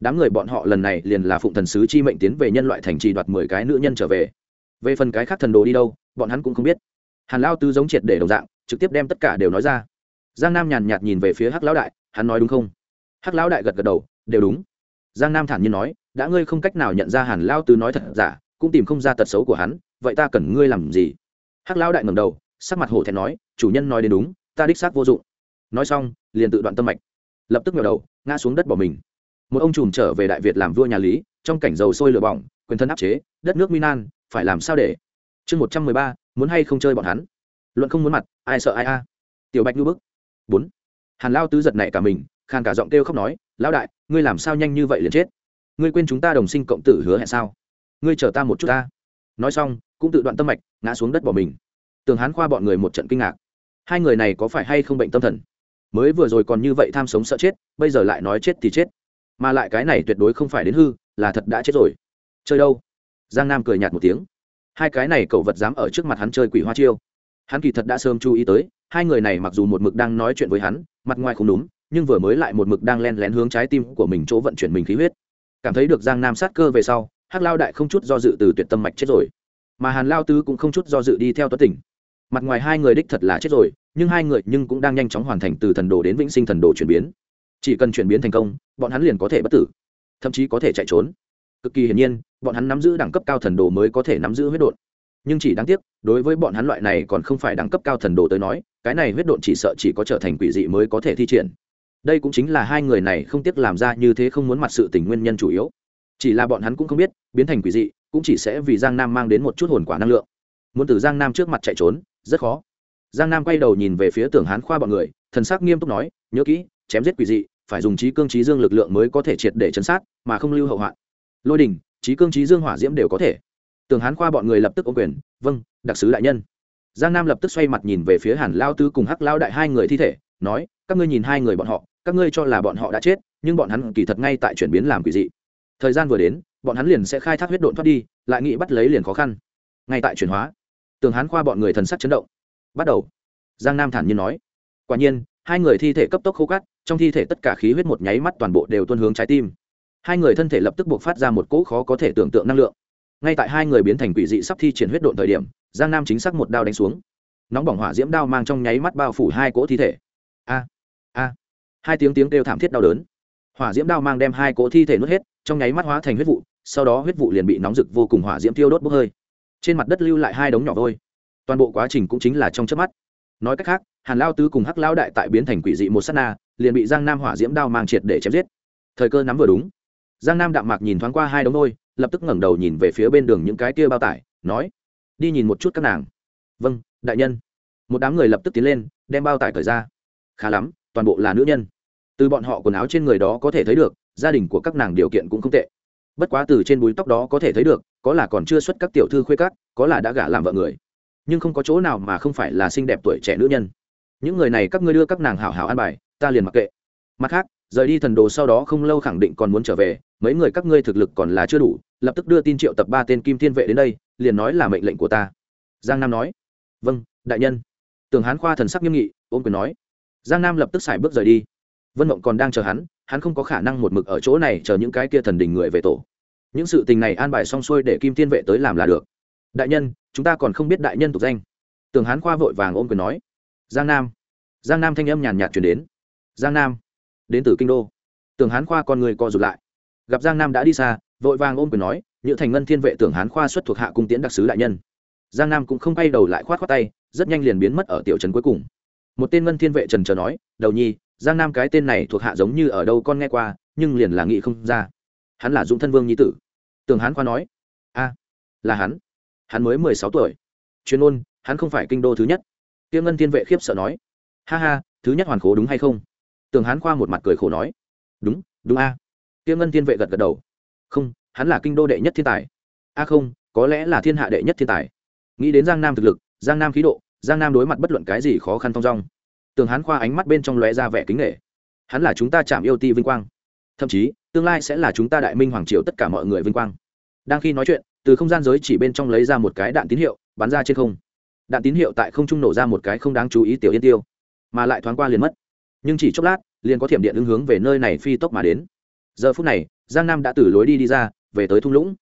đám người bọn họ lần này liền là phụng thần sứ chi mệnh tiến về nhân loại thành trì đoạt mười cái nữ nhân trở về. Về phần cái khác thần đồ đi đâu, bọn hắn cũng không biết. Hàn lao tư giống triệt để đồng dạng, trực tiếp đem tất cả đều nói ra. Giang nam nhàn nhạt nhìn về phía hắc lão đại, hắn nói đúng không? Hắc lão đại gật gật đầu, đều đúng. Giang nam thản nhiên nói, đã ngươi không cách nào nhận ra hàn lao tư nói thật giả, cũng tìm không ra tật xấu của hắn, vậy ta cần ngươi làm gì? Hắc lão đại ngầm đầu, sắc mặt hổ thẹn nói, chủ nhân nói đến đúng, ta đích xác vô dụng. Nói xong, liền tự đoạn tâm mạch. Lập tức ngẩng đầu, ngã xuống đất bỏ mình một ông trùm trở về đại việt làm vua nhà lý, trong cảnh dầu sôi lửa bỏng, quyền thân áp chế, đất nước minan phải làm sao để? Chương một trăm mười ba, muốn hay không chơi bọn hắn? Luận không muốn mặt, ai sợ ai a? Tiểu bạch ngư bức. Bốn. Hàn lao tứ giật này cả mình, khàn cả giọng kêu khóc nói, lão đại, ngươi làm sao nhanh như vậy liền chết? Ngươi quên chúng ta đồng sinh cộng tử hứa hẹn sao? Ngươi chờ ta một chút ta. Nói xong, cũng tự đoạn tâm mạch, ngã xuống đất bỏ mình. Tường hán khoa bọn người một trận kinh ngạc. Hai người này có phải hay không bệnh tâm thần? Mới vừa rồi còn như vậy tham sống sợ chết, bây giờ lại nói chết thì chết mà lại cái này tuyệt đối không phải đến hư, là thật đã chết rồi. Chơi đâu? Giang nam cười nhạt một tiếng. Hai cái này cậu vật dám ở trước mặt hắn chơi quỷ hoa chiêu. Hắn kỳ thật đã sớm chú ý tới, hai người này mặc dù một mực đang nói chuyện với hắn, mặt ngoài không đúng, nhưng vừa mới lại một mực đang len lén hướng trái tim của mình chỗ vận chuyển mình khí huyết. Cảm thấy được giang nam sát cơ về sau, hắc lao đại không chút do dự từ tuyệt tâm mạch chết rồi. Mà hàn lao tứ cũng không chút do dự đi theo tuất tỉnh. Mặt ngoài hai người đích thật là chết rồi, nhưng hai người nhưng cũng đang nhanh chóng hoàn thành từ thần đồ đến vĩnh sinh thần đồ chuyển biến chỉ cần chuyển biến thành công, bọn hắn liền có thể bất tử. Thậm chí có thể chạy trốn. Cực kỳ hiển nhiên, bọn hắn nắm giữ đẳng cấp cao thần đồ mới có thể nắm giữ huyết đột nhưng chỉ đáng tiếc, đối với bọn hắn loại này còn không phải đẳng cấp cao thần đồ tới nói, cái này huyết độn chỉ sợ chỉ có trở thành quỷ dị mới có thể thi triển. Đây cũng chính là hai người này không tiếc làm ra như thế không muốn mặt sự tình nguyên nhân chủ yếu. Chỉ là bọn hắn cũng không biết, biến thành quỷ dị, cũng chỉ sẽ vì giang nam mang đến một chút hồn quả năng lượng. Muốn từ giang nam trước mặt chạy trốn, rất khó. Giang nam quay đầu nhìn về phía tưởng hán khoa bọn người, thần sắc nghiêm túc nói, nhớ kỹ chém giết quỷ dị, phải dùng trí cương trí dương lực lượng mới có thể triệt để chấn sát, mà không lưu hậu hoạn. Lôi đình trí cương trí dương hỏa diễm đều có thể. Tường hán khoa bọn người lập tức ô quyền vâng đặc sứ đại nhân. Giang nam lập tức xoay mặt nhìn về phía hàn lao tư cùng hắc lao đại hai người thi thể, nói, các ngươi nhìn hai người bọn họ, các ngươi cho là bọn họ đã chết, nhưng bọn hắn kỳ thật ngay tại chuyển biến làm quỷ dị. Thời gian vừa đến, bọn hắn liền sẽ khai thác huyết độn thoát đi, lại nghĩ bắt lấy liền khó khăn. Ngay tại chuyển hóa, tường hán khoa bọn người thần sắc chấn động. Bắt đầu, giang nam thản nhiên nói, quả nhiên hai người thi thể cấp tốc khô cát, trong thi thể tất cả khí huyết một nháy mắt toàn bộ đều tuân hướng trái tim. Hai người thân thể lập tức buộc phát ra một cỗ khó có thể tưởng tượng năng lượng. Ngay tại hai người biến thành quỷ dị sắp thi triển huyết độn thời điểm, giang nam chính xác một đao đánh xuống. Nóng bỏng hỏa diễm đao mang trong nháy mắt bao phủ hai cỗ thi thể. A a. Hai tiếng tiếng kêu thảm thiết đau đớn. Hỏa diễm đao mang đem hai cỗ thi thể nuốt hết, trong nháy mắt hóa thành huyết vụ, sau đó huyết vụ liền bị nóng rực vô cùng hỏa diễm tiêu đốt bốc hơi. Trên mặt đất lưu lại hai đống nhỏ vôi. Toàn bộ quá trình cũng chính là trong chớp mắt nói cách khác, hàn lao tứ cùng hắc lao đại tại biến thành quỷ dị một s á t na, liền bị giang nam hỏa diễm đao mang triệt để chém giết. Thời cơ nắm vừa đúng. Giang nam đạm mạc nhìn thoáng qua hai đống nôi, lập tức ngẩng đầu nhìn về phía bên đường những cái kia bao tải, nói, đi nhìn một chút các nàng. Vâng đại nhân. Một đám người lập tức tiến lên, đem bao tải cởi ra. Khá lắm, toàn bộ là nữ nhân. Từ bọn họ quần áo trên người đó có thể thấy được, gia đình của các nàng điều kiện cũng không tệ. Bất quá từ trên búi tóc đó có thể thấy được, có là còn chưa xuất các tiểu thư khuê các, có là đã gả làm vợ người nhưng không có chỗ nào mà không phải là xinh đẹp tuổi trẻ nữ nhân. Những người này các ngươi đưa các nàng hảo hảo an bài, ta liền mặc kệ. Mặt khác, rời đi thần đồ sau đó không lâu khẳng định còn muốn trở về, mấy người các ngươi thực lực còn là chưa đủ, lập tức đưa tin triệu tập ba tên kim thiên vệ đến đây, liền nói là mệnh lệnh của ta. Giang nam nói. Vâng đại nhân. Tường hán khoa thần sắc nghiêm nghị ôm quyền nói. Giang nam lập tức xài bước rời đi. Vân mộng còn đang chờ hắn hắn không có khả năng một mực ở chỗ này chờ những cái kia thần đình người về tổ. Những sự tình này an bài xong xuôi để kim thiên vệ tới làm là được đại nhân, chúng ta còn không biết đại nhân tục danh. Tường hán khoa vội vàng ôm quyền nói. Giang nam. Giang nam thanh âm nhàn nhạt chuyển đến. Giang nam. Đến từ kinh đô. Tường hán khoa con người co rụt lại. Gặp giang nam đã đi xa, vội vàng ôm quyền nói, nhựa thành ngân thiên vệ tưởng hán khoa xuất thuộc hạ cung tiễn đặc sứ đại nhân. Giang nam cũng không bay đầu lại khoát khoát tay, rất nhanh liền biến mất ở tiểu trấn cuối cùng. Một tên ngân thiên vệ trần trờ nói, đầu nhi, giang nam cái tên này thuộc hạ giống như ở đâu con nghe qua, nhưng liền là nghĩ không ra. Hắn là dũng thân vương nhi tử. Tường hán khoa nói, a, là hắn hắn mới mười sáu tuổi. Chuyên ôn hắn không phải kinh đô thứ nhất. Tiêu ngân thiên vệ khiếp sợ nói. Ha ha, thứ nhất hoàn khố đúng hay không? Tường hán khoa một mặt cười khổ nói. Đúng đúng a. Tiêu ngân thiên vệ gật gật đầu. Không, hắn là kinh đô đệ nhất thiên tài. A không, có lẽ là thiên hạ đệ nhất thiên tài. Nghĩ đến giang nam thực lực, giang nam khí độ, giang nam đối mặt bất luận cái gì khó khăn thong dong. Tường hán khoa ánh mắt bên trong lóe ra vẻ kính nghệ hắn là chúng ta chạm yêu ti vinh quang. Thậm chí, tương lai sẽ là chúng ta đại minh hoàng triều tất cả mọi người vinh quang. Đang khi nói chuyện từ không gian giới chỉ bên trong lấy ra một cái đạn tín hiệu, bắn ra trên không. Đạn tín hiệu tại không trung nổ ra một cái không đáng chú ý tiểu yên tiêu, mà lại thoáng qua liền mất. Nhưng chỉ chốc lát, liền có thiểm điện ứng hướng về nơi này phi tốc mà đến. Giờ phút này, giang nam đã từ lối đi đi ra, về tới thung lũng.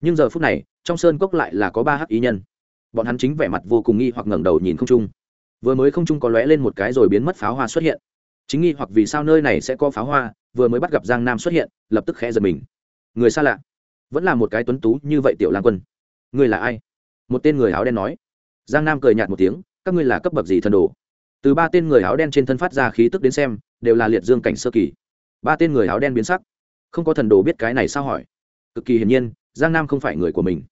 Nhưng giờ phút này, trong sơn cốc lại là có ba hắc ý nhân. Bọn hắn chính vẻ mặt vô cùng nghi hoặc ngẩng đầu nhìn không trung. Vừa mới không trung có lóe lên một cái rồi biến mất pháo hoa xuất hiện. Chính nghi hoặc vì sao nơi này sẽ có pháo hoa, vừa mới bắt gặp giang nam xuất hiện, lập tức khẽ giật mình. Người xa lạ vẫn là một cái tuấn tú như vậy tiểu lang quân. Người là ai? Một tên người áo đen nói. Giang nam cười nhạt một tiếng, các ngươi là cấp bậc gì thần đồ? Từ ba tên người áo đen trên thân phát ra khí tức đến xem, đều là liệt dương cảnh sơ kỳ. Ba tên người áo đen biến sắc. Không có thần đồ biết cái này sao hỏi? Cực kỳ hiển nhiên, giang nam không phải người của mình.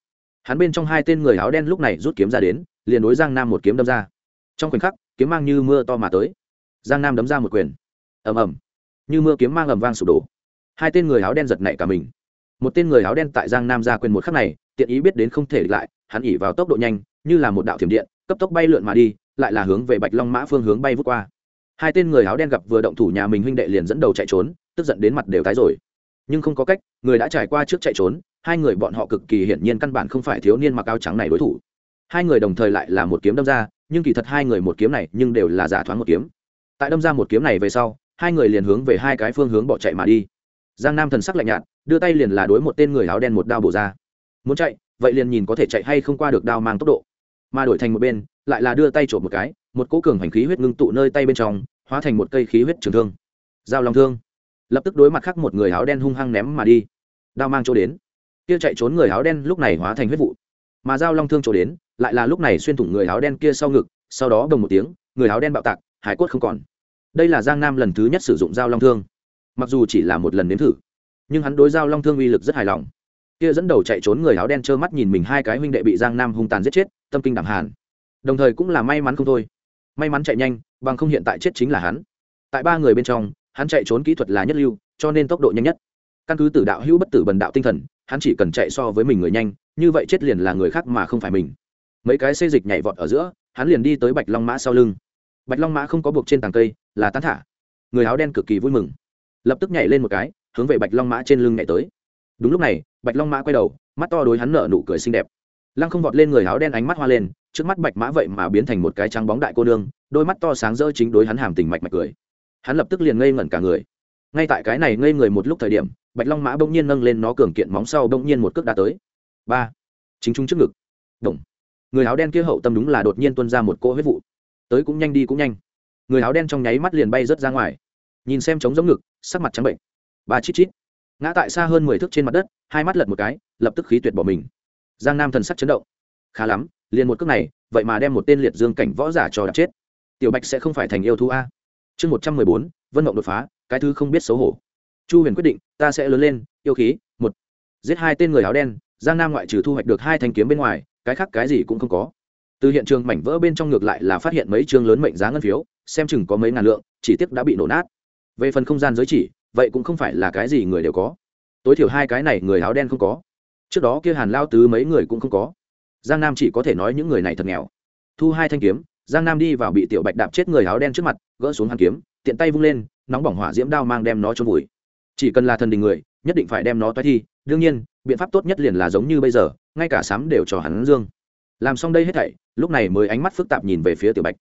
Hắn bên trong hai tên người áo đen lúc này rút kiếm ra đến, liền đối giang nam một kiếm đâm ra. Trong khoảnh khắc, kiếm mang như mưa to mà tới. Giang nam đấm ra một quyền. Ầm ầm. Như mưa kiếm mang ầm vang sụp đổ. Hai tên người áo đen giật nảy cả mình một tên người áo đen tại giang nam ra quyền một khắc này, tiện ý biết đến không thể địch lại, hắn ỉ vào tốc độ nhanh, như là một đạo thiểm điện, cấp tốc bay lượn mà đi, lại là hướng về bạch long mã phương hướng bay vút qua. Hai tên người áo đen gặp vừa động thủ nhà mình huynh đệ liền dẫn đầu chạy trốn, tức giận đến mặt đều tái rồi. Nhưng không có cách, người đã trải qua trước chạy trốn, hai người bọn họ cực kỳ hiển nhiên căn bản không phải thiếu niên mặc áo trắng này đối thủ. Hai người đồng thời lại là một kiếm đâm ra, nhưng kỳ thật hai người một kiếm này nhưng đều là giả thoáng một kiếm. Tại đâm ra một kiếm này về sau, hai người liền hướng về hai cái phương hướng bỏ chạy mà đi. Giang nam thần sắc lạnh nhạt đưa tay liền là đối một tên người áo đen một đao bổ ra. Muốn chạy, vậy liền nhìn có thể chạy hay không qua được đao mang tốc độ. Mà đổi thành một bên, lại là đưa tay trộm một cái, một cỗ cường hành khí huyết ngưng tụ nơi tay bên trong, hóa thành một cây khí huyết trường thương. Giao long thương. Lập tức đối mặt khác một người áo đen hung hăng ném mà đi. Đao mang chỗ đến. Kia chạy trốn người áo đen lúc này hóa thành huyết vụ. Mà giao long thương chỗ đến, lại là lúc này xuyên thủng người áo đen kia sau ngực, sau đó đồng một tiếng, người áo đen bạo tạc, hải quất không còn. Đây là giang nam lần thứ nhất sử dụng giao long thương. Mặc dù chỉ là một lần nếm thử nhưng hắn đối giao long thương uy lực rất hài lòng. Kia dẫn đầu chạy trốn người áo đen trơ mắt nhìn mình hai cái huynh đệ bị giang nam hung tàn giết chết, tâm kinh đảm hàn. Đồng thời cũng là may mắn không thôi. May mắn chạy nhanh, bằng không hiện tại chết chính là hắn. Tại ba người bên trong, hắn chạy trốn kỹ thuật là nhất lưu, cho nên tốc độ nhanh nhất. Căn cứ tử đạo hữu bất tử bần đạo tinh thần, hắn chỉ cần chạy so với mình người nhanh, như vậy chết liền là người khác mà không phải mình. Mấy cái xây dịch nhảy vọt ở giữa, hắn liền đi tới bạch long mã sau lưng. Bạch long mã không có buộc trên tàng cây, là tán thả. Người áo đen cực kỳ vui mừng. Lập tức nhảy lên một cái hướng về bạch long mã trên lưng nhảy tới. Đúng lúc này, bạch long mã quay đầu, mắt to đối hắn nở nụ cười xinh đẹp. Lăng không vọt lên người áo đen ánh mắt hoa lên, trước mắt bạch mã vậy mà biến thành một cái trắng bóng đại cô nương, đôi mắt to sáng rỡ chính đối hắn hàm tình mạch mạch cười. Hắn lập tức liền ngây ngẩn cả người. Ngay tại cái này ngây người một lúc thời điểm, bạch long mã bỗng nhiên nâng lên nó cường kiện móng sau bỗng nhiên một cước đã tới. Ba. Chính trung trước ngực. Đồng. Người áo đen kia hậu tâm đúng là đột nhiên tuân ra một cỗ huyết vụ. Tới cũng nhanh đi cũng nhanh. Người áo đen trong nháy mắt liền bay rớt ra ngoài. Nhìn xem trống giống ngực, sắc mặt trắng bệnh ba chít chít. Ngã tại xa hơn mười thước trên mặt đất, hai mắt lật một cái, lập tức khí tuyệt bỏ mình. Giang nam thần sắc chấn động. Khá lắm, liền một cước này, vậy mà đem một tên liệt dương cảnh võ giả cho đạp chết. Tiểu bạch sẽ không phải thành yêu thú a. Chương một trăm mười bốn, vân mộng đột phá, cái thứ không biết xấu hổ. Chu huyền quyết định, ta sẽ lớn lên, yêu khí, một. Giết hai tên người áo đen, giang nam ngoại trừ thu hoạch được hai thanh kiếm bên ngoài, cái khác cái gì cũng không có. Từ hiện trường mảnh vỡ bên trong ngược lại là phát hiện mấy chương lớn mệnh giá ngân phiếu, xem chừng có mấy ngàn lượng, chỉ tiếc đã bị nổ nát. Về phần không gian giới chỉ vậy cũng không phải là cái gì người đều có. Tối thiểu hai cái này người áo đen không có. Trước đó kia hàn lao tứ mấy người cũng không có. Giang nam chỉ có thể nói những người này thật nghèo. Thu hai thanh kiếm, giang nam đi vào bị tiểu bạch đạp chết người áo đen trước mặt, gỡ xuống hàn kiếm, tiện tay vung lên, nóng bỏng hỏa diễm đao mang đem nó trôn vùi. Chỉ cần là thần đình người, nhất định phải đem nó toái thi. Đương nhiên, biện pháp tốt nhất liền là giống như bây giờ, ngay cả sám đều cho hắn dương. Làm xong đây hết thảy, lúc này mới ánh mắt phức tạp nhìn về phía tiểu bạch.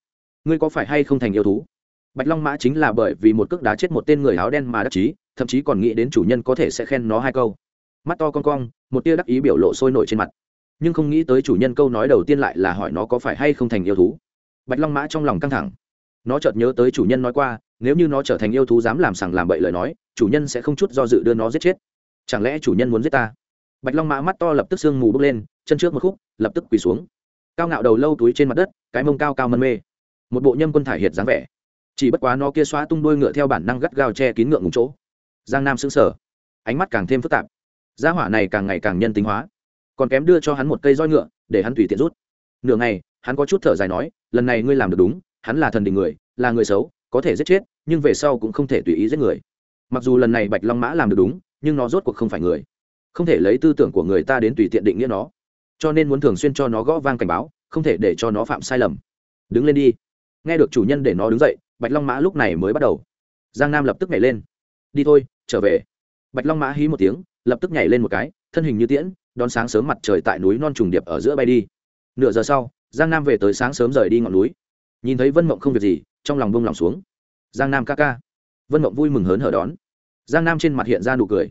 Ngươi có phải hay không thành yêu thú? Bạch long mã chính là bởi vì một cước đá chết một tên người áo đen mà đắc chí, thậm chí còn nghĩ đến chủ nhân có thể sẽ khen nó hai câu. Mắt to con cong, một tia đắc ý biểu lộ sôi nổi trên mặt. Nhưng không nghĩ tới chủ nhân câu nói đầu tiên lại là hỏi nó có phải hay không thành yêu thú. Bạch long mã trong lòng căng thẳng. Nó chợt nhớ tới chủ nhân nói qua, nếu như nó trở thành yêu thú dám làm sằng làm bậy lời nói, chủ nhân sẽ không chút do dự đưa nó giết chết. Chẳng lẽ chủ nhân muốn giết ta? Bạch long mã mắt to lập tức sương mù bốc lên, chân trước một khúc, lập tức quỳ xuống. Cao ngạo đầu lâu túi trên mặt đất, cái mông cao cao mân mê. Một bộ nhâm quân thải hiệt dáng vẻ chỉ bất quá nó kia xóa tung đôi ngựa theo bản năng gắt gao che kín ngựa ngùng chỗ. Giang nam xứng sở ánh mắt càng thêm phức tạp. Gia hỏa này càng ngày càng nhân tính hóa. Còn kém đưa cho hắn một cây roi ngựa, để hắn tùy tiện rút. Nửa ngày, hắn có chút thở dài nói, lần này ngươi làm được đúng, hắn là thần đình người, là người xấu, có thể giết chết, nhưng về sau cũng không thể tùy ý giết người. Mặc dù lần này bạch long mã làm được đúng, nhưng nó rốt cuộc không phải người. Không thể lấy tư tưởng của người ta đến tùy tiện định nghĩa nó. Cho nên muốn thường xuyên cho nó gõ vang cảnh báo, không thể để cho nó phạm sai lầm. Đứng lên đi. Nghe được chủ nhân để nó đứng dậy bạch long mã lúc này mới bắt đầu. Giang nam lập tức nhảy lên. Đi thôi, trở về. Bạch long mã hí một tiếng, lập tức nhảy lên một cái, thân hình như tiễn, đón sáng sớm mặt trời tại núi non trùng điệp ở giữa bay đi. Nửa giờ sau, giang nam về tới sáng sớm rời đi ngọn núi. Nhìn thấy vân mộng không việc gì, trong lòng bông lòng xuống. Giang nam ca ca. Vân mộng vui mừng hớn hở đón. Giang nam trên mặt hiện ra nụ cười.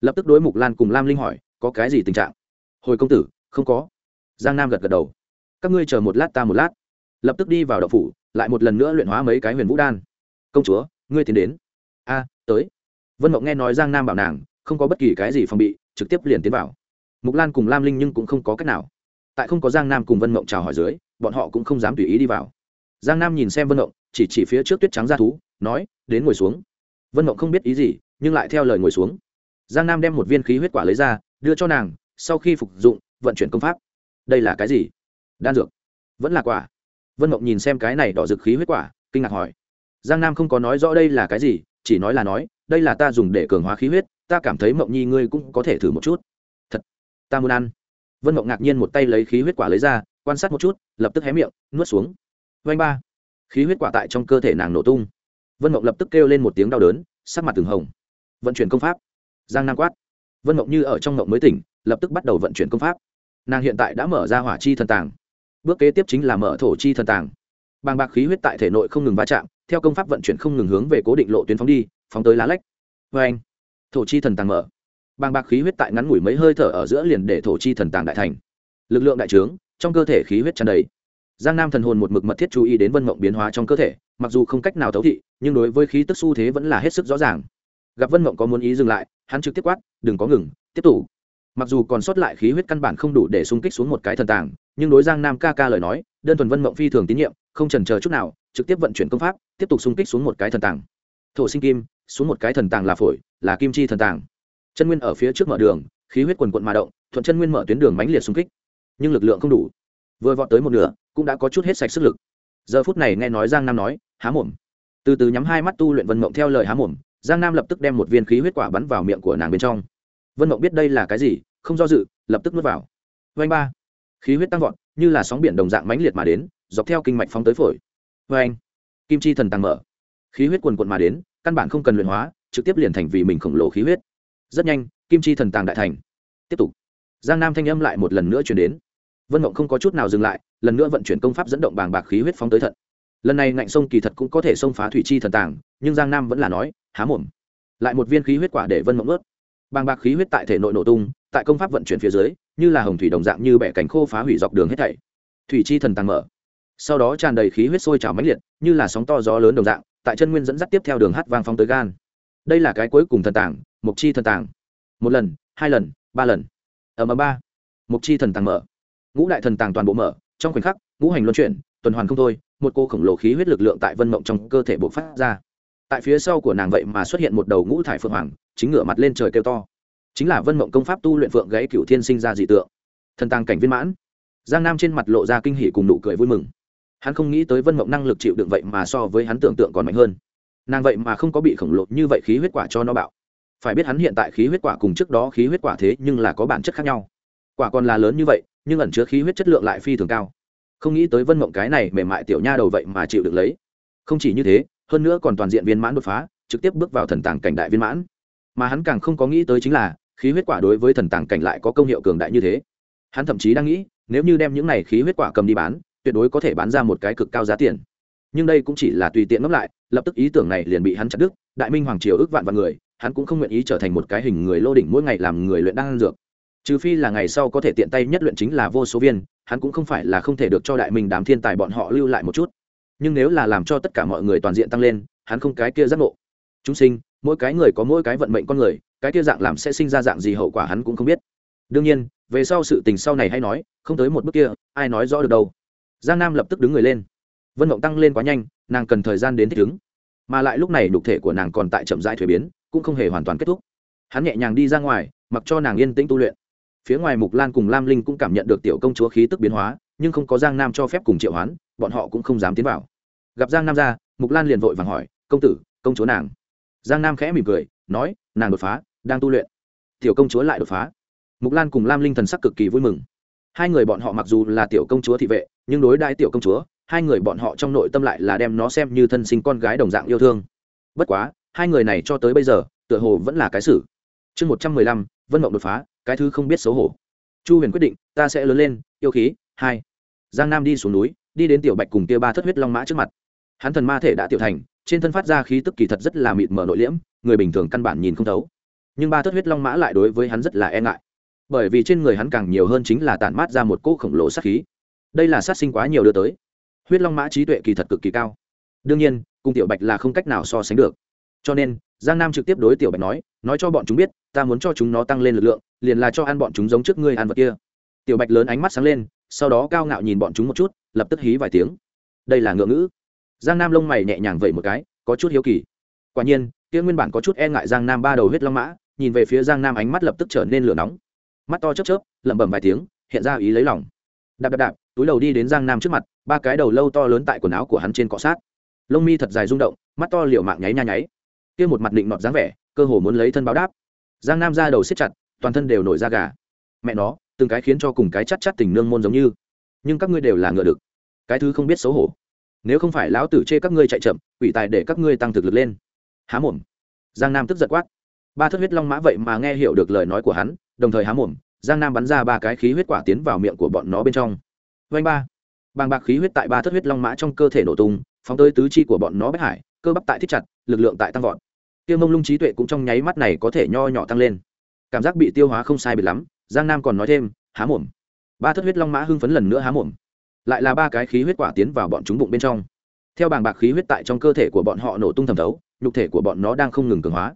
Lập tức đối mục lan cùng lam linh hỏi, có cái gì tình trạng? Hồi công tử, không có. Giang nam gật gật đầu. Các ngươi chờ một lát ta một lát lập tức đi vào đậu phủ, lại một lần nữa luyện hóa mấy cái huyền vũ đan. Công chúa, ngươi tiến đến. A, tới. Vân mộng nghe nói giang nam bảo nàng, không có bất kỳ cái gì phòng bị, trực tiếp liền tiến vào. Mục lan cùng lam linh nhưng cũng không có cách nào. Tại không có giang nam cùng vân mộng chào hỏi dưới, bọn họ cũng không dám tùy ý đi vào. Giang nam nhìn xem vân mộng, chỉ chỉ phía trước tuyết trắng ra thú, nói, đến ngồi xuống. Vân mộng không biết ý gì, nhưng lại theo lời ngồi xuống. Giang nam đem một viên khí huyết quả lấy ra, đưa cho nàng, sau khi phục dụng, vận chuyển công pháp. Đây là cái gì? Đan dược. Vẫn là quả vân mộng nhìn xem cái này đỏ rực khí huyết quả, kinh ngạc hỏi. Giang nam không có nói rõ đây là cái gì, chỉ nói là nói, đây là ta dùng để cường hóa khí huyết, ta cảm thấy mộng nhi ngươi cũng có thể thử một chút. Thật, ta muốn ăn. Vân mộng ngạc nhiên một tay lấy khí huyết quả lấy ra, quan sát một chút, lập tức hé miệng, nuốt xuống. Vanh ba. Khí huyết quả tại trong cơ thể nàng nổ tung. Vân mộng lập tức kêu lên một tiếng đau đớn, sắc mặt từng hồng. Vận chuyển công pháp. Giang nam quát. Vân mộng như ở trong mộng mới tỉnh, lập tức bắt đầu vận chuyển công pháp. Nàng hiện tại đã mở ra hỏa chi thần tàng bước kế tiếp chính là mở thổ chi thần tàng. Bàng bạc khí huyết tại thể nội không ngừng va chạm, theo công pháp vận chuyển không ngừng hướng về cố định lộ tuyến phóng đi, phóng tới lá lách. Vê anh, thổ chi thần tàng mở. Bàng bạc khí huyết tại ngắn ngủi mấy hơi thở ở giữa liền để thổ chi thần tàng đại thành. Lực lượng đại trướng, trong cơ thể khí huyết tràn đầy. Giang nam thần hồn một mực mật thiết chú ý đến vân mộng biến hóa trong cơ thể, mặc dù không cách nào thấu thị, nhưng đối với khí tức xu thế vẫn là hết sức rõ ràng. Gặp vân mộng có muốn ý dừng lại, hắn trực tiếp quát, đừng có ngừng, tiếp tục mặc dù còn sót lại khí huyết căn bản không đủ để xung kích xuống một cái thần tàng, nhưng đối giang nam ca ca lời nói, đơn thuần vân mộng phi thường tín nhiệm, không trần chờ chút nào, trực tiếp vận chuyển công pháp, tiếp tục xung kích xuống một cái thần tàng. Thổ sinh kim, xuống một cái thần tàng là phổi, là kim chi thần tàng. Chân nguyên ở phía trước mở đường, khí huyết quần quận mà động, thuận chân nguyên mở tuyến đường mãnh liệt xung kích. Nhưng lực lượng không đủ. Vừa vọt tới một nửa, cũng đã có chút hết sạch sức lực. Giờ phút này nghe nói giang nam nói, há mồm. Từ từ nhắm hai mắt tu luyện vân mộng theo lời há mồm, giang nam lập tức đem một viên khí huyết quả bắn vào miệng của nàng bên trong vân mộng biết đây là cái gì, không do dự, lập tức nuốt vào. Vanh ba. Khí huyết tăng vọt, như là sóng biển đồng dạng mãnh liệt mà đến, dọc theo kinh mạch phóng tới phổi. Vanh kim chi thần tăng mở. Khí huyết quần quận mà đến, căn bản không cần luyện hóa, trực tiếp liền thành vì mình khổng lồ khí huyết. Rất nhanh, kim chi thần tàng đại thành. Tiếp tục. Giang nam thanh âm lại một lần nữa chuyển đến. Vân mộng không có chút nào dừng lại, lần nữa vận chuyển công pháp dẫn động bàng bạc khí huyết phóng tới thận. Lần này ngạnh sông kỳ thật cũng có thể xông phá thủy chi thần tàng, nhưng giang nam vẫn là nói, há mồm. Lại một viên khí huyết quả để vân mộng ướt bàng bạc khí huyết tại thể nội nổ tung, tại công pháp vận chuyển phía dưới, như là hồng thủy đồng dạng như bẻ cánh khô phá hủy dọc đường hết thảy. Thủy chi thần tàng mở. Sau đó tràn đầy khí huyết sôi trào mãnh liệt, như là sóng to gió lớn đồng dạng, tại chân nguyên dẫn dắt tiếp theo đường hát vang phong tới gan. Đây là cái cuối cùng thần tàng mục chi thần tàng. Một lần, hai lần, ba lần. Ở mờ ba. Mục chi thần tàng mở. Ngũ đại thần tàng toàn bộ mở, trong khoảnh khắc, ngũ hành luân chuyển, tuần hoàn không thôi, một cô khổng lồ khí huyết lực lượng tại vân mộng trong cơ thể bộc phát ra tại phía sau của nàng vậy mà xuất hiện một đầu ngũ thải phượng hoàng, chính ngửa mặt lên trời kêu to. Chính là vân mộng công pháp tu luyện phượng gãy cựu thiên sinh ra dị tượng. Thần tàng cảnh viên mãn. Giang nam trên mặt lộ ra kinh hỉ cùng nụ cười vui mừng. Hắn không nghĩ tới vân mộng năng lực chịu đựng vậy mà so với hắn tưởng tượng còn mạnh hơn. Nàng vậy mà không có bị khổng lồ như vậy khí huyết quả cho nó bạo. Phải biết hắn hiện tại khí huyết quả cùng trước đó khí huyết quả thế nhưng là có bản chất khác nhau. Quả còn là lớn như vậy, nhưng ẩn chứa khí huyết chất lượng lại phi thường cao. Không nghĩ tới vân mộng cái này mềm mại tiểu nha đầu vậy mà chịu được lấy. Không chỉ như thế hơn nữa còn toàn diện viên mãn đột phá, trực tiếp bước vào thần tàng cảnh đại viên mãn. Mà hắn càng không có nghĩ tới chính là, khí huyết quả đối với thần tàng cảnh lại có công hiệu cường đại như thế. Hắn thậm chí đang nghĩ, nếu như đem những này khí huyết quả cầm đi bán, tuyệt đối có thể bán ra một cái cực cao giá tiền. Nhưng đây cũng chỉ là tùy tiện ngẫm lại, lập tức ý tưởng này liền bị hắn chặt đứt, đại minh hoàng triều ước vạn vạn người, hắn cũng không nguyện ý trở thành một cái hình người lô đỉnh mỗi ngày làm người luyện đan dược. Trừ phi là ngày sau có thể tiện tay nhất luyện chính là vô số viên, hắn cũng không phải là không thể được cho đại minh đám thiên tài bọn họ lưu lại một chút nhưng nếu là làm cho tất cả mọi người toàn diện tăng lên, hắn không cái kia giác ngộ. Chúng sinh, mỗi cái người có mỗi cái vận mệnh con người, cái kia dạng làm sẽ sinh ra dạng gì hậu quả hắn cũng không biết. Đương nhiên, về sau sự tình sau này hay nói, không tới một bước kia, ai nói rõ được đâu. Giang nam lập tức đứng người lên. Vân mộng tăng lên quá nhanh, nàng cần thời gian đến thích ứng. Mà lại lúc này nhục thể của nàng còn tại chậm rãi thuế biến, cũng không hề hoàn toàn kết thúc. Hắn nhẹ nhàng đi ra ngoài, mặc cho nàng yên tĩnh tu luyện. Phía ngoài mục lan cùng lam linh cũng cảm nhận được tiểu công chúa khí tức biến hóa, nhưng không có giang nam cho phép cùng triệu hoán, bọn họ cũng không dám tiến vào gặp giang nam ra, mục lan liền vội vàng hỏi, công tử, công chúa nàng? Giang nam khẽ mỉm cười, nói, nàng đột phá, đang tu luyện. Tiểu công chúa lại đột phá. Mục lan cùng lam linh thần sắc cực kỳ vui mừng. Hai người bọn họ mặc dù là tiểu công chúa thị vệ, nhưng đối đại tiểu công chúa, hai người bọn họ trong nội tâm lại là đem nó xem như thân sinh con gái đồng dạng yêu thương. Bất quá, hai người này cho tới bây giờ, tựa hồ vẫn là cái xử chương một trăm mười lăm, vân mộng đột phá, cái thứ không biết xấu hổ. Chu huyền quyết định, ta sẽ lớn lên, yêu khí, hai. Giang nam đi xuống núi, đi đến tiểu bạch cùng kia ba thất huyết long mã trước mặt hắn thần ma thể đã tiểu thành, trên thân phát ra khí tức kỳ thật rất là mịt mờ nội liễm, người bình thường căn bản nhìn không thấu. Nhưng ba thất huyết long mã lại đối với hắn rất là e ngại. Bởi vì trên người hắn càng nhiều hơn chính là tản mát ra một cỗ khổng lồ sát khí. Đây là sát sinh quá nhiều đưa tới. Huyết long mã trí tuệ kỳ thật cực kỳ cao. Đương nhiên cùng tiểu bạch là không cách nào so sánh được. Cho nên, giang nam trực tiếp đối tiểu bạch nói nói cho bọn chúng biết, ta muốn cho chúng nó tăng lên lực lượng, liền là cho ăn bọn chúng giống trước ngươi ăn vật kia. Tiểu bạch lớn ánh mắt sáng lên, sau đó cao ngạo nhìn bọn chúng một chút, lập tức hí vài tiếng. Đây là ngựa ngữ giang nam lông mày nhẹ nhàng vậy một cái, có chút hiếu kỳ. Quả nhiên, kia nguyên bản có chút e ngại giang nam ba đầu huyết long mã, nhìn về phía giang nam ánh mắt lập tức trở nên lửa nóng. Mắt to chớp chớp, lẩm bẩm vài tiếng, hiện ra ý lấy lòng. Đạp đạp đạp, túi đầu đi đến giang nam trước mặt, ba cái đầu lâu to lớn tại quần áo của hắn trên cọ sát. Lông mi thật dài rung động, mắt to liệu mạng nháy nha nháy. Kia một mặt định nọt dáng vẻ, cơ hồ muốn lấy thân báo đáp. Giang nam ra đầu siết chặt, toàn thân đều nổi da gà. Mẹ nó, từng cái khiến cho cùng cái chắt chắt tình nương môn giống như. Nhưng các ngươi đều là ngựa được cái thứ không biết xấu hổ nếu không phải lão tử chê các ngươi chạy chậm ủy tài để các ngươi tăng thực lực lên. Há mồm. Giang nam tức giật quát. Ba thất huyết long mã vậy mà nghe hiểu được lời nói của hắn, đồng thời há mồm, giang nam bắn ra ba cái khí huyết quả tiến vào miệng của bọn nó bên trong. Vanh ba. Bàng bạc khí huyết tại ba thất huyết long mã trong cơ thể nổ tung, phóng tới tứ chi của bọn nó bất hải, cơ bắp tại thích chặt, lực lượng tại tăng vọt. Tiêu mông lung trí tuệ cũng trong nháy mắt này có thể nho nhỏ tăng lên. Cảm giác bị tiêu hóa không sai biệt lắm, giang nam còn nói thêm, há mồm. Ba thất huyết long mã hưng phấn lần nữa há mồm lại là ba cái khí huyết quả tiến vào bọn chúng bụng bên trong. Theo bàng bạc khí huyết tại trong cơ thể của bọn họ nổ tung thẩm thấu, nhục thể của bọn nó đang không ngừng cường hóa.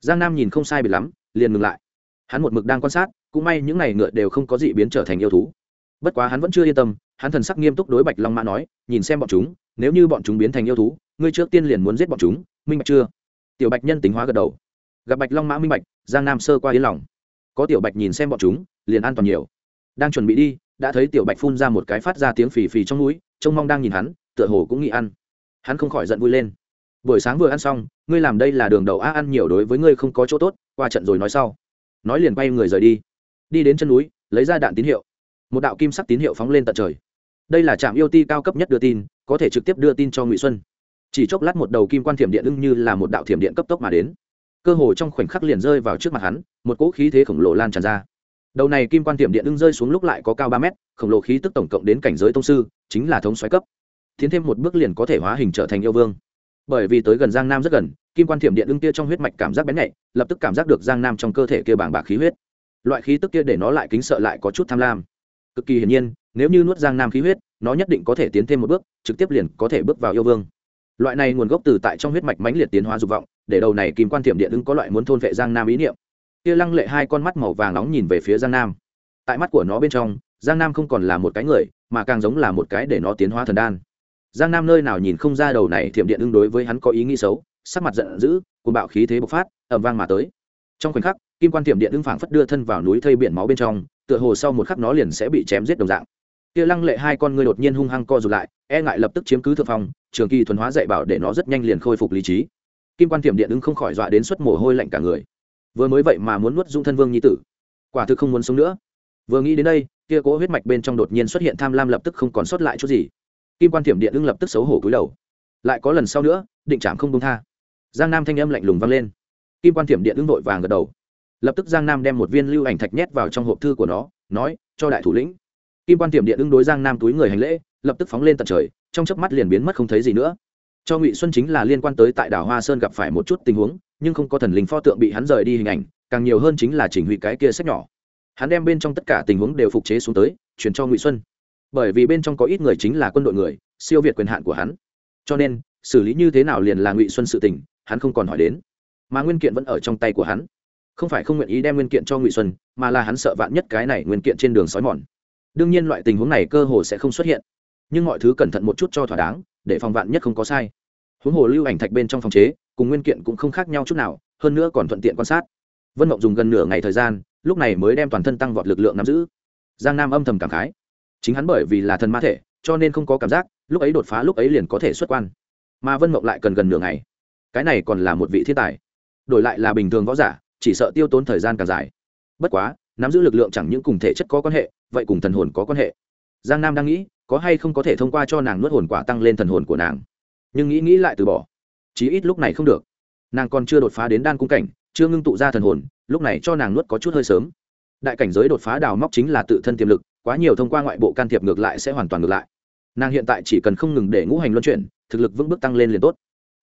Giang nam nhìn không sai biệt lắm, liền ngừng lại. Hắn một mực đang quan sát, cũng may những n à y ngựa đều không có gì biến trở thành yêu thú. Bất quá hắn vẫn chưa yên tâm, hắn thần sắc nghiêm túc đối bạch long mã nói, nhìn xem bọn chúng, nếu như bọn chúng biến thành yêu thú, ngươi trước tiên liền muốn giết bọn chúng, minh bạch chưa? Tiểu bạch nhân tính hóa gật đầu. Gặp bạch long mã minh bạch, giang nam sơ qua yên lòng. Có tiểu bạch nhìn xem bọn chúng, liền an toàn nhiều. Đang chuẩn bị đi đã thấy tiểu bạch phun ra một cái phát ra tiếng phì phì trong núi, trông mong đang nhìn hắn, tựa hồ cũng nghĩ ăn. Hắn không khỏi giận vui lên. Buổi sáng vừa ăn xong, ngươi làm đây là đường đầu a ăn nhiều đối với ngươi không có chỗ tốt, qua trận rồi nói sau. Nói liền bay người rời đi. Đi đến chân núi, lấy ra đạn tín hiệu. Một đạo kim sắc tín hiệu phóng lên tận trời. Đây là trạm yêu ti cao cấp nhất đưa tin, có thể trực tiếp đưa tin cho ngụy xuân. Chỉ chốc lát một đầu kim quan thiểm điện ưng như là một đạo thiểm điện cấp tốc mà đến. Cơ hồ trong khoảnh khắc liền rơi vào trước mặt hắn, một cỗ khí thế khổng lồ lan tràn ra đầu này kim quan tiệm điện ưng rơi xuống lúc lại có cao ba mét, khổng lồ khí tức tổng cộng đến cảnh giới tông sư, chính là thống xoáy cấp. Tiến thêm một bước liền có thể hóa hình trở thành yêu vương. Bởi vì tới gần giang nam rất gần, kim quan thiểm điện ưng kia trong huyết mạch cảm giác bén nhạy, lập tức cảm giác được giang nam trong cơ thể kia bảng bạc khí huyết. Loại khí tức kia để nó lại kính sợ lại có chút tham lam. Cực kỳ hiển nhiên, nếu như nuốt giang nam khí huyết, nó nhất định có thể tiến thêm một bước, trực tiếp liền có thể bước vào yêu vương. Loại này nguồn gốc từ tại trong huyết mạch mãnh liệt tiến hóa dục vọng, để đầu này kim quan thiểm điện ưng có loại muốn thôn vệ giang nam ý niệm kia lăng lệ hai con mắt màu vàng nóng nhìn về phía giang nam. Tại mắt của nó bên trong, giang nam không còn là một cái người, mà càng giống là một cái để nó tiến hóa thần đan. Giang nam nơi nào nhìn không ra đầu này thiểm điện ứng đối với hắn có ý nghĩ xấu, sắc mặt giận dữ cùng bạo khí thế bộc phát ẩm vang mà tới. Trong khoảnh khắc, kim quan thiểm điện ứng phảng phất đưa thân vào núi thây biển máu bên trong, tựa hồ sau một khắc nó liền sẽ bị chém giết đồng dạng. Kia lăng lệ hai con ngươi đột nhiên hung hăng co rụt lại e ngại lập tức chiếm cứ thượng phong, trường kỳ thuần hóa dạy bảo để nó rất nhanh liền khôi phục lý trí. Kim quan thiểm điện ứng không khỏi dọa đến suất mồ hôi lạnh cả người vừa mới vậy mà muốn nuốt dung thân vương nhi tử. Quả thực không muốn sống nữa. Vừa nghĩ đến đây, kia cố huyết mạch bên trong đột nhiên xuất hiện tham lam lập tức không còn sót lại chút gì. Kim quan thiểm điện ưng lập tức xấu hổ cúi đầu. Lại có lần sau nữa, định trảm không công tha. Giang nam thanh âm lạnh lùng vang lên. Kim quan thiểm điện ưng vội vàng gật đầu. Lập tức giang nam đem một viên lưu ảnh thạch nhét vào trong hộp thư của nó, nói, cho đại thủ lĩnh. Kim quan thiểm điện ưng đối giang nam túi người hành lễ, lập tức phóng lên tận trời, trong chớp mắt liền biến mất không thấy gì nữa. Cho ngụy xuân chính là liên quan tới tại đảo hoa sơn gặp phải một chút tình huống nhưng không có thần linh pho tượng bị hắn rời đi hình ảnh, càng nhiều hơn chính là chỉnh hủy cái kia sách nhỏ. Hắn đem bên trong tất cả tình huống đều phục chế xuống tới, truyền cho ngụy xuân. Bởi vì bên trong có ít người chính là quân đội người, siêu việt quyền hạn của hắn. Cho nên, xử lý như thế nào liền là ngụy xuân sự tình, hắn không còn hỏi đến. Mà nguyên kiện vẫn ở trong tay của hắn. Không phải không nguyện ý đem nguyên kiện cho ngụy xuân, mà là hắn sợ vạn nhất cái này nguyên kiện trên đường sói mòn. Đương nhiên loại tình huống này cơ hồ sẽ không xuất hiện. Nhưng mọi thứ cẩn thận một chút cho thỏa đáng, để phòng vạn nhất không có sai. Huống hồ lưu ảnh thạch bên trong phòng chế cùng nguyên kiện cũng không khác nhau chút nào, hơn nữa còn thuận tiện quan sát. Vân mộng dùng gần nửa ngày thời gian, lúc này mới đem toàn thân tăng vọt lực lượng nắm giữ. Giang nam âm thầm cảm khái. Chính hắn bởi vì là thần ma thể, cho nên không có cảm giác, lúc ấy đột phá lúc ấy liền có thể xuất quan. Mà vân mộng lại cần gần nửa ngày. Cái này còn là một vị thiên tài. Đổi lại là bình thường võ giả, chỉ sợ tiêu tốn thời gian càng dài. Bất quá, nắm giữ lực lượng chẳng những cùng thể chất có quan hệ, vậy cùng thần hồn có quan hệ. Giang nam đang nghĩ, có hay không có thể thông qua cho nàng nuốt hồn quả tăng lên thần hồn của nàng. Nhưng nghĩ nghĩ lại từ bỏ chí ít lúc này không được. Nàng còn chưa đột phá đến đan cung cảnh, chưa ngưng tụ ra thần hồn, lúc này cho nàng nuốt có chút hơi sớm. Đại cảnh giới đột phá đào móc chính là tự thân tiềm lực, quá nhiều thông qua ngoại bộ can thiệp ngược lại sẽ hoàn toàn ngược lại. Nàng hiện tại chỉ cần không ngừng để ngũ hành luân chuyển, thực lực vững bước tăng lên liền tốt.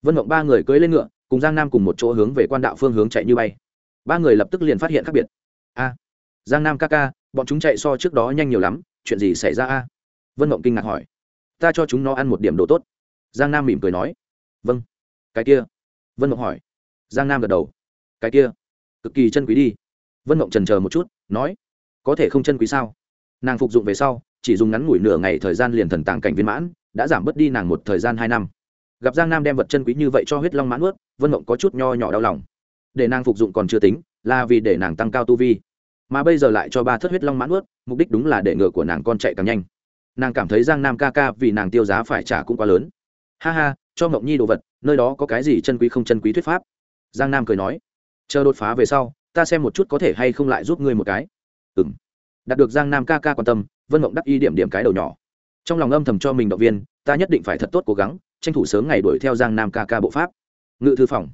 Vân mộng ba người cưỡi lên ngựa, cùng giang nam cùng một chỗ hướng về quan đạo phương hướng chạy như bay. Ba người lập tức liền phát hiện khác biệt. A, giang nam ca ca, bọn chúng chạy so trước đó nhanh nhiều lắm, chuyện gì xảy ra a? Vân mộng kinh ngạc hỏi. Ta cho chúng nó ăn một điểm đồ tốt. Giang nam mỉm cười nói. Vâng cái kia? Vân mộng hỏi. Giang nam gật đầu. Cái kia? Cực kỳ chân quý đi. Vân mộng trần c một chút, nói. Có thể không chân quý sao? Nàng phục dụng về sau, chỉ dùng ngắn ngủi nửa ngày thời gian liền thần tàng cảnh viên mãn, đã giảm bớt đi nàng một thời gian hai năm. Gặp giang nam đem vật chân quý như vậy cho huyết long mãn ướt vân mộng có chút nho nhỏ đau lòng. Để nàng phục dụng còn chưa tính, là vì để nàng tăng cao tu vi. Mà bây giờ lại cho ba thất huyết long mãn ướt mục đích đúng là để ngựa của nàng con chạy càng nhanh. Nàng cảm thấy giang nam ca ca vì nàng tiêu giá phải trả cũng quá lớn. Ha ha cho ngọc nhi đồ vật, nơi đó có cái gì chân quý không chân quý thuyết pháp? Giang nam cười nói, chờ đột phá về sau, ta xem một chút có thể hay không lại giúp ngươi một cái. Ừm. Đạt được giang nam ca ca quan tâm, vân mộng đắc y điểm điểm cái đầu nhỏ. Trong lòng âm thầm cho mình động viên, ta nhất định phải thật tốt cố gắng, tranh thủ sớm ngày đuổi theo giang nam ca ca bộ pháp. Ngự thư phòng.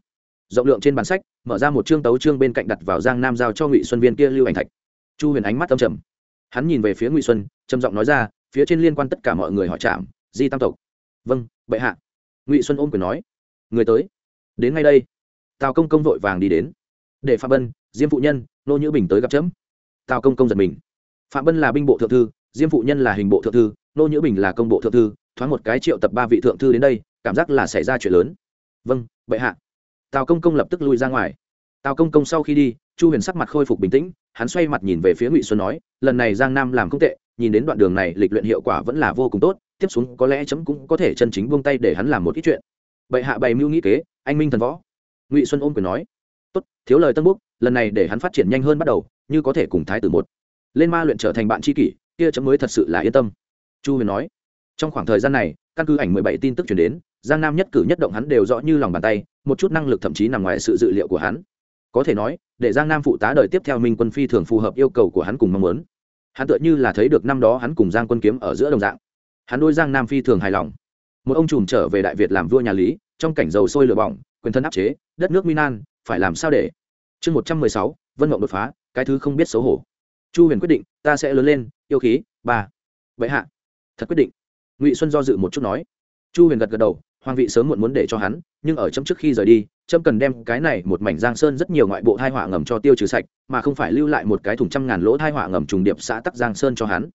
Rộng lượng trên bản sách, mở ra một chương tấu chương bên cạnh đặt vào giang nam giao cho ngụy xuân viên kia lưu ảnh thạch. Chu huyền ánh mắt âm trầm. Hắn nhìn về phía ngụy xuân, trầm giọng nói ra, phía trên liên quan tất cả mọi người hỏi trạm di tam tộc. Vâng bệ hạ ngụy xuân ôm quyền nói, người tới, đến ngay đây. Tào công công vội vàng đi đến. Để phạm bân, diêm phụ nhân, nô nhữ bình tới gặp chấm. Tào công công giật mình. Phạm bân là binh bộ thượng thư, diêm phụ nhân là hình bộ thượng thư, nô nhữ bình là công bộ thượng thư, thoáng một cái triệu tập ba vị thượng thư đến đây, cảm giác là xảy ra chuyện lớn. Vâng bệ hạ. Tào công công lập tức lui ra ngoài. Tào công công sau khi đi, chu huyền sắc mặt khôi phục bình tĩnh, hắn xoay mặt nhìn về phía ngụy xuân nói, lần này giang nam làm không tệ, nhìn đến đoạn đường này, lịch luyện hiệu quả vẫn là vô cùng tốt tiếp xuống có lẽ chấm cũng có thể chân chính buông tay để hắn làm một ít chuyện. Bệ hạ bày mưu nghĩ kế, anh minh thần võ. Ngụy xuân ôm quyền nói, tốt, thiếu lời tân búc, lần này để hắn phát triển nhanh hơn bắt đầu, như có thể cùng thái tử một. Lên ma luyện trở thành bạn tri kỷ, kia chấm mới thật sự là yên tâm. Chu huyền nói. Trong khoảng thời gian này, căn cứ ảnh mười bảy tin tức chuyển đến, giang nam nhất cử nhất động hắn đều rõ như lòng bàn tay, một chút năng lực thậm chí nằm ngoài sự dự liệu của hắn. Có thể nói, để giang nam phụ tá đời tiếp theo minh quân phi thường phù hợp yêu cầu của hắn cùng mong muốn. Hắn tựa như là thấy được năm đó hắn cùng giang quân kiếm ở giữa đồng dạng hắn đôi giang nam phi thường hài lòng. Một ông trùm trở về đại việt làm vua nhà lý, trong cảnh dầu sôi lửa bỏng, quyền thân áp chế, đất nước minan phải làm sao để? Chương một trăm mười sáu, vân mộng đột phá, cái thứ không biết xấu hổ. Chu huyền quyết định, ta sẽ lớn lên, yêu khí, ba. Vậy hạ. Thật quyết định. Ngụy xuân do dự một chút nói. Chu huyền gật gật đầu, hoàng vị sớm muộn muốn để cho hắn, nhưng ở chấm trước khi rời đi trâm cần đem cái này một mảnh giang sơn rất nhiều ngoại bộ thai họa ngầm cho tiêu trừ sạch, mà không phải lưu lại một cái thùng trăm ngàn lỗ thai họa ngầm trùng điệp xã tắc giang sơn cho hắn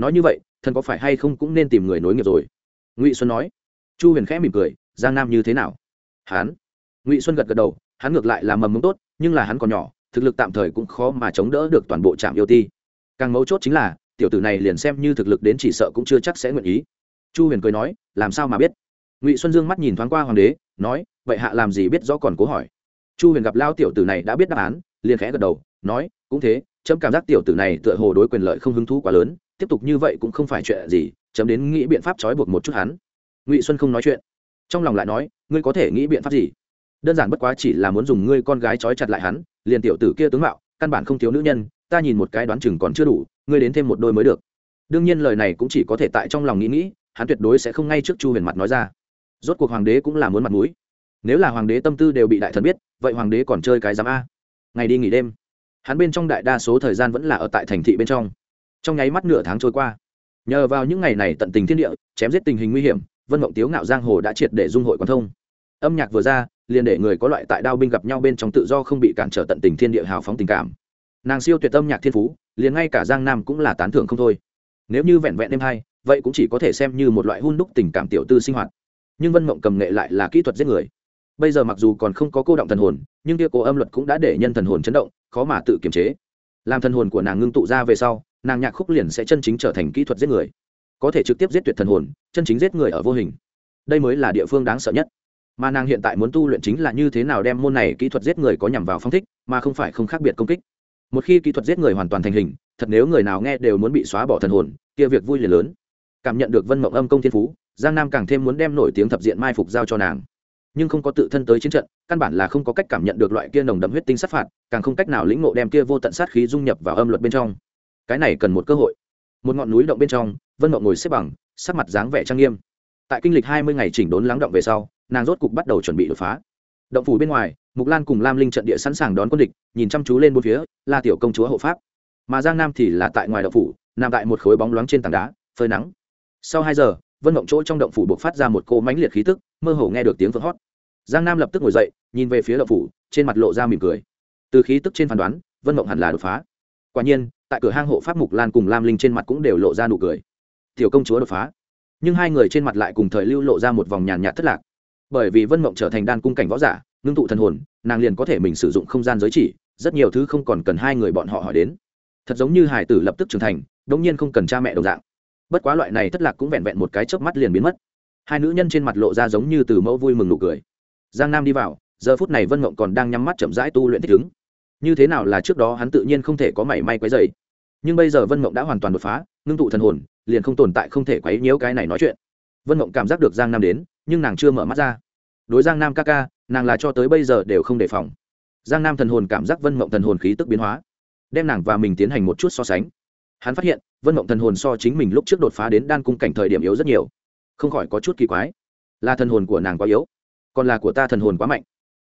nói như vậy, thần có phải hay không cũng nên tìm người nối nghiệp rồi? Ngụy xuân nói. Chu huyền khẽ mỉm cười, giang nam như thế nào? Hắn ngụy xuân gật gật đầu, hắn ngược lại là mầm mống tốt, nhưng là hắn còn nhỏ, thực lực tạm thời cũng khó mà chống đỡ được toàn bộ trạm yêu ti. Càng mấu chốt chính là, tiểu tử này liền xem như thực lực đến chỉ sợ cũng chưa chắc sẽ nguyện ý. Chu huyền cười nói, làm sao mà biết? Ngụy xuân dương mắt nhìn thoáng qua hoàng đế, nói, vậy hạ làm gì biết rõ còn cố hỏi? Chu huyền gặp lao tiểu tử này đã biết đáp án, liền khẽ gật đầu, nói, cũng thế, chấm cảm giác tiểu tử này tựa hồ đối quyền lợi không hứng thú quá lớn tiếp tục như vậy cũng không phải chuyện gì, chấm đến nghĩ biện pháp trói buộc một chút hắn. Ngụy xuân không nói chuyện. Trong lòng lại nói, ngươi có thể nghĩ biện pháp gì? Đơn giản bất quá chỉ là muốn dùng ngươi con gái trói chặt lại hắn, liền tiểu tử kia tướng mạo, căn bản không thiếu nữ nhân, ta nhìn một cái đoán chừng còn chưa đủ, ngươi đến thêm một đôi mới được. Đương nhiên lời này cũng chỉ có thể tại trong lòng nghĩ nghĩ, hắn tuyệt đối sẽ không ngay trước chu huyền mặt nói ra. Rốt cuộc hoàng đế cũng là muốn mặt mũi. Nếu là hoàng đế tâm tư đều bị đại thần biết, vậy hoàng đế còn chơi cái giám a. Ngày đi nghỉ đêm. Hắn bên trong đại đa số thời gian vẫn là ở tại thành thị bên trong trong nháy mắt nửa tháng trôi qua, nhờ vào những ngày này tận tình thiên địa, chém giết tình hình nguy hiểm, vân mộng tiếu ngạo giang hồ đã triệt để dung hội quan thông. Âm nhạc vừa ra, liền để người có loại tại đao binh gặp nhau bên trong tự do không bị cản trở tận tình thiên địa hào phóng tình cảm. Nàng siêu tuyệt âm nhạc thiên phú, liền ngay cả giang nam cũng là tán thưởng không thôi. Nếu như vẹn vẹn đêm hai, vậy cũng chỉ có thể xem như một loại hun đúc tình cảm tiểu tư sinh hoạt. Nhưng vân mộng cầm nghệ lại là kỹ thuật giết người. Bây giờ mặc dù còn không có cô động thần hồn, nhưng kia cố âm luật cũng đã để nhân thần hồn chấn động, khó mà tự kiềm chế. Làm thần hồn của nàng ngưng tụ ra về sau nàng nhạc khúc liền sẽ chân chính trở thành kỹ thuật giết người, có thể trực tiếp giết tuyệt thần hồn, chân chính giết người ở vô hình. Đây mới là địa phương đáng sợ nhất. Mà nàng hiện tại muốn tu luyện chính là như thế nào đem môn này kỹ thuật giết người có nhằm vào phong thích, mà không phải không khác biệt công kích. Một khi kỹ thuật giết người hoàn toàn thành hình, thật nếu người nào nghe đều muốn bị xóa bỏ thần hồn, kia việc vui liền lớn. Cảm nhận được vân mộng âm công thiên phú, giang nam càng thêm muốn đem nổi tiếng thập diện mai phục giao cho nàng. Nhưng không có tự thân tới chiến trận, căn bản là không có cách cảm nhận được loại kia nồng đậm huyết tinh sát phạt, càng không cách nào lĩnh ngộ đem kia vô tận sát khí dung nhập vào âm luật bên trong cái này cần một cơ hội. Một ngọn núi động bên trong, vân mộng ngồi xếp bằng, sắc mặt dáng vẻ trang nghiêm. Tại kinh lịch hai mươi ngày chỉnh đốn lắng động về sau, nàng rốt cục bắt đầu chuẩn bị đột phá. Động phủ bên ngoài, mục lan cùng lam linh trận địa sẵn sàng đón quân địch, nhìn chăm chú lên bốn phía là tiểu công chúa hộ pháp. Mà giang nam thì là tại ngoài động phủ, nằm tại một khối bóng loáng trên tảng đá, phơi nắng. Sau hai giờ, vân mộng chỗ trong động phủ buộc phát ra một cô mánh liệt khí tức, mơ hồ nghe được tiếng vỡ hót. Giang nam lập tức ngồi dậy, nhìn về phía động phủ, trên mặt lộ ra mỉm cười. Từ khí tức trên phán đoán, vân mộng hẳn là đột phá. Quả nhiên tại cửa hang hộ pháp mục lan cùng lam linh trên mặt cũng đều lộ ra nụ cười. Tiểu công chúa đột phá. Nhưng hai người trên mặt lại cùng thời lưu lộ ra một vòng nhàn nhạt thất lạc. Bởi vì vân mộng trở thành đan cung cảnh võ giả, ngưng tụ thần hồn, nàng liền có thể mình sử dụng không gian giới chỉ, rất nhiều thứ không còn cần hai người bọn họ hỏi đến. Thật giống như hải tử lập tức trưởng thành, đống nhiên không cần cha mẹ đồng dạng. Bất quá loại này thất lạc cũng vẹn vẹn một cái chớp mắt liền biến mất. Hai nữ nhân trên mặt lộ ra giống như từ mẫu vui mừng nụ cười. Giang nam đi vào, giờ phút này vân mộng còn đang nhắm mắt chậm rãi tu luyện thích ứng. Như thế nào là trước đó hắn tự nhiên không thể có mảy may quấy dày nhưng bây giờ vân mộng đã hoàn toàn đột phá, ngưng tụ thần hồn, liền không tồn tại không thể quấy nhiễu cái này nói chuyện. Vân mộng cảm giác được giang nam đến, nhưng nàng chưa mở mắt ra. Đối giang nam ca ca, nàng là cho tới bây giờ đều không đề phòng. Giang nam thần hồn cảm giác vân mộng thần hồn khí tức biến hóa, đem nàng và mình tiến hành một chút so sánh. Hắn phát hiện, vân mộng thần hồn so chính mình lúc trước đột phá đến đan cung cảnh thời điểm yếu rất nhiều. Không khỏi có chút kỳ quái. Là thần hồn của nàng quá yếu, còn là của ta thần hồn quá mạnh.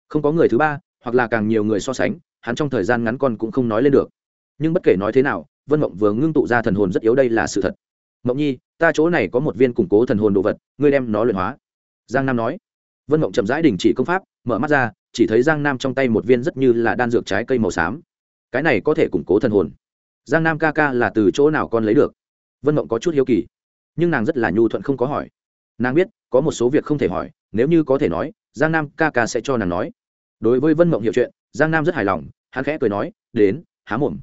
Không có người thứ ba, hoặc là càng nhiều người so sánh, hắn trong thời gian ngắn con cũng không nói lên được. Nhưng bất kể nói thế nào vân mộng vừa ngưng tụ ra thần hồn rất yếu đây là sự thật. Mộng nhi, ta chỗ này có một viên củng cố thần hồn đồ vật, ngươi đem nó luyện hóa. Giang nam nói. Vân mộng chậm rãi đình chỉ công pháp, mở mắt ra, chỉ thấy giang nam trong tay một viên rất như là đan dược trái cây màu xám. Cái này có thể củng cố thần hồn. Giang nam ca ca là từ chỗ nào con lấy được? Vân mộng có chút hiếu kỳ. Nhưng nàng rất là nhu thuận không có hỏi. Nàng biết, có một số việc không thể hỏi, nếu như có thể nói, giang nam ca ca sẽ cho nàng nói. Đối với vân mộng hiểu chuyện, giang nam rất hài lòng, hắn khẽ cười nói, đến, há mồm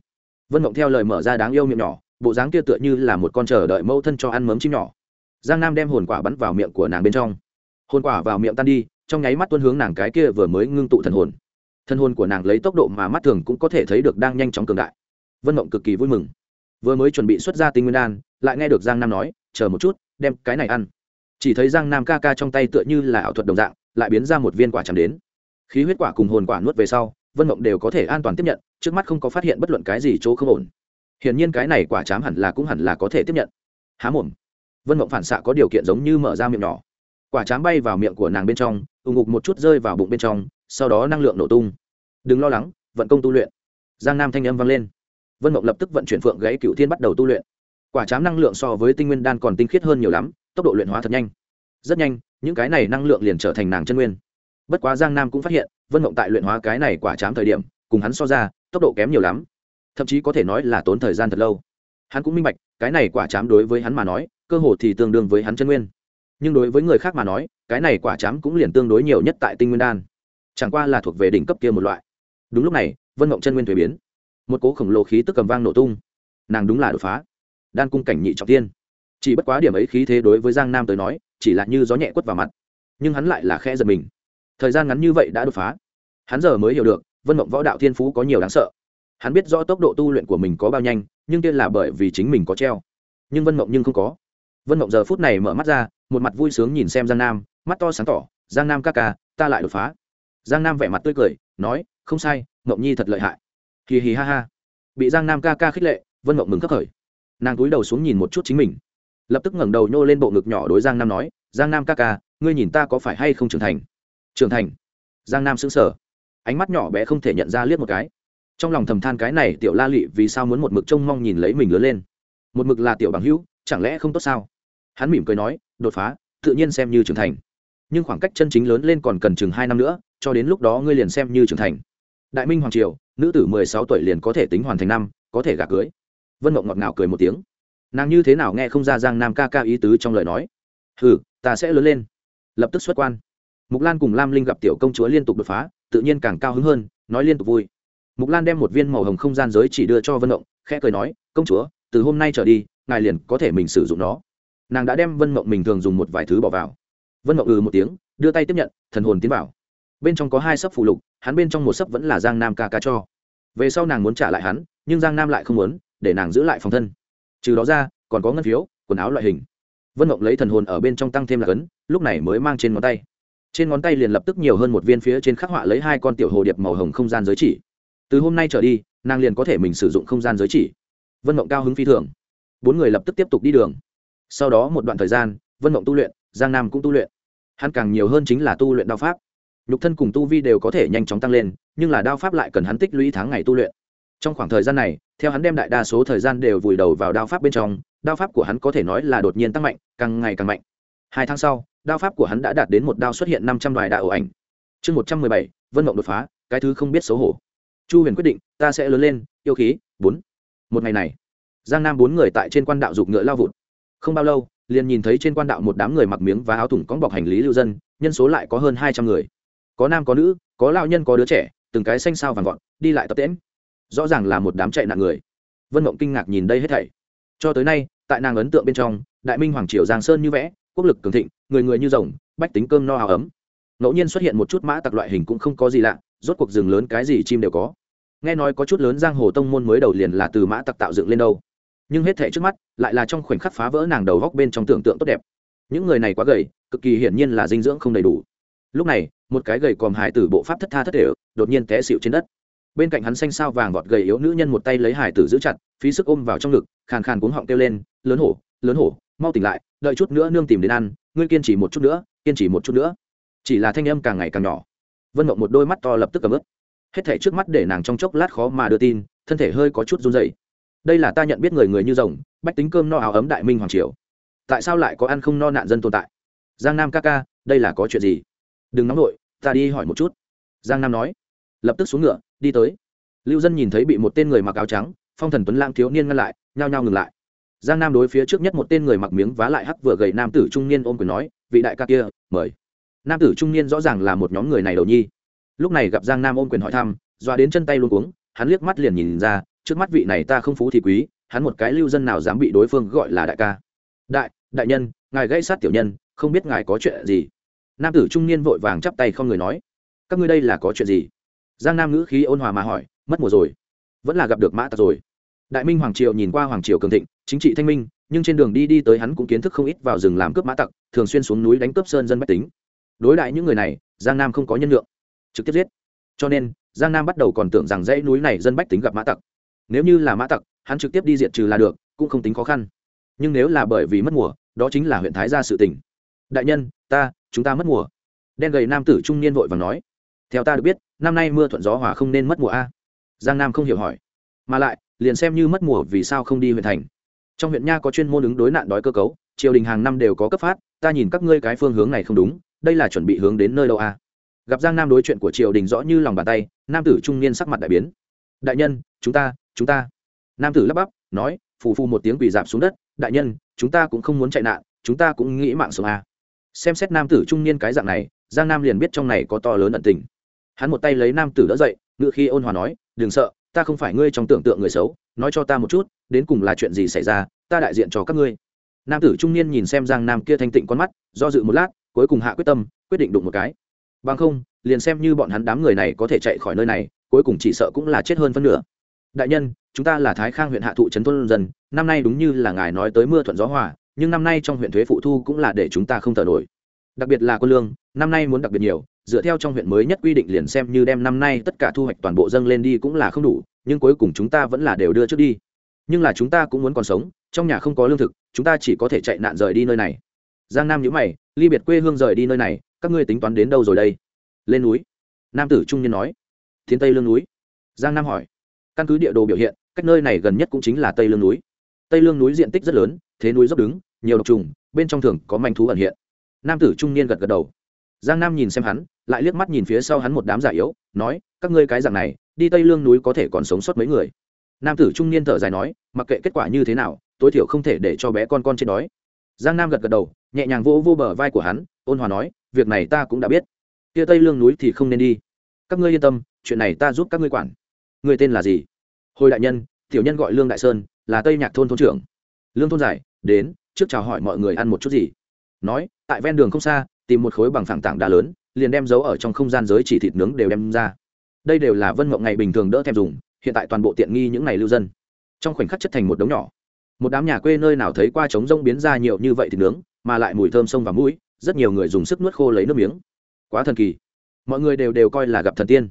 vân mộng theo lời mở ra đáng yêu miệng nhỏ, bộ dáng kia tựa như là một con chờ đợi mẫu thân cho ăn mớm chim nhỏ. Giang nam đem hồn quả bắn vào miệng của nàng bên trong. Hồn quả vào miệng tan đi, trong nháy mắt tuân hướng nàng cái kia vừa mới ngưng tụ thần hồn. Thân hồn của nàng lấy tốc độ mà mắt thường cũng có thể thấy được đang nhanh chóng cường đại. Vân mộng cực kỳ vui mừng. Vừa mới chuẩn bị xuất ra tinh nguyên đan, lại nghe được giang nam nói, chờ một chút, đem cái này ăn. Chỉ thấy giang nam ca ca trong tay tựa như là ảo thuật đồng dạng, lại biến ra một viên quả chạm đến. Khí huyết quả cùng hồn quả nuốt về sau, vân mộng đều có thể an toàn tiếp nhận trước mắt không có phát hiện bất luận cái gì chỗ không ổn. Hiển nhiên cái này quả chám hẳn là cũng hẳn là có thể tiếp nhận. Há mồm. Vân mộng phản xạ có điều kiện giống như mở ra miệng nhỏ. Quả chám bay vào miệng của nàng bên trong ùng ục một chút rơi vào bụng bên trong, sau đó năng lượng nổ tung. Đừng lo lắng, vận công tu luyện. Giang nam thanh âm vang lên. Vân mộng lập tức vận chuyển phượng gãy cựu thiên bắt đầu tu luyện. Quả chám năng lượng so với tinh nguyên đan còn tinh khiết hơn nhiều lắm, tốc độ luyện hóa thật nhanh. Rất nhanh, những cái này năng lượng liền trở thành nàng chân nguyên. Bất quá giang nam cũng phát hiện, vân mộng tại luyện hóa cái này quả chám thời điểm, cùng hắn so ra tốc độ kém nhiều lắm. Thậm chí có thể nói là tốn thời gian thật lâu. Hắn cũng minh bạch, cái này quả chám đối với hắn mà nói, cơ hồ thì tương đương với hắn chân nguyên. Nhưng đối với người khác mà nói, cái này quả chám cũng liền tương đối nhiều nhất tại tinh nguyên đan. Chẳng qua là thuộc về đỉnh cấp kia một loại. Đúng lúc này, vân mộng chân nguyên thuế biến. Một cố khổng lồ khí tức cầm vang nổ tung. Nàng đúng là đột phá. Đan cung cảnh nhị trọng tiên. Chỉ bất quá điểm ấy khí thế đối với giang nam tới nói, chỉ là như gió nhẹ quất vào mặt. Nhưng hắn lại là khe giật mình. Thời gian ngắn như vậy đã đột phá. Hắn giờ mới hiểu được vân mộng võ đạo thiên phú có nhiều đáng sợ. Hắn biết rõ tốc độ tu luyện của mình có bao nhanh, nhưng kia là bởi vì chính mình có treo. Nhưng vân mộng nhưng không có. Vân mộng giờ phút này mở mắt ra, một mặt vui sướng nhìn xem giang nam, mắt to sáng tỏ, giang nam ca ca, ta lại đột phá. Giang nam vẻ mặt tươi cười, nói, không sai, mộng nhi thật lợi hại. Hì hì ha ha. Bị giang nam ca ca khích lệ, vân mộng mừng khắc khởi. Nàng túi đầu xuống nhìn một chút chính mình. Lập tức ngẩng đầu nhô lên bộ ngực nhỏ đối giang nam nói, giang nam ca ca, ngươi nhìn ta có phải hay không trưởng thành? Trưởng thành. Giang nam xứng sở ánh mắt nhỏ bé không thể nhận ra liếc một cái. Trong lòng thầm than cái này tiểu la lị vì sao muốn một mực trông mong nhìn lấy mình lớn lên. Một mực là tiểu bằng hữu, chẳng lẽ không tốt sao? Hắn mỉm cười nói, đột phá, tự nhiên xem như trưởng thành. Nhưng khoảng cách chân chính lớn lên còn cần chừng hai năm nữa, cho đến lúc đó ngươi liền xem như trưởng thành. Đại minh hoàng triều, nữ tử mười sáu tuổi liền có thể tính hoàn thành năm, có thể gả cưới. Vân mộng ngọt ngào cười một tiếng. Nàng như thế nào nghe không ra giang nam ca ca ý tứ trong lời nói. Ừ ta sẽ lớn lên. Lập tức xuất quan. Mục lan cùng lam linh gặp tiểu công chúa liên tục đột phá tự nhiên càng cao hứng hơn, nói liên tục vui. Mục lan đem một viên màu hồng không gian giới chỉ đưa cho vân mộng, khẽ cười nói, công chúa, từ hôm nay trở đi, ngài liền có thể mình sử dụng nó. Nàng đã đem vân mộng mình thường dùng một vài thứ bỏ vào. Vân mộng ừ một tiếng, đưa tay tiếp nhận, thần hồn tiến vào. Bên trong có hai sấp phụ lục, hắn bên trong một sấp vẫn là giang nam ca ca cho. Về sau nàng muốn trả lại hắn, nhưng giang nam lại không muốn, để nàng giữ lại phòng thân. Trừ đó ra, còn có ngân phiếu, quần áo loại hình. Vân mộng lấy thần hồn ở bên trong tăng thêm là cấn, lúc này mới mang trên ngón tay trên ngón tay liền lập tức nhiều hơn một viên phía trên khắc họa lấy hai con tiểu hồ điệp màu hồng không gian giới chỉ. Từ hôm nay trở đi, nàng liền có thể mình sử dụng không gian giới chỉ. Vân mộng cao hứng phi thường. Bốn người lập tức tiếp tục đi đường. Sau đó một đoạn thời gian, vân mộng tu luyện, giang nam cũng tu luyện. Hắn càng nhiều hơn chính là tu luyện đao pháp. Nhục thân cùng tu vi đều có thể nhanh chóng tăng lên, nhưng là đao pháp lại cần hắn tích lũy tháng ngày tu luyện. Trong khoảng thời gian này, theo hắn đem đại đa số thời gian đều vùi đầu vào đao pháp bên trong, đao pháp của hắn có thể nói là đột nhiên tăng mạnh, càng ngày càng mạnh hai tháng sau, đao pháp của hắn đã đạt đến một đao xuất hiện năm trăm loài đạo ổ ảnh. Chương một trăm mười bảy, vân mộng đột phá, cái thứ không biết xấu hổ. Chu huyền quyết định, ta sẽ lớn lên, yêu khí, bốn. Một ngày này, giang nam bốn người tại trên quan đạo giục ngựa lao vụt. Không bao lâu, liền nhìn thấy trên quan đạo một đám người mặc miếng và áo thủng cóng bọc hành lý lưu dân, nhân số lại có hơn hai trăm người. Có nam có nữ, có lao nhân có đứa trẻ, từng cái xanh sao vàng gọn đi lại tập tễm rõ ràng là một đám chạy nạn người. Vân mộng kinh ngạc nhìn đây hết thảy. Cho tới nay, tại nàng ấn tượng bên trong, đại minh hoàng triều giang sơn như vẽ quốc lực cường thịnh, người người như rồng, bách tính cơm no áo ấm. Ngẫu nhiên xuất hiện một chút mã tặc loại hình cũng không có gì lạ, rốt cuộc rừng lớn cái gì chim đều có. Nghe nói có chút lớn giang hồ tông môn mới đầu liền là từ mã tặc tạo dựng lên đâu. Nhưng hết thể trước mắt, lại là trong khoảnh khắc phá vỡ nàng đầu góc bên trong tưởng tượng tốt đẹp. Những người này quá gầy, cực kỳ hiển nhiên là dinh dưỡng không đầy đủ. Lúc này, một cái gầy còm hải tử bộ pháp thất tha thất đều, đột nhiên té xịu trên đất. Bên cạnh hắn xanh sao vàng vọt gầy yếu nữ nhân một tay lấy hải tử giữ chặt, phí sức ôm vào trong ngực, khàn khàn cuống họng kêu lên, lớn hổ lớn hổ, mau tỉnh lại đợi chút nữa nương tìm đến ăn, ngươi kiên trì một chút nữa, kiên trì một chút nữa. Chỉ là thanh âm càng ngày càng nhỏ. Vân mộng một đôi mắt to lập tức cầm ướp hết thể trước mắt để nàng trong chốc lát khó mà đưa tin, thân thể hơi có chút run dày đây là ta nhận biết người người như rồng, bách tính cơm no áo ấm đại minh hoàng triều. Tại sao lại có ăn không no nạn dân tồn tại? Giang nam ca ca, đây là có chuyện gì? Đừng nóng nổi ta đi hỏi một chút. Giang nam nói. Lập tức xuống ngựa, đi tới. Lưu dân nhìn thấy bị một tên người mặc áo trắng, phong thần tuấn lãng thiếu niên ngăn lại, nhao nhao ngừng lại giang nam đối phía trước nhất một tên người mặc miếng vá lại hắc vừa gầy nam tử trung niên ôm quyền nói, vị đại ca kia, mời. Nam tử trung niên rõ ràng là một nhóm người này đầu nhi. Lúc này gặp giang nam ôm quyền hỏi thăm, doa đến chân tay luôn cuống, hắn liếc mắt liền nhìn ra, trước mắt vị này ta không phú thì quý, hắn một cái lưu dân nào dám bị đối phương gọi là đại ca. Đại đại nhân, ngài gây sát tiểu nhân, không biết ngài có chuyện gì? Nam tử trung niên vội vàng chắp tay không người nói, các ngươi đây là có chuyện gì? Giang nam ngữ khí ôn hòa mà hỏi, mất mùa rồi, vẫn là gặp được mã tặc rồi đại minh hoàng triều nhìn qua hoàng triều cường thịnh, chính trị thanh minh, nhưng trên đường đi đi tới hắn cũng kiến thức không ít vào rừng làm cướp mã tặc, thường xuyên xuống núi đánh cướp sơn dân bách tính. Đối đại những người này, giang nam không có nhân lượng trực tiếp giết. Cho nên, giang nam bắt đầu còn tưởng rằng dãy núi này dân bách tính gặp mã tặc. Nếu như là mã tặc, hắn trực tiếp đi diện trừ là được, cũng không tính khó khăn. Nhưng nếu là bởi vì mất mùa, đó chính là huyện thái gia sự tỉnh đại nhân, ta, chúng ta mất mùa. Đen gầy nam tử trung niên vội và nói. Theo ta được biết, năm nay mưa thuận gió hòa không nên mất mùa a. Giang nam không hiểu hỏi. Mà lại liền xem như mất mùa vì sao không đi huyện thành. Trong huyện nha có chuyên môn ứng đối nạn đói cơ cấu, triều đình hàng năm đều có cấp phát, ta nhìn các ngươi cái phương hướng này không đúng, đây là chuẩn bị hướng đến nơi đâu a gặp giang nam đối chuyện của triều đình rõ như lòng bàn tay, nam tử trung niên sắc mặt đại biến. Đại nhân, chúng ta chúng ta. Nam tử lắp bắp, nói, phù phù một tiếng quỳ dạp xuống đất, đại nhân, chúng ta cũng không muốn chạy nạn, chúng ta cũng nghĩ mạng sống a xem xét nam tử trung niên cái dạng này, giang nam liền biết trong này có to lớn ẩn tình. Hắn một tay lấy nam tử đỡ dậy, ngựa khi ôn hòa nói, đừng sợ ta không phải ngươi trong tưởng tượng người xấu, nói cho ta một chút, đến cùng là chuyện gì xảy ra, ta đại diện cho các ngươi. Nam tử trung niên nhìn xem giang nam kia thanh tịnh con mắt, do dự một lát, cuối cùng hạ quyết tâm, quyết định đụng một cái. Bằng không, liền xem như bọn hắn đám người này có thể chạy khỏi nơi này, cuối cùng chỉ sợ cũng là chết hơn phân nửa. Đại nhân, chúng ta là thái khang huyện hạ thụ trấn thôn dân, năm nay đúng như là ngài nói tới mưa thuận gió hòa, nhưng năm nay trong huyện thuế phụ thu cũng là để chúng ta không thở nổi. Đặc biệt là quân lương, năm nay muốn đặc biệt nhiều dựa theo trong huyện mới nhất quy định liền xem như đem năm nay tất cả thu hoạch toàn bộ dâng lên đi cũng là không đủ, nhưng cuối cùng chúng ta vẫn là đều đưa trước đi. Nhưng là chúng ta cũng muốn còn sống, trong nhà không có lương thực, chúng ta chỉ có thể chạy nạn rời đi nơi này. Giang nam nhữ mày, ly biệt quê hương rời đi nơi này, các ngươi tính toán đến đâu rồi đây? Lên núi. Nam tử trung niên nói. Thiên tây lương núi. Giang nam hỏi. Căn cứ địa đồ biểu hiện, cách nơi này gần nhất cũng chính là tây lương núi. Tây lương núi diện tích rất lớn, thế núi dốc đứng, nhiều độc trùng, bên trong thường có manh thú ẩn hiện. Nam tử trung niên gật gật đầu giang nam nhìn xem hắn lại liếc mắt nhìn phía sau hắn một đám giả yếu nói các ngươi cái dạng này đi tây lương núi có thể còn sống sót mấy người? Nam tử trung niên thở dài nói mặc kệ kết quả như thế nào tối thiểu không thể để cho bé con con chết đói. Giang nam gật gật đầu nhẹ nhàng vỗ vô, vô bờ vai của hắn ôn hòa nói việc này ta cũng đã biết. Kia tây lương núi thì không nên đi. Các ngươi yên tâm chuyện này ta giúp các ngươi quản. Người tên là gì? Hồi đại nhân tiểu nhân gọi lương đại sơn là tây nhạc thôn thôn trưởng. Lương thôn giải đến trước chào hỏi mọi người ăn một chút gì. Nói tại ven đường không xa tìm một khối bằng phẳng tảng đá lớn, liền đem giấu ở trong không gian giới chỉ thịt nướng đều đem ra. Đây đều là vân mộng ngày bình thường đỡ thèm dùng, hiện tại toàn bộ tiện nghi những ngày lưu dân. Trong khoảnh khắc chất thành một đống nhỏ. Một đám nhà quê nơi nào thấy qua trống rông biến ra nhiều như vậy thịt nướng, mà lại mùi thơm sông và mũi, rất nhiều người dùng sức nuốt khô lấy nước miếng. Quá thần kỳ. Mọi người đều đều coi là gặp thần tiên.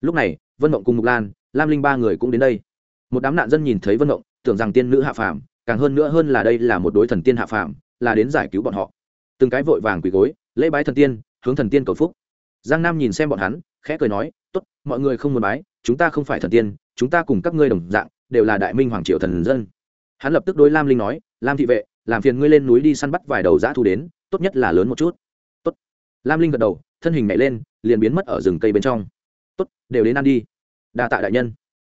Lúc này, vân mộng cùng mục lan, lam linh ba người cũng đến đây. Một đám nạn dân nhìn thấy vân mộng, tưởng rằng tiên nữ hạ phàm, càng hơn nữa hơn là đây là một đối thần tiên hạ phàm, là đến giải cứu bọn họ. Từng cái vội vàng quỳ gối lễ bái thần tiên, hướng thần tiên cầu phúc. Giang nam nhìn xem bọn hắn, khẽ cười nói, tốt, mọi người không muốn bái, chúng ta không phải thần tiên, chúng ta cùng các ngươi đồng dạng, đều là đại minh hoàng triều thần dân. Hắn lập tức đối lam linh nói, lam thị vệ, làm phiền ngươi lên núi đi săn bắt vài đầu dã thu đến, tốt nhất là lớn một chút. Tốt. Lam linh gật đầu, thân hình nhảy lên, liền biến mất ở rừng cây bên trong. Tốt, đều đến ăn đi. Đa tạ đại nhân.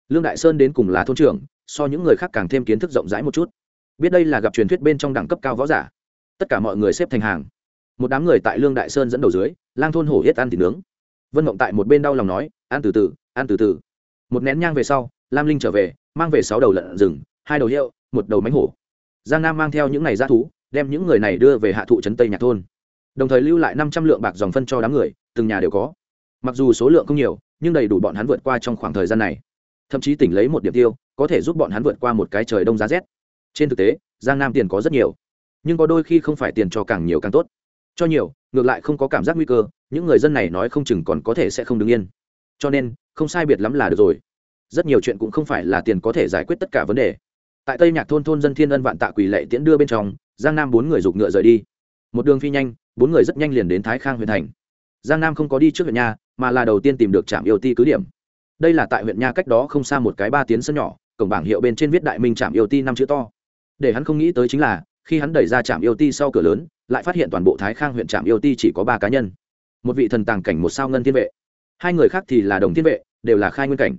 Lương đại sơn đến cùng là thôn trưởng, so những người khác càng thêm kiến thức rộng rãi một chút. Biết đây là gặp truyền thuyết bên trong đẳng cấp cao võ giả, tất cả mọi người xếp thành hàng một đám người tại lương đại sơn dẫn đầu dưới, lang thôn hổ yết ăn thịt nướng. Vân mộng tại một bên đau lòng nói, ăn từ từ, ăn từ từ. Một nén nhang về sau, lam linh trở về, mang về sáu đầu lợn rừng, hai đầu hiệu, một đầu mánh hổ. Giang nam mang theo những ngày g thú, đem những người này đưa về hạ thụ trấn tây nhạc thôn. Đồng thời lưu lại năm trăm lượng bạc dòng phân cho đám người, từng nhà đều có. Mặc dù số lượng không nhiều, nhưng đầy đủ bọn hắn vượt qua trong khoảng thời gian này. Thậm chí tỉnh lấy một điểm tiêu, có thể giúp bọn hắn vượt qua một cái trời đông giá rét. Trên thực tế, giang nam tiền có rất nhiều, nhưng có đôi khi không phải tiền cho càng nhiều càng tốt cho nhiều, ngược lại không có cảm giác nguy cơ, những người dân này nói không chừng còn có thể sẽ không đứng yên. Cho nên, không sai biệt lắm là được rồi. Rất nhiều chuyện cũng không phải là tiền có thể giải quyết tất cả vấn đề. Tại tây nhạc thôn thôn dân thiên ân vạn tạ quỳ lệ tiễn đưa bên trong, giang nam bốn người giục ngựa rời đi. Một đường phi nhanh, bốn người rất nhanh liền đến thái khang huyện thành. Giang nam không có đi trước huyện nha, mà là đầu tiên tìm được trạm yêu ti cứ điểm. Đây là tại huyện nha cách đó không xa một cái ba tiến sân nhỏ, cổng bảng hiệu bên trên viết đại minh trạm yêu ti năm chữ to. Để hắn không nghĩ tới chính là, khi hắn đẩy ra trạm yêu ti sau cửa lớn lại phát hiện toàn bộ thái khang huyện trạm yêu ti chỉ có ba cá nhân. Một vị thần tàng cảnh, một sao ngân thiên vệ. Hai người khác thì là đồng thiên vệ, đều là khai nguyên cảnh.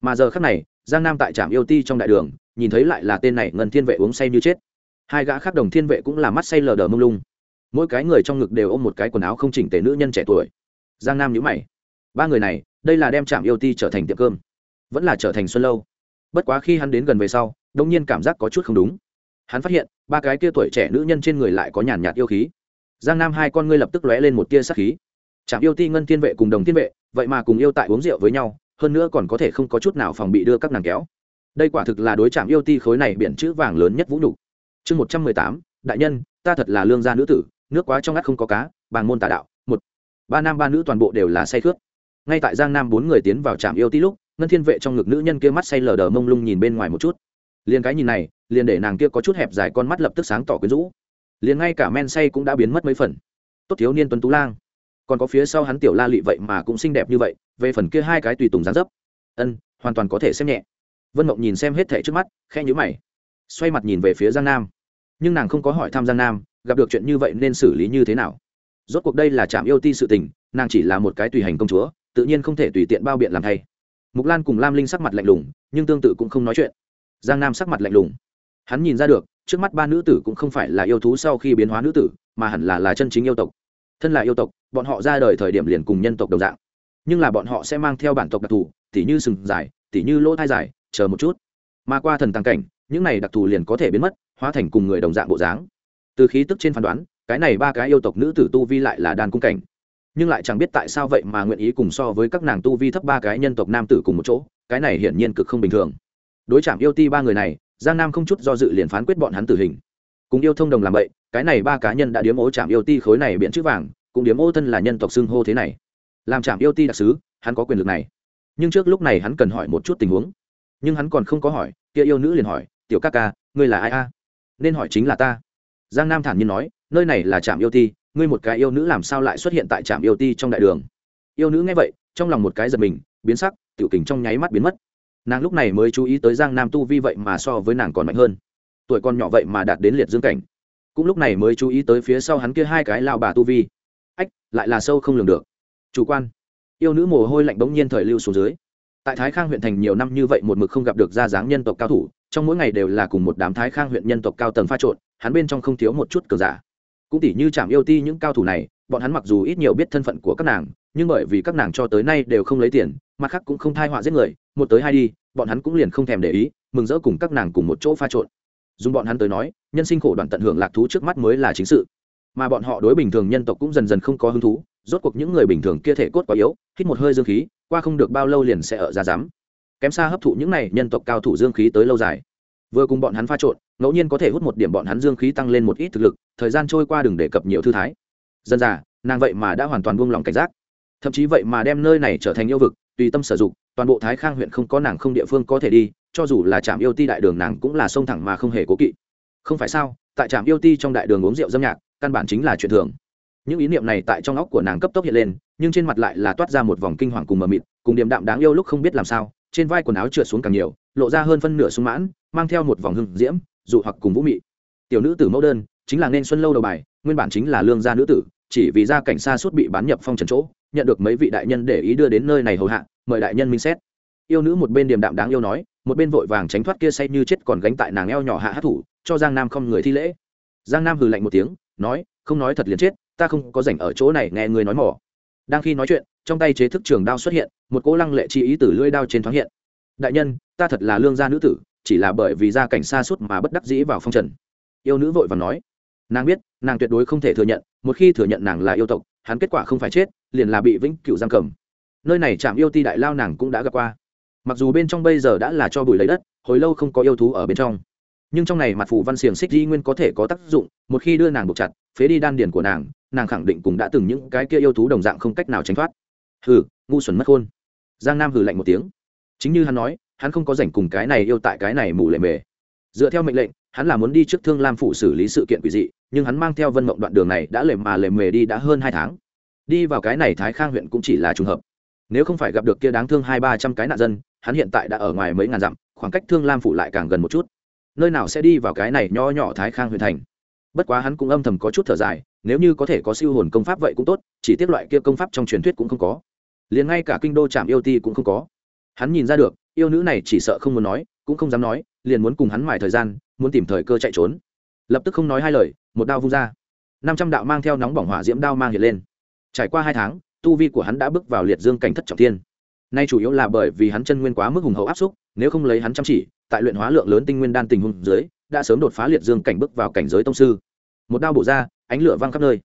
Mà giờ khác này, giang nam tại trạm yêu ti trong đại đường, nhìn thấy lại là tên này ngân thiên vệ uống say như chết. Hai gã khác đồng thiên vệ cũng là mắt say lờ đờ mông lung. Mỗi cái người trong ngực đều ôm một cái quần áo không chỉnh tề nữ nhân trẻ tuổi. Giang nam nhữ mày. Ba người này, đây là đem trạm yêu ti trở thành tiệm cơm. Vẫn là trở thành xuân lâu. Bất quá khi hắn đến gần về sau đông nhiên cảm giác có chút không đúng hắn phát hiện, ba cái kia tuổi trẻ nữ nhân trên người lại có nhàn nhạt yêu khí. Giang nam hai con ngươi lập tức lóe lên một tia sắc khí. Chạm yêu ti ngân thiên vệ cùng đồng thiên vệ, vậy mà cùng yêu tại uống rượu với nhau, hơn nữa còn có thể không có chút nào phòng bị đưa các nàng kéo. Đây quả thực là đối chạm yêu ti khối này biển chữ vàng lớn nhất vũ nhục. Chương một trăm mười tám, đại nhân, ta thật là lương gia nữ tử, nước quá trong ngắt không có cá, bàng môn tà đạo, một. Ba nam ba nữ toàn bộ đều là say khướt. Ngay tại giang nam bốn người tiến vào trạm yêu ti lúc, ngân thiên vệ trong ngực nữ nhân kia mắt say lờ đờ mông lung nhìn bên ngoài một chút. Liền cái nhìn này liền để nàng kia có chút hẹp dài con mắt lập tức sáng tỏ quyến rũ. Liền ngay cả men say cũng đã biến mất mấy phần. Tốt thiếu niên tuấn tú lang. Còn có phía sau hắn tiểu la lị vậy mà cũng xinh đẹp như vậy, về phần kia hai cái tùy tùng dán dấp. Ân, hoàn toàn có thể xem nhẹ. Vân mộng nhìn xem hết thẻ trước mắt khe nhữ mày. Xoay mặt nhìn về phía giang nam. Nhưng nàng không có hỏi thăm giang nam, gặp được chuyện như vậy nên xử lý như thế nào? Rốt cuộc đây là trạm yêu ti sự tình, nàng chỉ là một cái tùy hành công chúa, tự nhiên không thể tùy tiện bao biện làm thay. Mục lan cùng lam linh sắc mặt lạnh lùng, nhưng tương tự cũng không nói chuyện. Giang nam sắc mặt lạnh lùng hắn nhìn ra được, trước mắt ba nữ tử cũng không phải là yêu thú sau khi biến hóa nữ tử, mà hẳn là là chân chính yêu tộc. Thân là yêu tộc, bọn họ ra đời thời điểm liền cùng nhân tộc đồng dạng. Nhưng là bọn họ sẽ mang theo bản tộc đặc thù, tỉ như sừng dài, tỉ như lỗ thai dài, chờ một chút. Mà qua thần tăng cảnh, những này đặc thù liền có thể biến mất, hóa thành cùng người đồng dạng bộ dáng. Từ khí tức trên phán đoán, cái này ba cái yêu tộc nữ tử tu vi lại là đàn cung cảnh. Nhưng lại chẳng biết tại sao vậy mà nguyện ý cùng so với các nàng tu vi thấp ba cái nhân tộc nam tử cùng một chỗ, cái này hiển nhiên cực không bình thường. Đối chạm yêu ti ba người này giang nam không chút do dự liền phán quyết bọn hắn tử hình. Cùng yêu thông đồng làm vậy cái này ba cá nhân đã điếm ô chạm yêu ti khối này biện chữ vàng, cũng điếm ô thân là nhân tộc xưng hô thế này. Làm chạm yêu ti đặc sứ, hắn có quyền lực này. Nhưng trước lúc này hắn cần hỏi một chút tình huống. Nhưng hắn còn không có hỏi, kia yêu nữ liền hỏi, tiểu ca ca, ngươi là ai a? Nên hỏi chính là ta. Giang nam thản nhiên nói, nơi này là trạm yêu ti, ngươi một cái yêu nữ làm sao lại xuất hiện tại trạm yêu ti trong đại đường? Yêu nữ nghe vậy, trong lòng một cái giật mình, biến sắc, tiểu kình trong nháy mắt biến mất nàng lúc này mới chú ý tới giang nam tu vi vậy mà so với nàng còn mạnh hơn tuổi con nhỏ vậy mà đạt đến liệt dương cảnh cũng lúc này mới chú ý tới phía sau hắn kia hai cái lao bà tu vi ách lại là sâu không lường được chủ quan yêu nữ mồ hôi lạnh bỗng nhiên thời lưu xuống dưới tại thái khang huyện thành nhiều năm như vậy một mực không gặp được gia dáng nhân tộc cao thủ trong mỗi ngày đều là cùng một đám thái khang huyện nhân tộc cao tầng pha trộn hắn bên trong không thiếu một chút cờ giả cũng tỉ như chạm yêu ti những cao thủ này bọn hắn mặc dù ít nhiều biết thân phận của các nàng nhưng bởi vì các nàng cho tới nay đều không lấy tiền mặt khác cũng không thai họa giết người một tới hai đi, bọn hắn cũng liền không thèm để ý, mừng rỡ cùng các nàng cùng một chỗ pha trộn. Dùng bọn hắn tới nói, nhân sinh khổ đoạn tận hưởng lạc thú trước mắt mới là chính sự. Mà bọn họ đối bình thường nhân tộc cũng dần dần không có hứng thú, rốt cuộc những người bình thường kia thể cốt quá yếu, hít một hơi dương khí, qua không được bao lâu liền sẽ ở ra dám. Kém xa hấp thụ những này nhân tộc cao thủ dương khí tới lâu dài. Vừa cùng bọn hắn pha trộn, ngẫu nhiên có thể hút một điểm bọn hắn dương khí tăng lên một ít thực lực, thời gian trôi qua đừng đề cập nhiều thư thái. Dân già, nàng vậy mà đã hoàn toàn buông lỏng cảnh giác. Thậm chí vậy mà đem nơi này trở thành yêu vực tùy tâm sử dụng, toàn bộ thái khang huyện không có nàng không địa phương có thể đi, cho dù là trạm yêu ti đại đường nàng cũng là sông thẳng mà không hề cố kỵ. Không phải sao, tại trạm yêu ti trong đại đường uống rượu dâm nhạc, căn bản chính là chuyện thường. Những ý niệm này tại trong óc của nàng cấp tốc hiện lên, nhưng trên mặt lại là toát ra một vòng kinh hoàng cùng mờ mịt, cùng điểm đạm đáng yêu lúc không biết làm sao, trên vai quần áo trượt xuống càng nhiều, lộ ra hơn phân nửa sung mãn, mang theo một vòng hưng diễm, dụ hoặc cùng vũ mị. Tiểu nữ tử mẫu đơn, chính là nên xuân lâu đầu bài, nguyên bản chính là lương gia nữ tử, chỉ vì gia cảnh xa suốt bị bán nhập phong trần chỗ, nhận được mấy vị đại nhân để ý đưa đến nơi này hầu hạ mời đại nhân minh xét. Yêu nữ một bên điềm đạm đáng yêu nói, một bên vội vàng tránh thoát kia say như chết còn gánh tại nàng eo nhỏ hạ hát thủ, cho giang nam không người thi lễ. Giang nam hừ lạnh một tiếng, nói, không nói thật liền chết, ta không có rảnh ở chỗ này nghe người nói mỏ đang khi nói chuyện, trong tay chế thức trường đao xuất hiện, một cỗ lăng lệ chi ý từ lưỡi đao trên thoáng hiện. Đại nhân, ta thật là lương gia nữ tử, chỉ là bởi vì gia cảnh xa suốt mà bất đắc dĩ vào phong trần. Yêu nữ vội và nói, nàng biết, nàng tuyệt đối không thể thừa nhận, một khi thừa nhận nàng là yêu tộc, hắn kết quả không phải chết, liền là bị vĩnh cửu giam cầm nơi này chạm yêu ti đại lao nàng cũng đã gặp qua. Mặc dù bên trong bây giờ đã là cho bụi lấy đất, hồi lâu không có yêu thú ở bên trong. Nhưng trong này mặt phù văn xiềng xích di nguyên có thể có tác dụng, một khi đưa nàng buộc chặt, phế đi đan điền của nàng nàng khẳng định cũng đã từng những cái kia yêu thú đồng dạng không cách nào tránh thoát. Hừ, ngu xuẩn mất khôn. Giang nam hừ lạnh một tiếng. Chính như hắn nói, hắn không có rảnh cùng cái này yêu tại cái này mù lệ mề. Dựa theo mệnh lệnh, hắn là muốn đi trước thương lam phủ xử lý sự kiện quỷ dị, nhưng hắn mang theo vân mộng đoạn đường này đã lề mà lề mề đi đã hơn hai tháng. Đi vào cái này thái khang huyện cũng chỉ là trùng hợp nếu không phải gặp được kia đáng thương hai ba trăm cái nạn dân, hắn hiện tại đã ở ngoài mấy ngàn dặm, khoảng cách thương lam phủ lại càng gần một chút. Nơi nào sẽ đi vào cái này nho nhỏ thái khang huyền thành? Bất quá hắn cũng âm thầm có chút thở dài, nếu như có thể có siêu hồn công pháp vậy cũng tốt, chỉ tiếc loại kia công pháp trong truyền thuyết cũng không có. Liền ngay cả kinh đô trạm yêu ti cũng không có. Hắn nhìn ra được, yêu nữ này chỉ sợ không muốn nói, cũng không dám nói, liền muốn cùng hắn mài thời gian, muốn tìm thời cơ chạy trốn. Lập tức không nói hai lời, một đao vung ra. Năm trăm đạo mang theo nóng bỏng hỏa diễm đao mang hiện lên. Trải qua hai tháng tu vi của hắn đã bước vào liệt dương cảnh thất trọng thiên. nay chủ yếu là bởi vì hắn chân nguyên quá mức hùng hậu áp xúc, nếu không lấy hắn chăm chỉ, tại luyện hóa lượng lớn tinh nguyên đan tình huống dưới, đã sớm đột phá liệt dương cảnh bước vào cảnh giới tông sư. Một đao bổ ra, ánh lửa văng khắp nơi.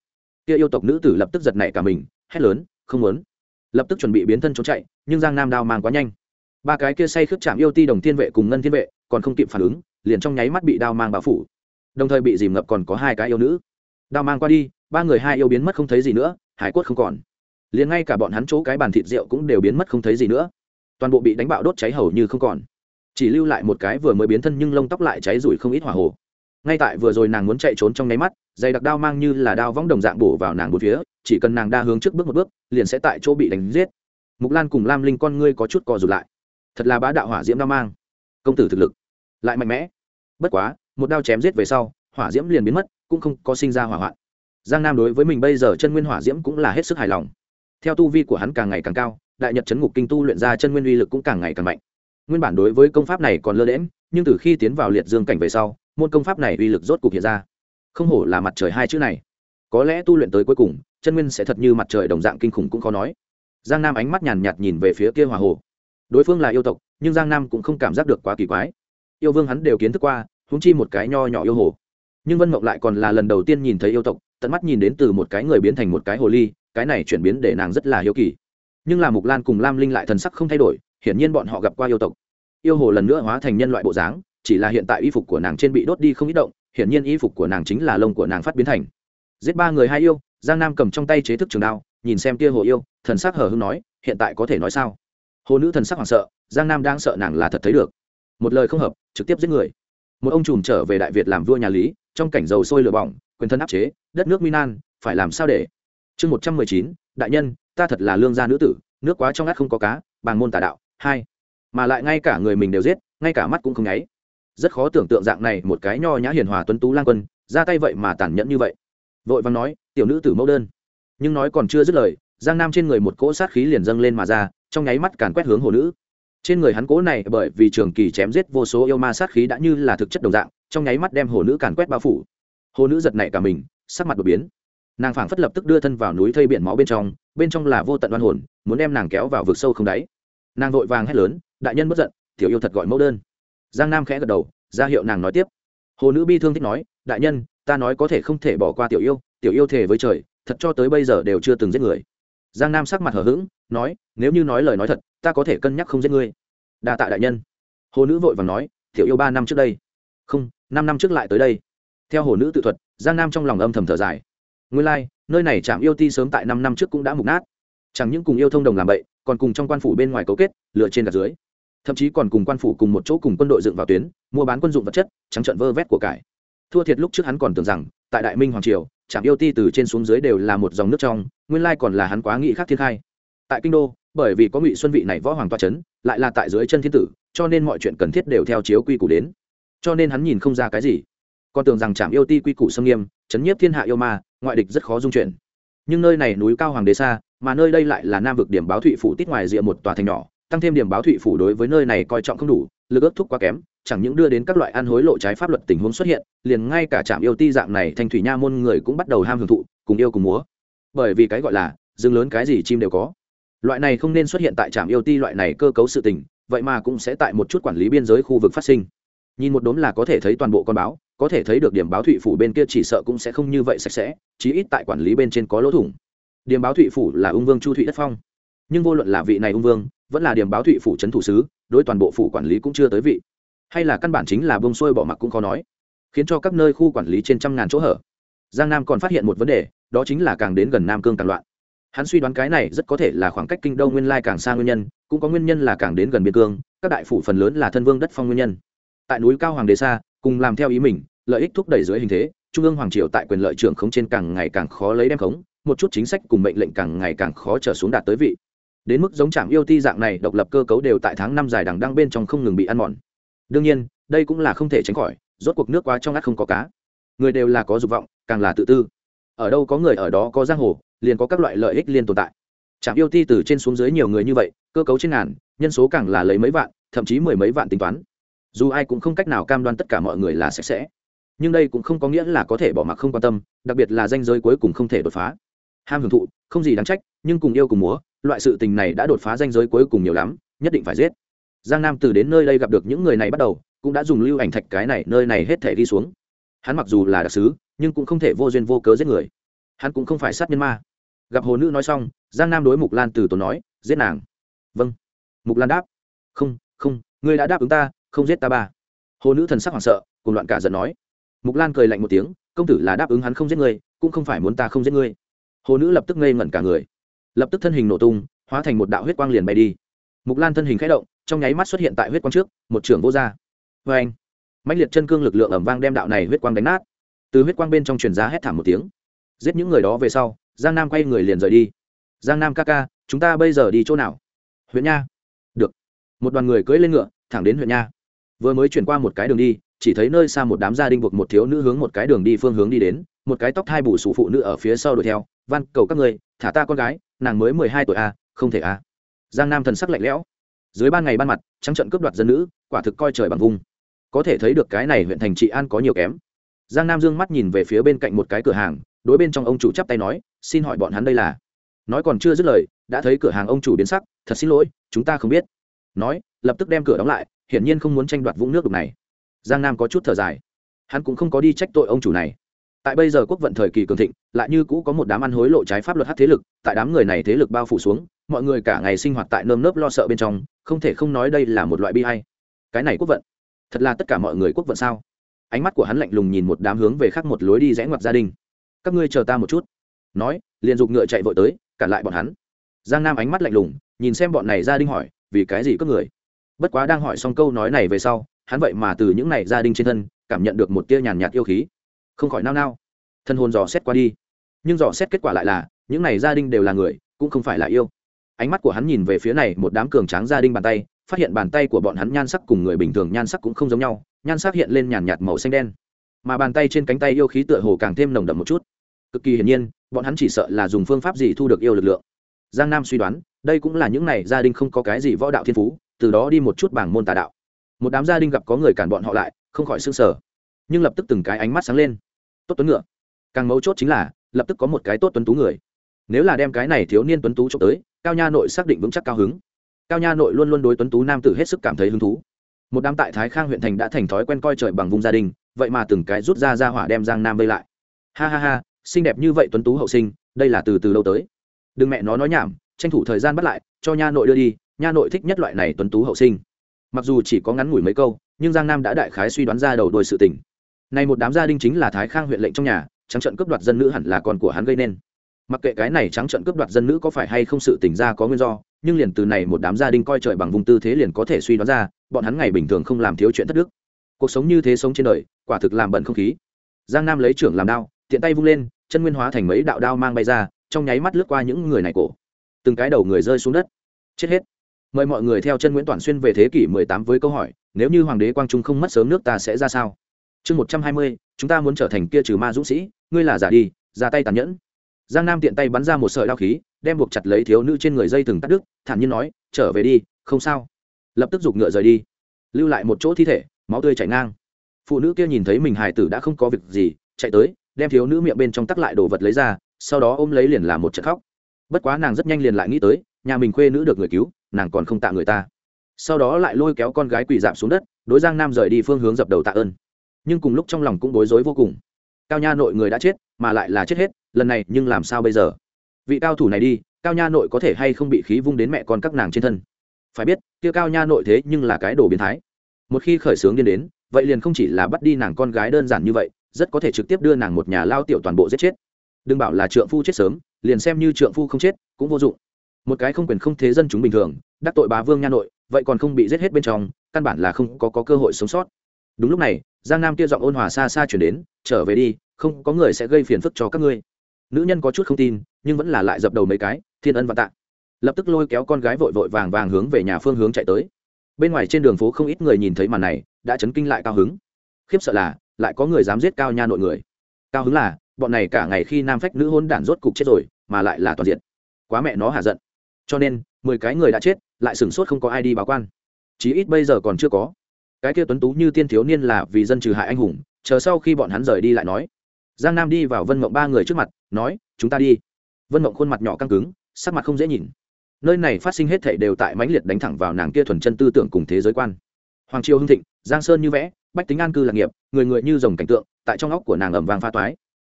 Kia yêu tộc nữ tử lập tức giật nảy cả mình, hét lớn, không muốn. Lập tức chuẩn bị biến thân trốn chạy, nhưng giang nam đao mang quá nhanh. Ba cái kia say khướt chạm yêu ti đồng thiên vệ cùng ngân thiên vệ, còn không kịp phản ứng, liền trong nháy mắt bị đao mang bao phủ. Đồng thời bị dìm ngập còn có hai cái yêu nữ. Đao mang qua đi, ba người hai yêu biến mất không thấy gì nữa, hải quất không còn liền ngay cả bọn hắn chỗ cái bàn thịt rượu cũng đều biến mất không thấy gì nữa. Toàn bộ bị đánh bạo đốt cháy hầu như không còn. Chỉ lưu lại một cái vừa mới biến thân nhưng lông tóc lại cháy rủi không ít hỏa hồ. Ngay tại vừa rồi nàng muốn chạy trốn trong nháy mắt dày đặc đao mang như là đao võng đồng dạng bổ vào nàng một phía, chỉ cần nàng đa hướng trước bước một bước, liền sẽ tại chỗ bị đánh giết. Mục lan cùng lam linh con ngươi có chút cò rụt lại. Thật là bá đạo hỏa diễm đao mang. Công tử thực lực lại mạnh mẽ. Bất quá, một đao chém giết về sau, hỏa diễm liền biến mất, cũng không có sinh ra hỏa hoạn. Giang nam đối với mình bây giờ chân nguyên hỏa diễm cũng là hết sức hài lòng theo tu vi của hắn càng ngày càng cao, đại nhật chấn ngục kinh tu luyện ra chân nguyên uy lực cũng càng ngày càng mạnh. Nguyên bản đối với công pháp này còn lơ lẽm nhưng từ khi tiến vào liệt dương cảnh về sau, môn công pháp này uy lực rốt cục hiện ra. Không hổ là mặt trời hai chữ này. Có lẽ tu luyện tới cuối cùng, chân nguyên sẽ thật như mặt trời đồng dạng kinh khủng cũng khó nói. Giang nam ánh mắt nhàn nhạt nhìn về phía kia hòa hồ. Đối phương là yêu tộc, nhưng giang nam cũng không cảm giác được quá kỳ quái. Yêu vương hắn đều kiến thức qua húng chi một cái nho nhỏ yêu hồ. Nhưng vân mộng lại còn là lần đầu tiên nhìn thấy yêu tộc tận mắt nhìn đến từ một cái người biến thành một cái hồ ly, cái này chuyển biến để nàng rất là hiếu kỳ. Nhưng là mục lan cùng lam linh lại thần sắc không thay đổi, hiển nhiên bọn họ gặp qua yêu tộc. Yêu hồ lần nữa hóa thành nhân loại bộ dáng, chỉ là hiện tại y phục của nàng trên bị đốt đi không ít động, hiển nhiên y phục của nàng chính là lông của nàng phát biến thành. Giết ba người hai yêu, giang nam cầm trong tay chế thức trường đao, nhìn xem tia hồ yêu, thần sắc hờ hưng nói, hiện tại có thể nói sao? Hồ nữ thần sắc hoảng sợ, giang nam đang sợ nàng là thật thấy được. Một lời không hợp, trực tiếp giết người. Một ông trùm trở về đại việt làm vua nhà lý, trong cảnh dầu sôi lửa bỏng quyền thân áp chế, đất nước minan phải làm sao để? Chương một trăm mười chín, đại nhân, ta thật là lương gia nữ tử, nước quá trong ngắt không có cá, bàng môn tà đạo. Hai, mà lại ngay cả người mình đều giết, ngay cả mắt cũng không nháy. Rất khó tưởng tượng dạng này một cái nho nhã hiền hòa tuấn tú lang quân, ra tay vậy mà tàn nhẫn như vậy. Vội vàng nói, tiểu nữ tử mẫu đơn. Nhưng nói còn chưa dứt lời, giang nam trên người một cỗ sát khí liền dâng lên mà ra, trong nháy mắt càn quét hướng hồ nữ. Trên người hắn cỗ này bởi vì trường kỳ chém giết vô số yêu ma sát khí đã như là thực chất đồng dạng, trong nháy mắt đem hồ nữ càn quét bao phủ hồ nữ giật nảy cả mình, sắc mặt đột biến. Nàng phảng phất lập tức đưa thân vào núi thây biển máu bên trong bên trong là vô tận đoan hồn, muốn đem nàng kéo vào vực sâu không đáy. Nàng vội vàng hét lớn, đại nhân bất giận, tiểu yêu thật gọi mẫu đơn. Giang nam khẽ gật đầu, ra hiệu nàng nói tiếp. Hồ nữ bi thương thích nói, đại nhân, ta nói có thể không thể bỏ qua tiểu yêu tiểu yêu thề với trời, thật cho tới bây giờ đều chưa từng giết người. Giang nam sắc mặt hờ hững, nói, nếu như nói lời nói thật, ta có thể cân nhắc không giết ngươi. Đa tạ đại nhân. Hồ nữ vội vàng nói, tiểu yêu ba năm trước đây. Không, năm năm trước lại tới đây theo hồ nữ tự thuật giang nam trong lòng âm thầm thở dài. Nguyên lai、like, nơi này trạm yêu ti sớm tại năm năm trước cũng đã mục nát. Chẳng những cùng yêu thông đồng làm bậy còn cùng trong quan phủ bên ngoài cấu kết lựa trên gạt dưới. Thậm chí còn cùng quan phủ cùng một chỗ cùng quân đội dựng vào tuyến mua bán quân dụng vật chất trắng trận vơ vét của cải. Thua thiệt lúc trước hắn còn tưởng rằng tại đại minh hoàng triều trạm yêu ti từ trên xuống dưới đều là một dòng nước trong nguyên lai còn là hắn quá nghĩ khác thiên khai. Tại kinh đô bởi vì có ngụy xuân vị này võ hoàng toa c h ấ n lại là tại dưới chân thiên tử cho nên mọi chuyện cần thiết đều theo chiếu quy củ đến. Cho nên hắn nhìn không ra cái gì còn tưởng rằng trạm yêu ti quy củ xâm nghiêm, chấn nhiếp thiên hạ yêu ma, ngoại địch rất khó dung chuyển. Nhưng nơi này núi cao hoàng đế xa, mà nơi đây lại là nam vực điểm báo thụy phủ tít ngoài rìa một tòa thành nhỏ, tăng thêm điểm báo thụy phủ đối với nơi này coi trọng không đủ, lực ước thúc quá kém, chẳng những đưa đến các loại ăn hối lộ trái pháp luật tình huống xuất hiện, liền ngay cả trạm yêu ti dạng này thanh thủy nha môn người cũng bắt đầu ham hưởng thụ, cùng yêu cùng múa. Bởi vì cái gọi là rừng lớn cái gì chim đều có. Loại này không nên xuất hiện tại trạm yêu ti loại này cơ cấu sự tình, vậy mà cũng sẽ tại một chút quản lý biên giới khu vực phát sinh nhìn một đốm là có thể thấy toàn bộ con báo, có thể thấy được điểm báo thụy phủ bên kia chỉ sợ cũng sẽ không như vậy sạch sẽ, chí ít tại quản lý bên trên có lỗ thủng. Điểm báo thụy phủ là ung vương chu thụy đất phong. Nhưng vô luận là vị này ung vương, vẫn là điểm báo thụy phủ trấn thủ sứ, đối toàn bộ phủ quản lý cũng chưa tới vị. Hay là căn bản chính là bông xuôi bỏ mặc cũng khó nói, khiến cho các nơi khu quản lý trên trăm ngàn chỗ hở. Giang nam còn phát hiện một vấn đề, đó chính là càng đến gần nam cương càng loạn. Hắn suy đoán cái này rất có thể là khoảng cách kinh đông nguyên lai càng xa nguyên nhân, cũng có nguyên nhân là càng đến gần biên cương, các đại phủ phần lớn là thân vương đất phong nguyên nhân tại núi cao hoàng đế xa, cùng làm theo ý mình, lợi ích thúc đẩy dưới hình thế, trung ương hoàng triều tại quyền lợi trưởng khống trên càng ngày càng khó lấy đem khống, một chút chính sách cùng mệnh lệnh càng ngày càng khó trở xuống đạt tới vị. Đến mức giống trạm yêu ti dạng này, độc lập cơ cấu đều tại tháng năm dài đằng đang bên trong không ngừng bị ăn mòn. Đương nhiên, đây cũng là không thể tránh khỏi, rốt cuộc nước quá trong ngắt không có cá. Người đều là có dục vọng, càng là tự tư. Ở đâu có người ở đó có giang hồ, liền có các loại lợi ích liên tồn tại. Trạm yêu ti từ trên xuống dưới nhiều người như vậy, cơ cấu trên ngàn, nhân số càng là lấy mấy vạn, thậm chí mười mấy vạn tính toán dù ai cũng không cách nào cam đoan tất cả mọi người là sạch sẽ. Nhưng đây cũng không có nghĩa là có thể bỏ mặc không quan tâm, đặc biệt là danh giới cuối cùng không thể đột phá. Ham hưởng thụ, không gì đáng trách, nhưng cùng yêu cùng múa, loại sự tình này đã đột phá danh giới cuối cùng nhiều lắm, nhất định phải giết. Giang nam từ đến nơi đây gặp được những người này bắt đầu, cũng đã dùng lưu ảnh thạch cái này, nơi này hết thể đi xuống. Hắn mặc dù là đặc sứ, nhưng cũng không thể vô duyên vô cớ giết người. Hắn cũng không phải sát nhân ma. Gặp hồ nữ nói xong, giang nam đối mục lan từ tốn nói, giết nàng. Vâng. Mục lan đáp, không không, ngươi đã đáp ứng ta không giết ta ba. Hồ nữ thần sắc hoảng sợ, cùng loạn cả giận nói. Mục lan cười lạnh một tiếng, công tử là đáp ứng hắn không giết ngươi, cũng không phải muốn ta không giết ngươi. Hồ nữ lập tức ngây ngẩn cả người. Lập tức thân hình nổ tung, hóa thành một đạo huyết quang liền bay đi. Mục lan thân hình k h ẽ động, trong nháy mắt xuất hiện tại huyết quang trước, một trưởng vô r vê anh mạnh liệt chân cương lực lượng ẩm vang đem đạo này huyết quang đánh nát. Từ huyết quang bên trong truyền giá hét thảm một tiếng. Giết những người đó về sau, giang nam quay người liền rời đi. Giang nam ca ca, chúng ta bây giờ đi chỗ nào? Huyện nha. Được. Một đoàn người cưỡi lên ngựa, thẳng đến huyện nha vừa mới chuyển qua một cái đường đi chỉ thấy nơi xa một đám gia đình buộc một thiếu nữ hướng một cái đường đi phương hướng đi đến một cái tóc thai bù sụ phụ nữ ở phía sau đuổi theo van cầu các người thả ta con gái nàng mới mười hai tuổi a à, không thể a à. giang nam thần sắc lạnh lẽo. Dưới ban ngày ban mặt trắng trận cướp đoạt dân nữ quả thực coi trời bằng vung có thể thấy được cái này huyện thành trị an có nhiều kém. Giang nam dương mắt nhìn về phía bên cạnh một cái cửa hàng đối bên trong ông chủ chắp tay nói xin hỏi bọn hắn đây là? Nói còn chưa dứt lời đã thấy cửa hàng ông chủ biến sắc thật xin lỗi chúng ta không biết. Nói lập tức đem cửa đóng lại hiển nhiên không muốn tranh đoạt vũng nước đục này. Giang nam có chút thở dài. Hắn cũng không có đi trách tội ông chủ này. Tại bây giờ quốc vận thời kỳ cường thịnh, lại như cũ có một đám ăn hối lộ trái pháp luật hát thế lực, tại đám người này thế lực bao phủ xuống, mọi người cả ngày sinh hoạt tại nơm nớp lo sợ bên trong, không thể không nói đây là một loại bi hay cái này quốc vận, thật là tất cả mọi người quốc vận sao? Ánh mắt của hắn lạnh lùng nhìn một đám hướng về khác một lối đi rẽ ngoặt gia đình. Các ngươi chờ ta một chút. Nói, liền giục ngựa chạy vội tới, cản lại bọn hắn. Giang nam ánh mắt lạnh lùng, nhìn xem bọn này gia đình hỏi, vì cái gì cướp người? Bất quá đang hỏi xong câu nói này về sau, hắn vậy mà từ những này gia đình trên thân, cảm nhận được một tia nhàn nhạt yêu khí. Không khỏi nao nao. Thân hồn dò xét qua đi. Nhưng dò xét kết quả lại là, những này gia đình đều là người, cũng không phải là yêu. Ánh mắt của hắn nhìn về phía này một đám cường tráng gia đình bàn tay, phát hiện bàn tay của bọn hắn nhan sắc cùng người bình thường nhan sắc cũng không giống nhau, nhan sắc hiện lên nhàn nhạt màu xanh đen. Mà bàn tay trên cánh tay yêu khí tựa hồ càng thêm nồng đậm một chút. Cực kỳ hiển nhiên, bọn hắn chỉ sợ là dùng phương pháp gì thu được yêu lực lượng. Giang nam suy đoán, đây cũng là những này gia đình không có cái gì võ đạo thiên phú từ đó đi một chút bảng môn tà đạo. Một đám gia đình gặp có người cản bọn họ lại, không khỏi s ư n g sở nhưng lập tức từng cái ánh mắt sáng lên. Tốt tuấn ngựa. Càng mấu chốt chính là, lập tức có một cái tốt tuấn tú người. Nếu là đem cái này thiếu niên tuấn tú trộm tới, cao nha nội xác định vững chắc cao hứng. Cao nha nội luôn luôn đối tuấn tú nam tử hết sức cảm thấy hứng thú. Một đám tại thái khang huyện thành đã thành thói quen coi trời bằng vùng gia đình, vậy mà từng cái rút ra ra hỏa đem giang nam vây lại. Ha ha ha, xinh đẹp như vậy tuấn tú hậu sinh, đây là từ từ lâu tới. Đừng mẹ nó nói nhảm, tranh thủ thời gian bắt lại, cho nha nội đưa đi nha nội thích nhất loại này tuấn tú hậu sinh. Mặc dù chỉ có ngắn ngủi mấy câu, nhưng giang nam đã đại khái suy đoán ra đầu đôi sự tình. Này một đám gia đình chính là thái khang huyện lệnh trong nhà, trắng trận cướp đoạt dân nữ hẳn là con của hắn gây nên. Mặc kệ cái này trắng trận cướp đoạt dân nữ có phải hay không sự tình ra có nguyên do, nhưng liền từ này một đám gia đình coi trời bằng vùng tư thế liền có thể suy đoán ra, bọn hắn ngày bình thường không làm thiếu chuyện thất đức. Cuộc sống như thế sống trên đời, quả thực làm bẩn không khí. Giang nam lấy trưởng làm đao, tiện tay vung lên, chân nguyên hóa thành mấy đạo đao mang bay ra, trong nháy mắt lướt qua những người này cổ. Từng cái đầu người rơi xuống đất. Chết hết mời mọi người theo chân nguyễn toàn xuyên về thế kỷ 18 với câu hỏi nếu như hoàng đế quang trung không mất sớm nước ta sẽ ra sao? Chương 120, chúng ta muốn trở thành kia trừ ma dũng sĩ ngươi là giả đi ra tay tàn nhẫn. Giang nam tiện tay bắn ra một sợi đao khí đem buộc chặt lấy thiếu nữ trên người dây thừng tắt đứt thản nhiên nói trở về đi không sao. Lập tức giục ngựa rời đi. Lưu lại một chỗ thi thể máu tươi chảy ngang. Phụ nữ kia nhìn thấy mình hài tử đã không có việc gì chạy tới đem thiếu nữ miệng bên trong tắc lại đồ vật lấy ra sau đó ôm lấy liền làm một trận khóc. Bất quá nàng rất nhanh liền lại nghĩ tới nhà mình khuê nữ được người cứu nàng còn không tạ người ta. Sau đó lại lôi kéo con gái quỳ dạp xuống đất, đối giang nam rời đi phương hướng dập đầu tạ ơn. Nhưng cùng lúc trong lòng cũng bối rối vô cùng. Cao nha nội người đã chết, mà lại là chết hết, lần này nhưng làm sao bây giờ? Vị cao thủ này đi, cao nha nội có thể hay không bị khí vung đến mẹ con các nàng trên thân? Phải biết, kia cao nha nội thế nhưng là cái đồ biến thái. Một khi khởi xướng điên đến, vậy liền không chỉ là bắt đi nàng con gái đơn giản như vậy, rất có thể trực tiếp đưa nàng một nhà lao tiểu toàn bộ giết chết. Đừng bảo là trượng phu chết sớm, liền xem như trượng phu không chết, cũng vô dụng một cái không quyền không thế dân chúng bình thường đắc tội bá vương nha nội vậy còn không bị giết hết bên trong căn bản là không có, có cơ hội sống sót. Đúng lúc này giang nam kia giọng ôn hòa xa xa chuyển đến trở về đi không có người sẽ gây phiền phức cho các ngươi. Nữ nhân có chút không tin nhưng vẫn là lại dập đầu mấy cái thiên ân và tạ. Lập tức lôi kéo con gái vội vội vàng vàng hướng về nhà phương hướng chạy tới. Bên ngoài trên đường phố không ít người nhìn thấy màn này đã chấn kinh lại cao hứng. Khiếp sợ là lại có người dám giết cao nha nội người. Cao hứng là bọn này cả ngày khi nam phách nữ hôn đản rốt cục chết rồi mà lại là toàn diện. Quá mẹ nó hạ giận cho nên, mười cái người đã chết, lại sửng sốt không có ai đi báo quan. Chí ít bây giờ còn chưa có. Cái kia tuấn tú như tiên thiếu niên là vì dân trừ hại anh hùng, chờ sau khi bọn hắn rời đi lại nói. Giang nam đi vào vân mộng ba người trước mặt, nói, chúng ta đi. Vân mộng khuôn mặt nhỏ căng cứng, sắc mặt không dễ nhìn. Nơi này phát sinh hết thảy đều tại mãnh liệt đánh thẳng vào nàng kia thuần chân tư tưởng cùng thế giới quan. Hoàng triều hưng thịnh, giang sơn như vẽ, bách tính an cư lạc nghiệp, người người như dòng cảnh tượng, tại trong óc của nàng ẩm vàng pha toái.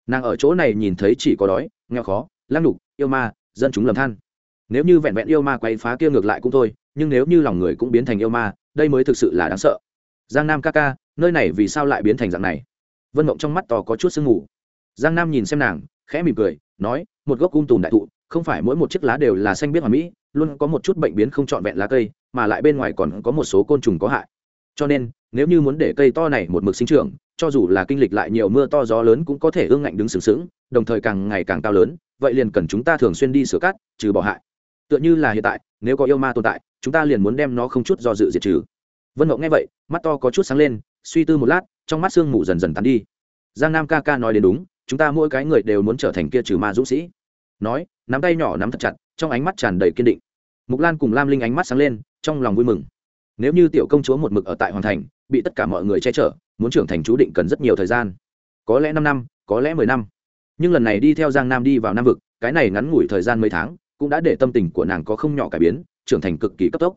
Nàng ở chỗ này nhìn thấy chỉ có đói, nghèo khó, lăng đục yêu ma, dân chúng lầm than nếu như vẹn vẹn yêu ma quay phá kia ngược lại cũng thôi, nhưng nếu như lòng người cũng biến thành yêu ma, đây mới thực sự là đáng sợ. Giang nam ca ca, nơi này vì sao lại biến thành dạng này? Vân mộng trong mắt to có chút sương ngủ giang nam nhìn xem nàng, khẽ mỉm cười, nói, một gốc ung tùm đại thụ, không phải mỗi một chiếc lá đều là xanh biết hoàn mỹ, luôn có một chút bệnh biến không trọn vẹn lá cây, mà lại bên ngoài còn có một số côn trùng có hại. Cho nên, nếu như muốn để cây to này một mực sinh trưởng, cho dù là kinh lịch lại nhiều mưa to gió lớn cũng có thể ương ngạnh đứng sừng sững, đồng thời càng ngày càng cao lớn, vậy liền cần chúng ta thường xuyên đi sửa cát, trừ bỏ hại tựa như là hiện tại, nếu có yêu ma tồn tại, chúng ta liền muốn đem nó không chút do dự diệt trừ. Vân mộng nghe vậy, mắt to có chút sáng lên, suy tư một lát, trong mắt sương mù dần dần tắn đi. Giang nam ca ca nói đến đúng, chúng ta mỗi cái người đều muốn trở thành kia trừ ma dũng sĩ. Nói, nắm tay nhỏ nắm thật chặt, trong ánh mắt tràn đầy kiên định. Mục lan cùng lam linh ánh mắt sáng lên, trong lòng vui mừng. Nếu như tiểu công chúa một mực ở tại hoàng thành, bị tất cả mọi người che chở, muốn trưởng thành chú định cần rất nhiều thời gian. Có lẽ năm năm, có lẽ mười năm. Nhưng lần này đi theo giang nam đi vào nam vực, cái này ngắn ngủi thời gian mấy tháng cũng đã để tâm tình của nàng có không nhỏ cải biến, trưởng thành cực kỳ cấp tốc.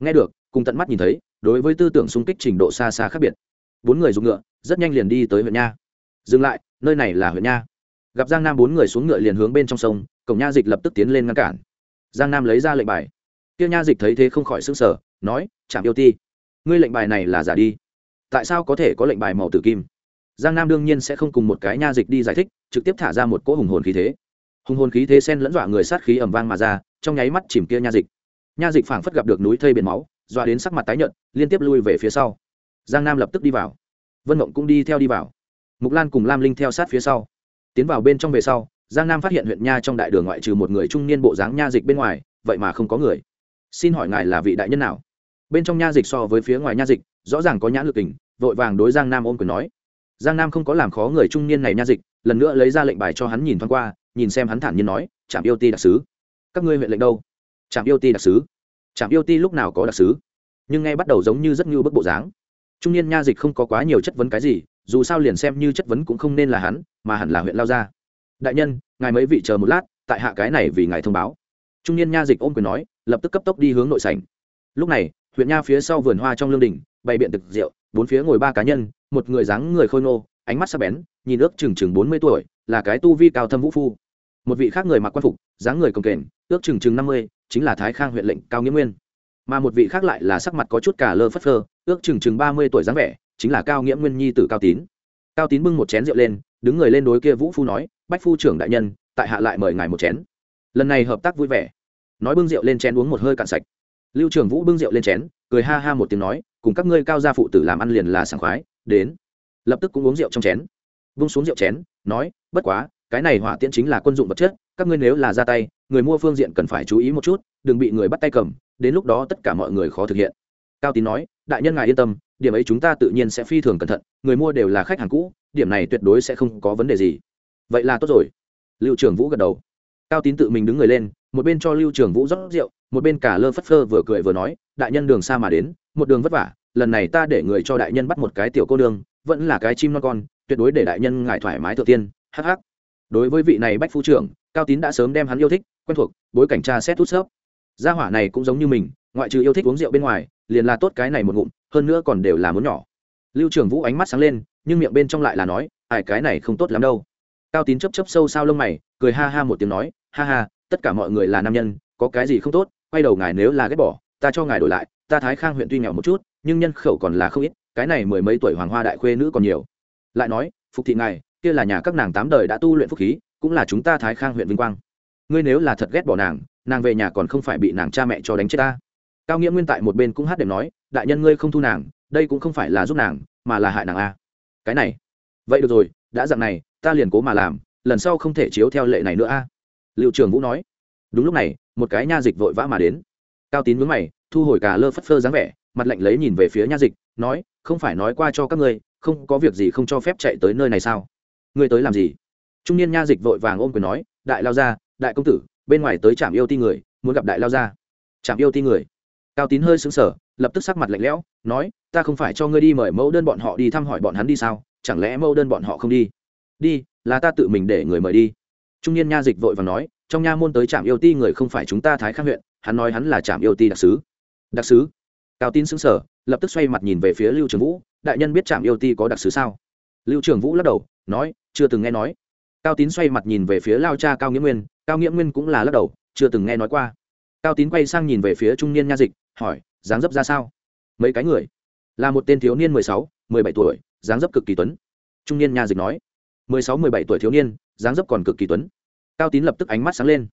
Nghe được, cùng tận mắt nhìn thấy, đối với tư tưởng xung kích trình độ xa xa khác biệt. Bốn người dùng ngựa, rất nhanh liền đi tới huyện nha. Dừng lại, nơi này là huyện nha. Gặp giang nam bốn người xuống ngựa liền hướng bên trong sông, cổng nha dịch lập tức tiến lên ngăn cản. Giang nam lấy ra lệnh bài. Tiêu nha dịch thấy thế không khỏi s ư n g sở nói chạm yêu ti, ngươi lệnh bài này là giả đi. Tại sao có thể có lệnh bài màu tử kim? Giang nam đương nhiên sẽ không cùng một cái nha dịch đi giải thích, trực tiếp thả ra một cỗ hùng hồn khí thế hùng hồn khí thế sen lẫn dọa người sát khí ẩm vang mà ra, trong nháy mắt chìm kia nha dịch. Nha dịch phảng phất gặp được núi thây biển máu, dọa đến sắc mặt tái nhợt, liên tiếp lui về phía sau. Giang nam lập tức đi vào. Vân mộng cũng đi theo đi vào. Mục lan cùng lam linh theo sát phía sau. Tiến vào bên trong về sau, giang nam phát hiện huyện nha trong đại đường ngoại trừ một người trung niên bộ dáng nha dịch bên ngoài, vậy mà không có người. Xin hỏi ngài là vị đại nhân nào? Bên trong nha dịch so với phía ngoài nha dịch, rõ ràng có nhãn lực tình vội vàng đối giang nam ôm quyền nói. Giang nam không có làm khó người trung niên này nha dịch, lần nữa lấy ra lệnh bài cho hắn nhìn thoáng qua nhìn xem hắn thản nhiên nói trạm yêu ti đặc sứ. Các ngươi huyện lệnh đâu? Trạm yêu ti đặc sứ. Trạm yêu ti lúc nào có đặc sứ? Nhưng nghe bắt đầu giống như rất ngưu bức bộ dáng. Trung niên nha dịch không có quá nhiều chất vấn cái gì, dù sao liền xem như chất vấn cũng không nên là hắn, mà hẳn là huyện lao gia. Đại nhân, ngài mấy vị chờ một lát, tại hạ cái này vì ngài thông báo. Trung niên nha dịch ôm quyền nói, lập tức cấp tốc đi hướng nội sảnh. Lúc này, huyện nha phía sau vườn hoa trong lương đình bày biện thực rượu, bốn phía ngồi ba cá nhân, một người dáng người khôi ngô ánh mắt sắc bén, nhìn ước chừng chừng bốn mươi tuổi, là cái tu vi cao thâm vũ phu. Một vị khác người mặc quan phục, dáng người cồng kềnh, ước chừng chừng năm mươi, chính là thái khang huyện lệnh cao nghĩa nguyên. Mà một vị khác lại là sắc mặt có chút cả lơ phất phơ, ước chừng chừng ba mươi tuổi dáng vẻ, chính là cao nghĩa nguyên nhi tử cao tín. Cao tín bưng một chén rượu lên, đứng người lên đối kia vũ phu nói, bách phu trưởng đại nhân, tại hạ lại mời ngài một chén. Lần này hợp tác vui vẻ. Nói bưng rượu lên chén uống một hơi cạn sạch. Lưu trưởng vũ bưng rượu lên chén, cười ha ha một tiếng nói, cùng các ngươi cao gia phụ tử làm ăn liền là sảng khoái, đến lập tức cũng uống rượu trong chén. Vung xuống rượu chén, nói, bất quá, cái này hỏa tiễn chính là quân dụng vật chất, các ngươi nếu là ra tay, người mua phương diện cần phải chú ý một chút, đừng bị người bắt tay cầm, đến lúc đó tất cả mọi người khó thực hiện. Cao tín nói, đại nhân ngài yên tâm, điểm ấy chúng ta tự nhiên sẽ phi thường cẩn thận, người mua đều là khách hàng cũ, điểm này tuyệt đối sẽ không có vấn đề gì. Vậy là tốt rồi. Lưu trường vũ gật đầu. Cao tín tự mình đứng người lên, một bên cho lưu trường vũ rót rượu, một bên cả lơ phất phơ vừa cười vừa nói, đại nhân đường xa mà đến, một đường vất vả lần này ta để người cho đại nhân bắt một cái tiểu cô đường vẫn là cái chim non con, tuyệt đối để đại nhân ngài thoải mái thượng tiên hh đối với vị này bách phu trưởng, cao tín đã sớm đem hắn yêu thích, quen thuộc, bối cảnh tra xét hút xớp gia hỏa này cũng giống như mình, ngoại trừ yêu thích uống rượu bên ngoài, liền là tốt cái này một ngụm, hơn nữa còn đều là muốn nhỏ. Lưu trường vũ ánh mắt sáng lên, nhưng miệng bên trong lại là nói, ai, cái này không tốt lắm đâu. Cao tín chấp chấp sâu sao lông mày, cười ha ha một tiếng nói, ha ha, tất cả mọi người là nam nhân, có cái gì không tốt, quay đầu ngài nếu là ghét bỏ, ta cho ngài đổi lại, ta thái khang huyện tuy nghèo một chút nhưng nhân khẩu còn là không ít, cái này mười mấy tuổi hoàng hoa đại khuê nữ còn nhiều. Lại nói, phục thị ngài, kia là nhà các nàng tám đời đã tu luyện phúc khí, cũng là chúng ta thái khang huyện vinh quang. Ngươi nếu là thật ghét bỏ nàng nàng về nhà còn không phải bị nàng cha mẹ cho đánh chết ta. Cao nghĩa nguyên tại một bên cũng hát đệm nói, đại nhân ngươi không thu nàng, đây cũng không phải là giúp nàng, mà là hại nàng a. Cái này. Vậy được rồi, đã dặn này, ta liền cố mà làm, lần sau không thể chiếu theo lệ này nữa a. Liệu trường vũ nói. Đúng lúc này, một cái nha dịch vội vã mà đến. Cao tín mướn mày, thu hồi cả lơ phất phơ dáng vẻ mặt lạnh lấy nhìn về phía nha dịch, nói, không phải nói qua cho các ngươi, không có việc gì không cho phép chạy tới nơi này sao? Ngươi tới làm gì? Trung niên nha dịch vội vàng ôm quyền nói, đại lao gia, đại công tử, bên ngoài tới trạm yêu ti người, muốn gặp đại lao gia. Trạm yêu ti người. Cao tín hơi xứng sở lập tức sắc mặt lạnh lẽo, nói, ta không phải cho ngươi đi mời mẫu đơn bọn họ đi thăm hỏi bọn hắn đi sao? Chẳng lẽ mẫu đơn bọn họ không đi? Đi, là ta tự mình để người mời đi. Trung niên nha dịch vội và nói, trong nha môn tới trạm yêu ti người không phải chúng ta thái khang huyện, hắn nói hắn là trạm yêu ti đặc sứ. Đặc sứ? Cao tín xứng sở lập tức xoay mặt nhìn về phía lưu trường vũ, đại nhân biết trạm yêu ti có đặc sứ sao? Lưu trường vũ lắc đầu, nói, chưa từng nghe nói. Cao tín xoay mặt nhìn về phía lao cha cao nghĩa nguyên, cao nghĩa nguyên cũng là lắc đầu, chưa từng nghe nói qua. Cao tín quay sang nhìn về phía trung niên nha dịch, hỏi, dáng dấp ra sao? Mấy cái người? Là một tên thiếu niên mười sáu, mười bảy tuổi, dáng dấp cực kỳ tuấn. Trung niên nha dịch nói, mười sáu, mười bảy tuổi thiếu niên, dáng dấp còn cực kỳ tuấn. Cao tín lập tức ánh mắt sáng lên.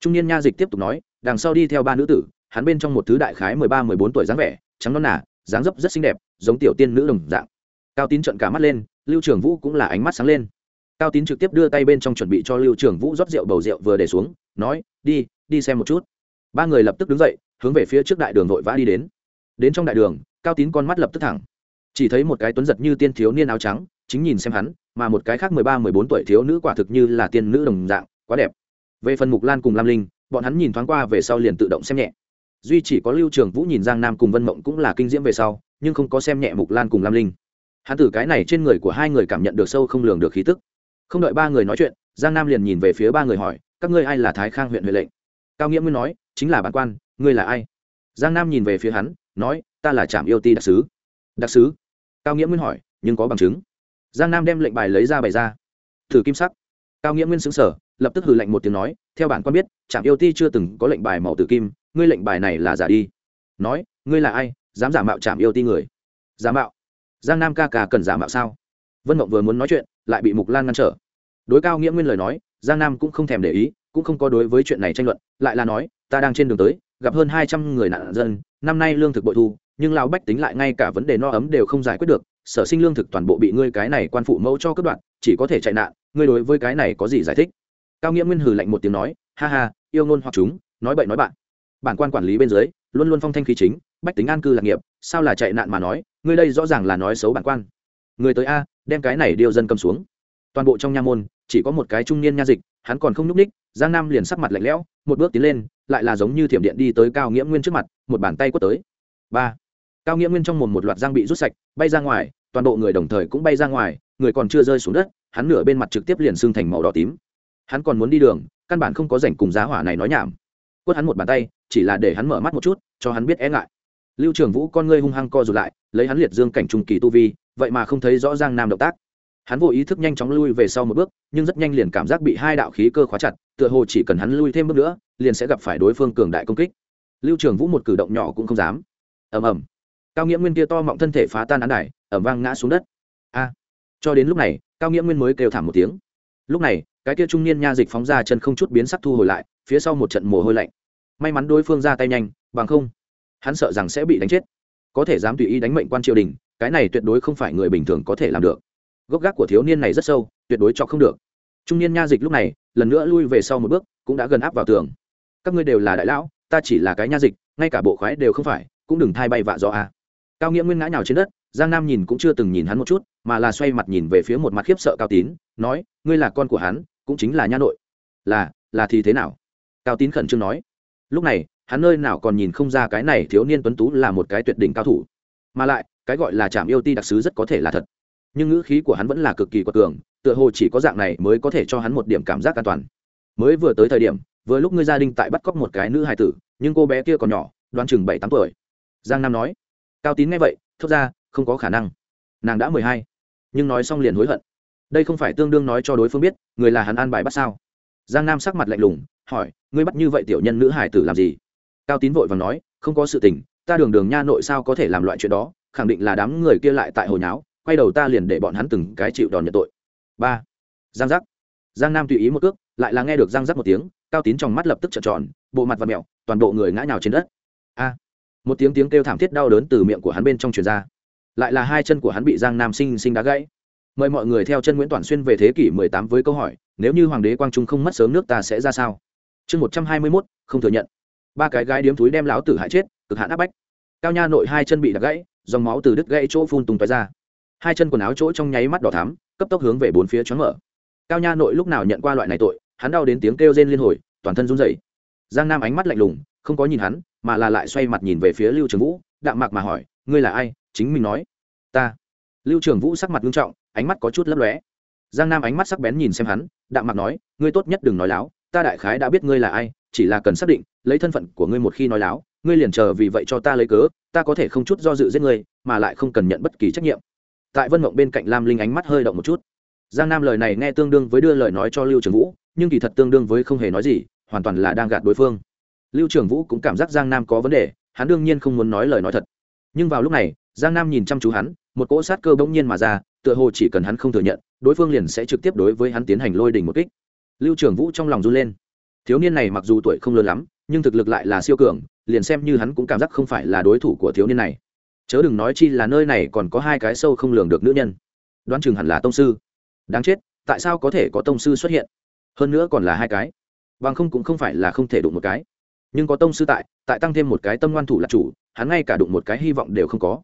Trung niên nha dịch tiếp tục nói đằng sau đi theo ba nữ tử hắn bên trong một thứ đại khái mười ba mười bốn tuổi dáng vẻ trắng non nà, dáng dấp rất xinh đẹp giống tiểu tiên nữ đồng dạng. Cao tín trợn cả mắt lên lưu trường vũ cũng là ánh mắt sáng lên. Cao tín trực tiếp đưa tay bên trong chuẩn bị cho lưu trường vũ rót rượu bầu rượu vừa để xuống nói đi đi xem một chút. Ba người lập tức đứng dậy hướng về phía trước đại đường vội vã đi đến. Đến trong đại đường cao tín con mắt lập tức thẳng. Chỉ thấy một cái tuấn giật như tiên thiếu niên áo trắng chính nhìn xem hắn mà một cái khác mười ba mười bốn tuổi thiếu nữ quả thực như là tiên nữ đồng dạng quá đẹp. Về phần mục lan cùng lam linh bọn hắn nhìn thoáng qua về sau liền tự động xem nhẹ. Duy chỉ có lưu trường vũ nhìn giang nam cùng vân mộng cũng là kinh diễm về sau, nhưng không có xem nhẹ mục lan cùng lam linh. Hắn từ cái này trên người của hai người cảm nhận được sâu không lường được khí tức. Không đợi ba người nói chuyện, giang nam liền nhìn về phía ba người hỏi, các ngươi ai là thái khang huyện huệ lệnh? Cao nghĩa nguyên nói, chính là bản quan, ngươi là ai? Giang nam nhìn về phía hắn, nói, ta là trạm yêu ti đặc sứ. Đặc sứ? Cao nghĩa nguyên hỏi, nhưng có bằng chứng. Giang nam đem lệnh bài lấy ra bày ra. Thử kim sắc. Cao nghĩa nguyên xứng sở lập tức hừ lệnh một tiếng nói, theo bản quan biết trạm yêu ti chưa từng có lệnh bài màu tử kim, ngươi lệnh bài này là giả đi. Nói, ngươi là ai, dám giả mạo trạm yêu ti người? Giả mạo? Giang nam ca ca cần giả mạo sao? Vân mộng vừa muốn nói chuyện, lại bị mục lan ngăn trở. Đối cao nghĩa nguyên lời nói, giang nam cũng không thèm để ý, cũng không có đối với chuyện này tranh luận, lại là nói, ta đang trên đường tới, gặp hơn hai trăm người nạn dân, năm nay lương thực bội thu, nhưng lão bách tính lại ngay cả vấn đề no ấm đều không giải quyết được, sở sinh lương thực toàn bộ bị ngươi cái này quan phụ mẫu cho cướp đoạn chỉ có thể chạy nạn, ngươi đối với cái này có gì giải thích? Cao nghĩa nguyên hừ lạnh một tiếng nói, ha ha, yêu ngôn hoặc chúng, nói bậy nói bạn. Bản quan quản lý bên dưới, luôn luôn phong thanh khí chính, bách tính an cư lạc nghiệp, sao là chạy nạn mà nói, ngươi đây rõ ràng là nói xấu bản quan. Người tới a, đem cái này điều dân cầm xuống. Toàn bộ trong nha môn, chỉ có một cái trung niên nha dịch, hắn còn không nhúc ních, giang nam liền sắc mặt lạnh lẽo, một bước tiến lên, lại là giống như thiểm điện đi tới cao nghĩa nguyên trước mặt, một bàn tay quất tới. Ba, cao nghĩa nguyên trong mồm một loạt giang bị rút sạch, bay ra ngoài, toàn bộ người đồng thời cũng bay ra ngoài, người còn chưa rơi xuống đất, hắn nửa bên mặt trực tiếp liền xương thành màu đỏ tím hắn còn muốn đi đường, căn bản không có rảnh cùng giá hỏa này nói nhảm. Quất hắn một bàn tay, chỉ là để hắn mở mắt một chút, cho hắn biết e ngại. Lưu trường vũ con ngươi hung hăng co rụt lại, lấy hắn liệt dương cảnh trung kỳ tu vi, vậy mà không thấy rõ ràng nam động tác. Hắn vô ý thức nhanh chóng lui về sau một bước, nhưng rất nhanh liền cảm giác bị hai đạo khí cơ khóa chặt, tựa hồ chỉ cần hắn lui thêm bước nữa, liền sẽ gặp phải đối phương cường đại công kích. Lưu trường vũ một cử động nhỏ cũng không dám. Ầm ầm. Cao nghĩa nguyên kia to mọng thân thể phá tan án đài ẩm vang ngã xuống đất. A. Cho đến lúc này, cao nghĩa nguyên mới kêu thảm một tiếng. Lúc này cái kia trung niên nha dịch phóng ra chân không chút biến sắc thu hồi lại, phía sau một trận mồ hôi lạnh. May mắn đối phương ra tay nhanh, bằng không, hắn sợ rằng sẽ bị đánh chết. Có thể dám tùy ý đánh mệnh quan triều đình, cái này tuyệt đối không phải người bình thường có thể làm được. Gốc gác của thiếu niên này rất sâu, tuyệt đối cho không được. Trung niên nha dịch lúc này, lần nữa lui về sau một bước, cũng đã gần áp vào tường. Các ngươi đều là đại lão, ta chỉ là cái nha dịch, ngay cả bộ khoái đều không phải, cũng đừng thay bay vạ do a à. cao nghĩa nguyên ngã nhào trên đất, giang nam nhìn cũng chưa từng nhìn hắn một chút, mà là xoay mặt nhìn về phía một mặt khiếp sợ cao tín, nói, ngươi là con của hắn cũng chính là nha nội. Là là thì thế nào? Cao tín khẩn trương nói. Lúc này, hắn nơi nào còn nhìn không ra cái này thiếu niên tuấn tú là một cái tuyệt đỉnh cao thủ. Mà lại, cái gọi là trạm yêu ti đặc sứ rất có thể là thật. Nhưng ngữ khí của hắn vẫn là cực kỳ quật cường, tựa hồ chỉ có dạng này mới có thể cho hắn một điểm cảm giác an toàn. Mới vừa tới thời điểm, vừa lúc ngươi gia đình tại bắt cóc một cái nữ hài tử, nhưng cô bé kia còn nhỏ, đoán chừng bảy tám tuổi. Giang nam nói. Cao tín nghe vậy, thốt ra, không có khả năng. Nàng đã mười hai. Nhưng nói xong liền hối hận đây không phải tương đương nói cho đối phương biết, người là hắn an bài bắt sao? Giang nam sắc mặt lạnh lùng, hỏi, ngươi bắt như vậy tiểu nhân nữ hải tử làm gì? Cao tín vội và nói, không có sự tình, ta đường đường nha nội sao có thể làm loại chuyện đó, khẳng định là đám người kia lại tại hồi nháo, quay đầu ta liền để bọn hắn từng cái chịu đòn nhận tội. Ba. Giang giác. Giang nam tùy ý một cước, lại là nghe được giang giác một tiếng, cao tín trong mắt lập tức trợn tròn, bộ mặt và mẹo toàn bộ người ngã nhào trên đất. A. Một tiếng tiếng kêu thảm thiết đau đớn từ miệng của hắn bên trong truyền ra. Lại là hai chân của hắn bị giang nam sinh sinh đá gãy mời mọi người theo chân nguyễn toàn xuyên về thế kỷ 18 với câu hỏi nếu như hoàng đế quang trung không mất sớm nước ta sẽ ra sao? Chương 121, không thừa nhận. Ba cái gái điếm túi đem lão tử hại chết cực hạn áp bách. Cao nha nội hai chân bị đập gãy dòng máu từ đứt gãy chỗ phun tung tóe ra. Hai chân quần áo chỗ trong nháy mắt đỏ thắm cấp tốc hướng về bốn phía chóng mở. Cao nha nội lúc nào nhận qua loại này tội hắn đau đến tiếng kêu rên liên hồi toàn thân run rẩy. Giang nam ánh mắt lạnh lùng không có nhìn hắn mà là lại xoay mặt nhìn về phía lưu trường vũ đạm mạc mà hỏi ngươi là ai? Chính mình nói ta. Lưu trường vũ sắc mặt nghiêm trọng ánh mắt có chút lấp lóe. Giang nam ánh mắt sắc bén nhìn xem hắn, đạm mạc nói, ngươi tốt nhất đừng nói láo, ta đại khái đã biết ngươi là ai, chỉ là cần xác định, lấy thân phận của ngươi một khi nói láo, ngươi liền chờ vì vậy cho ta lấy cớ, ta có thể không chút do dự giết ngươi, mà lại không cần nhận bất kỳ trách nhiệm. Tại vân mộng bên cạnh lam linh ánh mắt hơi động một chút. Giang nam lời này nghe tương đương với đưa lời nói cho lưu trường vũ, nhưng kỳ thật tương đương với không hề nói gì, hoàn toàn là đang gạt đối phương. Lưu trường vũ cũng cảm giác giang nam có vấn đề, hắn đương nhiên không muốn nói lời nói thật. Nhưng vào lúc này giang nam nhìn chăm chú hắn, một cỗ sát cơ bỗng nhiên mà ra, tựa hồ chỉ cần hắn không thừa nhận, đối phương liền sẽ trực tiếp đối với hắn tiến hành lôi đỉnh một kích. Lưu trường vũ trong lòng run lên. Thiếu niên này mặc dù tuổi không lớn lắm, nhưng thực lực lại là siêu cường, liền xem như hắn cũng cảm giác không phải là đối thủ của thiếu niên này. Chớ đừng nói chi là nơi này còn có hai cái sâu không lường được nữ nhân. Đoán chừng hẳn là tông sư. Đáng chết, tại sao có thể có tông sư xuất hiện? Hơn nữa còn là hai cái. Bằng không cũng không phải là không thể đụng một cái. Nhưng có tông sư tại tại tăng thêm một cái tâm ngoan thủ là chủ, hắn ngay cả đụng một cái hy vọng đều không có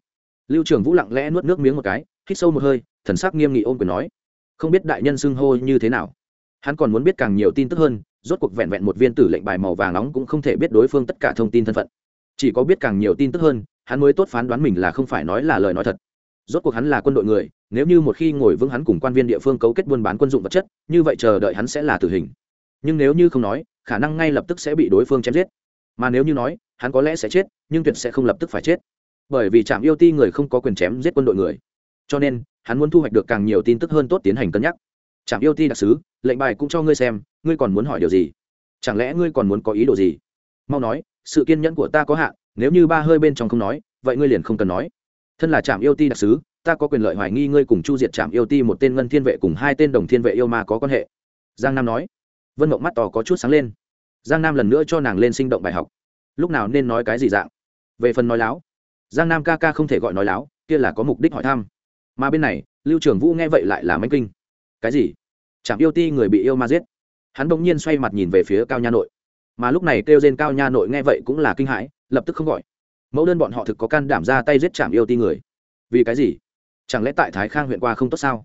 lưu trường vũ lặng lẽ nuốt nước miếng một cái, hít sâu một hơi, thần sắc nghiêm nghị ôm quyền nói, không biết đại nhân xưng hô như thế nào? Hắn còn muốn biết càng nhiều tin tức hơn, rốt cuộc vẹn vẹn một viên tử lệnh bài màu vàng nóng cũng không thể biết đối phương tất cả thông tin thân phận. Chỉ có biết càng nhiều tin tức hơn, hắn mới tốt phán đoán mình là không phải nói là lời nói thật. Rốt cuộc hắn là quân đội người, nếu như một khi ngồi vững hắn cùng quan viên địa phương cấu kết buôn bán quân dụng vật chất, như vậy chờ đợi hắn sẽ là tử hình. Nhưng nếu như không nói, khả năng ngay lập tức sẽ bị đối phương chém giết. Mà nếu như nói, hắn có lẽ sẽ chết, nhưng tuyệt sẽ không lập tức phải chết bởi vì trạm yêu ti người không có quyền chém giết quân đội người. Cho nên, hắn muốn thu hoạch được càng nhiều tin tức hơn tốt tiến hành cân nhắc. Trạm yêu ti đặc sứ, lệnh bài cũng cho ngươi xem, ngươi còn muốn hỏi điều gì? Chẳng lẽ ngươi còn muốn có ý đồ gì? Mau nói, sự kiên nhẫn của ta có hạn, nếu như ba hơi bên trong không nói, vậy ngươi liền không cần nói. Thân là trạm yêu ti đặc sứ, ta có quyền lợi hoài nghi ngươi cùng chu diệt trạm yêu ti một tên ngân thiên vệ cùng hai tên đồng thiên vệ yêu ma có quan hệ. Giang nam nói. Vân mộng mắt to có chút sáng lên. Giang nam lần nữa cho nàng lên sinh động bài học. Lúc nào nên nói cái gì dạng? Về phần nói láo giang nam ca ca không thể gọi nói láo, kia là có mục đích hỏi thăm. Mà bên này, lưu trường vũ nghe vậy lại là mánh kinh. Cái gì? Chạm yêu ti người bị yêu ma giết. Hắn bỗng nhiên xoay mặt nhìn về phía cao nha nội. Mà lúc này kêu trên cao nha nội nghe vậy cũng là kinh hãi, lập tức không gọi. Mẫu đơn bọn họ thực có can đảm ra tay giết chạm yêu ti người. Vì cái gì? Chẳng lẽ tại thái khang huyện qua không tốt sao?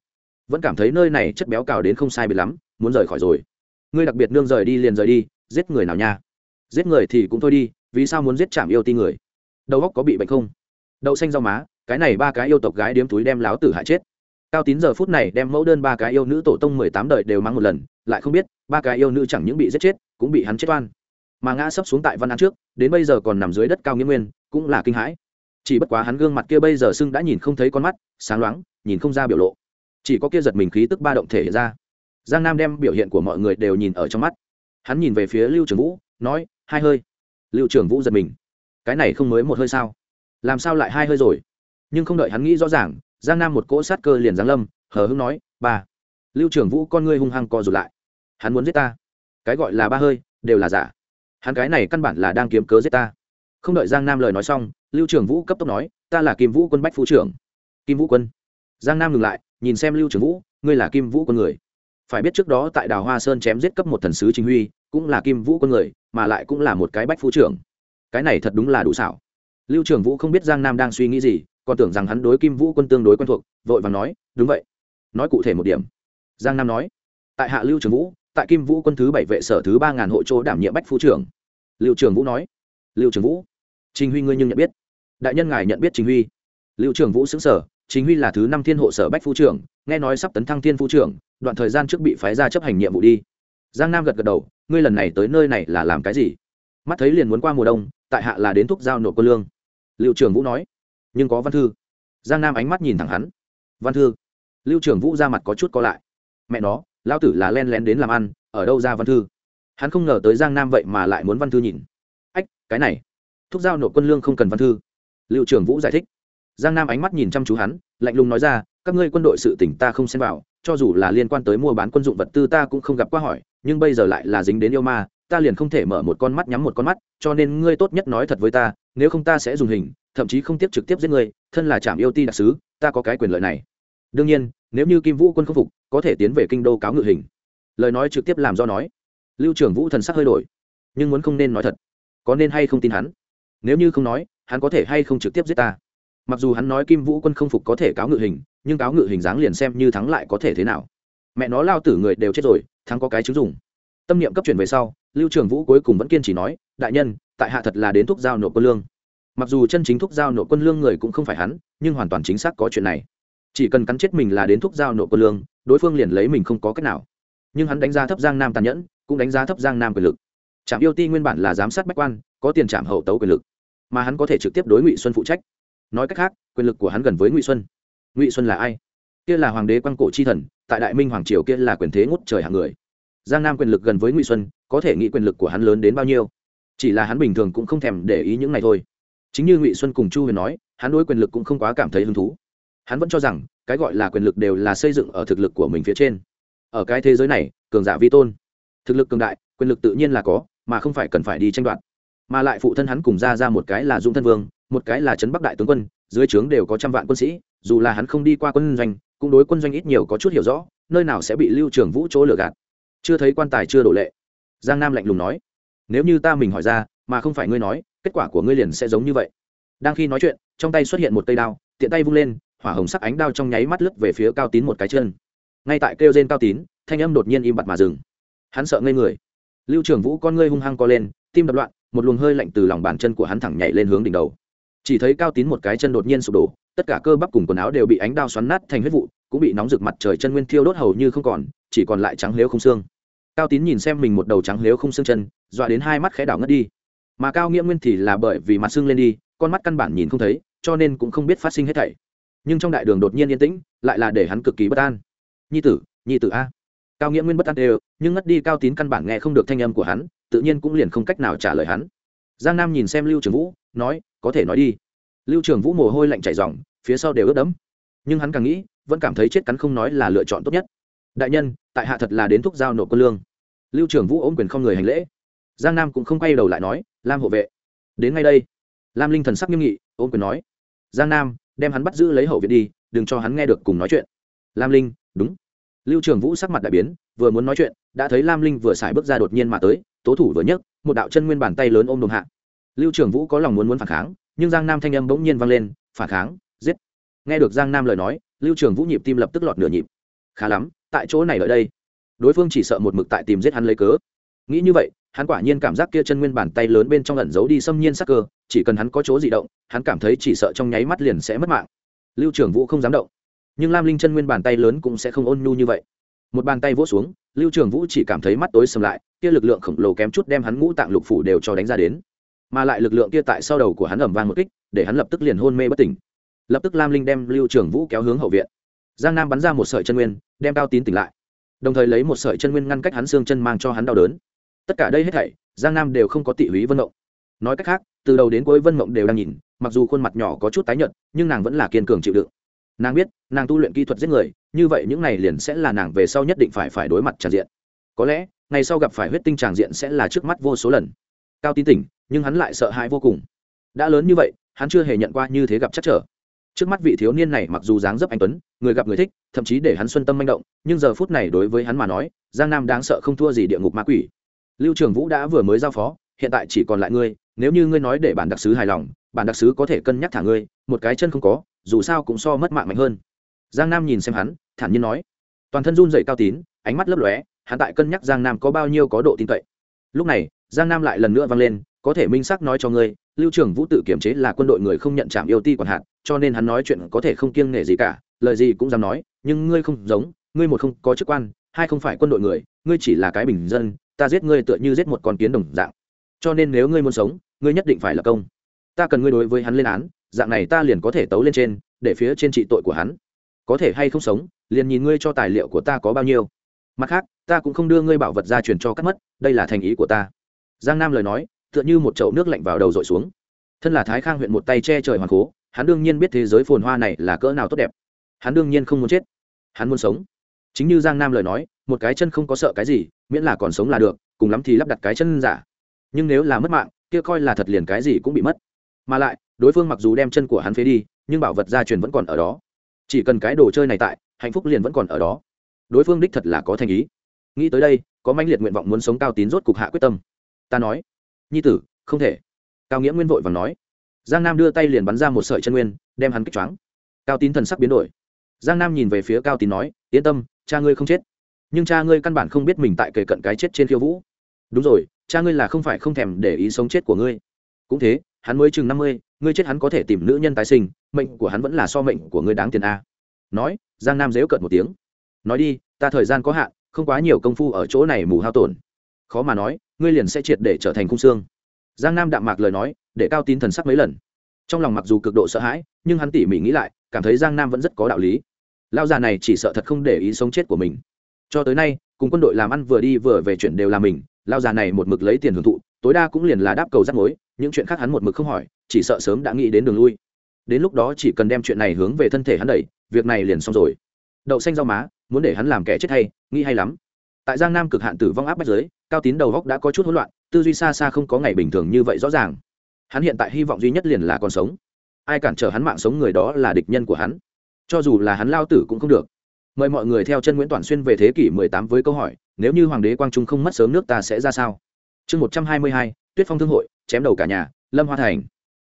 Vẫn cảm thấy nơi này chất béo cào đến không sai biệt lắm, muốn rời khỏi rồi. Ngươi đặc biệt nương rời đi liền rời đi, giết người nào nha? Giết người thì cũng thôi đi, vì sao muốn giết chạm yêu ti người? Đầu góc có bị bệnh không? Đậu xanh rau má, cái này ba cái yêu tộc gái điếm túi đem láo tử hại chết. Cao tín giờ phút này đem mẫu đơn ba cái yêu nữ tổ tông mười tám đời đều mang một lần, lại không biết, ba cái yêu nữ chẳng những bị giết chết, cũng bị hắn chết oan. Mà ngã sấp xuống tại văn án trước, đến bây giờ còn nằm dưới đất cao nghĩa nguyên, cũng là kinh hãi. Chỉ bất quá hắn gương mặt kia bây giờ sưng đã nhìn không thấy con mắt, sáng loáng, nhìn không ra biểu lộ. Chỉ có kia giật mình khí tức ba động thể hiện ra. Giang nam đem biểu hiện của mọi người đều nhìn ở trong mắt. Hắn nhìn về phía lưu trường vũ, nói, hai hơi. Lưu trường vũ giật mình cái này không mới một hơi sao? Làm sao lại hai hơi rồi? Nhưng không đợi hắn nghĩ rõ ràng, giang nam một cỗ sát cơ liền giáng lâm, hờ hưng nói, ba, lưu trường vũ con ngươi hung hăng co rụt lại. Hắn muốn giết ta. Cái gọi là ba hơi, đều là giả. Hắn cái này căn bản là đang kiếm cớ giết ta. Không đợi giang nam lời nói xong, lưu trường vũ cấp tốc nói, ta là kim vũ quân bách phú trưởng. Kim vũ quân? Giang nam ngừng lại, nhìn xem lưu trường vũ, ngươi là kim vũ quân người. Phải biết trước đó tại đào hoa sơn chém giết cấp một thần sứ chính huy, cũng là kim vũ quân người, mà lại cũng là một cái bách phú trưởng cái này thật đúng là đủ xảo. Lưu trường vũ không biết giang nam đang suy nghĩ gì, còn tưởng rằng hắn đối kim vũ quân tương đối quen thuộc, vội và nói, đúng vậy. Nói cụ thể một điểm. Giang nam nói, tại hạ lưu trường vũ, tại kim vũ quân thứ bảy vệ sở thứ ba ngàn hộ chỗ đảm nhiệm bách phu trưởng. Lưu trường vũ nói, lưu trường vũ, trình huy ngươi nhưng nhận biết. Đại nhân ngài nhận biết trình huy. Lưu trường vũ xứng sở chính huy là thứ năm thiên hộ sở bách phu trưởng, nghe nói sắp tấn thăng thiên phu trưởng, đoạn thời gian trước bị phái ra chấp hành nhiệm vụ đi. Giang nam gật gật đầu, ngươi lần này tới nơi này là làm cái gì? Mắt thấy liền muốn qua mùa đông, tại hạ là đến thúc giao nộp quân lương. Liệu trưởng vũ nói, nhưng có văn thư. Giang nam ánh mắt nhìn thẳng hắn. Văn thư, lưu trưởng vũ ra mặt có chút có lại. Mẹ nó lao tử là len lén đến làm ăn, ở đâu ra văn thư? Hắn không ngờ tới giang nam vậy mà lại muốn văn thư nhìn. Ách, cái này, thúc giao nộp quân lương không cần văn thư. Liệu trưởng vũ giải thích. Giang nam ánh mắt nhìn chăm chú hắn, lạnh lùng nói ra, các ngươi quân đội sự tỉnh ta không xem vào, cho dù là liên quan tới mua bán quân dụng vật tư ta cũng không gặp qua hỏi, nhưng bây giờ lại là dính đến yêu ma ta liền không thể mở một con mắt nhắm một con mắt, cho nên ngươi tốt nhất nói thật với ta, nếu không ta sẽ dùng hình, thậm chí không tiếp trực tiếp giết ngươi, thân là trạm yêu ti đặc sứ, ta có cái quyền lợi này. Đương nhiên, nếu như kim vũ quân không phục, có thể tiến về kinh đô cáo ngự hình. Lời nói trực tiếp làm do nói. Lưu trưởng vũ thần sắc hơi đổi, nhưng muốn không nên nói thật. Có nên hay không tin hắn? Nếu như không nói, hắn có thể hay không trực tiếp giết ta? Mặc dù hắn nói kim vũ quân không phục có thể cáo ngự hình, nhưng cáo ngự hình dáng liền xem như thắng lại có thể thế nào. Mẹ nó lao tử người đều chết rồi, thắng có cái chứng dùng. Tâm niệm cấp chuyển về sau lưu trường vũ cuối cùng vẫn kiên trì nói, đại nhân, tại hạ thật là đến thúc giao nộp quân lương. Mặc dù chân chính thúc giao nộp quân lương người cũng không phải hắn, nhưng hoàn toàn chính xác có chuyện này. Chỉ cần cắn chết mình là đến thúc giao nộp quân lương, đối phương liền lấy mình không có cách nào. Nhưng hắn đánh giá thấp giang nam tàn nhẫn, cũng đánh giá thấp giang nam quyền lực. Trạm yêu ti nguyên bản là giám sát bách quan, có tiền trạm hậu tấu quyền lực, mà hắn có thể trực tiếp đối ngụy xuân phụ trách. Nói cách khác, quyền lực của hắn gần với ngụy xuân. Ngụy xuân là ai? Kia là hoàng đế quan cổ chi thần, tại đại minh hoàng triều kia là quyền thế ngút trời hàng người giang nam quyền lực gần với ngụy xuân, có thể nghĩ quyền lực của hắn lớn đến bao nhiêu? Chỉ là hắn bình thường cũng không thèm để ý những này thôi. Chính như ngụy xuân cùng chu huyền nói, hắn đối quyền lực cũng không quá cảm thấy hứng thú. Hắn vẫn cho rằng, cái gọi là quyền lực đều là xây dựng ở thực lực của mình phía trên. Ở cái thế giới này, cường giả vi tôn. Thực lực cường đại, quyền lực tự nhiên là có, mà không phải cần phải đi tranh đoạt. Mà lại phụ thân hắn cùng ra ra một cái là dung thân vương, một cái là trấn bắc đại tướng quân, dưới trướng đều có trăm vạn quân sĩ, dù là hắn không đi qua quân doanh, cũng đối quân doanh ít nhiều có chút hiểu rõ, nơi nào sẽ bị lưu trường vũ chỗ lừa gạt chưa thấy quan tài chưa đổ lệ. Giang nam lạnh lùng nói, nếu như ta mình hỏi ra, mà không phải ngươi nói, kết quả của ngươi liền sẽ giống như vậy. Đang khi nói chuyện, trong tay xuất hiện một cây đao, tiện tay vung lên, hỏa hồng sắc ánh đao trong nháy mắt lướt về phía cao tín một cái chân. Ngay tại kêu trên cao tín, thanh âm đột nhiên im bặt mà dừng. Hắn sợ ngây người. Lưu trường vũ con ngươi hung hăng co lên, tim đập loạn, một luồng hơi lạnh từ lòng bàn chân của hắn thẳng nhảy lên hướng đỉnh đầu. Chỉ thấy cao tín một cái chân đột nhiên sụp đổ, tất cả cơ bắp cùng quần áo đều bị ánh đao xoắn nát thành huyết vụ, cũng bị nóng rực mặt trời chân nguyên thiêu đốt hầu như không còn, chỉ còn lại trắng lếu không xương cao tín nhìn xem mình một đầu trắng nếu không xương chân, dọa đến hai mắt khẽ đảo ngất đi. Mà cao nghĩa nguyên thì là bởi vì mặt xương lên đi, con mắt căn bản nhìn không thấy, cho nên cũng không biết phát sinh hết thảy. Nhưng trong đại đường đột nhiên yên tĩnh, lại là để hắn cực kỳ bất an. Nhi tử nhi tử a. Cao nghĩa nguyên bất an đều, nhưng ngất đi cao tín căn bản nghe không được thanh âm của hắn, tự nhiên cũng liền không cách nào trả lời hắn. Giang nam nhìn xem lưu trường vũ, nói, có thể nói đi. Lưu trường vũ mồ hôi lạnh chảy dòng phía sau đều ướt đẫm. Nhưng hắn càng nghĩ, vẫn cảm thấy chết cắn không nói là lựa chọn tốt nhất. Đại nhân tại hạ thật là đến thúc giao nộp quân lương. Lưu trưởng vũ ôm quyền không người hành lễ. Giang nam cũng không quay đầu lại nói, lam hộ vệ. Đến ngay đây, lam linh thần sắc nghiêm nghị, ôm quyền nói, giang nam, đem hắn bắt giữ lấy hậu viện đi, đừng cho hắn nghe được cùng nói chuyện. Lam linh, đúng. Lưu trưởng vũ sắc mặt đại biến, vừa muốn nói chuyện, đã thấy lam linh vừa xài bước ra đột nhiên mà tới, tố thủ vừa nhấc, một đạo chân nguyên bàn tay lớn ôm đồm hạ. Lưu trưởng vũ có lòng muốn muốn phản kháng, nhưng giang nam thanh âm bỗng nhiên vang lên, phản kháng, giết. Nghe được giang nam lời nói, lưu trưởng vũ nhịp tim lập tức lọt nửa nhịp khá lắm, tại chỗ này ở đây. Đối phương chỉ sợ một mực tại tìm giết hắn lấy cớ. Nghĩ như vậy, hắn quả nhiên cảm giác kia chân nguyên bàn tay lớn bên trong ẩn giấu đi xâm nhiên sắc cơ, chỉ cần hắn có chỗ di động, hắn cảm thấy chỉ sợ trong nháy mắt liền sẽ mất mạng. Lưu trường vũ không dám động. Nhưng lam linh chân nguyên bàn tay lớn cũng sẽ không ôn nhu như vậy. Một bàn tay vỗ xuống, lưu trường vũ chỉ cảm thấy mắt tối sầm lại, kia lực lượng khổng lồ kém chút đem hắn ngũ tạng lục phủ đều cho đánh ra đến. Mà lại lực lượng kia tại sau đầu của hắn ẩm vang một kích, để hắn lập tức liền hôn mê bất tỉnh. Lập tức lam linh đem lưu trường vũ kéo hướng hậu viện giang nam bắn ra một sợi chân nguyên, đem cao tín tỉnh lại. Đồng thời lấy một sợi chân nguyên ngăn cách hắn xương chân mang cho hắn đau đớn. Tất cả đây hết thảy, giang nam đều không có tị húy vân mộng. Nói cách khác, từ đầu đến cuối vân mộng đều đang nhìn, mặc dù khuôn mặt nhỏ có chút tái nhợt, nhưng nàng vẫn là kiên cường chịu đựng. Nàng biết, nàng tu luyện kỹ thuật giết người, như vậy những này liền sẽ là nàng về sau nhất định phải phải đối mặt tràn diện. Có lẽ, ngày sau gặp phải huyết tinh tràn diện sẽ là trước mắt vô số lần. Cao tín tỉnh, nhưng hắn lại sợ hãi vô cùng. Đã lớn như vậy, hắn chưa hề nhận qua như thế gặp chắc trở trước mắt vị thiếu niên này mặc dù dáng dấp anh tuấn, người gặp người thích, thậm chí để hắn xuân tâm manh động, nhưng giờ phút này đối với hắn mà nói, giang nam đáng sợ không thua gì địa ngục ma quỷ. Lưu trường vũ đã vừa mới giao phó, hiện tại chỉ còn lại ngươi, nếu như ngươi nói để bản đặc sứ hài lòng, bản đặc sứ có thể cân nhắc thả ngươi, một cái chân không có, dù sao cũng so mất mạng mạnh hơn. Giang nam nhìn xem hắn, thản nhiên nói. Toàn thân run dậy cao tín, ánh mắt lấp lóe, hắn tại cân nhắc giang nam có bao nhiêu có độ tin cậy. Lúc này, giang nam lại lần nữa vang lên, có thể minh xác nói cho ngươi, lưu trường vũ tự kiểm chế là quân đội người không nhận trạm yêu ti quản hạt cho nên hắn nói chuyện có thể không kiêng nể gì cả, lời gì cũng dám nói, nhưng ngươi không giống, ngươi một không có chức quan, hai không phải quân đội người, ngươi chỉ là cái bình dân, ta giết ngươi tựa như giết một con kiến đồng dạng. Cho nên nếu ngươi muốn sống, ngươi nhất định phải là công. Ta cần ngươi đối với hắn lên án, dạng này ta liền có thể tấu lên trên, để phía trên trị tội của hắn. Có thể hay không sống, liền nhìn ngươi cho tài liệu của ta có bao nhiêu. Mặt khác, ta cũng không đưa ngươi bảo vật ra truyền cho cắt mất, đây là thành ý của ta. Giang nam lời nói, tựa như một chậu nước lạnh vào đầu dội xuống. Thân là thái khang huyện một tay che trời hoàng cố hắn đương nhiên biết thế giới phồn hoa này là cỡ nào tốt đẹp. Hắn đương nhiên không muốn chết. Hắn muốn sống. Chính như giang nam lời nói, một cái chân không có sợ cái gì, miễn là còn sống là được, cùng lắm thì lắp đặt cái chân giả. Nhưng nếu là mất mạng, kia coi là thật liền cái gì cũng bị mất. Mà lại, đối phương mặc dù đem chân của hắn phế đi, nhưng bảo vật gia truyền vẫn còn ở đó. Chỉ cần cái đồ chơi này tại, hạnh phúc liền vẫn còn ở đó. Đối phương đích thật là có thành ý. Nghĩ tới đây, có manh liệt nguyện vọng muốn sống cao tín rốt cục hạ quyết tâm. Ta nói, nhi tử, không thể. Cao nghĩa nguyên vội và nói giang nam đưa tay liền bắn ra một sợi chân nguyên, đem hắn kích choáng. Cao tín thần sắc biến đổi. Giang nam nhìn về phía cao tín nói, yên tâm, cha ngươi không chết. Nhưng cha ngươi căn bản không biết mình tại kề cận cái chết trên khiêu vũ. Đúng rồi, cha ngươi là không phải không thèm để ý sống chết của ngươi. Cũng thế, hắn mới chừng năm mươi, ngươi chết hắn có thể tìm nữ nhân tái sinh, mệnh của hắn vẫn là so mệnh của ngươi đáng tiền a. Nói, giang nam dếu cợt một tiếng. Nói đi, ta thời gian có hạn, không quá nhiều công phu ở chỗ này mù hao tổn. Khó mà nói, ngươi liền sẽ triệt để trở thành cung xương giang nam đạm mạc lời nói, để cao tín thần sắc mấy lần. Trong lòng mặc dù cực độ sợ hãi, nhưng hắn tỉ mỉ nghĩ lại, cảm thấy giang nam vẫn rất có đạo lý. Lao già này chỉ sợ thật không để ý sống chết của mình. Cho tới nay, cùng quân đội làm ăn vừa đi vừa về chuyện đều là mình lao già này một mực lấy tiền hưởng thụ, tối đa cũng liền là đáp cầu rắc mối, những chuyện khác hắn một mực không hỏi, chỉ sợ sớm đã nghĩ đến đường lui. Đến lúc đó chỉ cần đem chuyện này hướng về thân thể hắn đẩy, việc này liền xong rồi. Đậu xanh rau má, muốn để hắn làm kẻ chết hay, nghĩ hay lắm tại giang nam cực hạn tử vong áp bách giới cao tín đầu góc đã có chút hỗn loạn tư duy xa xa không có ngày bình thường như vậy rõ ràng. Hắn hiện tại hy vọng duy nhất liền là còn sống. Ai cản trở hắn mạng sống người đó là địch nhân của hắn. Cho dù là hắn lao tử cũng không được. Mời mọi người theo chân nguyễn toàn xuyên về thế kỷ 18 với câu hỏi nếu như hoàng đế quang trung không mất sớm nước ta sẽ ra sao? Chương 122, tuyết phong thương hội chém đầu cả nhà lâm hoa thành.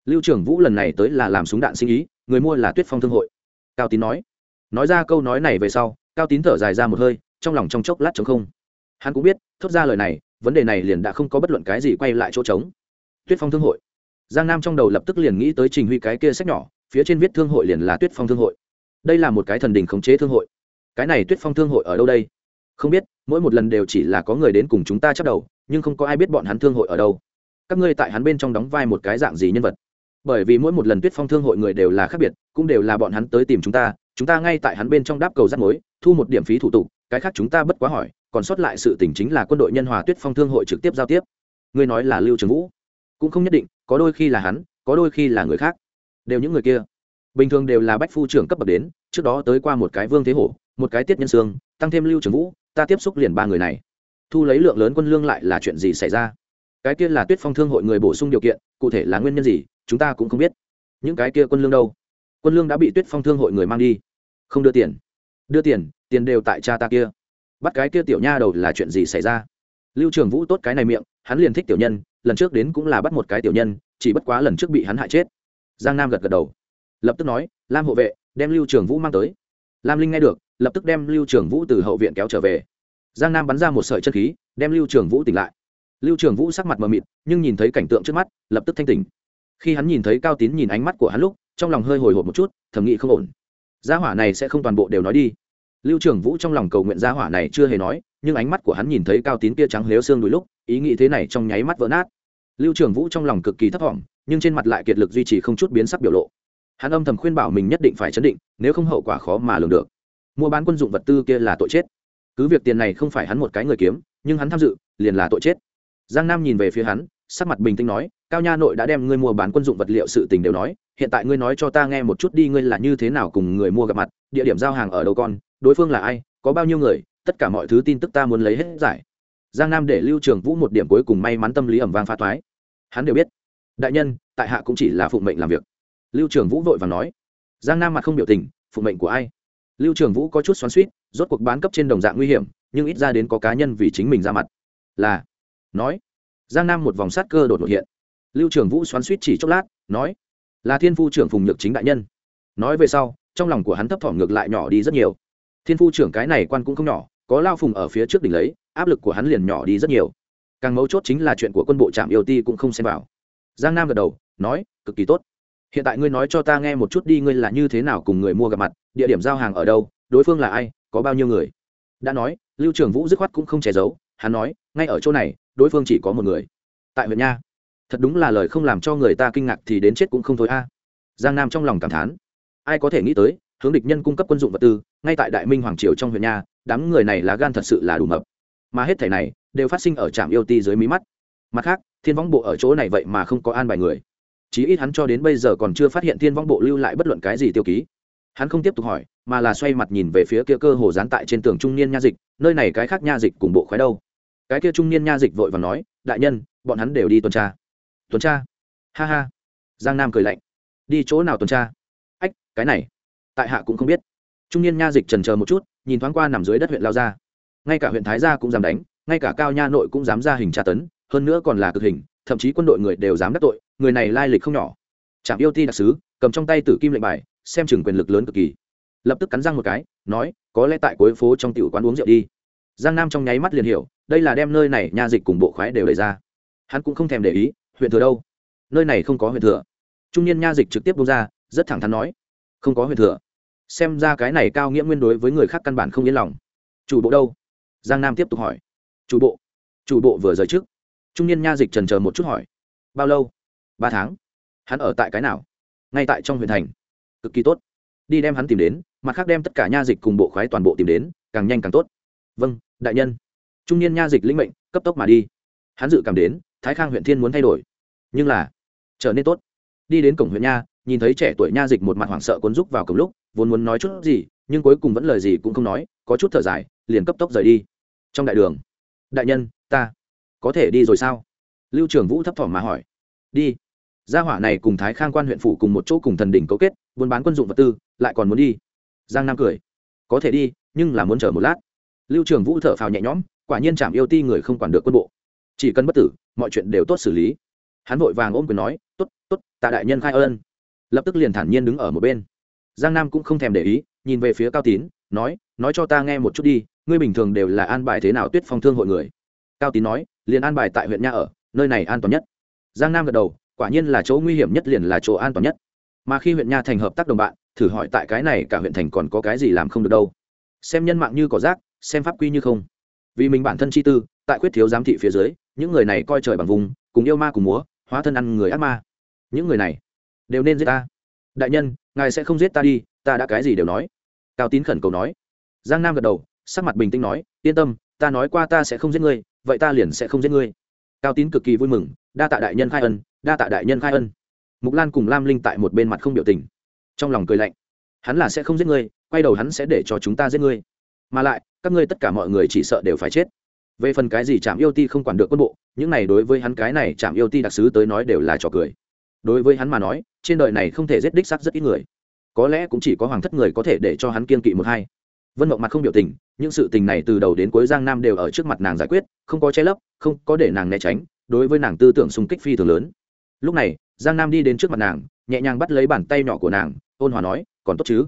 Lưu trưởng vũ lần này tới là làm súng đạn sinh ý người mua là tuyết phong thương hội. Cao tín nói. Nói ra câu nói này về sau cao tín thở dài ra một hơi trong lòng trong chốc lát trống không. Hắn cũng biết, thốt ra lời này, vấn đề này liền đã không có bất luận cái gì quay lại chỗ trống. Tuyết phong thương hội. Giang nam trong đầu lập tức liền nghĩ tới trình huy cái kia sách nhỏ, phía trên viết thương hội liền là tuyết phong thương hội. Đây là một cái thần đình khống chế thương hội. Cái này tuyết phong thương hội ở đâu đây? Không biết, mỗi một lần đều chỉ là có người đến cùng chúng ta chắc đầu, nhưng không có ai biết bọn hắn thương hội ở đâu. Các ngươi tại hắn bên trong đóng vai một cái dạng gì nhân vật? Bởi vì mỗi một lần tuyết phong thương hội người đều là khác biệt, cũng đều là bọn hắn tới tìm chúng ta chúng ta ngay tại hắn bên trong đáp cầu rắt mối, thu một điểm phí thủ tục cái khác chúng ta bất quá hỏi, còn sót lại sự tình chính là quân đội nhân hòa tuyết phong thương hội trực tiếp giao tiếp. Ngươi nói là lưu trường vũ, cũng không nhất định, có đôi khi là hắn, có đôi khi là người khác. Đều những người kia, bình thường đều là bách phu trưởng cấp bậc đến, trước đó tới qua một cái vương thế hổ, một cái tiết nhân sương, tăng thêm lưu trường vũ, ta tiếp xúc liền ba người này. Thu lấy lượng lớn quân lương lại là chuyện gì xảy ra? Cái kia là tuyết phong thương hội người bổ sung điều kiện, cụ thể là nguyên nhân gì, chúng ta cũng không biết. Những cái kia quân lương đâu? Quân lương đã bị tuyết phong thương hội người mang đi, không đưa tiền đưa tiền tiền đều tại cha ta kia. Bắt cái kia tiểu nha đầu là chuyện gì xảy ra? Lưu trường vũ tốt cái này miệng, hắn liền thích tiểu nhân, lần trước đến cũng là bắt một cái tiểu nhân, chỉ bất quá lần trước bị hắn hại chết. Giang nam gật gật đầu. Lập tức nói, lam hộ vệ, đem lưu trường vũ mang tới. Lam linh nghe được, lập tức đem lưu trường vũ từ hậu viện kéo trở về. Giang nam bắn ra một sợi chân khí, đem lưu trường vũ tỉnh lại. Lưu trường vũ sắc mặt mờ mịt, nhưng nhìn thấy cảnh tượng trước mắt, lập tức thanh tỉnh. Khi hắn nhìn thấy cao tín nhìn ánh mắt của hắn lúc, trong lòng hơi hồi hộp một chút, thầm nghĩ không ổn gia hỏa này sẽ không toàn bộ đều nói đi. Lưu trường vũ trong lòng cầu nguyện gia hỏa này chưa hề nói, nhưng ánh mắt của hắn nhìn thấy cao tín kia trắng lếu xương đôi lúc, ý nghĩ thế này trong nháy mắt vỡ nát. Lưu trường vũ trong lòng cực kỳ thấp thỏm, nhưng trên mặt lại kiệt lực duy trì không chút biến sắc biểu lộ. Hắn âm thầm khuyên bảo mình nhất định phải chấn định, nếu không hậu quả khó mà lường được. Mua bán quân dụng vật tư kia là tội chết. Cứ việc tiền này không phải hắn một cái người kiếm, nhưng hắn tham dự, liền là tội chết. Giang nam nhìn về phía hắn sắc mặt bình tĩnh nói, cao nha nội đã đem ngươi mua bán quân dụng vật liệu sự tình đều nói, hiện tại ngươi nói cho ta nghe một chút đi, ngươi là như thế nào cùng người mua gặp mặt, địa điểm giao hàng ở đâu con, đối phương là ai, có bao nhiêu người, tất cả mọi thứ tin tức ta muốn lấy hết giải. Giang nam để lưu trường vũ một điểm cuối cùng may mắn tâm lý ẩm vang phá toái. Hắn đều biết, đại nhân, tại hạ cũng chỉ là phụng mệnh làm việc. Lưu trường vũ vội và nói, giang nam mặt không biểu tình, phụng mệnh của ai? Lưu trường vũ có chút xoắn suýt rốt cuộc bán cấp trên đồng dạng nguy hiểm, nhưng ít ra đến có cá nhân vì chính mình ra mặt. Là, nói giang nam một vòng sát cơ đột ngột hiện. Lưu trường vũ xoắn suýt chỉ chốc lát, nói, là thiên phu trưởng phùng nhược chính đại nhân. Nói về sau, trong lòng của hắn thấp thỏm ngược lại nhỏ đi rất nhiều. Thiên phu trưởng cái này quan cũng không nhỏ, có lao phùng ở phía trước đỉnh lấy, áp lực của hắn liền nhỏ đi rất nhiều. Càng mấu chốt chính là chuyện của quân bộ trạm yêu ti cũng không xem vào. Giang nam gật đầu, nói, cực kỳ tốt. Hiện tại ngươi nói cho ta nghe một chút đi, ngươi là như thế nào cùng người mua gặp mặt, địa điểm giao hàng ở đâu, đối phương là ai, có bao nhiêu người? Đã nói, lưu trường vũ dứt khoát cũng không che giấu, hắn nói, ngay ở chỗ này đối phương chỉ có một người. Tại huyện nha. Thật đúng là lời không làm cho người ta kinh ngạc thì đến chết cũng không thôi a. Giang nam trong lòng cảm thán. Ai có thể nghĩ tới, hướng địch nhân cung cấp quân dụng vật tư, ngay tại đại minh hoàng triều trong huyện nha, đám người này lá gan thật sự là đủ mập. Mà hết thể này, đều phát sinh ở trạm yêu ti dưới mí mắt. Mặt khác, thiên võng bộ ở chỗ này vậy mà không có an bài người. Chí ít hắn cho đến bây giờ còn chưa phát hiện thiên võng bộ lưu lại bất luận cái gì tiêu ký. Hắn không tiếp tục hỏi, mà là xoay mặt nhìn về phía kia cơ hồ dán tại trên tường trung niên nha dịch, nơi này cái khác nha dịch cùng bộ khoái đâu? Cái kia trung niên nha dịch vội và nói, đại nhân, bọn hắn đều đi tuần tra. Tuần tra? Ha ha. Giang nam cười lạnh. Đi chỗ nào tuần tra? Ách, cái này, tại hạ cũng không biết. Trung niên nha dịch trần chờ một chút, nhìn thoáng qua nằm dưới đất huyện lao gia. Ngay cả huyện thái gia cũng dám đánh, ngay cả cao nha nội cũng dám ra hình tra tấn, hơn nữa còn là cực hình, thậm chí quân đội người đều dám đắc tội, người này lai lịch không nhỏ. Trạm yêu ti đặc sứ, cầm trong tay tử kim lệnh bài, xem chừng quyền lực lớn cực kỳ. Lập tức cắn răng một cái, nói, có lẽ tại cuối phố trong tiểu quán uống rượu đi. Giang nam trong nháy mắt liền hiểu đây là đem nơi này nha dịch cùng bộ khoái đều đẩy ra. Hắn cũng không thèm để ý, huyện thừa đâu? Nơi này không có huyện thừa. Trung niên nha dịch trực tiếp bông ra, rất thẳng thắn nói, không có huyện thừa. Xem ra cái này cao nghĩa nguyên đối với người khác căn bản không yên lòng. Chủ bộ đâu? Giang nam tiếp tục hỏi. Chủ bộ. Chủ bộ vừa rời trước. Trung niên nha dịch trần chờ một chút hỏi. Bao lâu? Ba tháng. Hắn ở tại cái nào? Ngay tại trong huyện thành. Cực kỳ tốt. Đi đem hắn tìm đến, mặt khác đem tất cả nha dịch cùng bộ khoái toàn bộ tìm đến, càng nhanh càng tốt. Vâng đại nhân trung niên nha dịch lĩnh mệnh, cấp tốc mà đi. Hắn dự cảm đến, thái khang huyện thiên muốn thay đổi. Nhưng là, trở nên tốt. Đi đến cổng huyện nha, nhìn thấy trẻ tuổi nha dịch một mặt hoảng sợ cuốn rúc vào cổng lúc, vốn muốn nói chút gì, nhưng cuối cùng vẫn lời gì cũng không nói, có chút thở dài, liền cấp tốc rời đi. Trong đại đường, đại nhân, ta có thể đi rồi sao? Lưu trường vũ thấp thỏm mà hỏi. Đi. Gia hỏa này cùng thái khang quan huyện phủ cùng một chỗ cùng thần đỉnh cấu kết, buôn bán quân dụng vật tư, lại còn muốn đi. Giang nam cười. Có thể đi, nhưng là muốn chờ một lát. Lưu trường vũ thở phào nhẹ nhõm quả nhiên chạm yêu ti người không quản được quân bộ. Chỉ cần bất tử, mọi chuyện đều tốt xử lý. Hắn vội vàng ôm quyền nói t ố t t ố t tạ đại nhân khai ơn lập tức liền thản nhiên đứng ở một bên. Giang nam cũng không thèm để ý, nhìn về phía cao tín, nói nói cho ta nghe một chút đi, ngươi bình thường đều là an bài thế nào tuyết phong thương hội người? Cao tín nói, liền an bài tại huyện nha ở, nơi này an toàn nhất. Giang nam gật đầu, quả nhiên là chỗ nguy hiểm nhất liền là chỗ an toàn nhất. Mà khi huyện nha thành hợp tác đồng bạn, thử hỏi tại cái này cả huyện thành còn có cái gì làm không được đâu. Xem nhân mạng như cỏ rác, xem pháp quy như không vì mình bản thân chi tư, tại quyết thiếu giám thị phía dưới, những người này coi trời bằng vùng, cùng yêu ma cùng múa, hóa thân ăn người ác ma. Những người này đều nên giết ta. Đại nhân, ngài sẽ không giết ta đi, ta đã cái gì đều nói. Cao tín khẩn cầu nói. Giang nam gật đầu, sắc mặt bình tĩnh nói, yên tâm, ta nói qua ta sẽ không giết ngươi, vậy ta liền sẽ không giết ngươi. Cao tín cực kỳ vui mừng, đa tạ đại nhân khai ân, đa tạ đại nhân khai ân. Mục lan cùng lam linh tại một bên mặt không biểu tình. Trong lòng cười lạnh. Hắn là sẽ không giết ngươi, quay đầu hắn sẽ để cho chúng ta giết ngươi. Mà lại các ngươi tất cả mọi người chỉ sợ đều phải chết. Về phần cái gì chạm yêu ti không quản được quân bộ, những này đối với hắn cái này chạm yêu ti đặc sứ tới nói đều là trò cười. Đối với hắn mà nói, trên đời này không thể giết đích sắc rất ít người. Có lẽ cũng chỉ có hoàng thất người có thể để cho hắn kiên kỵ một hai. Vân mộng mặt không biểu tình, những sự tình này từ đầu đến cuối giang nam đều ở trước mặt nàng giải quyết, không có che lấp, không có để nàng né tránh, đối với nàng tư tưởng xung kích phi thường lớn. Lúc này, giang nam đi đến trước mặt nàng, nhẹ nhàng bắt lấy bàn tay nhỏ của nàng, ôn hòa nói, còn tốt chứ?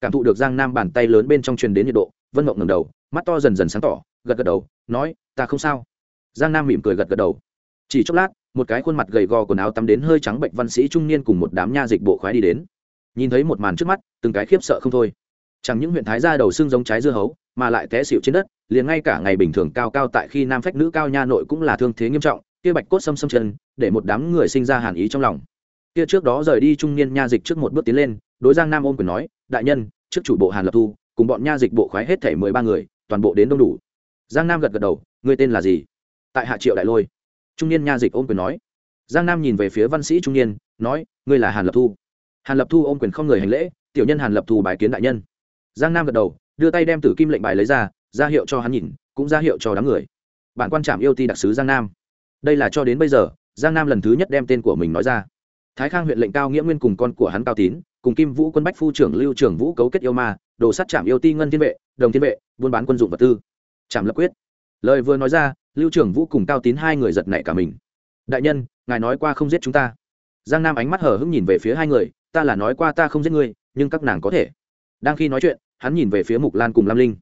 Cảm thụ được giang nam bàn tay lớn bên trong truyền đến nhiệt độ vân mộng ngầm đầu, mắt to dần dần sáng tỏ, gật gật đầu, nói, ta không sao. Giang nam mỉm cười gật gật đầu. Chỉ chốc lát, một cái khuôn mặt gầy gò quần áo tắm đến hơi trắng bệnh văn sĩ trung niên cùng một đám nha dịch bộ khoái đi đến. Nhìn thấy một màn trước mắt, từng cái khiếp sợ không thôi. Chẳng những huyện thái gia đầu xương giống trái dưa hấu, mà lại té xịu trên đất, liền ngay cả ngày bình thường cao cao tại khi nam phách nữ cao nha nội cũng là thương thế nghiêm trọng, kia bạch cốt xâm xâm chân, để một đám người sinh ra hàn ý trong lòng. Kia trước đó rời đi trung niên nha dịch trước một bước tiến lên, đối giang nam ôm quyền nói, đại nhân, trước chủ bộ hàn lập thu cùng bọn nha dịch bộ khoái hết thể mười ba người, toàn bộ đến đông đủ. Giang nam gật gật đầu người tên là gì? Tại hạ triệu đại lôi. Trung niên nha dịch ôm quyền nói. Giang nam nhìn về phía văn sĩ trung niên, nói, ngươi là hàn lập thu. Hàn lập thu ôm quyền không người hành lễ, tiểu nhân hàn lập thu bài kiến đại nhân. Giang nam gật đầu, đưa tay đem tử kim lệnh bài lấy ra ra hiệu cho hắn nhìn, cũng ra hiệu cho đám người. Bản quan trạm yêu ti đặc sứ giang nam. Đây là cho đến bây giờ, giang nam lần thứ nhất đem tên của mình nói ra. Thái khang huyện lệnh cao nghĩa nguyên cùng con của hắn cao tín cùng kim vũ quân bách phu trưởng lưu trưởng vũ cấu kết yêu ma, đồ sắt trạm yêu ti ngân thiên vệ, đồng thiên vệ, buôn bán quân dụng vật tư. Trạm lập quyết. Lời vừa nói ra, lưu trưởng vũ cùng cao tín hai người giật nảy cả mình. Đại nhân, ngài nói qua không giết chúng ta. Giang nam ánh mắt hở hững nhìn về phía hai người, ta là nói qua ta không giết ngươi, nhưng các nàng có thể. Đang khi nói chuyện, hắn nhìn về phía mục lan cùng lam linh.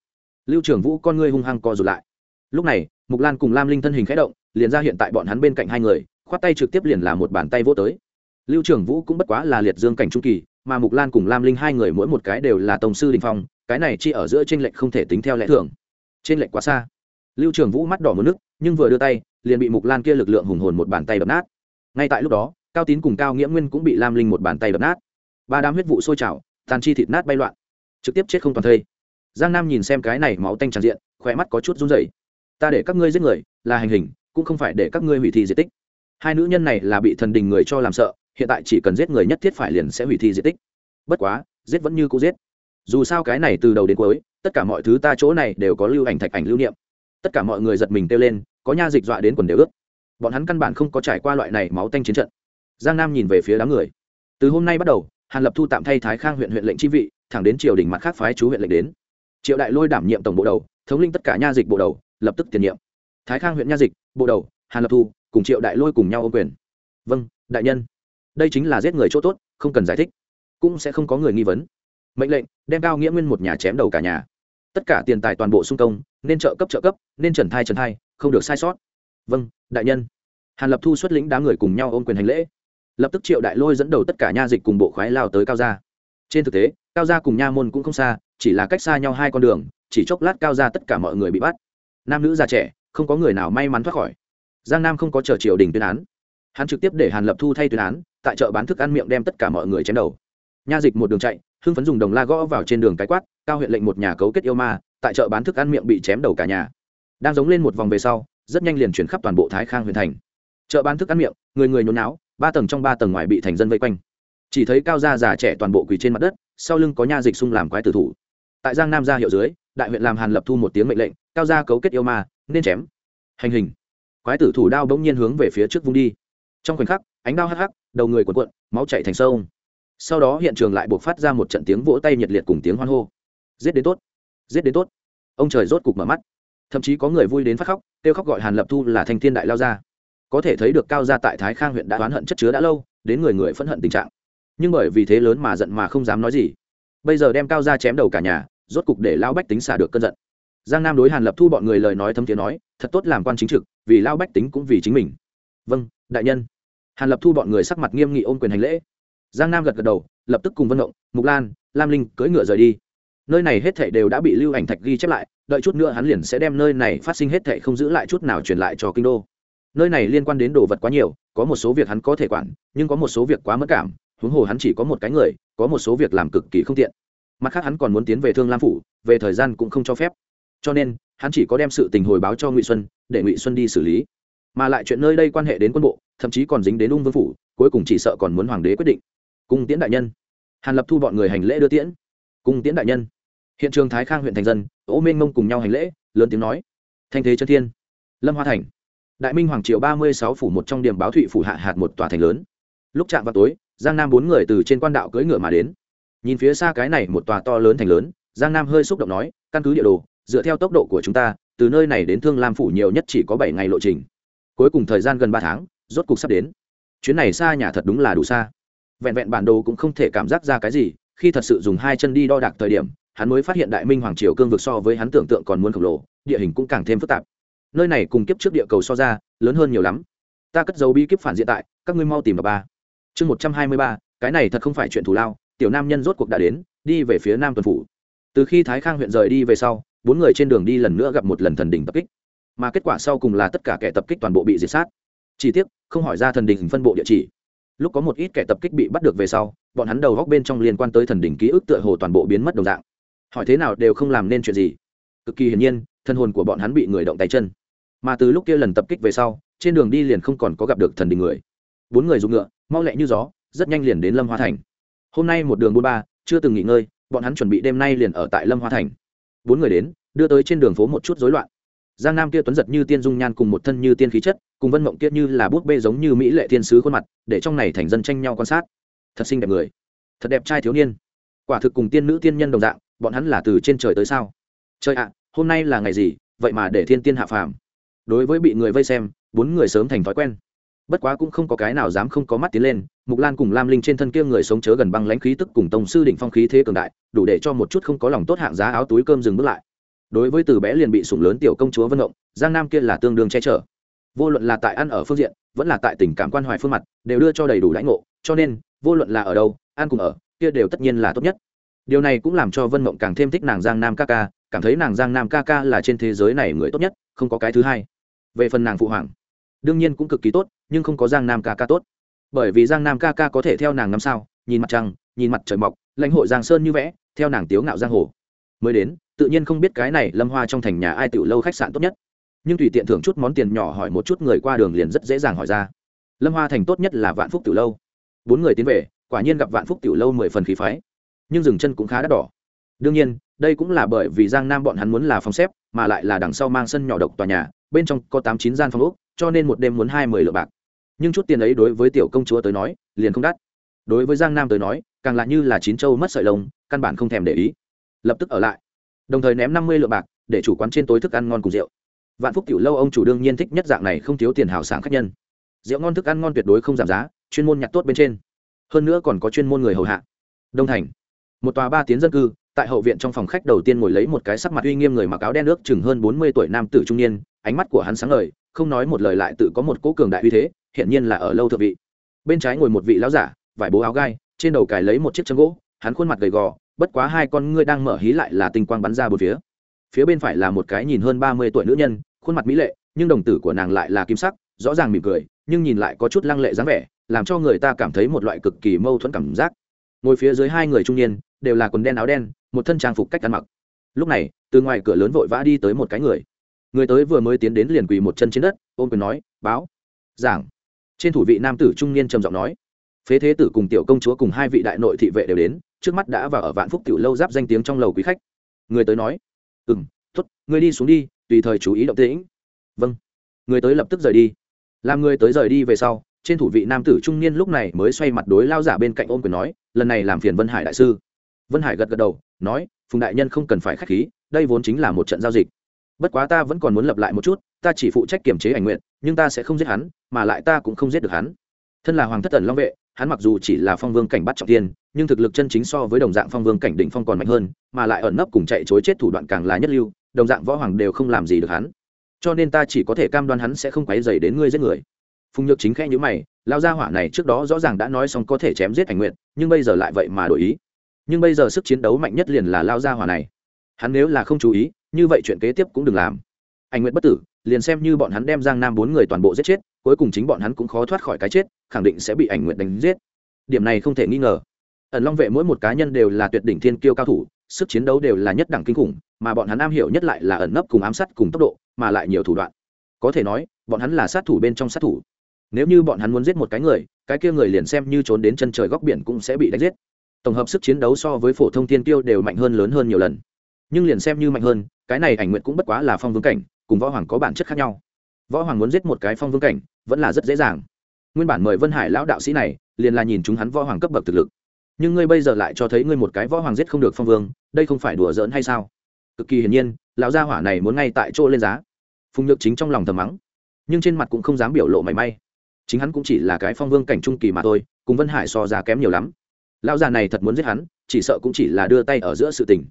Lưu trưởng vũ con ngươi hung hăng co rụt lại. Lúc này, mục lan cùng lam linh thân hình khẽ động, liền ra hiện tại bọn hắn bên cạnh hai người, khoát tay trực tiếp liền là một bàn tay vô tới. Lưu trưởng vũ cũng bất quá là liệt dương cảnh trung kỳ mà mục lan cùng lam linh hai người mỗi một cái đều là tổng sư đình phong, cái này chỉ ở giữa t r ê n lệch không thể tính theo lẽ thường. Trên lệch quá xa. Lưu Trường vũ mắt đỏ mất nước, nhưng vừa đưa tay, liền bị mục lan kia lực lượng hùng hồn một bàn tay đập nát. Ngay tại lúc đó, cao tín cùng cao nghĩa nguyên cũng bị lam linh một bàn tay đập nát. Ba đám huyết vụ sôi trào, tàn chi thịt nát bay loạn. Trực tiếp chết không toàn thây. Giang nam nhìn xem cái này máu tanh tràn diện khỏe mắt có chút run rẩy. Ta để các ngươi giết người, là hành hình, cũng không phải để các ngươi hủy thi di tích. Hai nữ nhân này là bị thần đình người cho làm sợ hiện tại chỉ cần giết người nhất thiết phải liền sẽ hủy thi di tích. Bất quá, giết vẫn như cũ giết. Dù sao cái này từ đầu đến cuối, tất cả mọi thứ ta chỗ này đều có lưu ảnh thạch ảnh lưu niệm. Tất cả mọi người giật mình kêu lên, có nha dịch dọa đến quần đều ướt. Bọn hắn căn bản không có trải qua loại này máu tanh chiến trận. Giang nam nhìn về phía đám người. Từ hôm nay bắt đầu, hàn lập thu tạm thay thái khang huyện huyện lệnh chi vị, thẳng đến triều đình mặt khác phái chú huyện lệnh đến. Triệu đại lôi đảm nhiệm tổng bộ đầu, thống linh tất cả nha dịch bộ đầu, lập tức tiền nhiệm. Thái khang huyện nha dịch, bộ đầu, hàn lập thu, cùng triệu đại lôi cùng nhau ô quyền. Vâng đại nhân đây chính là giết người chỗ tốt, không cần giải thích, cũng sẽ không có người nghi vấn. Mệnh lệnh, đem cao nghĩa nguyên một nhà chém đầu cả nhà. Tất cả tiền tài toàn bộ xung công, nên trợ cấp trợ cấp, nên trần thai trần thai, không được sai sót. Vâng đại nhân. Hàn lập thu xuất lĩnh đám người cùng nhau ôm quyền hành lễ. Lập tức triệu đại lôi dẫn đầu tất cả nha dịch cùng bộ khoái lao tới cao gia. Trên thực tế, cao gia cùng nha môn cũng không xa, chỉ là cách xa nhau hai con đường, chỉ chốc lát cao gia tất cả mọi người bị bắt. Nam nữ già trẻ, không có người nào may mắn thoát khỏi. Giang nam không có chờ triều đình tuyên án hắn trực tiếp để hàn lập thu thay tuyên án, tại chợ bán thức ăn miệng đem tất cả mọi người chém đầu. Nha dịch một đường chạy, hưng phấn dùng đồng la gõ vào trên đường cái quát, cao huyện lệnh một nhà cấu kết yêu ma, tại chợ bán thức ăn miệng bị chém đầu cả nhà. Đang giống lên một vòng về sau, rất nhanh liền chuyển khắp toàn bộ thái khang huyện thành. Chợ bán thức ăn miệng, người người nhốn náo ba tầng trong ba tầng ngoài bị thành dân vây quanh. Chỉ thấy cao gia già trẻ toàn bộ quỳ trên mặt đất, sau lưng có nha dịch xung làm quái tử thủ. Tại giang nam gia hiệu dưới, đại huyện làm hàn lập thu một tiếng mệnh lệnh, cao gia cấu kết yêu ma, nên chém. Hành hình. Quái tử thủ đao bỗng nhiên hướng về phía trước vung đi trong khoảnh khắc, ánh đao hắc hắc, đầu người cuộn cuộn, máu chảy thành sông. Sau đó hiện trường lại buộc phát ra một trận tiếng vỗ tay nhiệt liệt cùng tiếng hoan hô. Giết đến tốt, giết đến tốt. Ông trời rốt cục mở mắt. Thậm chí có người vui đến phát khóc, kêu khóc gọi hàn lập thu là thanh thiên đại lao gia. Có thể thấy được cao gia tại thái khang huyện đã oán hận chất chứa đã lâu, đến người người phẫn hận tình trạng. Nhưng bởi vì thế lớn mà giận mà không dám nói gì. Bây giờ đem cao gia chém đầu cả nhà, rốt cục để lao bách tính xả được cơn giận. Giang nam đối hàn lập thu bọn người lời nói thâm tiếng nói, thật tốt làm quan chính trực, vì lao bách tính cũng vì chính mình. Vâng đại nhân hàn lập thu bọn người sắc mặt nghiêm nghị ôm quyền hành lễ giang nam gật gật đầu lập tức cùng vân động mục lan lam linh cưỡi ngựa rời đi nơi này hết thảy đều đã bị lưu ảnh thạch ghi chép lại đợi chút nữa hắn liền sẽ đem nơi này phát sinh hết thảy không giữ lại chút nào truyền lại cho kinh đô nơi này liên quan đến đồ vật quá nhiều có một số việc hắn có thể quản nhưng có một số việc quá mất cảm huống hồ hắn chỉ có một cái người có một số việc làm cực kỳ không tiện mặt khác hắn còn muốn tiến về thương lam phủ về thời gian cũng không cho phép cho nên hắn chỉ có đem sự tình hồi báo cho ngụy xuân để ngụy xuân đi xử lý mà lại chuyện nơi đây quan hệ đến quân bộ, thậm chí còn dính đến ung vương phủ, cuối cùng chỉ sợ còn muốn hoàng đế quyết định. Cung tiễn đại nhân. Hàn lập thu bọn người hành lễ đưa tiễn. Cung tiễn đại nhân. Hiện trường thái khang huyện thành dân, ô minh mông cùng nhau hành lễ, lớn tiếng nói. Thanh thế chân thiên. Lâm hoa thành. Đại minh hoàng triệu ba mươi sáu phủ một trong điểm báo thụy phủ hạ hạt một tòa thành lớn. Lúc chạm vào tối, giang nam bốn người từ trên quan đạo cưỡi ngựa mà đến. Nhìn phía xa cái này một tòa to lớn thành lớn, giang nam hơi xúc động nói, căn cứ địa đồ, dựa theo tốc độ của chúng ta, từ nơi này đến thương lam phủ nhiều nhất chỉ có bảy ngày lộ trình cuối cùng thời gian gần ba tháng, rốt cục sắp đến. Chuyến này xa nhà thật đúng là đủ xa. Vẹn vẹn bản đồ cũng không thể cảm giác ra cái gì, khi thật sự dùng hai chân đi đo đạc thời điểm, hắn mới phát hiện đại minh hoàng triều cương vực so với hắn tưởng tượng còn muốn khổng lồ, địa hình cũng càng thêm phức tạp. Nơi này cùng kiếp trước địa cầu so ra, lớn hơn nhiều lắm. Ta cất dấu bi kiếp phản diện tại, các ngươi mau tìm đọc ba. Chương một trăm hai mươi ba, cái này thật không phải chuyện thù lao, tiểu nam nhân rốt cuộc đã đến, đi về phía nam tuần phủ. Từ khi thái khang huyện rời đi về sau, bốn người trên đường đi lần nữa gặp một lần thần đỉnh tập kích mà kết quả sau cùng là tất cả kẻ tập kích toàn bộ bị diệt sát. Chỉ tiếc, không hỏi ra thần đình phân bộ địa chỉ. Lúc có một ít kẻ tập kích bị bắt được về sau, bọn hắn đầu góc bên trong liên quan tới thần đình ký ức tựa hồ toàn bộ biến mất đồng dạng. Hỏi thế nào đều không làm nên chuyện gì. Cực kỳ hiển nhiên, thân hồn của bọn hắn bị người động tay chân. Mà từ lúc kia lần tập kích về sau, trên đường đi liền không còn có gặp được thần đình người. Bốn người dùng ngựa, mau lẹ như gió, rất nhanh liền đến lâm hoa thành. Hôm nay một đường buôn ba, chưa từng nghỉ ngơi, bọn hắn chuẩn bị đêm nay liền ở tại lâm hoa thành. Bốn người đến, đưa tới trên đường phố một chút rối loạn giang nam kia tuấn giật như tiên dung nhan cùng một thân như tiên khí chất, cùng vân mộng kia như là bút bê giống như mỹ lệ thiên sứ khuôn mặt, để trong này thành dân tranh nhau quan sát. Thật xinh đẹp người. Thật đẹp trai thiếu niên. Quả thực cùng tiên nữ tiên nhân đồng dạng, bọn hắn là từ trên trời tới sao? Trời ạ, hôm nay là ngày gì, vậy mà để thiên tiên hạ phàm. Đối với bị người vây xem, bốn người sớm thành thói quen. Bất quá cũng không có cái nào dám không có mắt tiến lên, mục lan cùng lam linh trên thân kia người sống chớ gần băng lãnh khí tức cùng tổng sư đỉnh phong khí thế cường đại, đủ để cho một chút không có lòng tốt hạng giá áo túi cơm dừng bước lại đối với từ bé liền bị sủng lớn tiểu công chúa vân động giang nam kia là tương đương che chở. Vô luận là tại ăn ở phương diện, vẫn là tại tình cảm quan hoài phương mặt, đều đưa cho đầy đủ lãnh ngộ, cho nên, vô luận là ở đâu, ăn cùng ở, kia đều tất nhiên là tốt nhất. Điều này cũng làm cho vân mộng càng thêm thích nàng giang nam ca ca, cảm thấy nàng giang nam ca ca là trên thế giới này người tốt nhất, không có cái thứ hai. Về phần nàng phụ hoàng, đương nhiên cũng cực kỳ tốt, nhưng không có giang nam ca ca tốt. Bởi vì giang nam ca ca có thể theo nàng năm sao, nhìn mặt trăng, nhìn mặt trời mọc, lãnh hội giang sơn như vẽ, theo nàng tiếu ngạo giang hồ. Mới đến tự nhiên không biết cái này lâm hoa trong thành nhà ai tiểu lâu khách sạn tốt nhất. Nhưng tùy tiện thưởng chút món tiền nhỏ hỏi một chút người qua đường liền rất dễ dàng hỏi ra. Lâm hoa thành tốt nhất là vạn phúc tiểu lâu. Bốn người tiến về, quả nhiên gặp vạn phúc tiểu lâu mười phần khí phái. Nhưng dừng chân cũng khá đắt đỏ. Đương nhiên, đây cũng là bởi vì giang nam bọn hắn muốn là phòng xếp, mà lại là đằng sau mang sân nhỏ độc tòa nhà, bên trong có tám chín gian phòng úc cho nên một đêm muốn hai mươi lượng bạc. Nhưng chút tiền ấy đối với tiểu công chúa tới nói, liền không đắt. Đối với giang nam tới nói, càng là như là chín châu mất sợi lông, căn bản không thèm để ý. Lập tức ở lại đồng thời ném năm mươi lượng bạc để chủ quán trên tối thức ăn ngon cùng rượu. Vạn phúc tiểu lâu ông chủ đương nhiên thích nhất dạng này không thiếu tiền hào sảng khách nhân. Rượu ngon thức ăn ngon tuyệt đối không giảm giá, chuyên môn nhặt tốt bên trên. Hơn nữa còn có chuyên môn người hầu hạ. Đông thành. Một tòa ba tiến dân cư, tại hậu viện trong phòng khách đầu tiên ngồi lấy một cái sắc mặt uy nghiêm người mặc áo đen nước chừng hơn bốn mươi tuổi nam tử trung niên, ánh mắt của hắn sáng ngời, không nói một lời lại tự có một cỗ cường đại uy thế hiện nhiên là ở lâu thượng vị. Bên trái ngồi một vị lão giả, vải bố áo gai, trên đầu cài lấy một chiếc chân gỗ, hắn khuôn mặt gầy gò bất quá hai con ngươi đang mở hí lại là tinh quang bắn ra bốn phía. Phía bên phải là một cái nhìn hơn ba mươi tuổi nữ nhân, khuôn mặt mỹ lệ, nhưng đồng tử của nàng lại là kim sắc, rõ ràng mỉm cười, nhưng nhìn lại có chút lăng lệ dáng vẻ, làm cho người ta cảm thấy một loại cực kỳ mâu thuẫn cảm giác. Ngồi phía dưới hai người trung niên, đều là quần đen áo đen, một thân trang phục cách ăn mặc. Lúc này, từ ngoài cửa lớn vội vã đi tới một cái người. Người tới vừa mới tiến đến liền quỳ một chân trên đất, ôm quyền nói, báo. Giảng. Trên thủ vị nam tử trung niên trầm giọng nói. Phế thế tử cùng tiểu công chúa cùng hai vị đại nội thị vệ đều đến trước mắt đã vào ở vạn phúc tiểu lâu giáp danh tiếng trong lầu quý khách. Người tới nói ừ m t ố t người đi xuống đi, tùy thời chú ý động tĩnh. Vâng. Người tới lập tức rời đi. Làm người tới rời đi về sau, trên thủ vị nam tử trung niên lúc này mới xoay mặt đối lao giả bên cạnh ôm quyền nói, lần này làm phiền vân hải đại sư. Vân hải gật gật đầu, nói, phùng đại nhân không cần phải k h á c h khí, đây vốn chính là một trận giao dịch. Bất quá ta vẫn còn muốn lập lại một chút, ta chỉ phụ trách kiểm chế ảnh nguyện, nhưng ta sẽ không giết hắn, mà lại ta cũng không giết được hắn. Thân là hoàng thất tần long vệ hắn mặc dù chỉ là phong vương cảnh bắt trọng tiên, nhưng thực lực chân chính so với đồng dạng phong vương cảnh đỉnh phong còn mạnh hơn, mà lại ẩn nấp cùng chạy chối chết thủ đoạn càng là nhất lưu, đồng dạng võ hoàng đều không làm gì được hắn. Cho nên ta chỉ có thể cam đoan hắn sẽ không quấy dày đến ngươi giết người. Phùng nhược chính khẽ nhữ mày lao gia hỏa này trước đó rõ ràng đã nói xong có thể chém giết ảnh nguyện nhưng bây giờ lại vậy mà đổi ý. Nhưng bây giờ sức chiến đấu mạnh nhất liền là lao gia hỏa này. Hắn nếu là không chú ý, như vậy chuyện kế tiếp cũng đừng làm. Ảnh nguyện bất tử, liền xem như bọn hắn đem giang nam bốn người toàn bộ giết chết cuối cùng chính bọn hắn cũng khó thoát khỏi cái chết, khẳng định sẽ bị ảnh nguyện đánh giết. Điểm này không thể nghi ngờ. Ẩn long vệ mỗi một cá nhân đều là tuyệt đỉnh thiên kiêu cao thủ, sức chiến đấu đều là nhất đẳng kinh khủng, mà bọn hắn am hiểu nhất lại là ẩn nấp cùng ám sát cùng tốc độ, mà lại nhiều thủ đoạn. Có thể nói, bọn hắn là sát thủ bên trong sát thủ. Nếu như bọn hắn muốn giết một cái người, cái kia người liền xem như trốn đến chân trời góc biển cũng sẽ bị đánh giết. Tổng hợp sức chiến đấu so với phổ thông thiên tiêu đều mạnh hơn lớn hơn nhiều lần. Nhưng liền xem như mạnh hơn, cái này ảnh nguyện cũng bất quá là phong vương cảnh, cùng võ hoàng có bản chất khác nhau võ hoàng muốn giết một cái phong vương cảnh, vẫn là rất dễ dàng. Nguyên bản mời vân hải lão đạo sĩ này, liền là nhìn chúng hắn võ hoàng cấp bậc thực lực. Nhưng ngươi bây giờ lại cho thấy ngươi một cái võ hoàng giết không được phong vương, đây không phải đùa giỡn hay sao? Cực kỳ hiển nhiên, lão gia hỏa này muốn ngay tại chỗ lên giá. Phùng nhược chính trong lòng thầm mắng, nhưng trên mặt cũng không dám biểu lộ mảy may. Chính hắn cũng chỉ là cái phong vương cảnh trung kỳ mà thôi, cùng vân hải so ra kém nhiều lắm. Lão già này thật muốn giết hắn, chỉ sợ cũng chỉ là đưa tay ở giữa sự tình.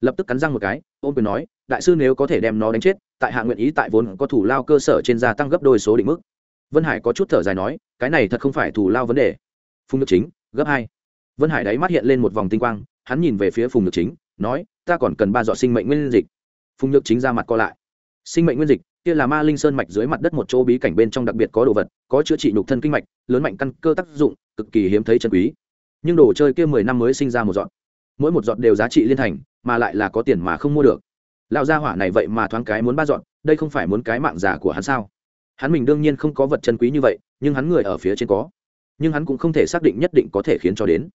Lập tức cắn răng một cái, ôm quyền nói, đại sư nếu có thể đem nó đánh chết tại hạ nguyện ý tại vốn có thủ lao cơ sở trên gia tăng gấp đôi số định mức. Vân hải có chút thở dài nói, cái này thật không phải thủ lao vấn đề. Phùng nhược chính, gấp hai. Vân hải đáy mắt hiện lên một vòng tinh quang, hắn nhìn về phía phùng nhược chính, nói, ta còn cần ba dọ sinh mệnh nguyên dịch. Phùng nhược chính ra mặt co lại. Sinh mệnh nguyên dịch, kia là ma linh sơn mạch dưới mặt đất một chỗ bí cảnh bên trong đặc biệt có đồ vật, có chữa trị nhục thân kinh mạch, lớn mạnh căn cơ tác dụng, cực kỳ hiếm thấy chân quý. Nhưng đồ chơi kia mười năm mới sinh ra một dọn. Mỗi một dọn đều giá trị liên thành, mà lại là có tiền mà không mua được lão gia hỏa này vậy mà thoáng cái muốn ba dọn, đây không phải muốn cái mạng giả của hắn sao? Hắn mình đương nhiên không có vật chân quý như vậy, nhưng hắn người ở phía trên có. Nhưng hắn cũng không thể xác định nhất định có thể khiến cho đến.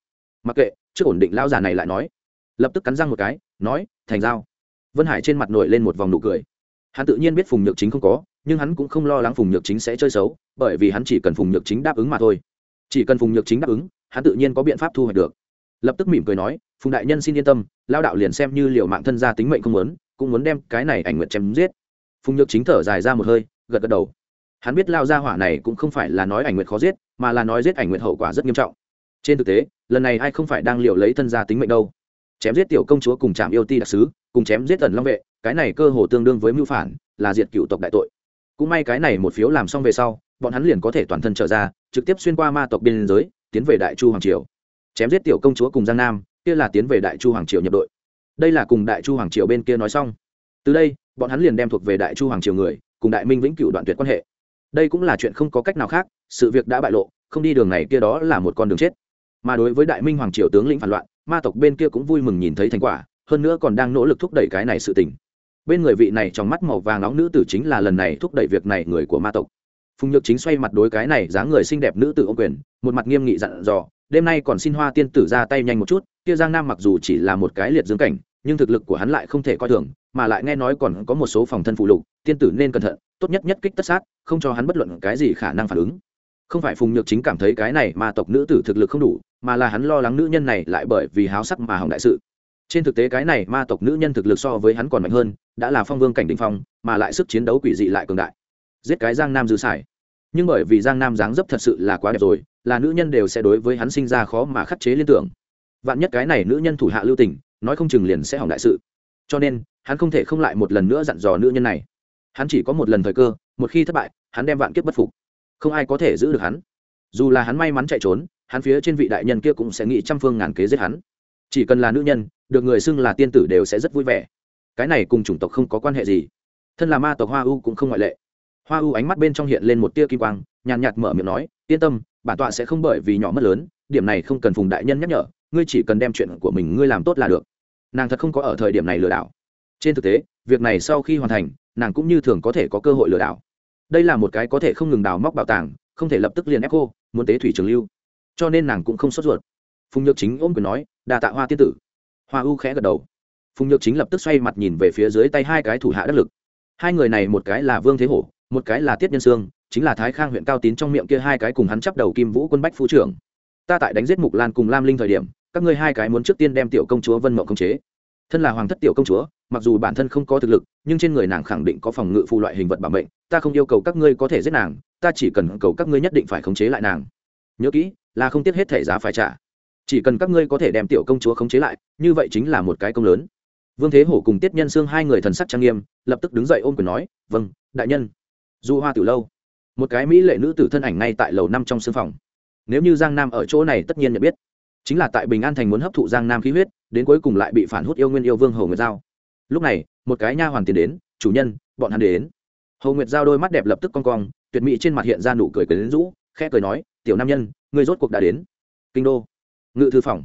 Mặc kệ, trước ổn định lão già này lại nói. Lập tức cắn răng một cái, nói, thành dao vân hải trên mặt nổi lên một vòng nụ cười. Hắn tự nhiên biết phùng nhược chính không có, nhưng hắn cũng không lo lắng phùng nhược chính sẽ chơi xấu, bởi vì hắn chỉ cần phùng nhược chính đáp ứng mà thôi. Chỉ cần phùng nhược chính đáp ứng, hắn tự nhiên có biện pháp thu hoạch được. Lập tức mỉm cười nói, phùng đại nhân xin yên tâm lao đạo liền xem như liệu mạng thân gia tính mệnh không muốn cũng muốn đem cái này ảnh nguyện chém giết. Phùng nhược chính thở dài ra một hơi, gật gật đầu. Hắn biết lao ra hỏa này cũng không phải là nói ảnh nguyện khó giết, mà là nói giết ảnh nguyện hậu quả rất nghiêm trọng. Trên thực tế, lần này ai không phải đang liệu lấy thân gia tính mệnh đâu. Chém giết tiểu công chúa cùng trạm yêu ti đặc sứ, cùng chém giết tần long vệ, cái này cơ hồ tương đương với mưu phản, là diệt cựu tộc đại tội. Cũng may cái này một phiếu làm xong về sau, bọn hắn liền có thể toàn thân trở ra, trực tiếp xuyên qua ma tộc biên giới, tiến về đại chu hoàng triều. Chém giết tiểu công chúa cùng giang nam, kia là tiến về đại chu hoàng triều nhập đội đây là cùng đại chu hoàng triều bên kia nói xong. Từ đây, bọn hắn liền đem thuộc về đại chu hoàng triều người, cùng đại minh vĩnh cửu đoạn tuyệt quan hệ. Đây cũng là chuyện không có cách nào khác, sự việc đã bại lộ, không đi đường này kia đó là một con đường chết. Mà đối với đại minh hoàng triều tướng lĩnh phản loạn, ma tộc bên kia cũng vui mừng nhìn thấy thành quả, hơn nữa còn đang nỗ lực thúc đẩy cái này sự tình. Bên người vị này trong mắt màu vàng nóng nữ tử chính là lần này thúc đẩy việc này người của ma tộc. Phùng nhược chính xoay mặt đối cái này dáng người xinh đẹp nữ tử ô quyền, một mặt nghiêm nghị dặn dò đêm nay còn xin hoa tiên tử ra tay nhanh một chút, kia giang nam mặc dù chỉ là một cái liệt dương cảnh, nhưng thực lực của hắn lại không thể coi thường, mà lại nghe nói còn có một số phòng thân phụ lục, tiên tử nên cẩn thận, tốt nhất nhất kích tất sát, không cho hắn bất luận cái gì khả năng phản ứng. Không phải phùng nhược chính cảm thấy cái này mà tộc nữ tử thực lực không đủ, mà là hắn lo lắng nữ nhân này lại bởi vì háo sắc mà hỏng đại sự. Trên thực tế cái này ma tộc nữ nhân thực lực so với hắn còn mạnh hơn, đã là phong vương cảnh đ ỉ n h phong, mà lại sức chiến đấu quỷ dị lại cường đại. Giết cái giang nam dư sải nhưng bởi vì giang nam dáng dấp thật sự là quá đẹp rồi là nữ nhân đều sẽ đối với hắn sinh ra khó mà khắc chế liên tưởng. Vạn nhất cái này nữ nhân thủ hạ lưu tình, nói không chừng liền sẽ hỏng đại sự. Cho nên, hắn không thể không lại một lần nữa dặn dò nữ nhân này. Hắn chỉ có một lần thời cơ, một khi thất bại, hắn đem vạn kiếp bất phục. Không ai có thể giữ được hắn. Dù là hắn may mắn chạy trốn, hắn phía trên vị đại nhân kia cũng sẽ nghĩ trăm phương ngàn kế giết hắn. Chỉ cần là nữ nhân, được người xưng là tiên tử đều sẽ rất vui vẻ. Cái này cùng chủng tộc không có quan hệ gì. Thân là ma tộc hoa u cũng không ngoại lệ. Hoa u ánh mắt bên trong hiện lên một tia kim quang, nhàn nhạt mở miệng nói, yên tâm bản tọa sẽ không bởi vì nhỏ mất lớn, điểm này không cần phùng đại nhân nhắc nhở, ngươi chỉ cần đem chuyện của mình ngươi làm tốt là được. Nàng thật không có ở thời điểm này lừa đảo. Trên thực tế, việc này sau khi hoàn thành, nàng cũng như thường có thể có cơ hội lừa đảo. Đây là một cái có thể không ngừng đào móc bảo tàng, không thể lập tức liền ép cô muốn tế thủy trường lưu. Cho nên nàng cũng không sốt ruột. Phùng nhược chính ôm quyền nói đà tạ hoa tiên tử. Hoa u khẽ gật đầu. Phùng nhược chính lập tức xoay mặt nhìn về phía dưới tay hai cái thủ hạ đắc lực. Hai người này, một cái là vương thế hổ, một cái là tiết nhân sương chính là thái khang huyện cao tín trong miệng kia hai cái cùng hắn chấp đầu kim vũ quân bách phu trưởng. Ta tại đánh giết mục lan cùng lam linh thời điểm, các ngươi hai cái muốn trước tiên đem tiểu công chúa vân mộng công chế. Thân là hoàng thất tiểu công chúa, mặc dù bản thân không có thực lực, nhưng trên người nàng khẳng định có phòng ngự phụ loại hình vật bảo mệnh, ta không yêu cầu các ngươi có thể giết nàng, ta chỉ cần cầu các ngươi nhất định phải khống chế lại nàng. Nhớ kỹ, là không tiếc hết thể giá phải trả. Chỉ cần các ngươi có thể đem tiểu công chúa khống chế lại, như vậy chính là một cái công lớn. Vương thế hổ cùng tiết nhân xương hai người thần sắc trang nghiêm, lập tức đứng dậy ôm quyền nói vâng đại nhân. Du hoa từ lâu một cái mỹ lệ nữ tử thân ảnh ngay tại lầu năm trong sương phòng. Nếu như giang nam ở chỗ này tất nhiên nhận biết. Chính là tại bình an thành muốn hấp thụ giang nam khí huyết, đến cuối cùng lại bị phản hút yêu nguyên yêu vương hồ nguyệt giao. Lúc này, một cái nha hoàn tiền đến, chủ nhân, bọn hắn đến. Hồ nguyệt giao đôi mắt đẹp lập tức cong cong, tuyệt mỹ trên mặt hiện ra nụ cười cười đến rũ, khẽ cười nói, tiểu nam nhân, ngươi rốt cuộc đã đến. Kinh đô. Ngự thư phòng.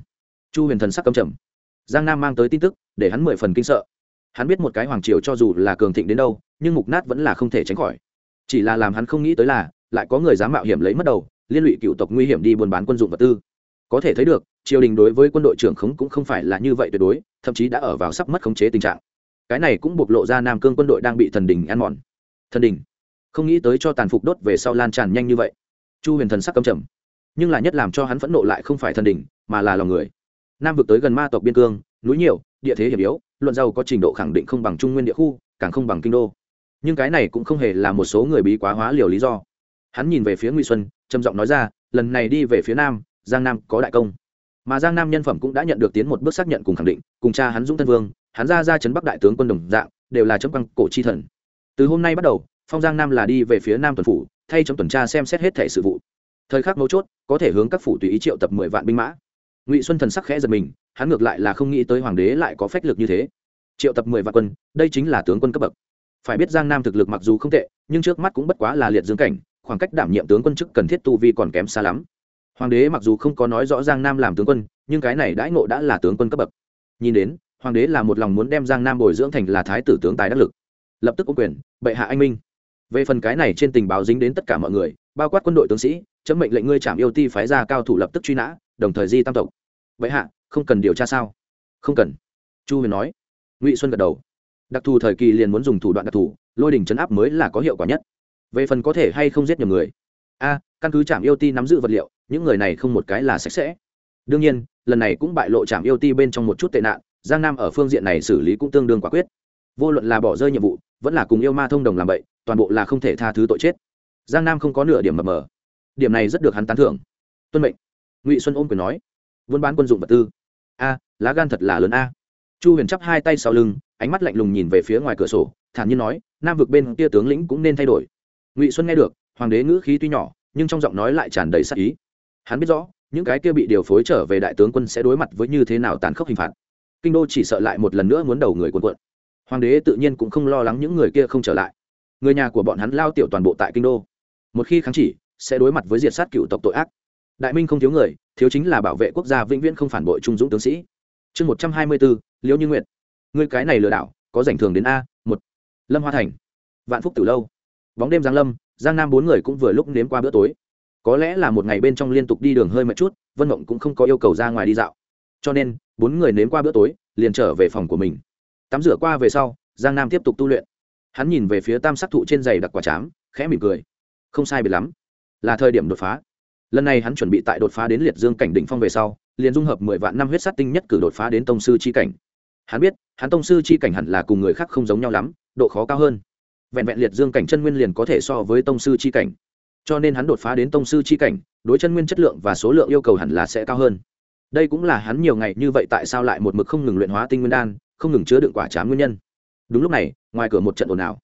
Chu huyền thần sắc cầm trầm. Giang nam mang tới tin tức, để hắn mười phần kinh sợ. Hắn biết một cái hoàng triều cho dù là cường thịnh đến đâu, nhưng mục nát vẫn là không thể tránh khỏi chỉ là làm hắn không nghĩ tới là, lại có người dám mạo hiểm lấy mất đầu, liên lụy cựu tộc nguy hiểm đi buôn bán quân dụng vật tư. Có thể thấy được, triều đình đối với quân đội trưởng khống cũng không phải là như vậy tuyệt đối, thậm chí đã ở vào sắp mất khống chế tình trạng. Cái này cũng bộc lộ ra nam cương quân đội đang bị thần đình ăn mòn. Thần đình? Không nghĩ tới cho tàn phục đốt về sau lan tràn nhanh như vậy. Chu huyền thần sắc cầm trầm. Nhưng là nhất làm cho hắn phẫn nộ lại không phải thần đình, mà là lòng người. Nam vực tới gần ma tộc biên cương, núi nhiều, địa thế hiểm yếu, luận giàu có trình độ khẳng định không bằng trung nguyên địa khu, càng không bằng kinh đô nhưng cái này cũng không hề là một số người bí quá hóa liều lý do. Hắn nhìn về phía ngụy xuân, trầm giọng nói ra, lần này đi về phía nam, giang nam có đại công. Mà giang nam nhân phẩm cũng đã nhận được tiến một bước xác nhận cùng khẳng định, cùng cha hắn dũng thân vương, hắn ra ra chấn bắc đại tướng quân đồng dạng, đều là chấm băng cổ chi thần. Từ hôm nay bắt đầu, phong giang nam là đi về phía nam tuần phủ, thay trong tuần tra xem xét hết thể sự vụ. Thời khắc mấu chốt, có thể hướng các phủ tùy ý triệu tập mười vạn binh mã. Ngụy xuân thần sắc khẽ giật mình, hắn ngược lại là không nghĩ tới hoàng đế lại có phách lực như thế. Triệu tập mười vạn quân, đây chính là tướng quân cấp bậc phải biết giang nam thực lực mặc dù không tệ, nhưng trước mắt cũng bất quá là liệt dương cảnh, khoảng cách đảm nhiệm tướng quân chức cần thiết tu vi còn kém xa lắm. Hoàng đế mặc dù không có nói rõ giang nam làm tướng quân, nhưng cái này đãi ngộ đã là tướng quân cấp bậc. Nhìn đến, hoàng đế là một lòng muốn đem giang nam bồi dưỡng thành là thái tử tướng tài đắc lực. Lập tức có quyền, bệ hạ anh minh. Về phần cái này trên tình báo dính đến tất cả mọi người, bao quát quân đội tướng sĩ, chấm mệnh lệnh ngươi trảm yêu ti phái ra cao thủ lập tức truy nã, đồng thời di tam tộc. Bệ hạ, không cần điều tra sao? Không cần, chu huyền nói. Ngụy xuân gật đầu đặc thù thời kỳ liền muốn dùng thủ đoạn đặc thù, lôi đỉnh chấn áp mới là có hiệu quả nhất. Về phần có thể hay không giết nhầm người? A, căn cứ trạm yêu ti nắm giữ vật liệu, những người này không một cái là sạch sẽ. Đương nhiên, lần này cũng bại lộ trạm yêu ti bên trong một chút tệ nạn, giang nam ở phương diện này xử lý cũng tương đương quả quyết. Vô luận là bỏ rơi nhiệm vụ, vẫn là cùng yêu ma thông đồng làm vậy toàn bộ là không thể tha thứ tội chết. Giang nam không có nửa điểm mờ mờ. Điểm này rất được hắn tán thưởng. Tuân mệnh. Ngụy xuân ôm quyền nói. Buôn bán quân dụng vật tư. A, lá gan thật là lớn a. Chu huyền chắp hai tay sau lưng ánh mắt lạnh lùng nhìn về phía ngoài cửa sổ, thản nhiên nói, nam vực bên kia tướng lĩnh cũng nên thay đổi. Ngụy xuân nghe được, hoàng đế ngữ khí tuy nhỏ, nhưng trong giọng nói lại tràn đầy sắc ý. Hắn biết rõ, những cái kia bị điều phối trở về đại tướng quân sẽ đối mặt với như thế nào tàn khốc hình phạt. Kinh đô chỉ sợ lại một lần nữa muốn đầu người quân quận hoàng đế tự nhiên cũng không lo lắng những người kia không trở lại. Người nhà của bọn hắn lao tiểu toàn bộ tại kinh đô. Một khi kháng chỉ, sẽ đối mặt với diệt sát cựu tộc tội ác. Đại minh không thiếu người, thiếu chính là bảo vệ quốc gia vĩnh viễn không phản bội trung dũng tướng sĩ. Chương một trăm hai mươi bốn liễu như Nguyệt ngươi cái này lừa đảo, có rảnh thường đến a, một, lâm hoa thành, vạn phúc từ lâu. Bóng đêm giáng lâm, giang nam bốn người cũng vừa lúc nếm qua bữa tối. Có lẽ là một ngày bên trong liên tục đi đường hơi mệt chút, vân mộng cũng không có yêu cầu ra ngoài đi dạo. Cho nên, bốn người nếm qua bữa tối, liền trở về phòng của mình. Tắm rửa qua về sau, giang nam tiếp tục tu luyện. Hắn nhìn về phía tam sắc thụ trên giày đặc quả chám, khẽ mỉm cười. Không sai biệt lắm. Là thời điểm đột phá. Lần này hắn chuẩn bị tại đột phá đến liệt dương cảnh đỉnh phong về sau, liền dung hợp mười vạn năm huyết sát tinh nhất cử đột phá đến tông sư c h i cảnh hắn biết, hắn tông sư c h i cảnh hẳn là cùng người khác không giống nhau lắm, độ khó cao hơn. Vẹn vẹn liệt dương cảnh chân nguyên liền có thể so với tông sư c h i cảnh. Cho nên hắn đột phá đến tông sư c h i cảnh, đối chân nguyên chất lượng và số lượng yêu cầu hẳn là sẽ cao hơn. Đây cũng là hắn nhiều ngày như vậy tại sao lại một mực không ngừng luyện hóa tinh nguyên đan, không ngừng chứa đựng quả chám nguyên nhân. Đúng lúc này, ngoài cửa một trận ồn ào.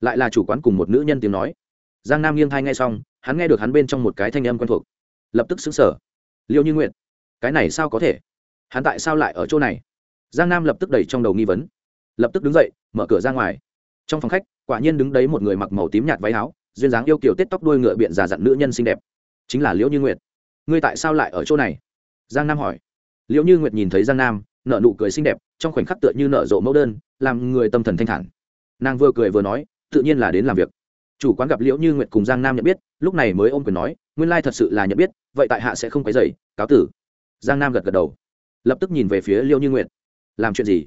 Lại là chủ quán cùng một nữ nhân tiếng nói. Giang nam nghiêng thai ngay xong, hắn nghe được hắn bên trong một cái thanh âm quen thuộc. Lập tức xứng sở liệu như nguyện cái này sao có thể? Hắn tại sao lại ở chỗ này? Giang nam lập tức đẩy trong đầu nghi vấn. Lập tức đứng dậy, mở cửa ra ngoài. Trong phòng khách, quả nhiên đứng đấy một người mặc màu tím nhạt váy áo, duyên dáng yêu kiểu tết tóc đuôi ngựa biện già dặn nữ nhân xinh đẹp. Chính là liễu như nguyệt. Ngươi tại sao lại ở chỗ này? Giang nam hỏi. Liễu như nguyệt nhìn thấy giang nam nợ nụ cười xinh đẹp, trong khoảnh khắc tựa như nợ rộ mẫu đơn, làm người tâm thần thanh thản. Nàng vừa cười vừa nói, tự nhiên là đến làm việc. Chủ quán gặp liễu như nguyệt cùng giang nam nhận biết, lúc này mới ôm quyền nói, nguyên lai thật sự là nhận biết, vậy tại hạ sẽ không quấy dày cáo tử. Giang nam gật gật đầu, lập tức nhìn về phía liễu như nguyệt làm chuyện gì?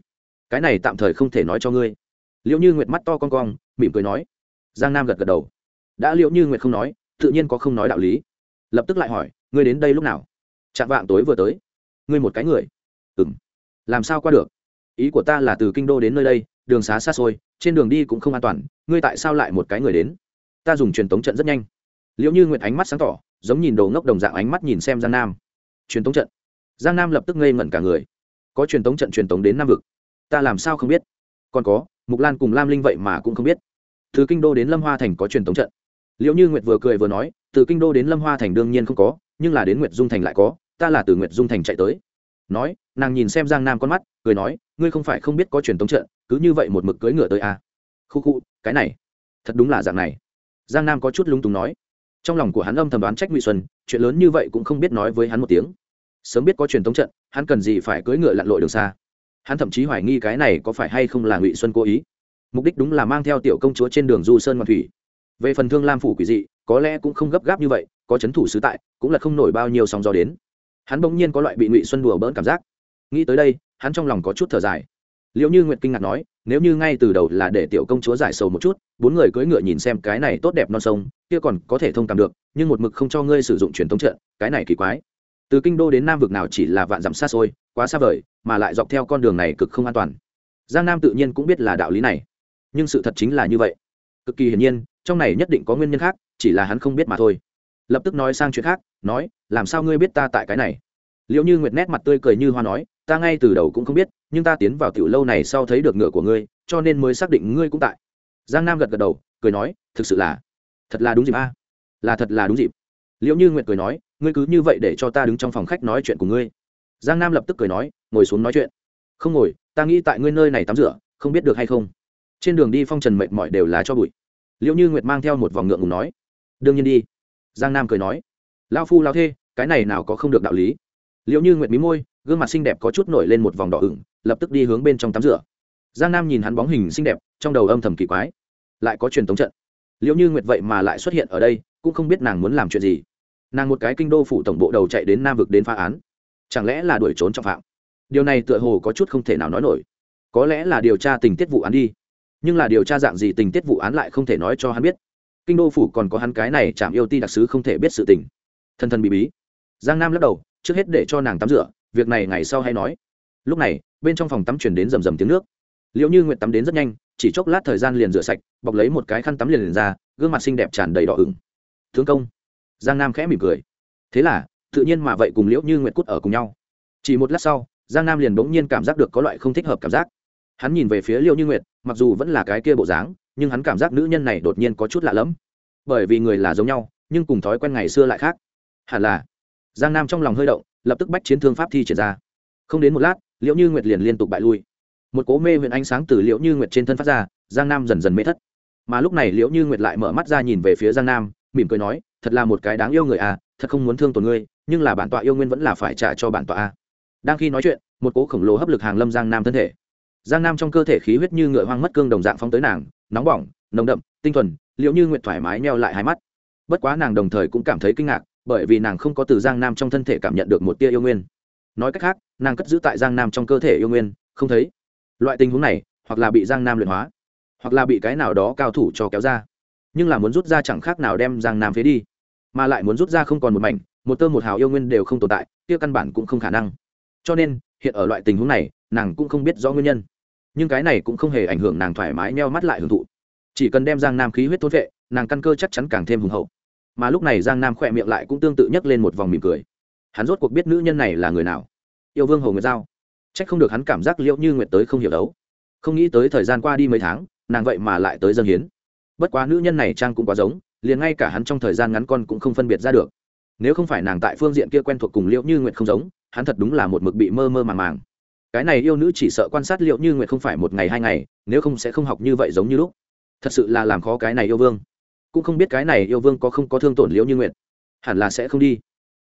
Cái này tạm thời không thể nói cho ngươi. Liễu như nguyệt mắt to con cong, mỉm cười nói. Giang nam gật gật đầu. Đã liễu như nguyệt không nói, tự nhiên có không nói đạo lý. Lập tức lại hỏi, ngươi đến đây lúc nào? Chạm vạng tối vừa tới. Ngươi một cái người. Ừ m làm sao qua được? Ý của ta là từ kinh đô đến nơi đây, đường xá xa xôi, trên đường đi cũng không an toàn, ngươi tại sao lại một cái người đến? Ta dùng truyền tống trận rất nhanh. Liệu như nguyệt ánh mắt sáng tỏ, giống nhìn đồ ngốc đồng dạng ánh mắt nhìn xem giang nam. Truyền tống trận? Giang nam lập tức ngây ngẩn cả người có truyền tống trận truyền tống đến nam vực. Ta làm sao không biết? Còn có, mục lan cùng lam linh vậy mà cũng không biết. Từ kinh đô đến lâm hoa thành có truyền tống trận. Liệu như nguyệt vừa cười vừa nói, từ kinh đô đến lâm hoa thành đương nhiên không có, nhưng là đến nguyệt dung thành lại có, ta là từ nguyệt dung thành chạy tới. Nói, nàng nhìn xem giang nam con mắt, cười nói, ngươi không phải không biết có truyền tống trận, cứ như vậy một mực cưỡi ngựa tới à. khu khu, cái này, thật đúng là dạng này. Giang nam có chút lung túng nói. Trong lòng của hắn âm thầm đoán trách ngụy xuân, chuyện lớn như vậy cũng không biết nói với hắn một tiếng sớm biết có truyền thống trận, hắn cần gì phải cưỡi ngựa lặn lội đường xa. Hắn thậm chí hoài nghi cái này có phải hay không là ngụy xuân cố ý. Mục đích đúng là mang theo tiểu công chúa trên đường du sơn ngoan thủy. Về phần thương lam phủ quỷ dị, có lẽ cũng không gấp gáp như vậy, có c h ấ n thủ sứ tại, cũng là không nổi bao nhiêu sóng gió đến. Hắn bỗng nhiên có loại bị ngụy xuân đùa bỡn cảm giác. Nghĩ tới đây, hắn trong lòng có chút thở dài. Liệu như nguyệt kinh ngạc nói, nếu như ngay từ đầu là để tiểu công chúa giải sầu một chút, bốn người cưỡi ngựa nhìn xem cái này tốt đẹp non sông, kia còn có thể thông cảm được, nhưng một mực không cho ngươi sử dụng truyền thống trận, cái này kỳ quái từ kinh đô đến nam vực nào chỉ là vạn dặm xa xôi, quá xa vời, mà lại dọc theo con đường này cực không an toàn. Giang nam tự nhiên cũng biết là đạo lý này. Nhưng sự thật chính là như vậy. Cực kỳ hiển nhiên, trong này nhất định có nguyên nhân khác, chỉ là hắn không biết mà thôi. Lập tức nói sang chuyện khác, nói, làm sao ngươi biết ta tại cái này? Liệu như nguyệt nét mặt tươi cười như hoa nói, ta ngay từ đầu cũng không biết, nhưng ta tiến vào tiểu lâu này sau thấy được ngựa của ngươi, cho nên mới xác định ngươi cũng tại. Giang nam gật gật đầu, cười nói, thực sự là, thật là đúng dịp a. Là thật là đúng dịp liệu như nguyệt cười nói, ngươi cứ như vậy để cho ta đứng trong phòng khách nói chuyện của ngươi. Giang nam lập tức cười nói, ngồi xuống nói chuyện. Không ngồi, ta nghĩ tại ngươi nơi này tắm rửa, không biết được hay không? Trên đường đi phong trần mệt mỏi đều là cho bụi. Liệu như nguyệt mang theo một vòng ngượng ngùng nói, đương nhiên đi. Giang nam cười nói lao phu lao thê, cái này nào có không được đạo lý. Liệu như nguyệt mí môi, gương mặt xinh đẹp có chút nổi lên một vòng đỏ ửng, lập tức đi hướng bên trong tắm rửa. Giang nam nhìn hắn bóng hình xinh đẹp, trong đầu âm thầm kỳ quái, lại có truyền thống trận. Liệu như nguyệt vậy mà lại xuất hiện ở đây, cũng không biết nàng muốn làm chuyện gì nàng một cái kinh đô phủ tổng bộ đầu chạy đến nam vực đến phá án. Chẳng lẽ là đuổi trốn trọng phạm? Điều này tựa hồ có chút không thể nào nói nổi. Có lẽ là điều tra tình tiết vụ án đi. Nhưng là điều tra dạng gì tình tiết vụ án lại không thể nói cho hắn biết. Kinh đô phủ còn có hắn cái này chạm yêu ti đặc sứ không thể biết sự tình. Thân thân bị bí. Giang nam lắc đầu, trước hết để cho nàng tắm rửa, việc này ngày sau hay nói. Lúc này, bên trong phòng tắm chuyển đến rầm rầm tiếng nước. Liệu như nguyện tắm đến rất nhanh, chỉ chốc lát thời gian liền rửa sạch, bọc lấy một cái khăn tắm liền liền ra, gương mặt xinh đẹp tràn đầy đỏ ửng. Thương công giang nam khẽ mỉm cười thế là tự nhiên mà vậy cùng liễu như Nguyệt cút ở cùng nhau chỉ một lát sau giang nam liền bỗng nhiên cảm giác được có loại không thích hợp cảm giác hắn nhìn về phía liễu như nguyệt mặc dù vẫn là cái kia bộ dáng nhưng hắn cảm giác nữ nhân này đột nhiên có chút lạ lẫm bởi vì người là giống nhau nhưng cùng thói quen ngày xưa lại khác hẳn là giang nam trong lòng hơi động lập tức bách chiến thương pháp thi triển ra không đến một lát liễu như nguyệt liền liên tục bại lui một cố mê huyện ánh sáng từ liễu như nguyệt trên thân phát ra giang nam dần dần mê thất mà lúc này liễu như nguyệt lại mở mắt ra nhìn về phía giang nam mỉm cười nói thật là một cái đáng yêu người à thật không muốn thương tổn ngươi, nhưng là bản tọa yêu nguyên vẫn là phải trả cho bản tọa a đang khi nói chuyện, một cố khổng lồ hấp lực hàng lâm giang nam thân thể. Giang nam trong cơ thể khí huyết như ngựa hoang mất cương đồng dạng phóng tới nàng, nóng bỏng, nồng đậm, tinh thuần, liệu như nguyện thoải mái neo lại hai mắt. Bất quá nàng đồng thời cũng cảm thấy kinh ngạc, bởi vì nàng không có từ giang nam trong thân thể cảm nhận được một tia yêu nguyên. Nói cách khác, nàng cất giữ tại giang nam trong cơ thể yêu nguyên, không thấy. Loại tình huống này, hoặc là bị giang nam luyện hóa, hoặc là bị cái nào đó cao thủ cho kéo ra. Nhưng là muốn rút ra chẳng khác nào đem giang nam phế đi mà lại muốn rút ra không còn một mảnh, một tơ một hào yêu nguyên đều không tồn tại, kia căn bản cũng không khả năng. Cho nên, hiện ở loại tình huống này, nàng cũng không biết rõ nguyên nhân. Nhưng cái này cũng không hề ảnh hưởng nàng thoải mái neo mắt lại hưởng thụ. Chỉ cần đem giang nam khí huyết thốt vệ, nàng căn cơ chắc chắn càng thêm hùng hậu. Mà lúc này giang nam khỏe miệng lại cũng tương tự nhấc lên một vòng mỉm cười. Hắn rốt cuộc biết nữ nhân này là người nào. Yêu vương hồ nguyệt giao. C h ắ c không được hắn cảm giác liệu như nguyệt tới không hiểu đấu. Không nghĩ tới thời gian qua đi mấy tháng, nàng vậy mà lại tới dân hiến. Bất quá nữ nhân này trang cũng quá giống liền ngay cả hắn trong thời gian ngắn con cũng không phân biệt ra được. Nếu không phải nàng tại phương diện kia quen thuộc cùng liệu như nguyệt không giống, hắn thật đúng là một mực bị mơ mơ màng màng. Cái này yêu nữ chỉ sợ quan sát liệu như nguyệt không phải một ngày hai ngày, nếu không sẽ không học như vậy giống như lúc. Thật sự là làm khó cái này yêu vương. Cũng không biết cái này yêu vương có không có thương tổn liễu như nguyệt. Hẳn là sẽ không đi.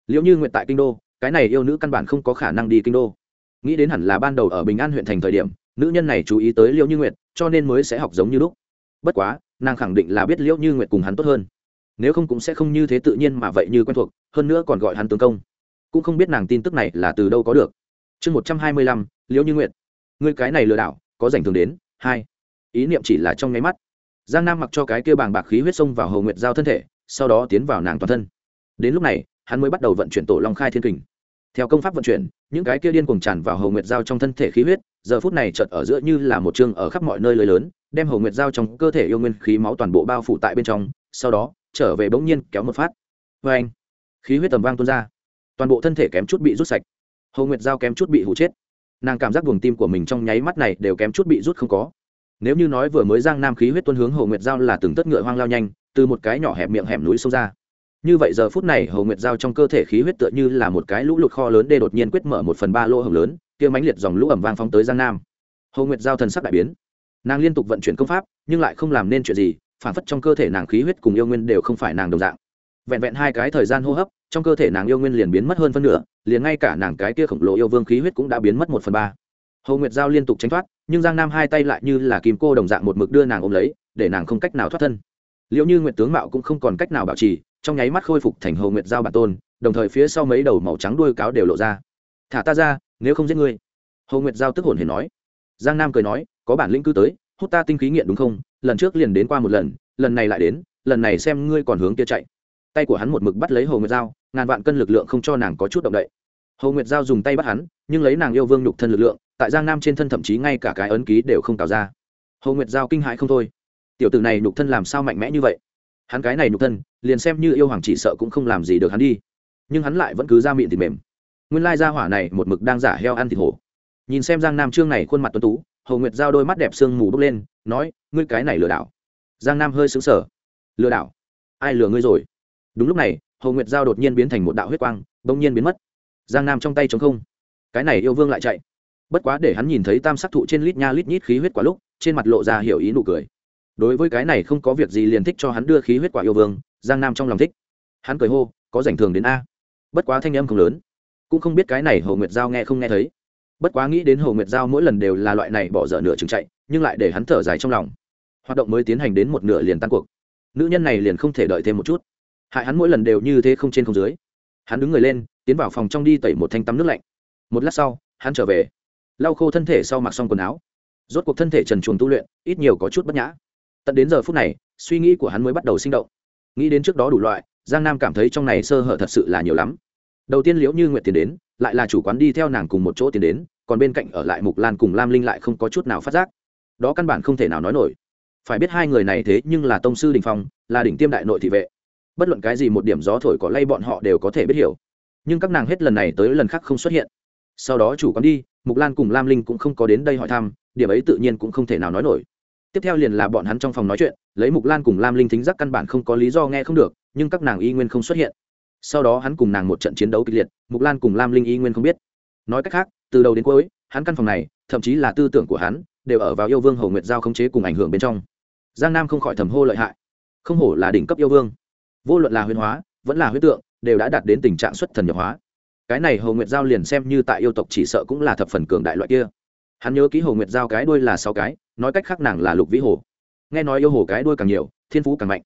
Liễu như nguyệt tại kinh đô, cái này yêu nữ căn bản không có khả năng đi kinh đô. Nghĩ đến hẳn là ban đầu ở bình an huyện thành thời điểm, nữ nhân này chú ý tới liễu như nguyệt, cho nên mới sẽ học giống như lúc. Bất quá nàng khẳng định là biết liễu như nguyệt cùng hắn tốt hơn. Nếu không cũng sẽ không như thế tự nhiên mà vậy như quen thuộc, hơn nữa còn gọi hắn tướng công. Cũng không biết nàng tin tức này là từ đâu có được. Chương một trăm hai mươi lăm, liễu như nguyệt. Người cái này lừa đảo, có dành thường đến. Hai. Ý niệm chỉ là trong nháy mắt. Giang nam mặc cho cái kia bàng bạc khí huyết sông vào hầu nguyệt giao thân thể, sau đó tiến vào nàng toàn thân. Đến lúc này, hắn mới bắt đầu vận chuyển tổ long khai thiên kình. Theo công pháp vận chuyển, những cái kia điên cuồng tràn vào hầu nguyệt giao trong thân thể khí huyết, giờ phút này chợt ở giữa như là một chương ở khắp mọi nơi lưới lớn đem hầu nguyệt giao trong cơ thể yêu nguyên khí máu toàn bộ bao phủ tại bên trong, sau đó, trở về bỗng nhiên kéo một phát. Vê anh, khí huyết tầm vang tuôn ra. Toàn bộ thân thể kém chút bị rút sạch. Hầu nguyệt giao kém chút bị hụ chết. Nàng cảm giác buồng tim của mình trong nháy mắt này đều kém chút bị rút không có. Nếu như nói vừa mới giang nam khí huyết tuân hướng hồ nguyệt giao là từng tất ngựa hoang lao nhanh, từ một cái nhỏ hẹp miệng hẻm núi sâu ra. Như vậy giờ phút này hồ nguyệt giao trong cơ thể khí huyết tựa như là một cái lũ lụt kho lớn đê đột nhiên quyết mở một phần ba lỗ hồng lớn, kia mãnh liệt dòng lũ ẩm vang phóng tới giang nam. Hồ nguyệt giao thần sắc đại biến nàng liên tục vận chuyển công pháp, nhưng lại không làm nên chuyện gì, phản phất trong cơ thể nàng khí huyết cùng yêu nguyên đều không phải nàng đồng dạng. Vẹn vẹn hai cái thời gian hô hấp, trong cơ thể nàng yêu nguyên liền biến mất hơn phân nửa, liền ngay cả nàng cái kia khổng lồ yêu vương khí huyết cũng đã biến mất một phần ba. Hồ nguyệt giao liên tục tránh thoát, nhưng giang nam hai tay lại như là kim cô đồng dạng một mực đưa nàng ôm lấy, để nàng không cách nào thoát thân. Liệu như nguyệt tướng mạo cũng không còn cách nào bảo trì, trong nháy mắt khôi phục thành hồ nguyệt giao bản tôn, đồng thời phía sau mấy đầu màu trắng đuôi cáo đều lộ ra. Thả ta ra, nếu không giết ngươi. Hồ nguyệt giao tức hồn hề nói. Giang nam cười nói có bản lĩnh cứ tới, hút ta tinh khí nghiện đúng không? Lần trước liền đến qua một lần lần này lại đến, lần này xem ngươi còn hướng kia chạy. Tay của hắn một mực bắt lấy hồ nguyệt giao, ngàn vạn cân lực lượng không cho nàng có chút động đậy. Hồ nguyệt giao dùng tay bắt hắn, nhưng lấy nàng yêu vương nhục thân lực lượng, tại giang nam trên thân thậm chí ngay cả cái ấn ký đều không tạo ra. Hồ nguyệt giao kinh hãi không thôi. Tiểu tử này nhục thân làm sao mạnh mẽ như vậy? Hắn cái này nhục thân, liền xem như yêu hoàng chỉ sợ cũng không làm gì được hắn đi. Nhưng hắn lại vẫn cứ ra miệng thịt mềm. Nguyên lai gia hỏa này một mực đang giả heo ăn thịt hổ. Nhìn xem giang nam trương này khuôn mặt tuấn tú hồ nguyệt giao đôi mắt đẹp sương mù bốc lên, nói, ngươi cái này lừa đảo. Giang nam hơi xứng sở lừa đảo? Ai lừa ngươi rồi? Đúng lúc này, hồ nguyệt giao đột nhiên biến thành một đạo huyết quang, bỗng nhiên biến mất. Giang nam trong tay chống không. Cái này yêu vương lại chạy. Bất quá để hắn nhìn thấy tam sắc thụ trên lít nha lít nhít khí huyết quả lúc, trên mặt lộ ra hiểu ý nụ cười. Đối với cái này không có việc gì liền thích cho hắn đưa khí huyết quả yêu vương, giang nam trong lòng thích. Hắn cười hô, có rảnh thường đến a? Bất quá thanh âm không lớn. Cũng không biết cái này hồ nguyệt giao nghe không nghe thấy bất quá nghĩ đến hồ nguyệt giao mỗi lần đều là loại này bỏ dở nửa chừng chạy, nhưng lại để hắn thở dài trong lòng. Hoạt động mới tiến hành đến một nửa liền tan cuộc. Nữ nhân này liền không thể đợi thêm một chút. Hại hắn mỗi lần đều như thế không trên không dưới. Hắn đứng người lên, tiến vào phòng trong đi tẩy một thanh tắm nước lạnh. Một lát sau, hắn trở về. Lau khô thân thể sau mặc xong quần áo. Rốt cuộc thân thể trần chuồng tu luyện, ít nhiều có chút bất nhã. Tận đến giờ phút này, suy nghĩ của hắn mới bắt đầu sinh động. Nghĩ đến trước đó đủ loại, giang nam cảm thấy trong này sơ hở thật sự là nhiều lắm. Đầu tiên liễu như nguyện tiền đến lại là chủ quán đi theo nàng cùng một chỗ tiến đến, còn bên cạnh ở lại mục lan cùng lam linh lại không có chút nào phát giác. Đó căn bản không thể nào nói nổi. Phải biết hai người này thế nhưng là tông sư đình phong, là đỉnh tiêm đại nội thị vệ. Bất luận cái gì một điểm gió thổi có lay bọn họ đều có thể biết hiểu. Nhưng các nàng hết lần này tới lần khác không xuất hiện. Sau đó chủ quán đi, mục lan cùng lam linh cũng không có đến đây hỏi thăm, điểm ấy tự nhiên cũng không thể nào nói nổi. Tiếp theo liền là bọn hắn trong phòng nói chuyện, lấy mục lan cùng lam linh thính giác căn bản không có lý do nghe không được, nhưng các nàng y nguyên không xuất hiện sau đó hắn cùng nàng một trận chiến đấu kịch liệt, mục lan cùng lam linh y nguyên không biết. Nói cách khác, từ đầu đến cuối, hắn căn phòng này, thậm chí là tư tưởng của hắn, đều ở vào yêu vương hầu nguyệt giao khống chế cùng ảnh hưởng bên trong. Giang nam không khỏi thầm hô lợi hại. Không hổ là đỉnh cấp yêu vương. Vô luận là huyền hóa, vẫn là huyết tượng, đều đã đạt đến tình trạng xuất thần nhập hóa. Cái này hầu nguyệt giao liền xem như tại yêu tộc chỉ sợ cũng là thập phần cường đại loại kia. Hắn nhớ ký hầu nguyệt giao cái đuôi là sáu cái, nói cách khác nàng là lục vĩ hồ. Nghe nói yêu hồ cái đuôi càng nhiều, thiên phú càng mạnh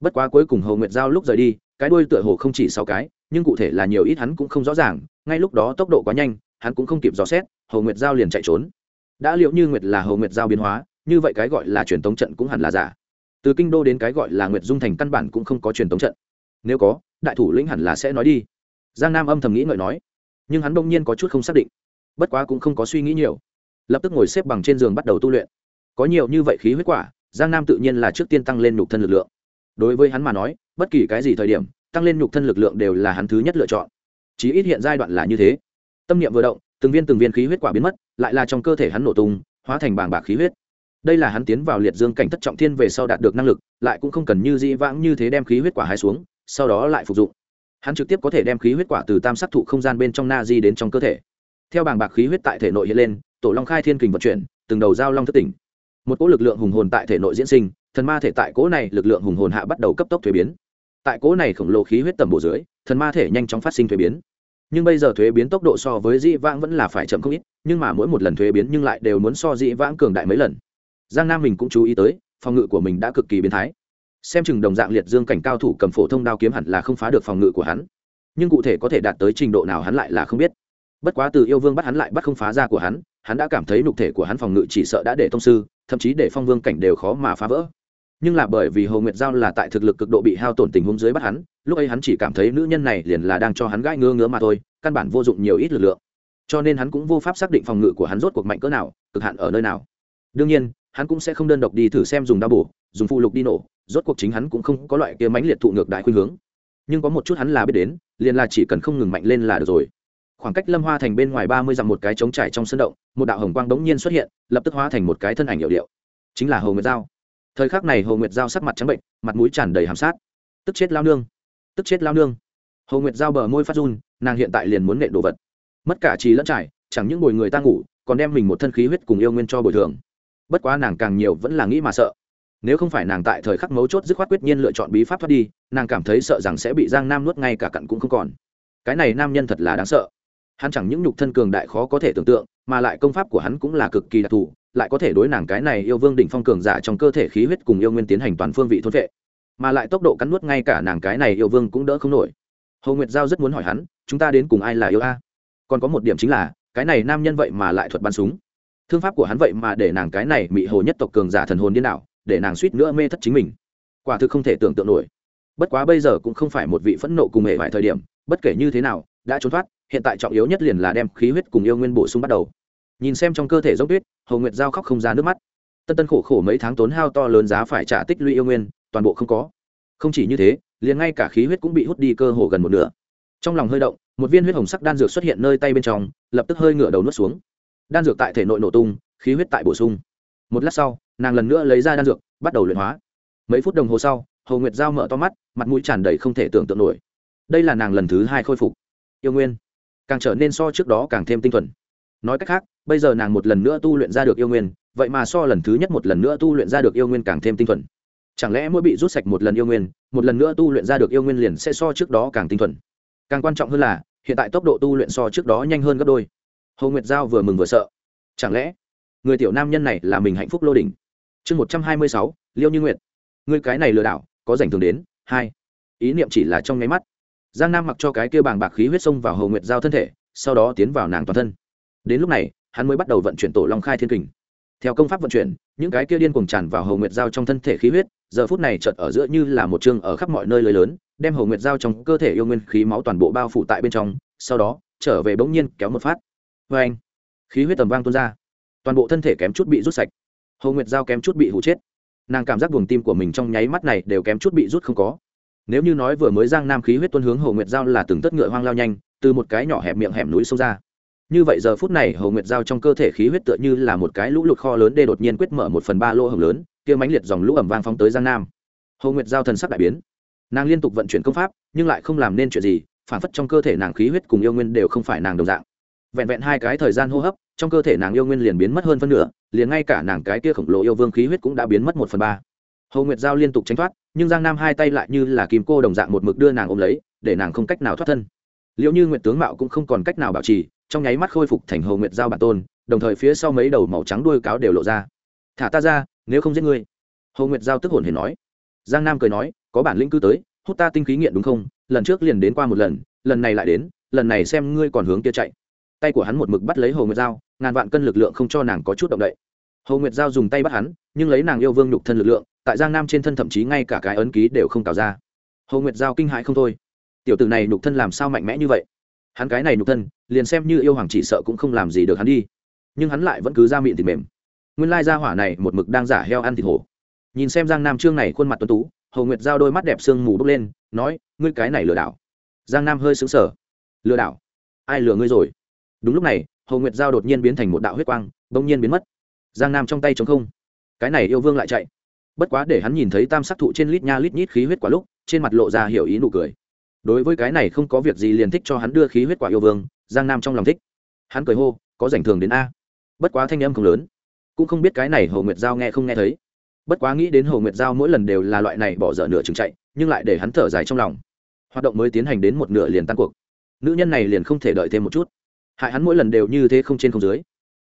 bất quá cuối cùng hồ nguyệt giao lúc rời đi, cái đuôi tựa hồ không chỉ sáu cái, nhưng cụ thể là nhiều ít hắn cũng không rõ ràng, ngay lúc đó tốc độ quá nhanh, hắn cũng không kịp dò xét, hồ nguyệt giao liền chạy trốn. Đã liệu như nguyệt là hồ nguyệt giao biến hóa, như vậy cái gọi là truyền tống trận cũng hẳn là giả. Từ kinh đô đến cái gọi là nguyệt dung thành căn bản cũng không có truyền tống trận. Nếu có, đại thủ lĩnh hẳn là sẽ nói đi. Giang nam âm thầm nghĩ ngợi nói, nhưng hắn đông nhiên có chút không xác định. Bất quá cũng không có suy nghĩ nhiều. Lập tức ngồi xếp bằng trên giường bắt đầu tu luyện. Có nhiều như vậy khí huyết quả, giang nam tự nhiên là trước tiên tăng lên nhục thân lực lượng đối với hắn mà nói, bất kỳ cái gì thời điểm, tăng lên nhục thân lực lượng đều là hắn thứ nhất lựa chọn. Chí ít hiện giai đoạn là như thế. Tâm niệm vừa động, từng viên từng viên khí huyết quả biến mất, lại là trong cơ thể hắn nổ tung, hóa thành bàng bạc khí huyết. Đây là hắn tiến vào liệt dương cảnh thất trọng thiên về sau đạt được năng lực, lại cũng không cần như dĩ vãng như thế đem khí huyết quả hai xuống, sau đó lại phục dụng. Hắn trực tiếp có thể đem khí huyết quả từ tam sắc thụ không gian bên trong na di đến trong cơ thể. Theo bàng bạc khí huyết tại thể nội hiện lên, tổ long khai thiên kình vận chuyển, từng đầu giao long thất tỉnh. Một cỗ lực lượng hùng hồn tại thể nội diễn sinh thần ma thể tại cố này lực lượng hùng hồn hạ bắt đầu cấp tốc thuế biến. Tại cố này khổng lồ khí huyết tầm bổ dưới, thần ma thể nhanh chóng phát sinh thuế biến. Nhưng bây giờ thuế biến tốc độ so với dĩ vãng vẫn là phải chậm không ít, nhưng mà mỗi một lần thuế biến nhưng lại đều muốn so dĩ vãng cường đại mấy lần. Giang nam mình cũng chú ý tới, phòng ngự của mình đã cực kỳ biến thái. Xem chừng đồng dạng liệt dương cảnh cao thủ cầm phổ thông đao kiếm hẳn là không phá được phòng ngự của hắn. Nhưng cụ thể có thể đạt tới trình độ nào hắn lại là không biết. Bất quá từ yêu vương bắt hắn lại bắt không phá ra của hắn hắn đã cảm thấy nhục thể của hắn phòng ngự chỉ sợ đã để thông sư, thậm chí để phong vương cảnh đều khó mà phá vỡ nhưng là bởi vì hồ nguyệt giao là tại thực lực cực độ bị hao tổn tình huống dưới bắt hắn, lúc ấy hắn chỉ cảm thấy nữ nhân này liền là đang cho hắn gãi ngứa ngứa mà thôi, căn bản vô dụng nhiều ít lực lượng. Cho nên hắn cũng vô pháp xác định phòng ngự của hắn rốt cuộc mạnh cỡ nào, cực hạn ở nơi nào. Đương nhiên, hắn cũng sẽ không đơn độc đi thử xem dùng đao bổ, dùng phụ lục đi nổ, rốt cuộc chính hắn cũng không có loại kia mãnh liệt thụ ngược đại khuynh hướng. Nhưng có một chút hắn là biết đến, liền là chỉ cần không ngừng mạnh lên là được rồi. Khoảng cách lâm hoa thành bên ngoài ba mươi dặm một cái trống trải trong sân động, một đạo hồng quang đống nhiên xuất hiện, lập tức hóa thành một cái thân ảnh hiệu điệu. Chính là hồ nguyệt giao thời khắc này hồ nguyệt giao sắc mặt trắng bệnh, mặt mũi tràn đầy hàm sát. Tức chết lao nương, tức chết lao nương. Hồ nguyệt giao bờ môi phát run, nàng hiện tại liền muốn nện đồ vật. Mất cả trí lẫn trải, chẳng những bồi người ta ngủ, còn đem mình một thân khí huyết cùng yêu nguyên cho bồi thường. Bất quá nàng càng nhiều vẫn là nghĩ mà sợ. Nếu không phải nàng tại thời khắc mấu chốt dứt khoát quyết nhiên lựa chọn bí pháp thoát đi, nàng cảm thấy sợ rằng sẽ bị giang nam nuốt ngay cả cặn cũng không còn. Cái này nam nhân thật là đáng sợ. Hắn chẳng những nhục thân cường đại khó có thể tưởng tượng, mà lại công pháp của hắn cũng là cực kỳ đặc thù lại có thể đối nàng cái này yêu vương đỉnh phong cường giả trong cơ thể khí huyết cùng yêu nguyên tiến hành toàn phương vị thôn vệ. Mà lại tốc độ cắn nuốt ngay cả nàng cái này yêu vương cũng đỡ không nổi. Hồ nguyệt giao rất muốn hỏi hắn, chúng ta đến cùng ai là yêu a? Còn có một điểm chính là, cái này nam nhân vậy mà lại thuật bắn súng. Thương pháp của hắn vậy mà để nàng cái này bị hồ nhất tộc cường giả thần hồn điên đảo, để nàng suýt nữa mê thất chính mình. Quả thực không thể tưởng tượng nổi. Bất quá bây giờ cũng không phải một vị phẫn nộ cùng hệ vài thời điểm, bất kể như thế nào, đã trốn thoát, hiện tại trọng yếu nhất liền là đem khí huyết cùng yêu nguyên bổ sung bắt đầu nhìn xem trong cơ thể dốc tuyết hầu nguyệt giao khóc không ra nước mắt. Tân tân khổ khổ mấy tháng tốn hao to lớn giá phải trả tích lũy yêu nguyên, toàn bộ không có. Không chỉ như thế, liền ngay cả khí huyết cũng bị hút đi cơ hồ gần một nửa. Trong lòng hơi động, một viên huyết hồng sắc đan dược xuất hiện nơi tay bên trong, lập tức hơi ngửa đầu nuốt xuống. Đan dược tại thể nội nổ tung, khí huyết tại bổ sung. Một lát sau, nàng lần nữa lấy ra đan dược, bắt đầu luyện hóa. Mấy phút đồng hồ sau, hồ nguyệt giao mở to mắt, mặt mũi tràn đầy không thể tưởng tượng nổi. Đây là nàng lần thứ hai khôi phục. Yêu nguyên. Càng trở nên so trước đó càng thêm tinh thuần. Nói cách khác bây giờ nàng một lần nữa tu luyện ra được yêu nguyên, vậy mà so lần thứ nhất một lần nữa tu luyện ra được yêu nguyên càng thêm tinh thuần. Chẳng lẽ mỗi bị rút sạch một lần yêu nguyên, một lần nữa tu luyện ra được yêu nguyên liền sẽ so trước đó càng tinh thuần? Càng quan trọng hơn là, hiện tại tốc độ tu luyện so trước đó nhanh hơn gấp đôi. Hồ nguyệt giao vừa mừng vừa sợ. Chẳng lẽ, người tiểu nam nhân này là mình hạnh phúc lô đỉnh? Chương một trăm hai mươi sáu, liêu như nguyệt. Người cái này lừa đảo, có dành thường đến. Hai. Ý niệm chỉ là trong nháy mắt. Giang nam mặc cho cái kia bàng bạc khí huyết sông vào hồ nguyệt giao thân thể, sau đó tiến vào nàng toàn thân đến lúc này, hắn mới bắt đầu vận chuyển tổ long khai thiên kình. Theo công pháp vận chuyển, những cái kia điên cuồng tràn vào hầu nguyệt giao trong thân thể khí huyết, giờ phút này chợt ở giữa như là một chương ở khắp mọi nơi lưới lớn, đem hầu nguyệt giao trong cơ thể yêu nguyên khí máu toàn bộ bao phủ tại bên trong, sau đó, trở về bỗng nhiên kéo một phát. Vê anh khí huyết tầm vang tuôn ra. Toàn bộ thân thể kém chút bị rút sạch. Hầu nguyệt giao kém chút bị hụ chết. Nàng cảm giác buồng tim của mình trong nháy mắt này đều kém chút bị rút không có. Nếu như nói vừa mới giang nam khí huyết tuân hướng hầu nguyệt giao là từng tất ngựa hoang lao nhanh, từ một cái nhỏ hẹp miệng hẻm núi sâu ra như vậy giờ phút này hầu nguyệt giao trong cơ thể khí huyết tựa như là một cái lũ lụt kho lớn đê đột nhiên quyết mở một phần ba lỗ hồng lớn, kia mãnh liệt dòng lũ ẩm vang phóng tới giang nam. Hầu nguyệt giao thần sắc đại biến. Nàng liên tục vận chuyển công pháp, nhưng lại không làm nên chuyện gì, phản phất trong cơ thể nàng khí huyết cùng yêu nguyên đều không phải nàng đồng dạng. Vẹn vẹn hai cái thời gian hô hấp, trong cơ thể nàng yêu nguyên liền biến mất hơn phân nửa, liền ngay cả nàng cái kia khổng lồ yêu vương khí huyết cũng đã biến mất một phần ba. Hầu nguyệt giao liên tục tránh thoát, nhưng giang nam hai tay lại như là kìm cô đồng dạng một mực đưa nàng ôm lấy, để nàng không cách nào thoát thân. Liệu như nguyệt tướng mạo cũng không còn cách nào bảo trì trong nháy mắt khôi phục thành hầu nguyệt giao bản tôn, đồng thời phía sau mấy đầu màu trắng đuôi cáo đều lộ ra. Thả ta ra, nếu không giết ngươi. Hầu nguyệt giao tức hồn hề nói. Giang nam cười nói, có bản lĩnh cứ tới, hút ta tinh khí nghiện đúng không? Lần trước liền đến qua một lần lần này lại đến, lần này xem ngươi còn hướng kia chạy. Tay của hắn một mực bắt lấy hồ nguyệt giao, ngàn vạn cân lực lượng không cho nàng có chút động đậy. Hồ nguyệt giao dùng tay bắt hắn, nhưng lấy nàng yêu vương nhục thân lực lượng, tại giang nam trên thân thậm chí ngay cả cái ấn ký đều không cào ra. Hồ nguyệt giao kinh hãi không thôi. Tiểu tử này nhục thân làm sao mạnh mẽ như vậy? Hắn cái này nhục thân, liền xem như yêu hoàng chỉ sợ cũng không làm gì được hắn đi. Nhưng hắn lại vẫn cứ ra miệng thịt mềm. Nguyên lai ra hỏa này một mực đang giả heo ăn thịt hổ. Nhìn xem giang nam trương này khuôn mặt tuấn tú hầu nguyệt giao đôi mắt đẹp sương mù bốc lên, nói, ngươi cái này lừa đảo. Giang nam hơi xứng sở lừa đảo? Ai lừa ngươi rồi? Đúng lúc này hầu nguyệt giao đột nhiên biến thành một đạo huyết quang, bỗng nhiên biến mất. Giang nam trong tay chống không. Cái này yêu vương lại chạy. Bất quá để hắn nhìn thấy tam sắc thụ trên lít nha lít nhít khí huyết quả lúc, trên mặt lộ ra hiểu ý nụ cười đối với cái này không có việc gì liền thích cho hắn đưa khí huyết quả yêu vương, giang nam trong lòng thích. Hắn cười hô, có rảnh thường đến a? Bất quá thanh âm không lớn. Cũng không biết cái này hồ nguyệt giao nghe không nghe thấy. Bất quá nghĩ đến hồ nguyệt giao mỗi lần đều là loại này bỏ dở nửa chừng chạy, nhưng lại để hắn thở dài trong lòng. Hoạt động mới tiến hành đến một nửa liền tan cuộc. Nữ nhân này liền không thể đợi thêm một chút. Hại hắn mỗi lần đều như thế không trên không dưới.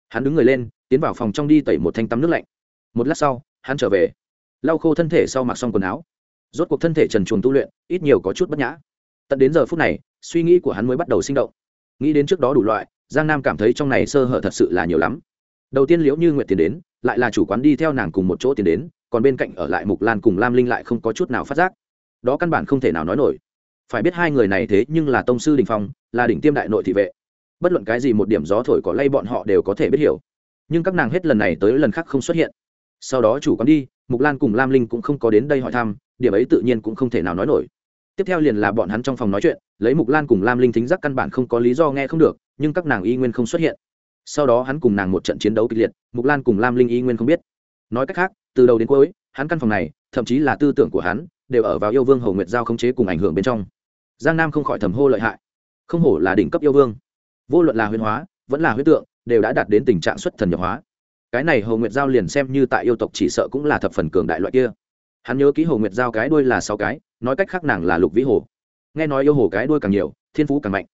Hắn đứng người lên, tiến vào phòng trong đi tẩy một thanh tắm nước lạnh. Một lát sau, hắn trở về. Lau khô thân thể sau mặc xong quần áo. Rốt cuộc thân thể trần chuồng tu luyện, ít nhiều có chút bất nhã tận đến giờ phút này, suy nghĩ của hắn mới bắt đầu sinh động. Nghĩ đến trước đó đủ loại, giang nam cảm thấy trong này sơ hở thật sự là nhiều lắm. Đầu tiên liễu như nguyện tiền đến, lại là chủ quán đi theo nàng cùng một chỗ tiền đến, còn bên cạnh ở lại mục lan cùng lam linh lại không có chút nào phát giác. Đó căn bản không thể nào nói nổi. Phải biết hai người này thế nhưng là tông sư đình phong, là đỉnh tiêm đại nội thị vệ. Bất luận cái gì một điểm gió thổi có lay bọn họ đều có thể biết hiểu. Nhưng các nàng hết lần này tới lần khác không xuất hiện. Sau đó chủ quán đi, mục lan cùng lam linh cũng không có đến đây hỏi thăm, điểm ấy tự nhiên cũng không thể nào nói nổi tiếp theo liền là bọn hắn trong phòng nói chuyện, lấy mục lan cùng lam linh thính giác căn bản không có lý do nghe không được, nhưng các nàng y nguyên không xuất hiện. Sau đó hắn cùng nàng một trận chiến đấu kịch liệt, mục lan cùng lam linh y nguyên không biết. Nói cách khác, từ đầu đến cuối, hắn căn phòng này, thậm chí là tư tưởng của hắn, đều ở vào yêu vương hầu nguyệt giao khống chế cùng ảnh hưởng bên trong. Giang nam không khỏi thầm hô lợi hại. Không hổ là đỉnh cấp yêu vương. Vô luận là huyền hóa, vẫn là huyết tượng, đều đã đạt đến tình trạng xuất thần nhập hóa. Cái này hầu nguyệt giao liền xem như tại yêu tộc chỉ sợ cũng là thập phần cường đại loại kia hắn nhớ ký hồ nguyệt giao cái đuôi là sáu cái, nói cách khác nàng là lục vĩ hồ. Nghe nói yêu hồ cái đuôi càng nhiều, thiên phú càng mạnh.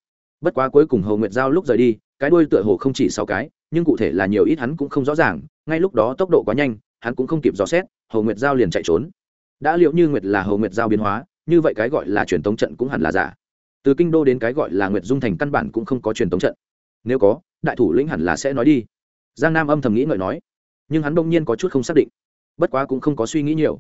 Bất quá cuối cùng hồ nguyệt giao lúc rời đi, cái đuôi tựa hồ không chỉ sáu cái, nhưng cụ thể là nhiều ít hắn cũng không rõ ràng, ngay lúc đó tốc độ quá nhanh, hắn cũng không kịp dò xét, hồ nguyệt giao liền chạy trốn. Đã liệu như nguyệt là hồ nguyệt giao biến hóa, như vậy cái gọi là truyền tống trận cũng hẳn là giả. Từ kinh đô đến cái gọi là nguyệt dung thành căn bản cũng không có truyền tống trận. Nếu có, đại thủ lĩnh hẳn là sẽ nói đi. Giang nam âm thầm nghĩ ngợi nói, nhưng hắn đông nhiên có chút không xác định. Bất quá cũng không có suy nghĩ nhiều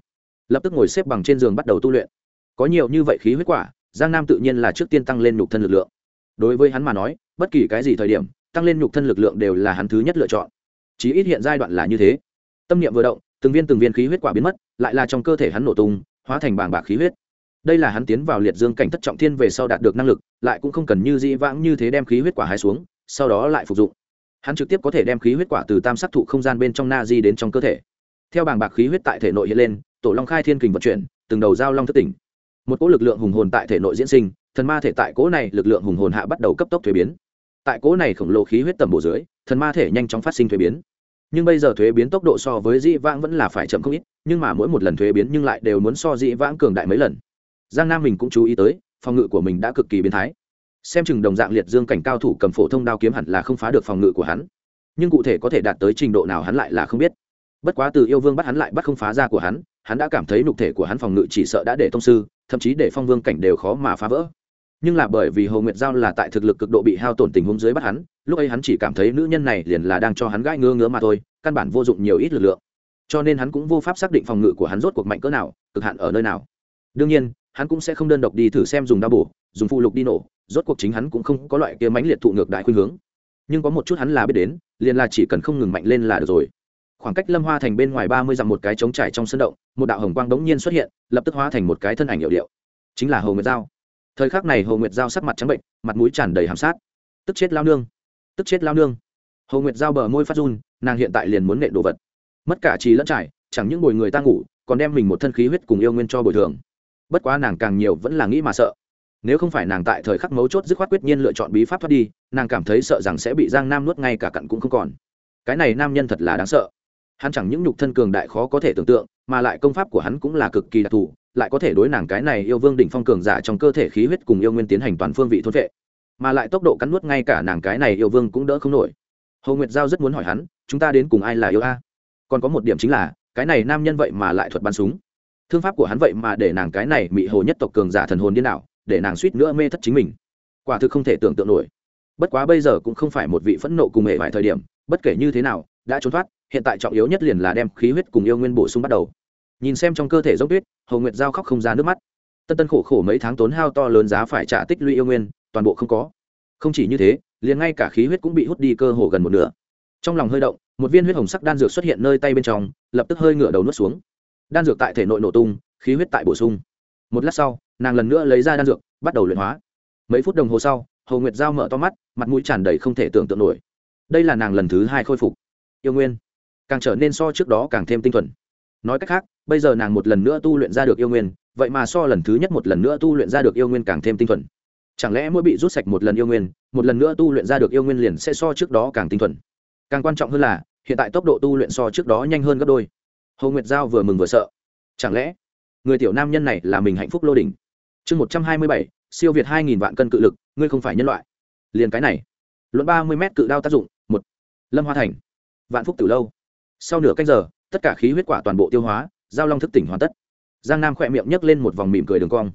lập tức ngồi xếp bằng trên giường bắt đầu tu luyện. Có nhiều như vậy khí huyết quả, giang nam tự nhiên là trước tiên tăng lên nhục thân lực lượng. Đối với hắn mà nói, bất kỳ cái gì thời điểm, tăng lên nhục thân lực lượng đều là hắn thứ nhất lựa chọn. Chí ít hiện giai đoạn là như thế. Tâm niệm vừa động, từng viên từng viên khí huyết quả biến mất, lại là trong cơ thể hắn nổ tung, hóa thành bàng bạc khí huyết. Đây là hắn tiến vào liệt dương cảnh thất trọng thiên về sau đạt được năng lực, lại cũng không cần như dĩ vãng như thế đem khí huyết quả hai xuống, sau đó lại phục dụng. Hắn trực tiếp có thể đem khí huyết quả từ tam sắc thụ không gian bên trong na di đến trong cơ thể. Theo bảng bạc khí huyết tại thể nội hiện lên tổ long khai thiên kình vận chuyển, từng đầu giao long thất tỉnh. Một cỗ lực lượng hùng hồn tại thể nội diễn sinh, thần ma thể tại cỗ này lực lượng hùng hồn hạ bắt đầu cấp tốc thuế biến. Tại cỗ này khổng lồ khí huyết tầm bổ dưới, thần ma thể nhanh chóng phát sinh thuế biến. Nhưng bây giờ thuế biến tốc độ so với dĩ vãng vẫn là phải chậm không ít, nhưng mà mỗi một lần thuế biến nhưng lại đều muốn so dĩ vãng cường đại mấy lần. Giang nam mình cũng chú ý tới, phòng ngự của mình đã cực kỳ biến thái. Xem chừng đồng dạng liệt dương cảnh cao thủ cầm phổ thông đao kiếm hẳn là không phá được phòng ngự của hắn. Nhưng cụ thể có thể đạt tới trình độ nào hắn lại là không biết. Bất quá từ yêu vương bắt hắn lại bắt không phá ra của hắn hắn đã cảm thấy nhục thể của hắn phòng ngự chỉ sợ đã để thông sư, thậm chí để phong vương cảnh đều khó mà phá vỡ. Nhưng là bởi vì hồ nguyệt giao là tại thực lực cực độ bị hao tổn tình huống dưới bắt hắn, lúc ấy hắn chỉ cảm thấy nữ nhân này liền là đang cho hắn gãi ngứa ngứa mà thôi, căn bản vô dụng nhiều ít lực lượng. Cho nên hắn cũng vô pháp xác định phòng ngự của hắn rốt cuộc mạnh cỡ nào, cực hạn ở nơi nào. Đương nhiên, hắn cũng sẽ không đơn độc đi thử xem dùng đao bổ, dùng phụ lục đi nổ, rốt cuộc chính hắn cũng không có loại kia mãnh liệt thụ ngược đại khuynh hướng. Nhưng có một chút hắn là biết đến, liền là chỉ cần không ngừng mạnh lên là được rồi khoảng cách lâm hoa thành bên ngoài ba mươi dặm một cái trống trải trong sân động, một đạo hồng quang đống nhiên xuất hiện, lập tức hóa thành một cái thân ảnh hiệu điệu. Chính là hồ nguyệt giao. Thời khắc này hồ nguyệt giao sắc mặt trắng bệnh, mặt mũi tràn đầy hàm sát. Tức chết lao nương. Tức chết lao nương. Hồ nguyệt giao bờ môi phát run, nàng hiện tại liền muốn nện đồ vật. Mất cả trí lẫn trải, chẳng những bồi người ta ngủ, còn đem mình một thân khí huyết cùng yêu nguyên cho bồi thường. Bất quá nàng càng nhiều vẫn là nghĩ mà sợ. Nếu không phải nàng tại thời khắc mấu chốt dứt khoát quyết nhiên lựa chọn bí pháp thoát đi, nàng cảm thấy sợ rằng sẽ bị giang nam nuốt ngay cả cặn cũng không còn. Cái này nam nhân thật là đáng sợ hắn chẳng những nhục thân cường đại khó có thể tưởng tượng, mà lại công pháp của hắn cũng là cực kỳ đặc thù, lại có thể đối nàng cái này yêu vương đỉnh phong cường giả trong cơ thể khí huyết cùng yêu nguyên tiến hành toàn phương vị thôn vệ. Mà lại tốc độ cắn nuốt ngay cả nàng cái này yêu vương cũng đỡ không nổi. Hầu nguyệt giao rất muốn hỏi hắn, chúng ta đến cùng ai là yêu a? Còn có một điểm chính là, cái này nam nhân vậy mà lại thuật bắn súng. Thương pháp của hắn vậy mà để nàng cái này bị hồ nhất tộc cường giả thần hồn điên đảo, để nàng suýt nữa mê thất chính mình. Quả thực không thể tưởng tượng nổi. Bất quá bây giờ cũng không phải một vị phẫn nộ cùng hệ vài thời điểm, bất kể như thế nào, đã trốn thoát hiện tại trọng yếu nhất liền là đem khí huyết cùng yêu nguyên bổ sung bắt đầu. Nhìn xem trong cơ thể dốc tuyết hầu nguyệt giao khóc không ra nước mắt. Tân tân khổ khổ mấy tháng tốn hao to lớn giá phải trả tích lũy yêu nguyên, toàn bộ không có. Không chỉ như thế, liền ngay cả khí huyết cũng bị hút đi cơ hồ gần một nửa. Trong lòng hơi động, một viên huyết hồng sắc đan dược xuất hiện nơi tay bên trong, lập tức hơi ngửa đầu nuốt xuống. Đan dược tại thể nội nổ tung, khí huyết tại bổ sung. Một lát sau, nàng lần nữa lấy ra đan dược, bắt đầu luyện hóa. Mấy phút đồng hồ sau, hồ nguyệt giao mở to mắt, mặt mũi tràn đầy không thể tưởng tượng nổi. Đây là nàng lần thứ hai khôi phục. Yêu nguyên càng trở nên so trước đó càng thêm tinh thuần. Nói cách khác, bây giờ nàng một lần nữa tu luyện ra được yêu nguyên, vậy mà so lần thứ nhất một lần nữa tu luyện ra được yêu nguyên càng thêm tinh thuần. Chẳng lẽ mỗi bị rút sạch một lần yêu nguyên, một lần nữa tu luyện ra được yêu nguyên liền sẽ so trước đó càng tinh thuần? Càng quan trọng hơn là, hiện tại tốc độ tu luyện so trước đó nhanh hơn gấp đôi. Hồ nguyệt giao vừa mừng vừa sợ. Chẳng lẽ, người tiểu nam nhân này là mình hạnh phúc lô đỉnh? Chương một trăm hai mươi bảy, siêu việt hai nghìn vạn cân cự lực, ngươi không phải nhân loại. Liền cái này. Luận ba mươi m cự đao tác dụng, một. Lâm hoa thành. Vạn phúc từ lâu sau nửa canh giờ, tất cả khí huyết quả toàn bộ tiêu hóa, giao long thức tỉnh hoàn tất. Giang nam khỏe miệng nhấc lên một vòng mỉm cười đường cong.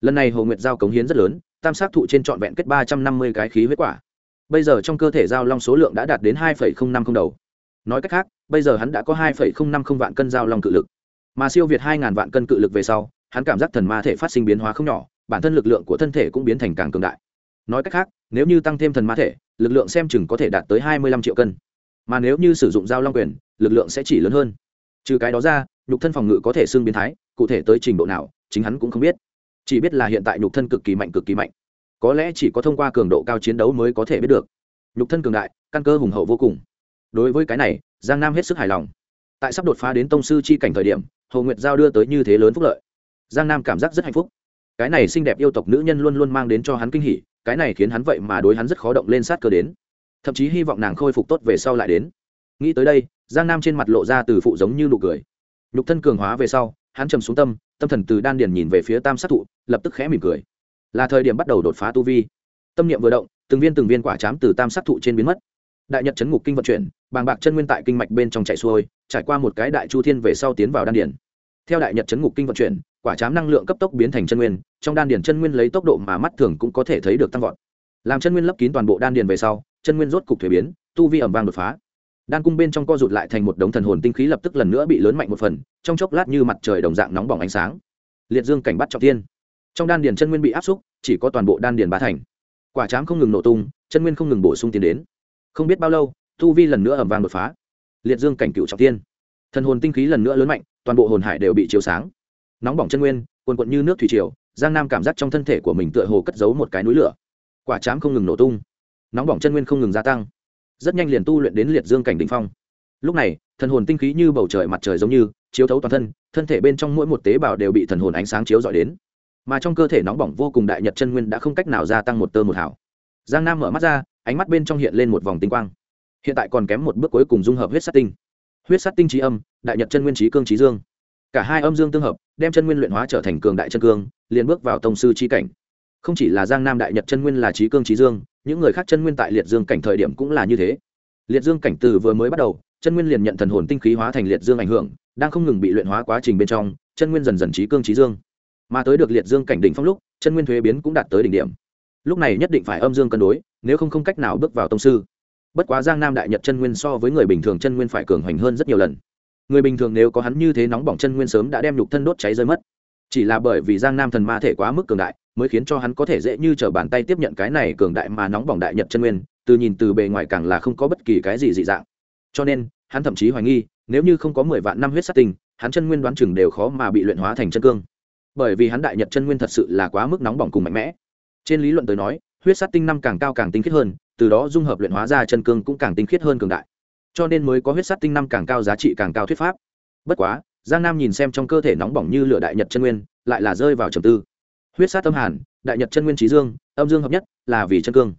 Lần này hồ nguyệt giao cống hiến rất lớn, tam sát thụ trên trọn vẹn kết ba trăm năm mươi cái khí huyết quả. Bây giờ trong cơ thể giao long số lượng đã đạt đến hai năm không đầu. Nói cách khác, bây giờ hắn đã có hai năm không vạn cân giao long cự lực. Mà siêu việt hai ngàn vạn cân cự lực về sau, hắn cảm giác thần ma thể phát sinh biến hóa không nhỏ, bản thân lực lượng của thân thể cũng biến thành càng cường đại. Nói cách khác, nếu như tăng thêm thần ma thể, lực lượng xem chừng có thể đạt tới hai mươi lăm triệu cân. Mà nếu như sử dụng giao long quyền lực lượng sẽ chỉ lớn hơn. Trừ cái đó ra, nhục thân phòng ngự có thể xương biến thái, cụ thể tới trình độ nào, chính hắn cũng không biết. Chỉ biết là hiện tại nhục thân cực kỳ mạnh, cực kỳ mạnh. Có lẽ chỉ có thông qua cường độ cao chiến đấu mới có thể biết được. Nhục thân cường đại, căn cơ hùng hậu vô cùng. Đối với cái này, giang nam hết sức hài lòng. Tại sắp đột phá đến tông sư chi cảnh thời điểm, hồ nguyệt giao đưa tới như thế lớn phúc lợi. Giang nam cảm giác rất hạnh phúc. Cái này xinh đẹp yêu tộc nữ nhân luôn luôn mang đến cho hắn kinh hỉ, cái này khiến hắn vậy mà đối hắn rất khó động lên sát cơ đến. Thậm chí hy vọng nàng khôi phục tốt về sau lại đến. Nghĩ tới đây giang nam trên mặt lộ ra từ phụ giống như nụ cười. Nhục thân cường hóa về sau, hắn trầm xuống tâm tâm thần từ đan điền nhìn về phía tam sát thụ, lập tức khẽ mỉm cười. Là thời điểm bắt đầu đột phá tu vi. Tâm niệm vừa động, từng viên từng viên quả chám từ tam sát thụ trên biến mất. Đại nhật chấn ngục kinh vận chuyển, bàng bạc chân nguyên tại kinh mạch bên trong chạy xuôi, trải qua một cái đại chu thiên về sau tiến vào đan điền. Theo đại nhật chấn ngục kinh vận chuyển, quả chám năng lượng cấp tốc biến thành chân nguyên, trong đan điền chân nguyên lấy tốc độ mà mắt thường cũng có thể thấy được tăng vọt. Làm chân nguyên lấp kín toàn bộ đan điền về sau, chân nguyên rốt cục thuế biến, tu vi ẩm vang đột phá đan cung bên trong co rụt lại thành một đống thần hồn tinh khí lập tức lần nữa bị lớn mạnh một phần, trong chốc lát như mặt trời đồng dạng nóng bỏng ánh sáng. Liệt dương cảnh bắt trọng tiên trong đan điền chân nguyên bị áp xúc, chỉ có toàn bộ đan điền bá thành. Quả chám không ngừng nổ tung, chân nguyên không ngừng bổ sung tiến đến. Không biết bao lâu, tu vi lần nữa ẩm vang đột phá. Liệt dương cảnh cựu trọng tiên thần hồn tinh khí lần nữa lớn mạnh, toàn bộ hồn hải đều bị chiếu sáng. Nóng bỏng chân nguyên quần quận như nước thủy triều, giang nam cảm giác trong thân thể của mình tựa hồ cất giấu một cái núi lửa. Quả chám không ngừng nổ tung. Nóng bỏng chân nguyên không ngừng gia tăng rất nhanh liền tu luyện đến liệt dương cảnh đ ỉ n h phong. Lúc này, thần hồn tinh khí như bầu trời mặt trời giống như, chiếu thấu toàn thân thân thể bên trong mỗi một tế bào đều bị thần hồn ánh sáng chiếu dọi đến. Mà trong cơ thể nóng bỏng vô cùng đại nhật chân nguyên đã không cách nào gia tăng một tơ một hảo giang nam mở mắt ra, ánh mắt bên trong hiện lên một vòng tinh quang. Hiện tại còn kém một bước cuối cùng dung hợp huyết sát tinh. Huyết sát tinh trí âm, đại nhật chân nguyên trí cương trí dương. Cả hai âm dương tương hợp, đem chân nguyên luyện hóa trở thành cường đại chân cương, liền bước vào tông sư trí cảnh không chỉ là giang nam đại nhật chân nguyên là trí cương trí dương, những người khác chân nguyên tại liệt dương cảnh thời điểm cũng là như thế. Liệt dương cảnh từ vừa mới bắt đầu, chân nguyên liền nhận thần hồn tinh khí hóa thành liệt dương ảnh hưởng, đang không ngừng bị luyện hóa quá trình bên trong, chân nguyên dần dần trí cương trí dương. Mà tới được liệt dương cảnh đỉnh phong lúc, chân nguyên thuế biến cũng đạt tới đỉnh điểm. Lúc này nhất định phải âm dương cân đối, nếu không không cách nào bước vào tông sư. Bất quá giang nam đại nhật chân nguyên so với người bình thường chân nguyên phải cường hoành hơn rất nhiều lần. Người bình thường nếu có hắn như thế nóng bỏng chân nguyên sớm đã đem nhục thân đốt cháy rơi mất chỉ là bởi vì giang nam thần ma thể quá mức cường đại, mới khiến cho hắn có thể dễ như t r ở bàn tay tiếp nhận cái này cường đại mà nóng bỏng đại nhật chân nguyên, từ nhìn từ bề ngoài càng là không có bất kỳ cái gì dị dạng. Cho nên, hắn thậm chí hoài nghi, nếu như không có mười vạn năm huyết sát tinh, hắn chân nguyên đoán chừng đều khó mà bị luyện hóa thành chân cương. Bởi vì hắn đại nhật chân nguyên thật sự là quá mức nóng bỏng cùng mạnh mẽ. Trên lý luận tới nói, huyết sát tinh năm càng cao càng tinh khiết hơn, từ đó dung hợp luyện hóa ra chân cương cũng càng tinh khiết hơn cường đại. Cho nên mới có huyết sát tinh năm càng cao giá trị càng cao thuyết pháp. Bất quá giang nam nhìn xem trong cơ thể nóng bỏng như lửa đại nhật chân nguyên, lại là rơi vào trầm tư. Huyết sát âm hàn, đại nhật chân nguyên trí dương, âm dương hợp nhất, là vì chân cương.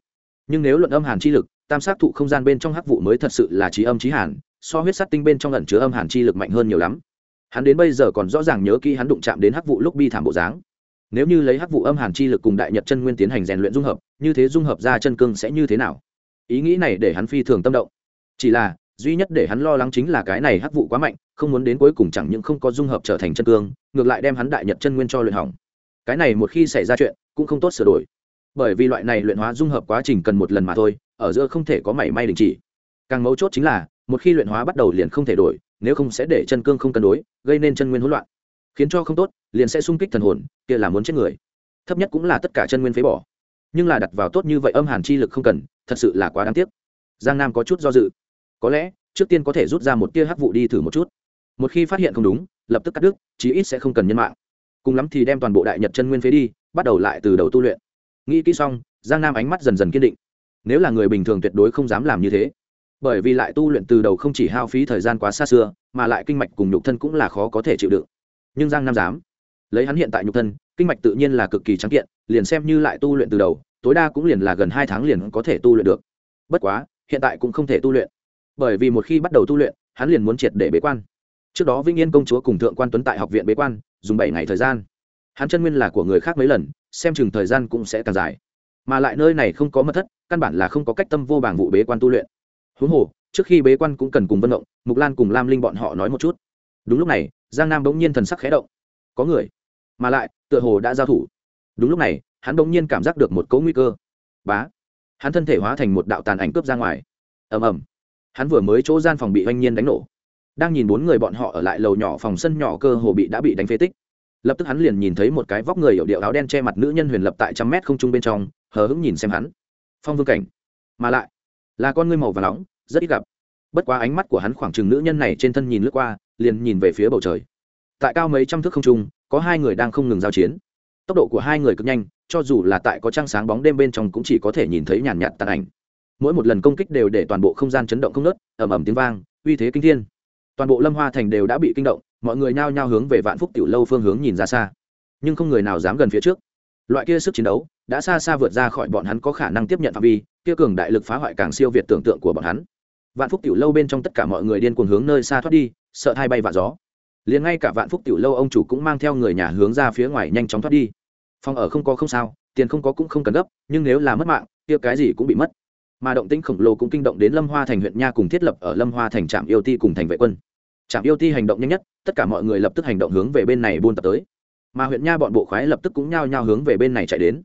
Nhưng nếu luận âm hàn chi lực, tam sát thụ không gian bên trong hắc vụ mới thật sự là trí âm trí hàn, so huyết sát tinh bên trong ẩn chứa âm hàn chi lực mạnh hơn nhiều lắm. Hắn đến bây giờ còn rõ ràng nhớ kỹ hắn đụng chạm đến hắc vụ lúc bi thảm bộ dáng. Nếu như lấy hắc vụ âm hàn chi lực cùng đại nhật chân nguyên tiến hành rèn luyện dung hợp, như thế dung hợp ra chân cương sẽ như thế nào? Ý nghĩ này để hắn phi thường tâm động. Chỉ là duy nhất để hắn lo lắng chính là cái này hắc vụ quá mạnh, không muốn đến cuối cùng chẳng những không có dung hợp trở thành chân cương, ngược lại đem hắn đại nhật chân nguyên cho luyện hỏng. Cái này một khi xảy ra chuyện, cũng không tốt sửa đổi. Bởi vì loại này luyện hóa dung hợp quá trình cần một lần mà thôi, ở giữa không thể có mảy may đình chỉ. Càng mấu chốt chính là, một khi luyện hóa bắt đầu liền không thể đổi, nếu không sẽ để chân cương không cân đối, gây nên chân nguyên hỗn loạn. Khiến cho không tốt, liền sẽ sung kích thần hồn, kia là muốn chết người. Thấp nhất cũng là tất cả chân nguyên phế bỏ. Nhưng là đặt vào tốt như vậy âm hàn chi lực không cần, thật sự là quá đáng tiếc. Giang nam có chút do dự có lẽ, trước tiên có thể rút ra một tia hắc vụ đi thử một chút. Một khi phát hiện không đúng, lập tức cắt đứt, chí ít sẽ không cần nhân mạng. Cùng lắm thì đem toàn bộ đại nhật chân nguyên phế đi, bắt đầu lại từ đầu tu luyện. Nghĩ kỹ xong, giang nam ánh mắt dần dần kiên định. Nếu là người bình thường tuyệt đối không dám làm như thế. Bởi vì lại tu luyện từ đầu không chỉ hao phí thời gian quá xa xưa, mà lại kinh mạch cùng nhục thân cũng là khó có thể chịu đựng. Nhưng giang nam dám. Lấy hắn hiện tại nhục thân, kinh mạch tự nhiên là cực kỳ trắng kiện, liền xem như lại tu luyện từ đầu, tối đa cũng liền là gần hai tháng liền có thể tu luyện được. Bất quá, hiện tại cũng không thể tu luyện bởi vì một khi bắt đầu tu luyện, hắn liền muốn triệt để bế quan. Trước đó vĩnh yên công chúa cùng thượng quan tuấn tại học viện bế quan, dùng bảy ngày thời gian. Hắn chân nguyên là của người khác mấy lần, xem chừng thời gian cũng sẽ càng dài. Mà lại nơi này không có mật thất, căn bản là không có cách tâm vô bảng vụ bế quan tu luyện. Huống hồ, trước khi bế quan cũng cần cùng vân động mục lan cùng lam linh bọn họ nói một chút. Đúng lúc này, giang nam bỗng nhiên thần sắc khé động. Có người. Mà lại, tựa hồ đã giao thủ. Đúng lúc này, hắn bỗng nhiên cảm giác được một cấu nguy cơ. Bá. Hắn thân thể hóa thành một đạo tàn ảnh cướp ra ngoài. Ầm ầm hắn vừa mới chỗ gian phòng bị oanh nhiên đánh nổ. Đang nhìn bốn người bọn họ ở lại lầu nhỏ phòng sân nhỏ cơ hồ bị đã bị đánh phế tích. Lập tức hắn liền nhìn thấy một cái vóc người hiệu điệu áo đen che mặt nữ nhân huyền lập tại trăm mét không trung bên trong, hờ hững nhìn xem hắn. Phong vương cảnh. Mà lại, là con ngươi màu và nóng, rất ít gặp. Bất quá ánh mắt của hắn khoảng chừng nữ nhân này trên thân nhìn lướt qua, liền nhìn về phía bầu trời. Tại cao mấy trăm thước không trung, có hai người đang không ngừng giao chiến. Tốc độ của hai người cực nhanh, cho dù là tại có trăng sáng bóng đêm bên trong cũng chỉ có thể nhìn thấy nhàn nhạt tàn ảnh mỗi một lần công kích đều để toàn bộ không gian chấn động không nớt, ầm ầm tiếng vang, uy thế kinh thiên. Toàn bộ lâm hoa thành đều đã bị kinh động, mọi người nhao nhao hướng về vạn phúc tiểu lâu phương hướng nhìn ra xa. Nhưng không người nào dám gần phía trước. Loại kia sức chiến đấu đã xa xa vượt ra khỏi bọn hắn có khả năng tiếp nhận phạm vi, kia cường đại lực phá hoại càng siêu việt tưởng tượng của bọn hắn. Vạn phúc tiểu lâu bên trong tất cả mọi người điên cuồng hướng nơi xa thoát đi, sợ thay bay vạ gió. Liền ngay cả vạn phúc tiểu lâu ông chủ cũng mang theo người nhà hướng ra phía ngoài nhanh chóng thoát đi. Phòng ở không có không sao, tiền không có cũng không cần gấp, nhưng nếu là mất mạng, kia cái gì cũng bị mất mà động tĩnh khổng lồ cũng kinh động đến lâm hoa thành huyện nha cùng thiết lập ở lâm hoa thành trạm yêu ti cùng thành vệ quân. Trạm yêu ti hành động nhanh nhất, tất cả mọi người lập tức hành động hướng về bên này buôn tập tới. Mà huyện nha bọn bộ khoái lập tức cũng nhao nhao hướng về bên này chạy đến.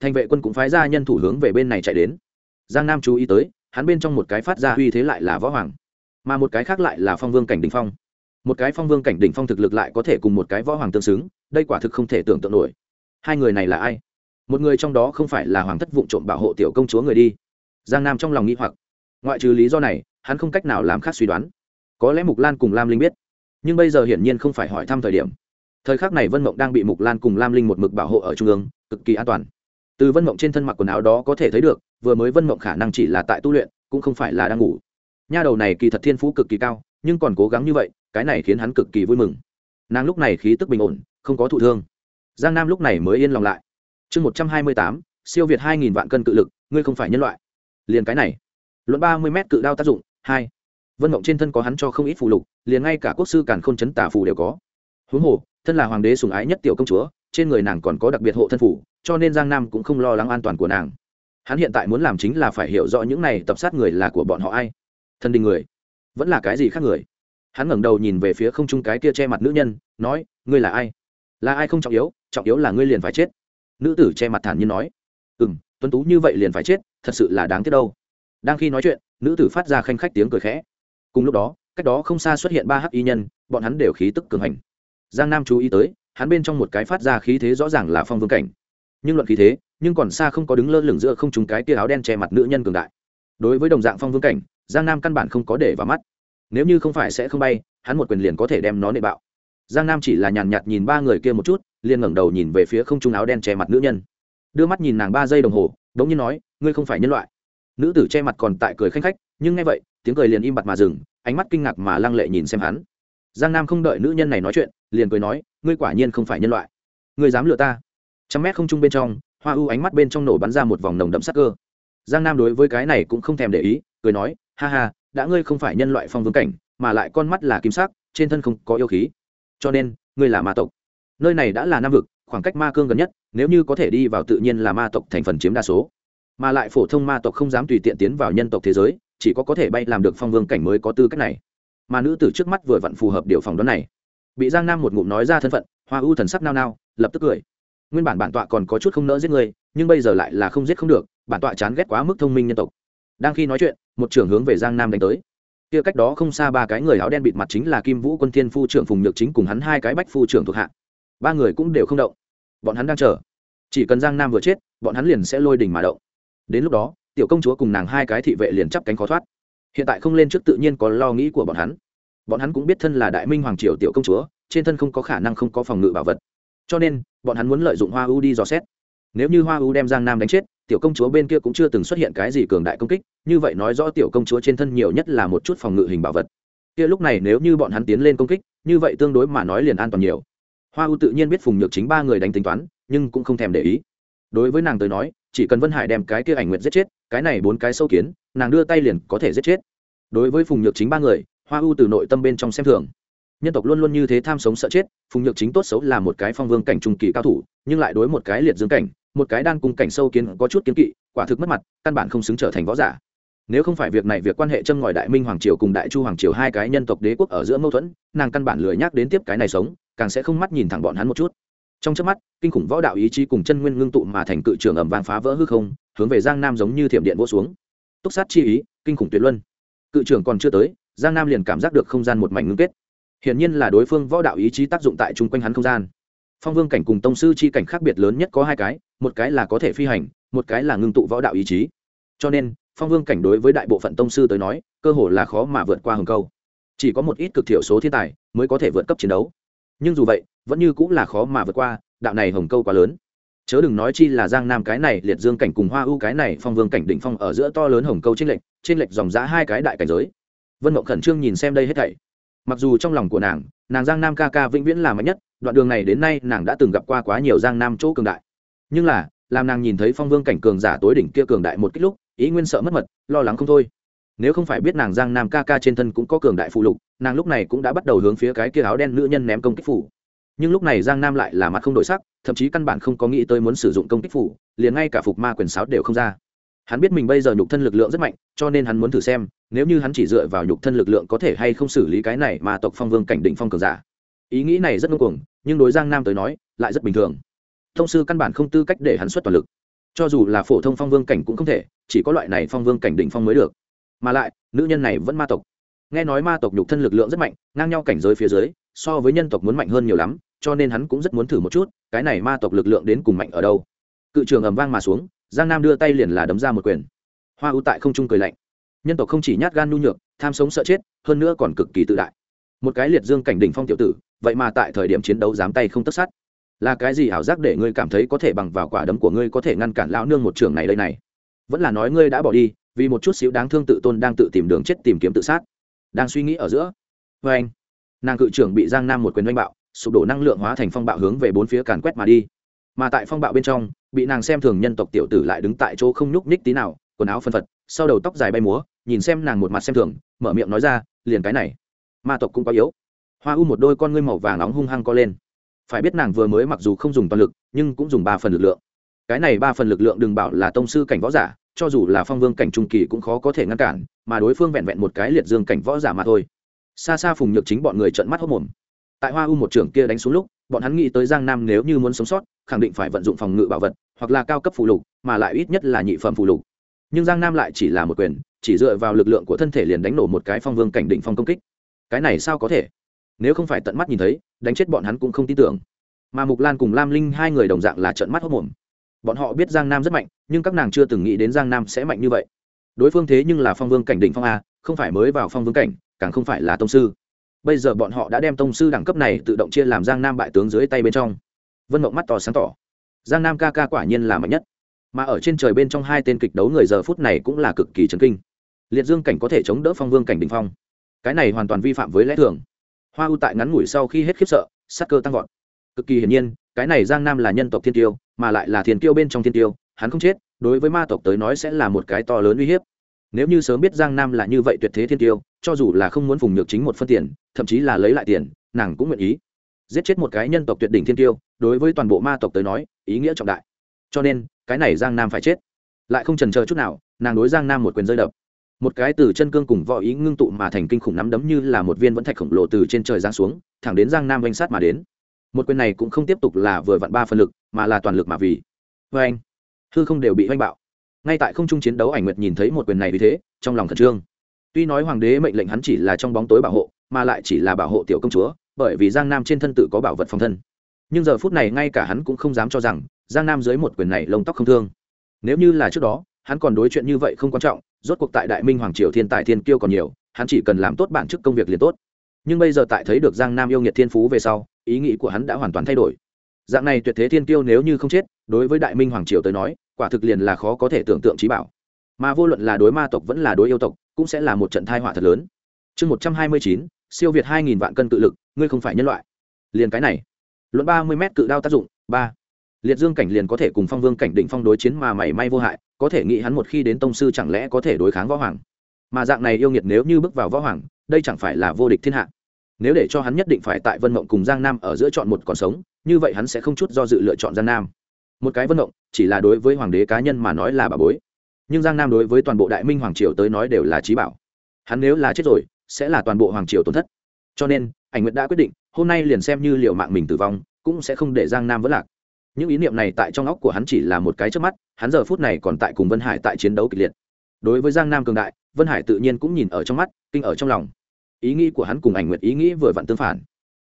Thành vệ quân cũng phái ra nhân thủ hướng về bên này chạy đến. Giang nam chú ý tới, hắn bên trong một cái phát ra uy thế lại là võ hoàng, mà một cái khác lại là phong vương cảnh đỉnh phong. Một cái phong vương cảnh đỉnh phong thực lực lại có thể cùng một cái võ hoàng tương xứng, đây quả thực không thể tưởng tượng nổi. Hai người này là ai? Một người trong đó không phải là hoàng thất vụ trộm bảo hộ tiểu công chúa người đi giang nam trong lòng nghĩ hoặc. Ngoại trừ lý do này, hắn không cách nào làm khác suy đoán. Có lẽ mục lan cùng lam linh biết. Nhưng bây giờ hiển nhiên không phải hỏi thăm thời điểm. Thời khắc này vân mộng đang bị mục lan cùng lam linh một mực bảo hộ ở trung ương, cực kỳ an toàn. Từ vân mộng trên thân mặc quần áo đó có thể thấy được, vừa mới vân mộng khả năng chỉ là tại tu luyện, cũng không phải là đang ngủ. Nha đầu này kỳ thật thiên phú cực kỳ cao, nhưng còn cố gắng như vậy, cái này khiến hắn cực kỳ vui mừng. Nàng lúc này khí tức bình ổn, không có thụ thương. Giang nam lúc này mới yên lòng lại. Chương một trăm hai mươi tám, siêu việt hai nghìn vạn cân cự lực, ngươi không phải nhân loại liền cái này. Luận ba mươi m cự đao tác dụng, hai. Vân mộng trên thân có hắn cho không ít phù lục, liền ngay cả quốc sư càn k h ô n chấn tả phù đều có. Huống hồ, thân là hoàng đế sùng ái nhất tiểu công chúa, trên người nàng còn có đặc biệt hộ thân phủ cho nên giang nam cũng không lo lắng an toàn của nàng. Hắn hiện tại muốn làm chính là phải hiểu rõ những này tập sát người là của bọn họ ai. Thân đình người, vẫn là cái gì khác người? Hắn ngẩng đầu nhìn về phía không trung cái kia che mặt nữ nhân, nói, ngươi là ai? Là ai không trọng yếu trọng yếu là ngươi liền phải chết. Nữ tử che mặt thản nhiên nói ừ m tuấn tú như vậy liền phải chết thật sự là đáng tiếc đâu. Đang khi nói chuyện, nữ tử phát ra khanh khách tiếng cười khẽ. Cùng lúc đó, cách đó không xa xuất hiện ba hắc y nhân, bọn hắn đều khí tức cường hành. Giang nam chú ý tới, hắn bên trong một cái phát ra khí thế rõ ràng là phong vương cảnh. Nhưng luận khí thế, nhưng còn xa không có đứng lơ lửng giữa không chúng cái tia áo đen che mặt nữ nhân cường đại. Đối với đồng dạng phong vương cảnh, giang nam căn bản không có để vào mắt. Nếu như không phải sẽ không bay, hắn một quyền liền có thể đem nó nệ bạo. Giang nam chỉ là nhàn nhạt nhìn ba người kia một chút, liền ngẩng đầu nhìn về phía không trung áo đen che mặt nữ nhân. Đưa mắt nhìn nàng ba giây đồng hồ bỗng nhiên nói, ngươi không phải nhân loại. Nữ tử che mặt còn tại cười khanh khách, nhưng nghe vậy, tiếng cười liền im bặt mà dừng, ánh mắt kinh ngạc mà lăng lệ nhìn xem hắn. Giang nam không đợi nữ nhân này nói chuyện, liền cười nói, ngươi quả nhiên không phải nhân loại. Ngươi dám lừa ta. Trăm mét không trung bên trong, hoa u ánh mắt bên trong nổ bắn ra một vòng nồng đậm sắc cơ. Giang nam đối với cái này cũng không thèm để ý, cười nói, ha ha, đã ngươi không phải nhân loại phong vương cảnh, mà lại con mắt là kim sắc, trên thân không có yêu khí. Cho nên, ngươi là ma tộc. Nơi này đã là nam vực khoảng cách ma cương gần nhất, nếu như có thể đi vào tự nhiên là ma tộc thành phần chiếm đa số. Mà lại phổ thông ma tộc không dám tùy tiện tiến vào nhân tộc thế giới, chỉ có có thể bay làm được phong vương cảnh mới có tư cách này. Mà nữ tử trước mắt vừa vặn phù hợp điều phòng đoán này. Bị giang nam một ngụm nói ra thân phận, hoa ưu thần sắc nao nao, lập tức cười. Nguyên bản bản tọa còn có chút không nỡ giết người, nhưng bây giờ lại là không giết không được, bản tọa chán ghét quá mức thông minh nhân tộc. Đang khi nói chuyện, một trưởng hướng về giang nam đánh tới. Kia cách đó không xa ba cái người áo đen bịt mặt chính là kim vũ quân thiên phu trưởng phùng nhược chính cùng hắn hai cái bách phu trưởng thuộc hạ ba người cũng đều không động. Bọn hắn đang chờ. Chỉ cần giang nam vừa chết, bọn hắn liền sẽ lôi đỉnh mà động. Đến lúc đó, tiểu công chúa cùng nàng hai cái thị vệ liền chắp cánh khó thoát. Hiện tại không lên trước tự nhiên có lo nghĩ của bọn hắn. Bọn hắn cũng biết thân là đại minh hoàng triều tiểu công chúa, trên thân không có khả năng không có phòng ngự bảo vật. Cho nên, bọn hắn muốn lợi dụng hoa u đi dò xét. Nếu như hoa u đem giang nam đánh chết, tiểu công chúa bên kia cũng chưa từng xuất hiện cái gì cường đại công kích, như vậy nói rõ tiểu công chúa trên thân nhiều nhất là một chút phòng ngự hình bảo vật. Kia lúc này nếu như bọn hắn tiến lên công kích, như vậy tương đối mà nói liền an toàn nhiều hoa u tự nhiên biết phùng nhược chính ba người đánh tính toán, nhưng cũng không thèm để ý. Đối với nàng tới nói, chỉ cần vân hải đem cái kia ảnh nguyện giết chết, cái này bốn cái sâu kiến, nàng đưa tay liền có thể giết chết. Đối với phùng nhược chính ba người, hoa u từ nội tâm bên trong xem thường. Nhân tộc luôn luôn như thế tham sống sợ chết, phùng nhược chính tốt xấu là một cái phong vương cảnh trung kỳ cao thủ, nhưng lại đối một cái liệt dương cảnh, một cái đan cung cảnh sâu kiến có chút kiến kỵ, quả thực mất mặt, căn bản không xứng trở thành võ giả. Nếu không phải việc này việc quan hệ châm ngòi đại minh hoàng triều cùng đại chu hoàng triều hai cái nhân tộc đế quốc ở giữa mâu thuẫn, nàng căn bản lười nhắc đến tiếp cái này sống càng sẽ không mắt nhìn thẳng bọn hắn một chút. Trong trước mắt, kinh khủng võ đạo ý chí cùng chân nguyên ngưng tụ mà thành cự trường ẩm vàng phá vỡ hư không, hướng về giang nam giống như thiểm điện vỗ xuống. Túc sát chi ý, kinh khủng tuyệt luân. Cự trường còn chưa tới, giang nam liền cảm giác được không gian một mảnh ngưng kết. Hiển nhiên là đối phương võ đạo ý chí tác dụng tại chung quanh hắn không gian. Phong vương cảnh cùng tông sư chi cảnh khác biệt lớn nhất có hai cái, một cái là có thể phi hành, một cái là ngưng tụ võ đạo ý chí. Cho nên, phong vương cảnh đối với đại bộ phận tông sư tới nói, cơ hồ là khó mà vượt qua hừng câu. Chỉ có một ít cực thiểu số thiên tài mới có thể vượt cấp chiến đấu nhưng dù vậy, vẫn như cũng là khó mà vượt qua, đạo này hồng câu quá lớn. Chớ đừng nói chi là giang nam cái này, liệt dương cảnh cùng hoa ưu cái này, phong vương cảnh đỉnh phong ở giữa to lớn hồng câu trên lệch trên lệch dòng giã hai cái đại cảnh giới. Vân mộng khẩn trương nhìn xem đây hết thảy. Mặc dù trong lòng của nàng nàng giang nam ca ca vĩnh viễn là mạnh nhất, đoạn đường này đến nay nàng đã từng gặp qua quá nhiều giang nam chỗ cường đại. Nhưng là, làm nàng nhìn thấy phong vương cảnh cường giả tối đỉnh kia cường đại một kích lúc, ý nguyên sợ mất mật, lo lắng không thôi. Nếu không phải biết nàng giang nam ca ca trên thân cũng có cường đại phụ lục nàng lúc này cũng đã bắt đầu hướng phía cái kia áo đen nữ nhân ném công kích phủ. Nhưng lúc này giang nam lại là mặt không đổi sắc, thậm chí căn bản không có nghĩ tới muốn sử dụng công kích phủ, liền ngay cả phục ma quyền sáo đều không ra. Hắn biết mình bây giờ nhục thân lực lượng rất mạnh, cho nên hắn muốn thử xem, nếu như hắn chỉ dựa vào nhục thân lực lượng có thể hay không xử lý cái này mà tộc phong vương cảnh định phong cường giả. Ý nghĩ này rất ngưng cuồng, nhưng đối giang nam tới nói, lại rất bình thường. Thông sư căn bản không tư cách để hắn xuất toàn lực. Cho dù là phổ thông phong vương cảnh cũng không thể, chỉ có loại này phong vương cảnh định phong mới được. Mà lại, nữ nhân này vẫn ma tộc nghe nói ma tộc nhục thân lực lượng rất mạnh, ngang nhau cảnh giới phía dưới, so với nhân tộc muốn mạnh hơn nhiều lắm, cho nên hắn cũng rất muốn thử một chút, cái này ma tộc lực lượng đến cùng mạnh ở đâu. Cự trường ầm vang mà xuống, giang nam đưa tay liền là đấm ra một quyền. Hoa ưu tại không trung cười lạnh. Nhân tộc không chỉ nhát gan nhu nhược, tham sống sợ chết, hơn nữa còn cực kỳ tự đại. Một cái liệt dương cảnh đỉnh phong tiểu tử, vậy mà tại thời điểm chiến đấu dám tay không tất sát. Là cái gì ảo giác để ngươi cảm thấy có thể bằng vào quả đấm của ngươi có thể ngăn cản lão nương một trường này đây này? Vẫn là nói ngươi đã bỏ đi, vì một chút xíu đáng thương tự tôn đang tự tìm đường chết tìm kiếm tự sát đang suy nghĩ ở giữa. Vê anh. Nàng cự trưởng bị giang nam một quyền oanh bạo, sụp đổ năng lượng hóa thành phong bạo hướng về bốn phía càn quét mà đi. Mà tại phong bạo bên trong, bị nàng xem thường nhân tộc tiểu tử lại đứng tại chỗ không nhúc nhích tí nào, quần áo phân phật, sau đầu tóc dài bay múa, nhìn xem nàng một mặt xem thường, mở miệng nói ra, liền cái này, ma tộc cũng có yếu. Hoa u một đôi con ngươi màu vàng nóng hung hăng co lên. Phải biết nàng vừa mới mặc dù không dùng toàn lực, nhưng cũng dùng ba phần lực lượng. Cái này ba phần lực lượng đừng bảo là tông sư cảnh võ giả cho dù là phong vương cảnh trung kỳ cũng khó có thể ngăn cản, mà đối phương vẹn vẹn một cái liệt dương cảnh võ giả mà thôi. Xa xa phùng nhược chính bọn người trợn mắt hốc mồm tại hoa u một trưởng kia đánh xuống lúc, bọn hắn nghĩ tới giang nam nếu như muốn sống sót, khẳng định phải vận dụng phòng ngự bảo vật, hoặc là cao cấp phụ lục, mà lại ít nhất là nhị phẩm phụ lục. Nhưng giang nam lại chỉ là một quyền, chỉ dựa vào lực lượng của thân thể liền đánh nổ một cái phong vương cảnh định phong công kích. Cái này sao có thể? Nếu không phải tận mắt nhìn thấy, đánh chết bọn hắn cũng không tin tưởng. Mà mục lan cùng lam linh hai người đồng dạng là trận mắt hốc mồm bọn họ biết giang nam rất mạnh, nhưng các nàng chưa từng nghĩ đến giang nam sẽ mạnh như vậy. Đối phương thế nhưng là phong vương cảnh đỉnh phong a, không phải mới vào phong vương cảnh, càng không phải là tông sư. Bây giờ bọn họ đã đem tông sư đẳng cấp này tự động chia làm giang nam bại tướng dưới tay bên trong. Vân mộng mắt tỏ sáng tỏ. Giang nam ca ca quả nhiên là mạnh nhất. Mà ở trên trời bên trong hai tên kịch đấu người giờ phút này cũng là cực kỳ chấn kinh. Liệt dương cảnh có thể chống đỡ phong vương cảnh đỉnh phong. Cái này hoàn toàn vi phạm với lẽ thường. Hoa u tại ngắn ngủi sau khi hết khiếp sợ, sắc cơ tăng vọt. Cực kỳ hiển nhiên, cái này giang nam là nhân tộc thiên tiêu mà lại là thiên tiêu bên trong thiên tiêu hắn không chết, đối với ma tộc tới nói sẽ là một cái to lớn uy hiếp. Nếu như sớm biết giang nam là như vậy tuyệt thế thiên tiêu cho dù là không muốn phùng nhược chính một phân tiền, thậm chí là lấy lại tiền, nàng cũng nguyện ý. Giết chết một cái nhân tộc tuyệt đỉnh thiên tiêu đối với toàn bộ ma tộc tới nói, ý nghĩa trọng đại. Cho nên, cái này giang nam phải chết. Lại không trần chờ chút nào, nàng đối giang nam một quyền rơi đập. Một cái từ chân cương cùng võ ý ngưng tụ mà thành kinh khủng nắm đấm như là một viên vẫn thạch khổng lồ từ trên trời giáng xuống, thẳng đến giang nam vanh sát mà đến. Một quyền này cũng không tiếp tục là vừa vặn ba phân lực mà là toàn lực mà vì. Vê anh, hư không đều bị oanh bạo. Ngay tại không trung chiến đấu, ảnh nguyệt nhìn thấy một quyền này vì thế, trong lòng khẩn trương. Tuy nói hoàng đế mệnh lệnh hắn chỉ là trong bóng tối bảo hộ, mà lại chỉ là bảo hộ tiểu công chúa, bởi vì giang nam trên thân tự có bảo vật phòng thân. Nhưng giờ phút này ngay cả hắn cũng không dám cho rằng, giang nam dưới một quyền này lông tóc không thương. Nếu như là trước đó, hắn còn đối chuyện như vậy không quan trọng, rốt cuộc tại đại minh hoàng triều thiên tài thiên kiêu còn nhiều, hắn chỉ cần làm tốt bản chức công việc liền tốt. Nhưng bây giờ tại thấy được giang nam yêu nghiệt thiên phú về sau, ý nghĩ của hắn đã hoàn toàn thay đổi dạng này tuyệt thế thiên kiêu nếu như không chết, đối với đại minh hoàng triều tới nói, quả thực liền là khó có thể tưởng tượng trí bảo. Mà vô luận là đối ma tộc vẫn là đối yêu tộc, cũng sẽ là một trận thai họa thật lớn. Chương một trăm hai mươi chín, siêu việt hai nghìn vạn cân cự lực, ngươi không phải nhân loại. Liền cái này, luận ba mươi m cự đao tác dụng, ba. Liệt dương cảnh liền có thể cùng phong vương cảnh định phong đối chiến mà mảy may vô hại, có thể nghĩ hắn một khi đến tông sư chẳng lẽ có thể đối kháng võ hoàng. Mà dạng này yêu nghiệt nếu như bước vào võ hoàng, đây chẳng phải là vô địch thiên hạ nếu để cho hắn nhất định phải tại vân mộng cùng giang nam ở giữa chọn một còn sống, như vậy hắn sẽ không chút do dự lựa chọn giang nam. Một cái vân mộng, chỉ là đối với hoàng đế cá nhân mà nói là bà bối. Nhưng giang nam đối với toàn bộ đại minh hoàng triều tới nói đều là trí bảo. Hắn nếu là chết rồi, sẽ là toàn bộ hoàng triều tổn thất. Cho nên, ảnh nguyệt đã quyết định, hôm nay liền xem như liệu mạng mình tử vong, cũng sẽ không để giang nam vất lạc. Những ý niệm này tại trong óc của hắn chỉ là một cái trước mắt, hắn giờ phút này còn tại cùng vân hải tại chiến đấu kịch liệt. Đối với giang nam cường đại, vân hải tự nhiên cũng nhìn ở trong mắt, kinh ở trong lòng ý nghĩ của hắn cùng ảnh nguyệt ý nghĩ vừa vặn tương phản.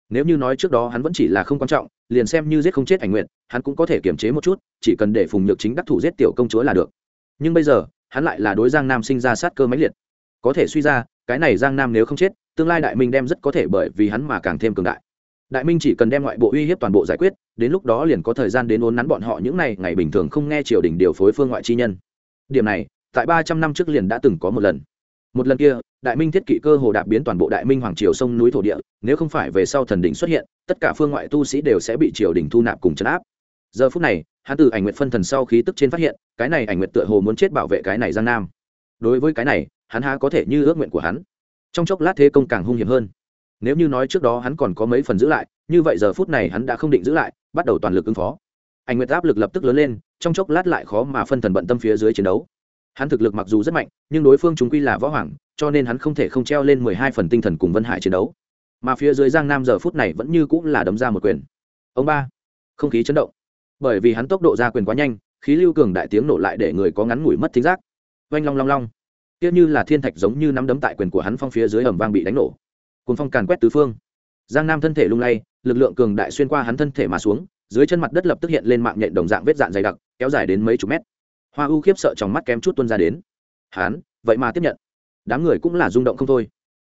Nếu như nói trước đó hắn vẫn chỉ là không quan trọng, liền xem như giết không chết ảnh nguyệt, hắn cũng có thể kiềm chế một chút, chỉ cần để phùng nhược chính đắc thủ giết tiểu công chúa là được. Nhưng bây giờ, hắn lại là đối giang nam sinh ra sát cơ máy liệt. Có thể suy ra, cái này giang nam nếu không chết, tương lai đại minh đem rất có thể bởi vì hắn mà càng thêm cường đại. Đại minh chỉ cần đem ngoại bộ uy hiếp toàn bộ giải quyết, đến lúc đó liền có thời gian đến ốn nắn bọn họ những ngày ngày bình thường không nghe triều đình điều phối phương ngoại chi nhân. Điểm này, tại ba trăm năm trước liền đã từng có một lần một lần kia, đại minh thiết kỵ cơ hồ đạp biến toàn bộ đại minh hoàng triều sông núi thổ địa, nếu không phải về sau thần đỉnh xuất hiện, tất cả phương ngoại tu sĩ đều sẽ bị triều đình thu nạp cùng chấn áp. Giờ phút này, hắn từ ảnh nguyện phân thần sau khí tức trên phát hiện, cái này ảnh nguyện tựa hồ muốn chết bảo vệ cái này giang nam. Đối với cái này, hắn há có thể như ước nguyện của hắn. Trong chốc lát thế công càng hung hiểm hơn. Nếu như nói trước đó hắn còn có mấy phần giữ lại, như vậy giờ phút này hắn đã không định giữ lại, bắt đầu toàn lực ứng phó. Ảnh nguyệt áp lực lập tức lớn lên, trong chốc lát lại khó mà phân thần bận tâm phía dưới chiến đấu hắn thực lực mặc dù rất mạnh, nhưng đối phương chúng quy là võ hoàng, cho nên hắn không thể không treo lên mười hai phần tinh thần cùng vân hải chiến đấu. Mà phía dưới giang nam giờ phút này vẫn như cũng là đấm ra một quyền. Ông ba, không khí chấn động. Bởi vì hắn tốc độ ra quyền quá nhanh, khí lưu cường đại tiếng nổ lại để người có ngắn ngủi mất thính giác. Oanh long long long. Kia như là thiên thạch giống như nắm đấm tại quyền của hắn phong phía dưới ẩm vang bị đánh nổ. Cùng phong càn quét tứ phương. Giang nam thân thể lung lay, lực lượng cường đại xuyên qua hắn thân thể mà xuống, dưới chân mặt đất lập tức hiện lên mạng nhện đồng dạng vết dạn dày đặc, kéo dài đến mấy chục mét hoa u khiếp sợ trong mắt kém chút tuân ra đến. Hán, vậy mà tiếp nhận. Đám người cũng là rung động không thôi.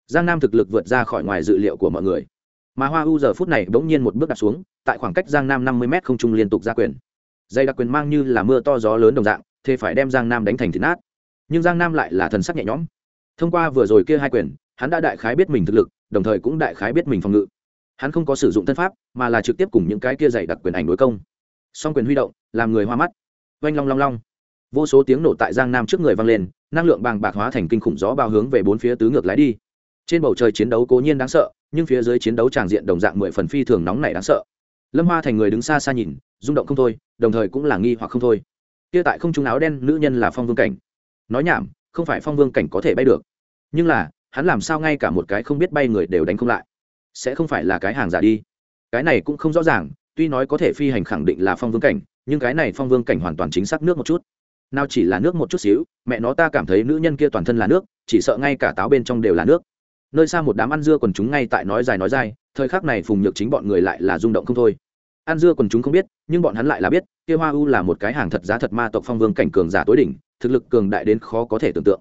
Giang nam thực lực vượt ra khỏi ngoài dự liệu của mọi người. Mà hoa u giờ phút này bỗng nhiên một bước đặt xuống tại khoảng cách giang nam năm mươi m không trung liên tục ra quyền. Dây đặc quyền mang như là mưa to gió lớn đồng dạng thế phải đem giang nam đánh thành thịt nát. Nhưng giang nam lại là thần sắc nhẹ nhõm. Thông qua vừa rồi kia hai quyền hắn đã đại khái biết mình thực lực đồng thời cũng đại khái biết mình phòng ngự. Hắn không có sử dụng thân pháp mà là trực tiếp cùng những cái kia dày đặc quyền ảnh đối công. Song quyền huy động làm người hoa mắt. Oanh long long long vô số tiếng nổ tại giang nam trước người vang lên, năng lượng bàng bạc hóa thành kinh khủng gió bao hướng về bốn phía tứ ngược lái đi. Trên bầu trời chiến đấu cố nhiên đáng sợ, nhưng phía dưới chiến đấu tràng diện đồng dạng mười phần phi thường nóng này đáng sợ. Lâm hoa thành người đứng xa xa nhìn, rung động không thôi, đồng thời cũng là nghi hoặc không thôi. Kia tại không trung áo đen nữ nhân là phong vương cảnh. Nói nhảm, không phải phong vương cảnh có thể bay được. Nhưng là, hắn làm sao ngay cả một cái không biết bay người đều đánh không lại? Sẽ không phải là cái hàng giả đi. Cái này cũng không rõ ràng, tuy nói có thể phi hành khẳng định là phong vương cảnh, nhưng cái này phong vương cảnh hoàn toàn chính xác nước một chút nào chỉ là nước một chút xíu, mẹ nó ta cảm thấy nữ nhân kia toàn thân là nước, chỉ sợ ngay cả táo bên trong đều là nước. Nơi xa một đám ăn dưa quần chúng ngay tại nói dài nói dài, thời khắc này phùng nhược chính bọn người lại là rung động không thôi. Ăn dưa quần chúng không biết, nhưng bọn hắn lại là biết, kia hoa u là một cái hàng thật giá thật ma tộc phong vương cảnh cường giả tối đỉnh, thực lực cường đại đến khó có thể tưởng tượng.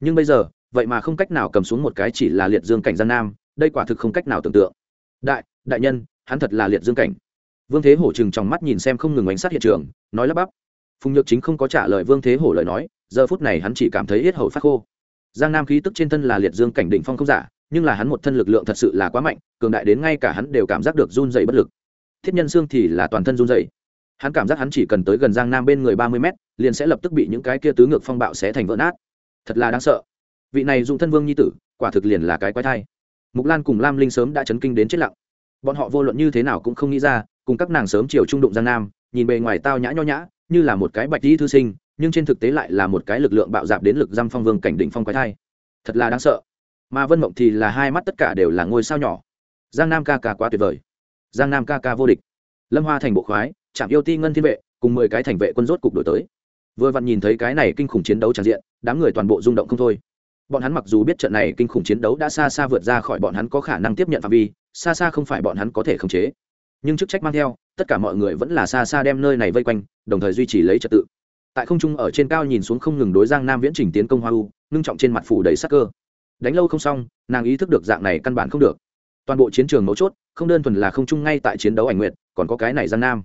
Nhưng bây giờ, vậy mà không cách nào cầm xuống một cái chỉ là liệt dương cảnh gian nam, đây quả thực không cách nào tưởng tượng. Đại đại nhân, hắn thật là liệt dương cảnh. Vương thế hổ chừng trong mắt nhìn xem không ngừng bánh sát hiện trường, nói lắp bắp phùng nhược chính không có trả lời vương thế hổ lời nói, giờ phút này hắn chỉ cảm thấy hết hầu phát khô. Giang nam khí tức trên thân là liệt dương cảnh đỉnh phong không giả, nhưng là hắn một thân lực lượng thật sự là quá mạnh, cường đại đến ngay cả hắn đều cảm giác được run dày bất lực. Thiết nhân xương thì là toàn thân run dày hắn cảm giác hắn chỉ cần tới gần giang nam bên người ba mươi mét, liền sẽ lập tức bị những cái kia tứ ngược phong bạo sẽ thành vỡ nát. Thật là đáng sợ. Vị này dùng thân vương nhi tử, quả thực liền là cái quái thai. Mục lan cùng lam linh sớm đã chấn kinh đến chết lặng. Bọn họ vô luận như thế nào cũng không nghĩ ra, cùng các nàng sớm chiều trung đụng giang nam, nhìn bề ngoài tao nhã nho nhã như là một cái bạch di thư sinh, nhưng trên thực tế lại là một cái lực lượng bạo dạp đến lực giam phong vương cảnh định phong quái thai. Thật là đáng sợ. Mà vân mộng thì là hai mắt tất cả đều là ngôi sao nhỏ. Giang nam ca ca quá tuyệt vời. Giang nam ca ca vô địch. Lâm hoa thành bộ khoái, trạm yêu ti ngân thiên vệ, cùng mười cái thành vệ quân rốt cục đổi tới. Vừa vặn nhìn thấy cái này kinh khủng chiến đấu tràn diện, đám người toàn bộ rung động không thôi. Bọn hắn mặc dù biết trận này kinh khủng chiến đấu đã xa xa vượt ra khỏi bọn hắn có khả năng tiếp nhận phạm vi, xa xa không phải bọn hắn có thể khống chế. Nhưng chức trách mang theo tất cả mọi người vẫn là xa xa đem nơi này vây quanh, đồng thời duy trì lấy trật tự. Tại không trung ở trên cao nhìn xuống không ngừng đối giang nam viễn trình tiến công hoa u, ngưng trọng trên mặt phủ đầy sắc cơ. Đánh lâu không xong, nàng ý thức được dạng này căn bản không được. Toàn bộ chiến trường mấu chốt, không đơn thuần là không trung ngay tại chiến đấu ảnh nguyện còn có cái này giang nam.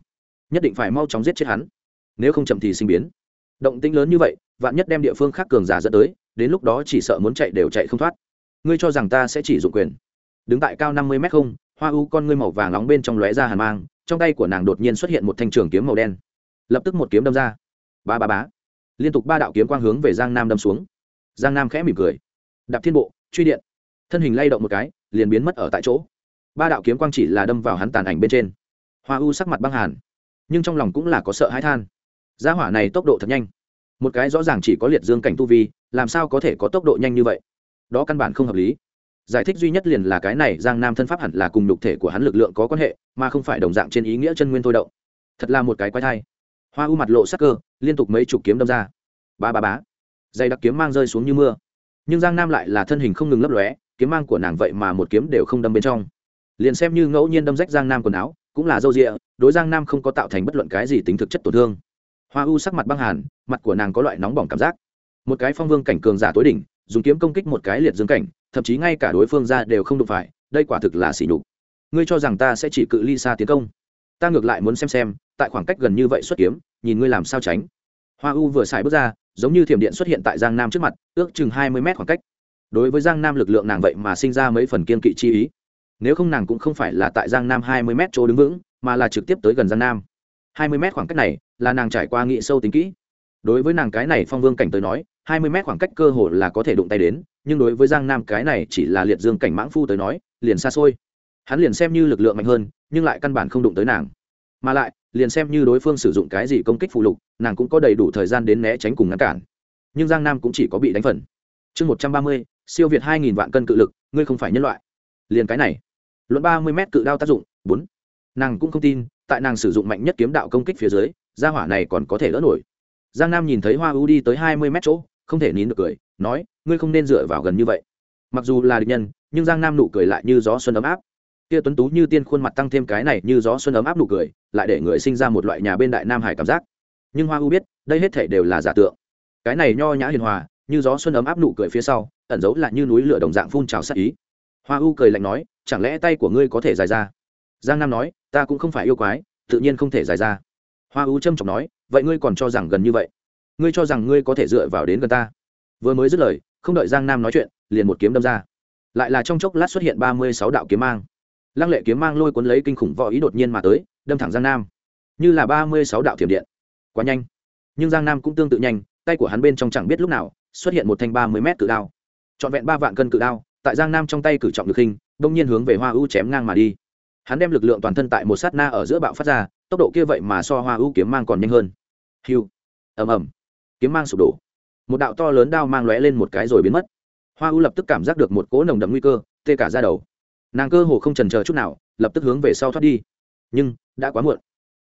Nhất định phải mau chóng giết chết hắn, nếu không chậm thì sinh biến. Động tĩnh lớn như vậy, vạn nhất đem địa phương khác cường giả dẫn tới, đến lúc đó chỉ sợ muốn chạy đều chạy không thoát. Ngươi cho rằng ta sẽ chỉ dụng quyền. Đứng tại cao năm mươi mét không, hoa u con ngươi màu vàng nóng bên trong lóe ra hàn mang trong tay của nàng đột nhiên xuất hiện một thanh trường kiếm màu đen. Lập tức một kiếm đâm ra. Ba ba bá liên tục ba đạo kiếm quang hướng về giang nam đâm xuống. Giang nam khẽ mỉm cười. Đạp thiên bộ, truy điện. Thân hình lay động một cái, liền biến mất ở tại chỗ. Ba đạo kiếm quang chỉ là đâm vào hắn tàn ảnh bên trên. Hoa u sắc mặt băng hàn, nhưng trong lòng cũng là có sợ hãi than. Gia hỏa này tốc độ thật nhanh. Một cái rõ ràng chỉ có liệt dương cảnh tu vi, làm sao có thể có tốc độ nhanh như vậy? Đó căn bản không hợp lý giải thích duy nhất liền là cái này giang nam thân pháp hẳn là cùng nhục thể của hắn lực lượng có quan hệ, mà không phải đồng dạng trên ý nghĩa chân nguyên thôi động. Thật là một cái quái thai. Hoa u mặt lộ sắc cơ, liên tục mấy chục kiếm đâm ra. Ba ba bá dây đặc kiếm mang rơi xuống như mưa. Nhưng giang nam lại là thân hình không ngừng lấp lóe, kiếm mang của nàng vậy mà một kiếm đều không đâm bên trong. Liền xem như ngẫu nhiên đâm rách giang nam quần áo, cũng là dâu rịa đối giang nam không có tạo thành bất luận cái gì tính thực chất tổn thương. Hoa u sắc mặt băng hàn, mặt của nàng có loại nóng bỏng cảm giác. Một cái phong vương cảnh cường giả tối đỉnh dùng kiếm công kích một cái liệt dương cảnh, thậm chí ngay cả đối phương ra đều không đụng phải, đây quả thực là sỉ nhục. Ngươi cho rằng ta sẽ chỉ cự ly xa tiến công? Ta ngược lại muốn xem xem, tại khoảng cách gần như vậy xuất kiếm, nhìn ngươi làm sao tránh. Hoa u vừa xài bước ra, giống như thiểm điện xuất hiện tại giang nam trước mặt, ước chừng hai mươi mét khoảng cách. Đối với giang nam lực lượng nàng vậy mà sinh ra mấy phần kiên kỵ chi ý. Nếu không nàng cũng không phải là tại giang nam hai mươi mét chỗ đứng vững, mà là trực tiếp tới gần giang nam. Hai mươi mét khoảng cách này, là nàng trải qua nghị sâu tính kỹ. Đối với nàng cái này phong vương cảnh tới nói hai mươi mét khoảng cách cơ hồ là có thể đụng tay đến, nhưng đối với giang nam cái này chỉ là liệt dương cảnh mãng phu tới nói, liền xa xôi. Hắn liền xem như lực lượng mạnh hơn, nhưng lại căn bản không đụng tới nàng. Mà lại, liền xem như đối phương sử dụng cái gì công kích phụ lục, nàng cũng có đầy đủ thời gian đến né tránh cùng ngăn cản. Nhưng giang nam cũng chỉ có bị đánh phần. Chương một trăm ba mươi, siêu việt hai nghìn vạn cân cự lực, ngươi không phải nhân loại. Liền cái này. Luận ba mươi mét cự đao tác dụng, bốn. Nàng cũng không tin, tại nàng sử dụng mạnh nhất kiếm đạo công kích phía dưới, gia hỏa này còn có thể lỡ nổi. Giang nam nhìn thấy hoa u đi tới hai mươi mét chỗ không thể nín được cười, nói, ngươi không nên dựa vào gần như vậy. Mặc dù là địch nhân, nhưng giang nam nụ cười lại như gió xuân ấm áp. Kia tuấn tú như tiên khuôn mặt tăng thêm cái này như gió xuân ấm áp nụ cười, lại để người sinh ra một loại nhà bên đại nam hải cảm giác. Nhưng hoa u biết, đây hết thể đều là giả tượng. Cái này nho nhã hiền hòa, như gió xuân ấm áp nụ cười phía sau, ẩn giấu lại như núi lửa đồng dạng phun trào sát ý. Hoa u cười lạnh nói, chẳng lẽ tay của ngươi có thể dài ra? Giang nam nói, ta cũng không phải yêu quái, tự nhiên không thể dài ra. Hoa u trâm trọng nói, vậy ngươi còn cho rằng gần như vậy? Ngươi cho rằng ngươi có thể dựa vào đến gần ta? Vừa mới dứt lời, không đợi giang nam nói chuyện, liền một kiếm đâm ra. Lại là trong chốc lát xuất hiện ba mươi sáu đạo kiếm mang. Lăng lệ kiếm mang lôi cuốn lấy kinh khủng võ ý đột nhiên mà tới, đâm thẳng giang nam. Như là ba mươi sáu đạo thiểm điện. Quá nhanh. Nhưng giang nam cũng tương tự nhanh, tay của hắn bên trong chẳng biết lúc nào, xuất hiện một thanh ba mươi mét cự đao. Trọn vẹn ba vạn cân cự đao, tại giang nam trong tay cử trọng được hình, đông nhiên hướng về hoa u chém ngang mà đi. Hắn đem lực lượng toàn thân tại một sát na ở giữa bạo phát ra, tốc độ kia vậy mà so hoa u kiếm mang còn nhanh hơn. Hiu ầm ầm kiếm mang sụp đổ. Một đạo to lớn đao mang lóe lên một cái rồi biến mất. Hoa u lập tức cảm giác được một cỗ nồng đậm nguy cơ, tê cả ra đầu. Nàng cơ hồ không trần chờ chút nào, lập tức hướng về sau thoát đi. Nhưng, đã quá muộn.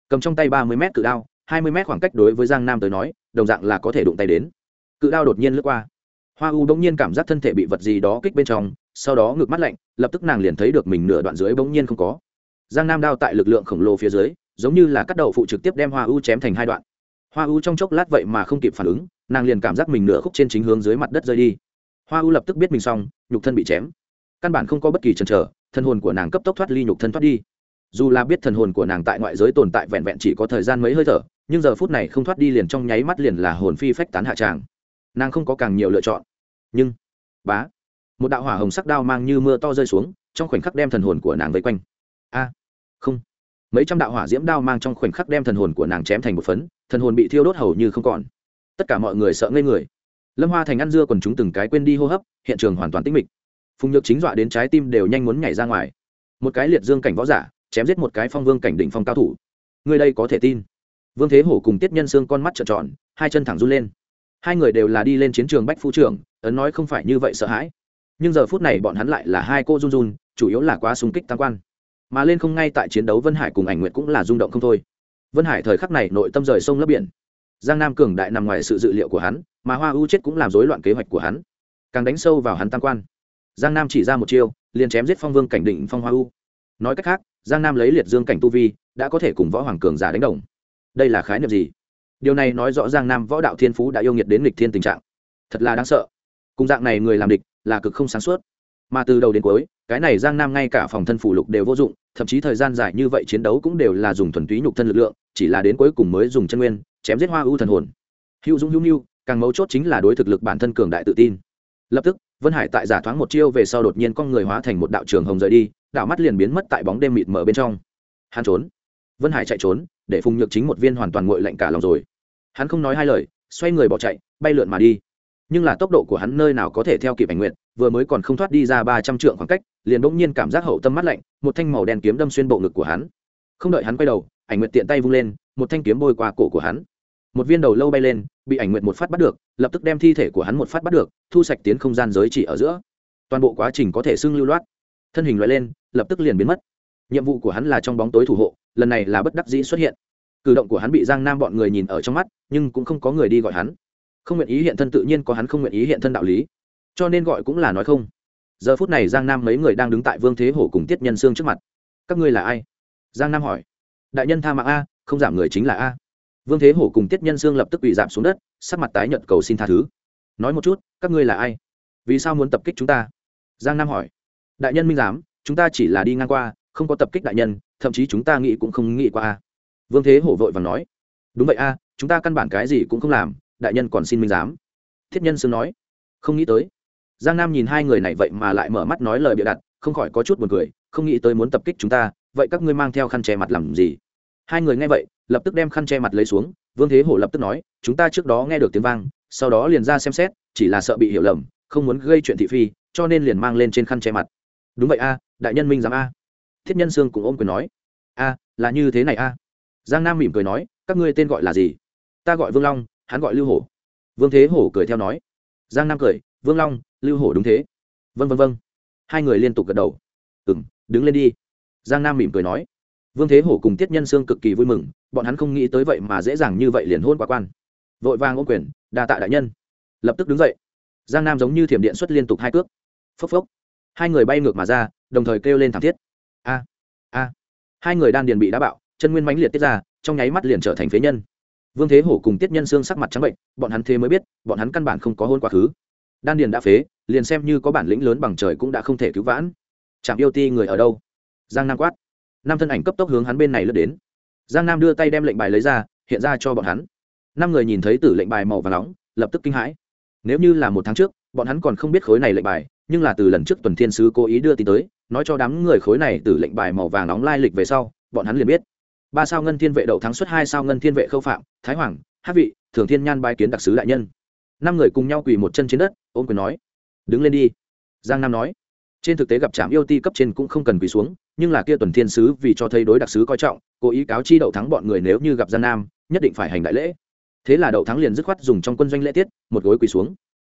Cầm trong tay ba mươi mét cự đao, hai mươi mét khoảng cách đối với giang nam tới nói, đồng dạng là có thể đụng tay đến. Cự đao đột nhiên lướt qua. Hoa u bỗng nhiên cảm giác thân thể bị vật gì đó kích bên trong, sau đó ngược mắt lạnh, lập tức nàng liền thấy được mình nửa đoạn dưới bỗng nhiên không có. Giang nam đao tại lực lượng khổng lồ phía dưới, giống như là cắt đầu phụ trực tiếp đem hoa u chém thành hai đoạn hoa u trong chốc lát vậy mà không kịp phản ứng, nàng liền cảm giác mình nửa khúc trên chính hướng dưới mặt đất rơi đi. Hoa u lập tức biết mình xong, nhục thân bị chém. Căn bản không có bất kỳ chần chờ thân hồn của nàng cấp tốc thoát ly, nhục thân thoát đi. Dù là biết thần hồn của nàng tại ngoại giới tồn tại vẹn vẹn chỉ có thời gian mấy hơi thở, nhưng giờ phút này không thoát đi liền trong nháy mắt liền là hồn phi phách tán hạ tràng. Nàng không có càng nhiều lựa chọn. Nhưng, bá, một đạo hỏa hồng sắc đao mang như mưa to rơi xuống, trong khoảnh khắc đem thần hồn của nàng vây quanh. A, không mấy trăm đạo hỏa diễm đao mang trong khoảnh khắc đem thần hồn của nàng chém thành một phấn, thần hồn bị thiêu đốt hầu như không còn. Tất cả mọi người sợ ngây người. Lâm hoa thành ăn dưa còn chúng từng cái quên đi hô hấp, hiện trường hoàn toàn tĩnh mịch. Phùng nhược chính dọa đến trái tim đều nhanh muốn nhảy ra ngoài. Một cái liệt dương cảnh võ giả, chém giết một cái phong vương cảnh đỉnh phong cao thủ. Người đây có thể tin? Vương thế hổ cùng tiết nhân xương con mắt trợn tròn, hai chân thẳng run lên. Hai người đều là đi lên chiến trường bách phu trưởng, ấn nói không phải như vậy sợ hãi. Nhưng giờ phút này bọn hắn lại là hai cô run run, chủ yếu là quá súng kích tam quan mà lên không ngay tại chiến đấu vân hải cùng ảnh nguyện cũng là rung động không thôi. Vân hải thời khắc này nội tâm rời sông lấp biển. Giang nam cường đại nằm ngoài sự dự liệu của hắn, mà hoa u chết cũng làm rối loạn kế hoạch của hắn. Càng đánh sâu vào hắn tam quan. Giang nam chỉ ra một chiêu, liền chém giết phong vương cảnh định phong hoa u. Nói cách khác, giang nam lấy liệt dương cảnh tu vi, đã có thể cùng võ hoàng cường giả đánh đồng. Đây là khái niệm gì? Điều này nói rõ giang nam võ đạo thiên phú đã yêu nghiệt đến nghịch thiên tình trạng. Thật là đáng sợ. Cùng dạng này người làm địch là cực không sáng suốt mà từ đầu đến cuối, cái này giang nam ngay cả phòng thân phủ lục đều vô dụng, thậm chí thời gian dài như vậy chiến đấu cũng đều là dùng thuần túy nhục thân lực lượng, chỉ là đến cuối cùng mới dùng chân nguyên, chém giết hoa ưu thần hồn. Hữu dũng hữu nhu càng mấu chốt chính là đối thực lực bản thân cường đại tự tin. Lập tức, vân hải tại giả thoáng một chiêu về sau đột nhiên con người hóa thành một đạo trường hồng rời đi, đạo mắt liền biến mất tại bóng đêm mịt mờ bên trong. Hắn trốn. Vân hải chạy trốn, để phùng nhược chính một viên hoàn toàn nguội lạnh cả lòng rồi. Hắn không nói hai lời, xoay người bỏ chạy, bay lượn mà đi. Nhưng là tốc độ của hắn nơi nào có thể theo kịp ảnh nguyện vừa mới còn không thoát đi ra ba trăm trượng khoảng cách, liền bỗng nhiên cảm giác hậu tâm mắt lạnh, một thanh màu đen kiếm đâm xuyên bộ ngực của hắn. Không đợi hắn quay đầu, ảnh nguyện tiện tay vung lên, một thanh kiếm bôi qua cổ của hắn. Một viên đầu lâu bay lên, bị ảnh nguyện một phát bắt được, lập tức đem thi thể của hắn một phát bắt được, thu sạch tiến không gian giới chỉ ở giữa. Toàn bộ quá trình có thể xưng lưu loát. Thân hình loại lên, lập tức liền biến mất. Nhiệm vụ của hắn là trong bóng tối thủ hộ, lần này là bất đắc dĩ xuất hiện. Cử động của hắn bị giang nam bọn người nhìn ở trong mắt, nhưng cũng không có người đi gọi hắn. Không nguyện ý hiện thân tự nhiên có hắn không nguyện ý hiện thân đạo lý cho nên gọi cũng là nói không. Giờ phút này giang nam mấy người đang đứng tại vương thế hổ cùng tiết nhân sương trước mặt. Các ngươi là ai? Giang nam hỏi. Đại nhân tha mạng a, không giảm người chính là a. Vương thế hổ cùng tiết nhân sương lập tức bị giảm xuống đất, sắc mặt tái nhận cầu xin tha thứ. Nói một chút, các ngươi là ai? Vì sao muốn tập kích chúng ta? Giang nam hỏi. Đại nhân minh giám, chúng ta chỉ là đi ngang qua, không có tập kích đại nhân, thậm chí chúng ta nghĩ cũng không nghĩ qua a. Vương thế hổ vội và nói. Đúng vậy a, chúng ta căn bản cái gì cũng không làm, đại nhân còn xin minh giám. Thiết nhân sương nói. Không nghĩ tới giang nam nhìn hai người này vậy mà lại mở mắt nói lời bịa đặt, không khỏi có chút buồn cười, không nghĩ tới muốn tập kích chúng ta, vậy các ngươi mang theo khăn che mặt làm gì? Hai người nghe vậy, lập tức đem khăn che mặt lấy xuống, vương thế hổ lập tức nói, chúng ta trước đó nghe được tiếng vang, sau đó liền ra xem xét, chỉ là sợ bị hiểu lầm, không muốn gây chuyện thị phi, cho nên liền mang lên trên khăn che mặt. Đúng vậy a, đại nhân minh giám a. Thiết nhân sương cũng ôm quyền nói, a, là như thế này a. Giang nam mỉm cười nói, các ngươi tên gọi là gì? Ta gọi vương long, hắn gọi lưu hổ. Vương thế hổ cười theo nói. Giang nam cười, vương long lưu hổ đúng thế. Vân vân vân hai người liên tục gật đầu. Ừ m đứng lên đi. Giang nam mỉm cười nói. Vương thế hổ cùng tiết nhân sương cực kỳ vui mừng, bọn hắn không nghĩ tới vậy mà dễ dàng như vậy liền hôn quá quan. Vội vàng ô quyền, đa tạ đại nhân. Lập tức đứng dậy. Giang nam giống như thiểm điện xuất liên tục hai cước. Phốc phốc. Hai người bay ngược mà ra, đồng thời kêu lên thảm thiết. A a. Hai người đan điền bị đá bạo, chân nguyên mãnh liệt tiết ra, trong nháy mắt liền trở thành phế nhân. Vương thế hổ cùng tiết nhân xương sắc mặt trắng bệnh, bọn hắn thế mới biết, bọn hắn căn bản không có hôn quá khứ đan điền đã phế, liền xem như có bản lĩnh lớn bằng trời cũng đã không thể cứu vãn. Chạm yêu ti người ở đâu? Giang nam quát. Năm thân ảnh cấp tốc hướng hắn bên này lướt đến. Giang nam đưa tay đem lệnh bài lấy ra, hiện ra cho bọn hắn. Năm người nhìn thấy tử lệnh bài màu và nóng, lập tức kinh hãi. Nếu như là một tháng trước, bọn hắn còn không biết khối này lệnh bài, nhưng là từ lần trước tuần thiên sứ cố ý đưa tin tới, nói cho đám người khối này từ lệnh bài màu vàng nóng lai lịch về sau, bọn hắn liền biết. Ba sao ngân thiên vệ đậu thắng suất hai sao ngân thiên vệ khâu phạm, thái hoàng hát vị, thường thiên nhan bài kiến đặc sứ đại nhân. Năm người cùng nhau quỳ một chân trên đất ôm quyền nói. Đứng lên đi. Giang nam nói. Trên thực tế gặp trạm yêu ti cấp trên cũng không cần quỳ xuống, nhưng là kia tuần thiên sứ vì cho thấy đối đặc sứ coi trọng, cố ý cáo chi đậu thắng bọn người nếu như gặp giang nam, nhất định phải hành đại lễ. Thế là đậu thắng liền dứt khoát dùng trong quân doanh lễ tiết, một gối quỳ xuống.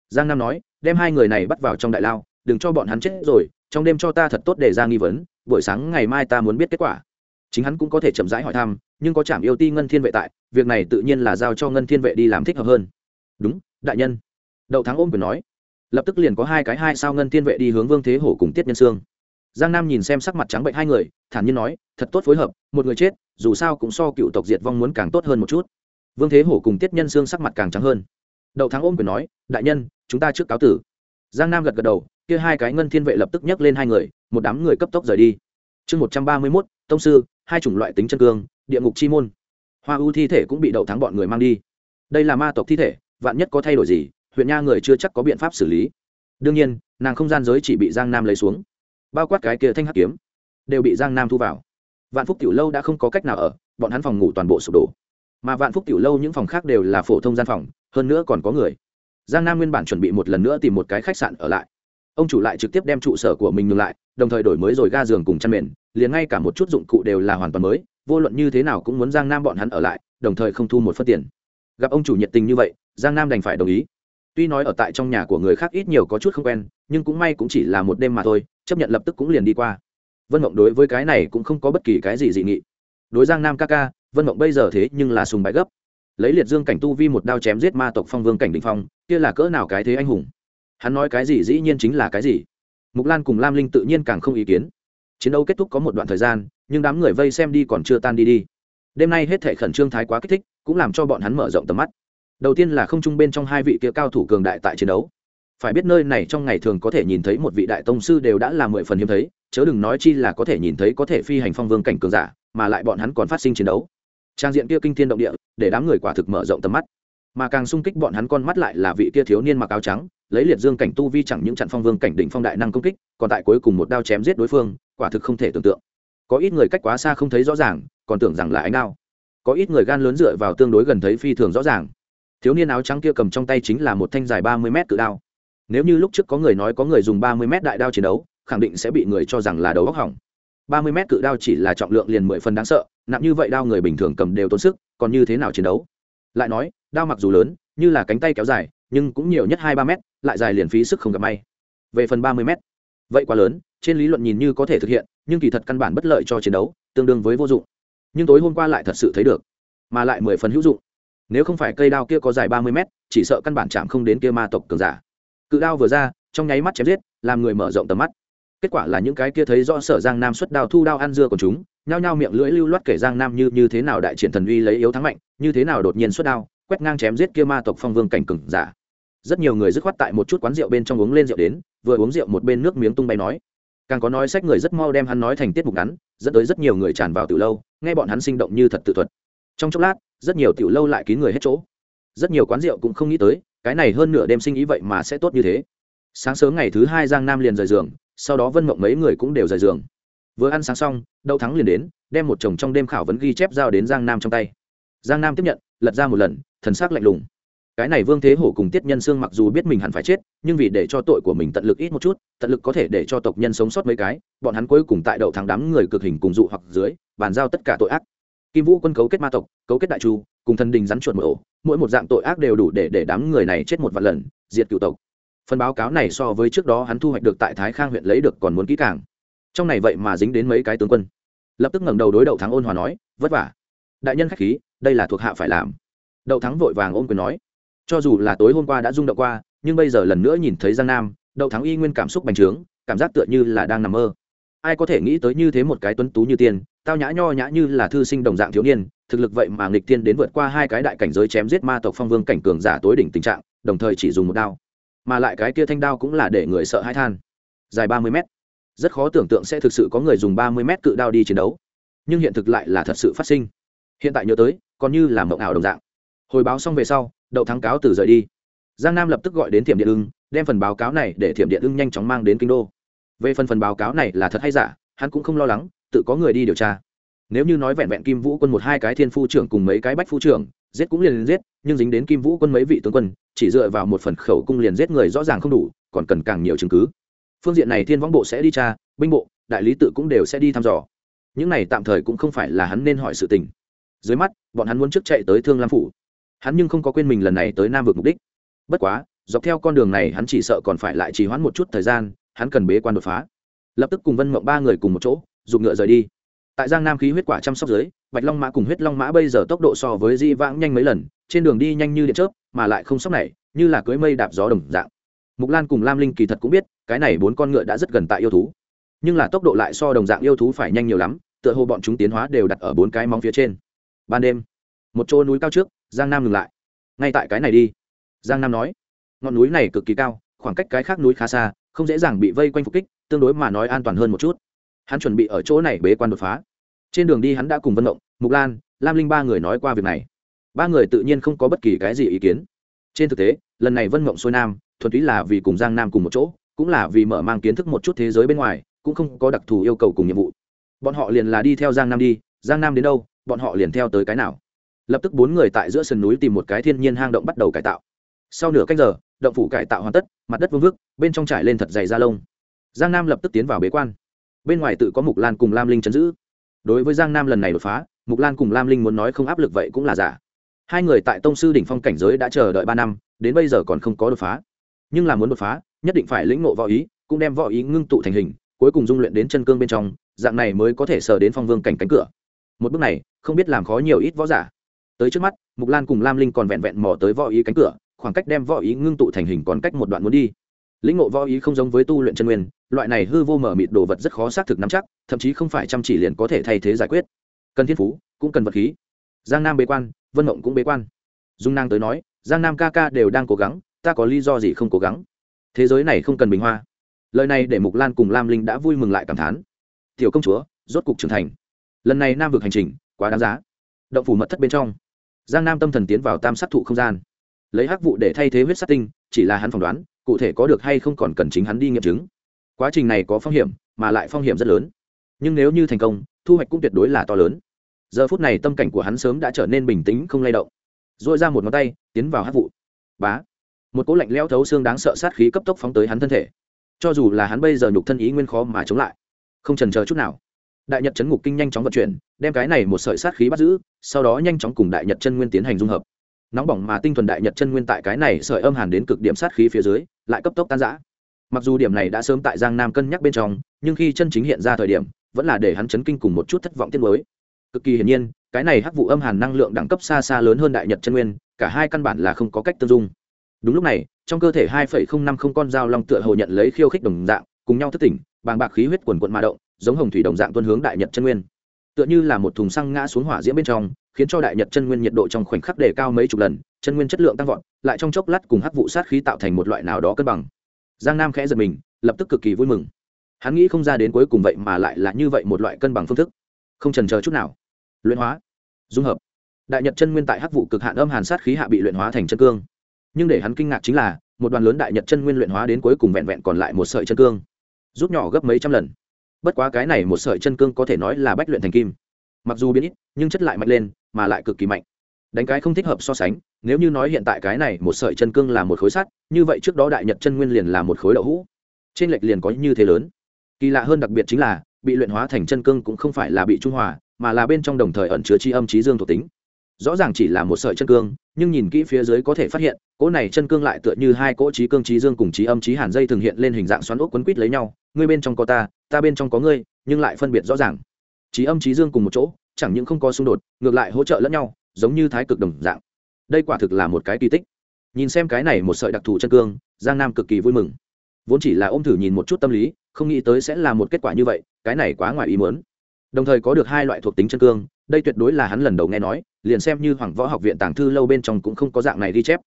Giang nam nói, đem hai người này bắt vào trong đại lao, đừng cho bọn hắn chết rồi, trong đêm cho ta thật tốt để ra nghi vấn, buổi sáng ngày mai ta muốn biết kết quả. Chính hắn cũng có thể chậm rãi hỏi thăm, nhưng có trạm yêu ti ngân thiên vệ tại, việc này tự nhiên là giao cho ngân thiên vệ đi làm thích hợp hơn. Đúng, đại nhân. Đậu thắng ôm quyền nói lập tức liền có hai cái hai sao ngân thiên vệ đi hướng vương thế hổ cùng tiết nhân sương. Giang nam nhìn xem sắc mặt trắng bệnh hai người, thản nhiên nói, thật tốt phối hợp, một người chết, dù sao cũng so cựu tộc diệt vong muốn càng tốt hơn một chút. Vương thế hổ cùng tiết nhân sương sắc mặt càng trắng hơn. Đậu thắng ôm quyền nói, đại nhân, chúng ta trước cáo tử. Giang nam gật gật đầu, kia hai cái ngân thiên vệ lập tức nhấc lên hai người, một đám người cấp tốc rời đi. Chương một trăm ba mươi mốt, tông sư, hai chủng loại tính chân cương, địa ngục chi môn. Hoa u thi thể cũng bị đậu thắng bọn người mang đi. Đây là ma tộc thi thể, vạn nhất có thay đổi gì huyện nha người chưa chắc có biện pháp xử lý. Đương nhiên, nàng không gian giới chỉ bị giang nam lấy xuống. Bao quát cái kia thanh hắc kiếm, đều bị giang nam thu vào. Vạn phúc tiểu lâu đã không có cách nào ở, bọn hắn phòng ngủ toàn bộ sụp đổ. Mà vạn phúc tiểu lâu những phòng khác đều là phổ thông gian phòng, hơn nữa còn có người. Giang nam nguyên bản chuẩn bị một lần nữa tìm một cái khách sạn ở lại. Ông chủ lại trực tiếp đem trụ sở của mình ngừng lại, đồng thời đổi mới rồi ga giường cùng chăn mền, liền ngay cả một chút dụng cụ đều là hoàn toàn mới, vô luận như thế nào cũng muốn giang nam bọn hắn ở lại, đồng thời không thu một phân tiền. Gặp ông chủ nhiệt tình như vậy, giang nam đành phải đồng ý tuy nói ở tại trong nhà của người khác ít nhiều có chút không quen, nhưng cũng may cũng chỉ là một đêm mà thôi, chấp nhận lập tức cũng liền đi qua. Vân mộng đối với cái này cũng không có bất kỳ cái gì dị nghị. Đối giang nam ca ca, vân mộng bây giờ thế nhưng là sùng bái gấp. Lấy liệt dương cảnh tu vi một đao chém giết ma tộc phong vương cảnh đình phong, kia là cỡ nào cái thế anh hùng? Hắn nói cái gì dĩ nhiên chính là cái gì? Mục lan cùng lam linh tự nhiên càng không ý kiến. Chiến đấu kết thúc có một đoạn thời gian, nhưng đám người vây xem đi còn chưa tan đi đi. Đêm nay hết thể khẩn trương thái quá kích thích, cũng làm cho bọn hắn mở rộng tầm mắt đầu tiên là không trung bên trong hai vị kia cao thủ cường đại tại chiến đấu. Phải biết nơi này trong ngày thường có thể nhìn thấy một vị đại tông sư đều đã là mười phần hiếm thấy, chớ đừng nói chi là có thể nhìn thấy có thể phi hành phong vương cảnh cường giả, mà lại bọn hắn còn phát sinh chiến đấu. Trang diện kia kinh thiên động địa, để đám người quả thực mở rộng tầm mắt. Mà càng sung kích bọn hắn con mắt lại là vị kia thiếu niên mặc áo trắng, lấy liệt dương cảnh tu vi chẳng những chặn phong vương cảnh đỉnh phong đại năng công kích, còn tại cuối cùng một đao chém giết đối phương, quả thực không thể tưởng tượng. Có ít người cách quá xa không thấy rõ ràng, còn tưởng rằng là ánh đao. Có ít người gan lớn dựa vào tương đối gần thấy phi thường rõ ràng thiếu niên áo trắng kia cầm trong tay chính là một thanh dài ba mươi mét cự đao. Nếu như lúc trước có người nói có người dùng ba mươi mét đại đao chiến đấu, khẳng định sẽ bị người cho rằng là đầu góc hỏng. Ba mươi mét cự đao chỉ là trọng lượng liền mười phần đáng sợ, nặng như vậy đao người bình thường cầm đều tốn sức, còn như thế nào chiến đấu? Lại nói, đao mặc dù lớn, như là cánh tay kéo dài, nhưng cũng nhiều nhất hai ba mét, lại dài liền phí sức không gặp may. Về phần ba mươi mét, vậy quá lớn, trên lý luận nhìn như có thể thực hiện, nhưng kỳ thật căn bản bất lợi cho chiến đấu, tương đương với vô dụng. Nhưng tối hôm qua lại thật sự thấy được, mà lại mười phần hữu dụng nếu không phải cây đao kia có dài ba mươi mét, chỉ sợ căn bản chạm không đến kia ma tộc cường giả. Cự đao vừa ra, trong nháy mắt chém giết, làm người mở rộng tầm mắt. Kết quả là những cái kia thấy rõ sở giang nam xuất đao thu đao ăn dưa của chúng, nhao nhao miệng lưỡi lưu loát kể giang nam như như thế nào đại triển thần uy lấy yếu thắng mạnh, như thế nào đột nhiên xuất đao, quét ngang chém giết kia ma tộc phong vương cảnh cừng giả. Rất nhiều người dứt khoát tại một chút quán rượu bên trong uống lên rượu đến, vừa uống rượu một bên nước miếng tung bay nói. Càng có nói sách người rất mau đem hắn nói thành tiết mục ngắn, dẫn tới rất nhiều người tràn vào từ lâu, nghe bọn hắn sinh động như thật tự thuật. Trong chốc lát rất nhiều tiểu lâu lại kín người hết chỗ. Rất nhiều quán rượu cũng không nghĩ tới, cái này hơn nửa đêm sinh ý vậy mà sẽ tốt như thế. Sáng sớm ngày thứ hai giang nam liền rời giường, sau đó vân mộng mấy người cũng đều rời giường. Vừa ăn sáng xong, đậu thắng liền đến, đem một chồng trong đêm khảo vấn ghi chép giao đến giang nam trong tay. Giang nam tiếp nhận, lật ra một lần, thần s ắ c lạnh lùng. Cái này vương thế hổ cùng tiết nhân sương mặc dù biết mình hẳn phải chết, nhưng vì để cho tội của mình tận lực ít một chút, tận lực có thể để cho tộc nhân sống sót mấy cái, bọn hắn cuối cùng tại đậu thắng đám người cực hình cùng dụ hoặc dưới, bàn giao tất cả tội ác kim vũ quân cấu kết ma tộc, cấu kết đại chu, cùng thần đình rắn chuột một ổ, mỗi một dạng tội ác đều đủ để để đám người này chết một vạn lần, diệt cựu tộc. Phần báo cáo này so với trước đó hắn thu hoạch được tại thái khang huyện lấy được còn muốn kỹ càng. Trong này vậy mà dính đến mấy cái tướng quân. Lập tức ngẩng đầu đối đậu thắng ôn hòa nói, vất vả. Đại nhân khách khí, đây là thuộc hạ phải làm. Đậu thắng vội vàng ôm quyền nói, cho dù là tối hôm qua đã rung động qua, nhưng bây giờ lần nữa nhìn thấy giang nam, đậu thắng y nguyên cảm xúc bành trướng, cảm giác tựa như là đang nằm mơ ai có thể nghĩ tới như thế một cái tuấn tú như tiên, tao nhã nho nhã như là thư sinh đồng dạng thiếu niên, thực lực vậy mà nghịch tiên đến vượt qua hai cái đại cảnh giới chém giết ma tộc phong vương cảnh cường giả tối đỉnh tình trạng, đồng thời chỉ dùng một đao. Mà lại cái kia thanh đao cũng là để người sợ hãi than. Dài ba mươi mét. Rất khó tưởng tượng sẽ thực sự có người dùng ba mươi mét cự đao đi chiến đấu. Nhưng hiện thực lại là thật sự phát sinh. Hiện tại nhớ tới, còn như là mộng ảo đồng dạng. Hồi báo xong về sau, đậu thắng cáo từ rời đi. Giang nam lập tức gọi đến thiểm điện ưng, đem phần báo cáo này để thiểm điện ưng nhanh chóng mang đến kinh đô về phần phần báo cáo này là thật hay giả, hắn cũng không lo lắng, tự có người đi điều tra. Nếu như nói vẹn vẹn kim vũ quân một hai cái thiên phu trưởng cùng mấy cái bách phu trưởng, giết cũng liền giết, nhưng dính đến kim vũ quân mấy vị tướng quân, chỉ dựa vào một phần khẩu cung liền giết người rõ ràng không đủ, còn cần càng nhiều chứng cứ. Phương diện này thiên võng bộ sẽ đi tra, binh bộ, đại lý tự cũng đều sẽ đi thăm dò. Những này tạm thời cũng không phải là hắn nên hỏi sự tình. Dưới mắt, bọn hắn muốn trước chạy tới thương lam phủ. Hắn nhưng không có quên mình lần này tới nam vực mục đích. Bất quá, dọc theo con đường này hắn chỉ sợ còn phải lại trì hoãn một chút thời gian hắn cần bế quan đột phá. Lập tức cùng vân mộng ba người cùng một chỗ dùng ngựa rời đi. Tại giang nam khí huyết quả chăm sóc dưới, bạch long mã cùng huyết long mã bây giờ tốc độ so với di vãng nhanh mấy lần, trên đường đi nhanh như điện chớp, mà lại không sốc này, như là cưới mây đạp gió đồng dạng. Mục lan cùng lam linh kỳ thật cũng biết, cái này bốn con ngựa đã rất gần tại yêu thú. Nhưng là tốc độ lại so đồng dạng yêu thú phải nhanh nhiều lắm, tựa hồ bọn chúng tiến hóa đều đặt ở bốn cái móng phía trên. Ban đêm, một chỗ núi cao trước, giang nam ngừng lại. Ngay tại cái này đi. Giang nam nói, ngọn núi này cực kỳ cao, khoảng cách cái khác núi khá xa không dễ dàng bị vây quanh phục kích, tương đối mà nói an toàn hơn một chút. Hắn chuẩn bị ở chỗ này bế quan đột phá. Trên đường đi hắn đã cùng vân động mục lan, lam linh ba người nói qua việc này. Ba người tự nhiên không có bất kỳ cái gì ý kiến. Trên thực tế, lần này vân mộng xuôi nam, thuần túy là vì cùng giang nam cùng một chỗ, cũng là vì mở mang kiến thức một chút thế giới bên ngoài, cũng không có đặc thù yêu cầu cùng nhiệm vụ. Bọn họ liền là đi theo giang nam đi, giang nam đến đâu, bọn họ liền theo tới cái nào. Lập tức bốn người tại giữa sườn núi tìm một cái thiên nhiên hang động bắt đầu cải tạo sau nửa canh giờ, động phủ cải tạo hoàn tất, mặt đất vương vức, bên trong trải lên thật dày da lông. Giang nam lập tức tiến vào bế quan. Bên ngoài tự có mục lan cùng lam linh chấn giữ. Đối với giang nam lần này đột phá, mục lan cùng lam linh muốn nói không áp lực vậy cũng là giả. Hai người tại tông sư đỉnh phong cảnh giới đã chờ đợi ba năm, đến bây giờ còn không có đột phá. Nhưng là muốn đột phá, nhất định phải lĩnh ngộ võ ý, cũng đem võ ý ngưng tụ thành hình, cuối cùng dung luyện đến chân cương bên trong, dạng này mới có thể sờ đến phong vương cảnh cánh cửa. Một bước này, không biết làm khó nhiều ít võ giả. Tới trước mắt, mục lan cùng lam linh còn vẹn vẹn mò tới võ ý cánh cửa khoảng cách đem võ ý ngưng tụ thành hình còn cách một đoạn muốn đi. Lĩnh ngộ võ ý không giống với tu luyện chân nguyên, loại này hư vô mở mịt đồ vật rất khó xác thực nắm chắc, thậm chí không phải chăm chỉ liền có thể thay thế giải quyết. Cần thiên phú, cũng cần vật khí. Giang nam bế quan, vân mộng cũng bế quan. Dung nang tới nói, giang nam ca ca đều đang cố gắng, ta có lý do gì không cố gắng? Thế giới này không cần bình hoa. Lời này để mục lan cùng lam linh đã vui mừng lại cảm thán. Tiểu công chúa, rốt cục trưởng thành. Lần này nam vực hành trình, quá đáng giá. Động phủ mật thất bên trong. Giang nam tâm thần tiến vào tam sát thụ không gian lấy hắc vụ để thay thế huyết sát tinh, chỉ là hắn phỏng đoán, cụ thể có được hay không còn cần chính hắn đi nghiệm chứng. Quá trình này có phong hiểm, mà lại phong hiểm rất lớn. Nhưng nếu như thành công, thu hoạch cũng tuyệt đối là to lớn. Giờ phút này tâm cảnh của hắn sớm đã trở nên bình tĩnh không lay động. R ra một ngón tay, tiến vào hát vụ. Bá! Một cỗ lạnh leo thấu xương đáng sợ sát khí cấp tốc phóng tới hắn thân thể. Cho dù là hắn bây giờ nhục thân ý nguyên khó mà chống lại, không trần chờ chút nào. Đại nhật chấn ngục kinh nhanh chóng vận chuyển, đem cái này một sợi sát khí bắt giữ, sau đó nhanh chóng cùng đại nhật chân nguyên tiến hành dung hợp nóng bỏng mà tinh thuần đại nhật chân nguyên tại cái này sợi âm hàn đến cực điểm sát khí phía dưới, lại cấp tốc tan giã mặc dù điểm này đã sớm tại giang nam cân nhắc bên trong, nhưng khi chân chính hiện ra thời điểm, vẫn là để hắn chấn kinh cùng một chút thất vọng tiết mới. Cực kỳ hiển nhiên, cái này hắc vụ âm hàn năng lượng đẳng cấp xa xa lớn hơn đại nhật chân nguyên, cả hai căn bản là không có cách tương dung. Đúng lúc này, trong cơ thể hai phẩy không năm không con dao long tựa hồ nhận lấy khiêu khích đồng dạng, cùng nhau thức tỉnh, bàng bạc khí huyết quần quận ma động, giống hồng thủy đồng dạng tuân hướng đại nhật chân nguyên. Tựa như là một thùng xăng ngã xuống hỏa diễm bên trong khiến cho đại nhật chân nguyên nhiệt độ trong khoảnh khắc đề cao mấy chục lần, chân nguyên chất lượng tăng vọt, lại trong chốc lát cùng hắc vụ sát khí tạo thành một loại nào đó cân bằng. Giang nam khẽ giật mình, lập tức cực kỳ vui mừng. Hắn nghĩ không ra đến cuối cùng vậy mà lại là như vậy một loại cân bằng phương thức. Không trần chờ chút nào. Luyện hóa. Dung hợp. Đại nhật chân nguyên tại hắc vụ cực hạn âm hàn sát khí hạ bị luyện hóa thành chân cương. Nhưng để hắn kinh ngạc chính là, một đoàn lớn đại nhật chân nguyên luyện hóa đến cuối cùng vẹn vẹn còn lại một sợi chân cương. Rút nhỏ gấp mấy trăm lần. Bất quá cái này một sợi chân cương có thể nói là bách luyện thành kim mặc dù biến ít, nhưng chất lại mạnh lên, mà lại cực kỳ mạnh. Đánh cái không thích hợp so sánh, nếu như nói hiện tại cái này một sợi chân cương là một khối sắt, như vậy trước đó đại nhật chân nguyên liền là một khối đậu hũ. Trên lệch liền có như thế lớn. Kỳ lạ hơn đặc biệt chính là, bị luyện hóa thành chân cương cũng không phải là bị trung hòa, mà là bên trong đồng thời ẩn chứa chi âm trí dương thuộc tính. Rõ ràng chỉ là một sợi chân cương, nhưng nhìn kỹ phía dưới có thể phát hiện, cỗ này chân cương lại tựa như hai cỗ trí cương trí dương cùng trí âm trí hàn dây thường hiện lên hình dạng xoắn ốc quấn quít lấy nhau. Ngươi bên trong có ta ta bên trong có ngươi, nhưng lại phân biệt rõ ràng trí âm trí dương cùng một chỗ, chẳng những không có xung đột, ngược lại hỗ trợ lẫn nhau, giống như thái cực đồng dạng. Đây quả thực là một cái kỳ tích. Nhìn xem cái này một sợi đặc thù chân cương, giang nam cực kỳ vui mừng. Vốn chỉ là ôm thử nhìn một chút tâm lý, không nghĩ tới sẽ là một kết quả như vậy, cái này quá ngoài ý muốn. Đồng thời có được hai loại thuộc tính chân cương, đây tuyệt đối là hắn lần đầu nghe nói, liền xem như hoàng võ học viện tàng thư lâu bên trong cũng không có dạng này ghi chép.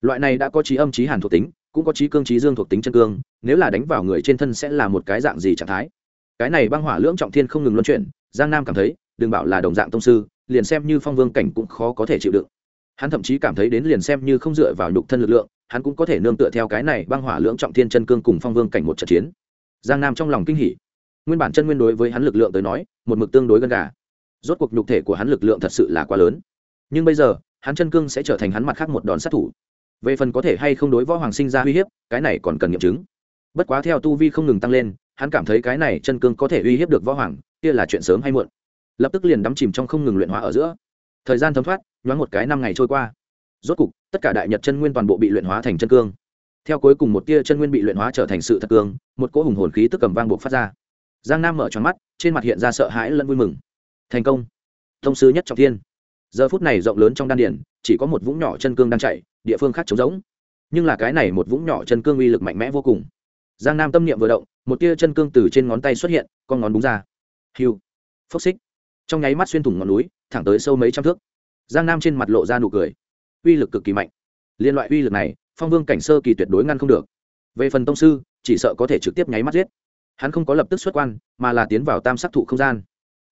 Loại này đã có trí âm trí hàn thuộc tính, cũng có trí cương trí dương thuộc tính chân cương, nếu là đánh vào người trên thân sẽ là một cái dạng gì trạng thái? Cái này băng hỏa lưỡng trọng thiên không ngừng luân chuyển giang nam cảm thấy, đừng bảo là đồng dạng tông sư, liền xem như phong vương cảnh cũng khó có thể chịu đựng. Hắn thậm chí cảm thấy đến liền xem như không dựa vào nhục thân lực lượng, hắn cũng có thể nương tựa theo cái này băng hỏa lưỡng trọng thiên chân cương cùng phong vương cảnh một trận chiến. Giang nam trong lòng kinh hỉ. Nguyên bản chân nguyên đối với hắn lực lượng tới nói, một mực tương đối gần gà. Rốt cuộc nhục thể của hắn lực lượng thật sự là quá lớn. Nhưng bây giờ, hắn chân cương sẽ trở thành hắn mặt khác một đòn sát thủ. Về phần có thể hay không đối võ hoàng sinh ra uy hiếp, cái này còn cần nghiệm chứng. Bất quá theo tu vi không ngừng tăng lên hắn cảm thấy cái này chân cương có thể uy hiếp được võ hoàng, kia là chuyện sớm hay muộn. Lập tức liền đắm chìm trong không ngừng luyện hóa ở giữa. Thời gian thấm thoát, nhoáng một cái năm ngày trôi qua. Rốt cục, tất cả đại nhật chân nguyên toàn bộ bị luyện hóa thành chân cương. Theo cuối cùng một tia chân nguyên bị luyện hóa trở thành sự thật cương, một cỗ hùng hồn khí tức cầm vang buộc phát ra. Giang nam mở tròn mắt, trên mặt hiện ra sợ hãi lẫn vui mừng. Thành công. Thông sứ nhất trọng thiên. Giờ phút này rộng lớn trong đan điển chỉ có một vũng nhỏ chân cương đang chạy, địa phương khác trống rỗng. Nhưng là cái này một vũng nhỏ chân cương uy lực mạnh mẽ vô cùng giang nam tâm niệm vừa động, một tia chân cương từ trên ngón tay xuất hiện, con ngón búng ra. Hiu. Phốc xích. Trong nháy mắt xuyên thủng ngọn núi, thẳng tới sâu mấy trăm thước. Giang nam trên mặt lộ ra nụ cười. Uy lực cực kỳ mạnh. Liên loại uy lực này, phong vương cảnh sơ kỳ tuyệt đối ngăn không được. Về phần tông sư, chỉ sợ có thể trực tiếp nháy mắt giết. Hắn không có lập tức xuất quan, mà là tiến vào tam sắc thụ không gian.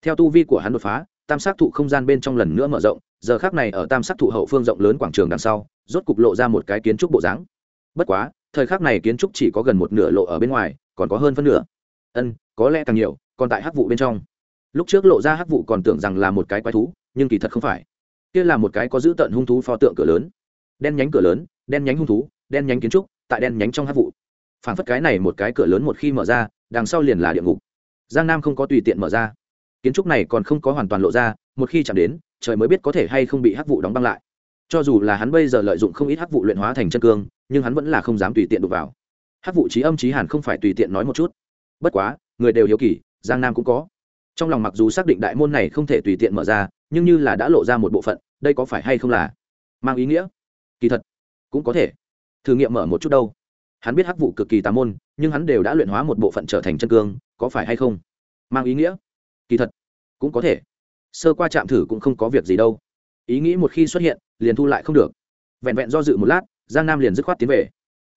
Theo tu vi của hắn đột phá, tam sắc thụ không gian bên trong lần nữa mở rộng, giờ khác này ở tam sắc thụ hậu phương rộng lớn quảng trường đằng sau, rốt cục lộ ra một cái kiến trúc bộ dáng. Bất quá thời khắc này kiến trúc chỉ có gần một nửa lộ ở bên ngoài, còn có hơn phân nửa. Ân, có lẽ càng nhiều, còn tại hắc vụ bên trong. Lúc trước lộ ra hắc vụ còn tưởng rằng là một cái quái thú, nhưng kỳ thật không phải. Kia là một cái có giữ tận hung thú pho tượng cửa lớn. Đen nhánh cửa lớn, đen nhánh hung thú, đen nhánh kiến trúc, tại đen nhánh trong hắc vụ. Phản phất cái này một cái cửa lớn một khi mở ra, đằng sau liền là địa ngục. Giang nam không có tùy tiện mở ra. Kiến trúc này còn không có hoàn toàn lộ ra, một khi chạm đến, trời mới biết có thể hay không bị hắc vụ đóng băng lại cho dù là hắn bây giờ lợi dụng không ít hắc vụ luyện hóa thành chân cương, nhưng hắn vẫn là không dám tùy tiện đụng vào. Hắc vụ trí âm trí hàn không phải tùy tiện nói một chút. Bất quá, người đều hiếu kỳ, giang nam cũng có. Trong lòng mặc dù xác định đại môn này không thể tùy tiện mở ra, nhưng như là đã lộ ra một bộ phận, đây có phải hay không là mang ý nghĩa? Kỳ thật, cũng có thể. Thử nghiệm mở một chút đâu. Hắn biết hắc vụ cực kỳ tà môn, nhưng hắn đều đã luyện hóa một bộ phận trở thành chân cương, có phải hay không? Mang ý nghĩa? Kỳ thật, cũng có thể. Sơ qua chạm thử cũng không có việc gì đâu. Ý nghĩ một khi xuất hiện liền thu lại không được. Vẹn vẹn do dự một lát, giang nam liền dứt khoát tiến về.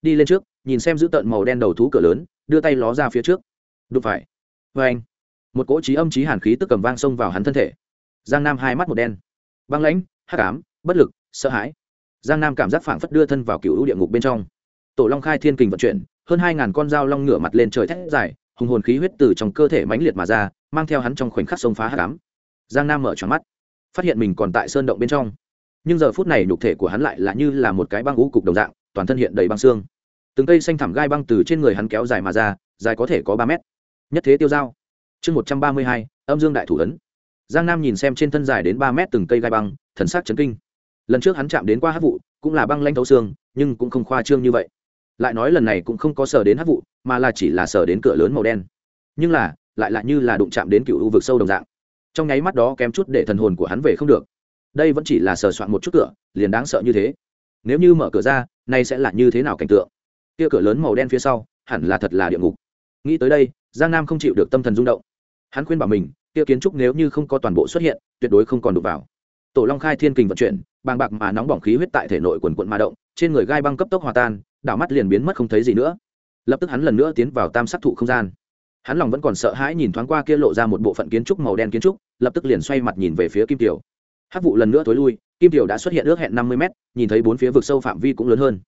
Đi lên trước, nhìn xem giữ tợn màu đen đầu thú cửa lớn, đưa tay ló ra phía trước. Đụng phải. Vê anh, một cỗ trí âm trí hàn khí tức cầm vang xông vào hắn thân thể. Giang nam hai mắt một đen. Băng lãnh, hắc ám, bất lực, sợ hãi. Giang nam cảm giác phảng phất đưa thân vào cựu địa ngục bên trong. Tổ long khai thiên kình vận chuyển, hơn hai ngàn con dao long ngửa mặt lên trời thét dài, hùng hồn khí huyết từ trong cơ thể mãnh liệt mà ra, mang theo hắn trong khoảnh khắc sông phá hắc ám. Giang nam mở tròn mắt, phát hiện mình còn tại sơn động bên trong nhưng giờ phút này nhục thể của hắn lại là như là một cái băng ngũ cục đồng dạng, toàn thân hiện đầy băng xương. Từng cây xanh thảm gai băng từ trên người hắn kéo dài mà ra, dài có thể có ba mét. Nhất thế tiêu dao chương một trăm ba mươi hai, âm dương đại thủ ấn. Giang nam nhìn xem trên thân dài đến ba mét từng cây gai băng, thần sắc chấn kinh. Lần trước hắn chạm đến qua hát vụ, cũng là băng lanh thấu xương, nhưng cũng không khoa trương như vậy. Lại nói lần này cũng không có sờ đến hát vụ, mà là chỉ là sờ đến cửa lớn màu đen. Nhưng là, lại lại như là đụng chạm đến cựu u vực sâu đồng dạng. Trong nháy mắt đó kém chút để thần hồn của hắn về không được đây vẫn chỉ là sờ soạn một chút cửa, liền đáng sợ như thế. Nếu như mở cửa ra, nay sẽ là như thế nào cảnh tượng? Kia cửa lớn màu đen phía sau, hẳn là thật là địa ngục. Nghĩ tới đây, giang nam không chịu được tâm thần rung động. Hắn khuyên bảo mình, kia kiến trúc nếu như không có toàn bộ xuất hiện, tuyệt đối không còn đụng vào. Tổ long khai thiên kình vận chuyển, bàng bạc mà nóng bỏng khí huyết tại thể nội quần quận ma động, trên người gai băng cấp tốc hòa tan, đảo mắt liền biến mất không thấy gì nữa. Lập tức hắn lần nữa tiến vào tam sắc thụ không gian. Hắn lòng vẫn còn sợ hãi nhìn thoáng qua kia lộ ra một bộ phận kiến trúc màu đen kiến trúc, lập tức liền xoay mặt nhìn về phía kim tiểu hát vụ lần nữa tối lui, kim tiểu đã xuất hiện ước hẹn năm mươi mét, nhìn thấy bốn phía vực sâu phạm vi cũng lớn hơn.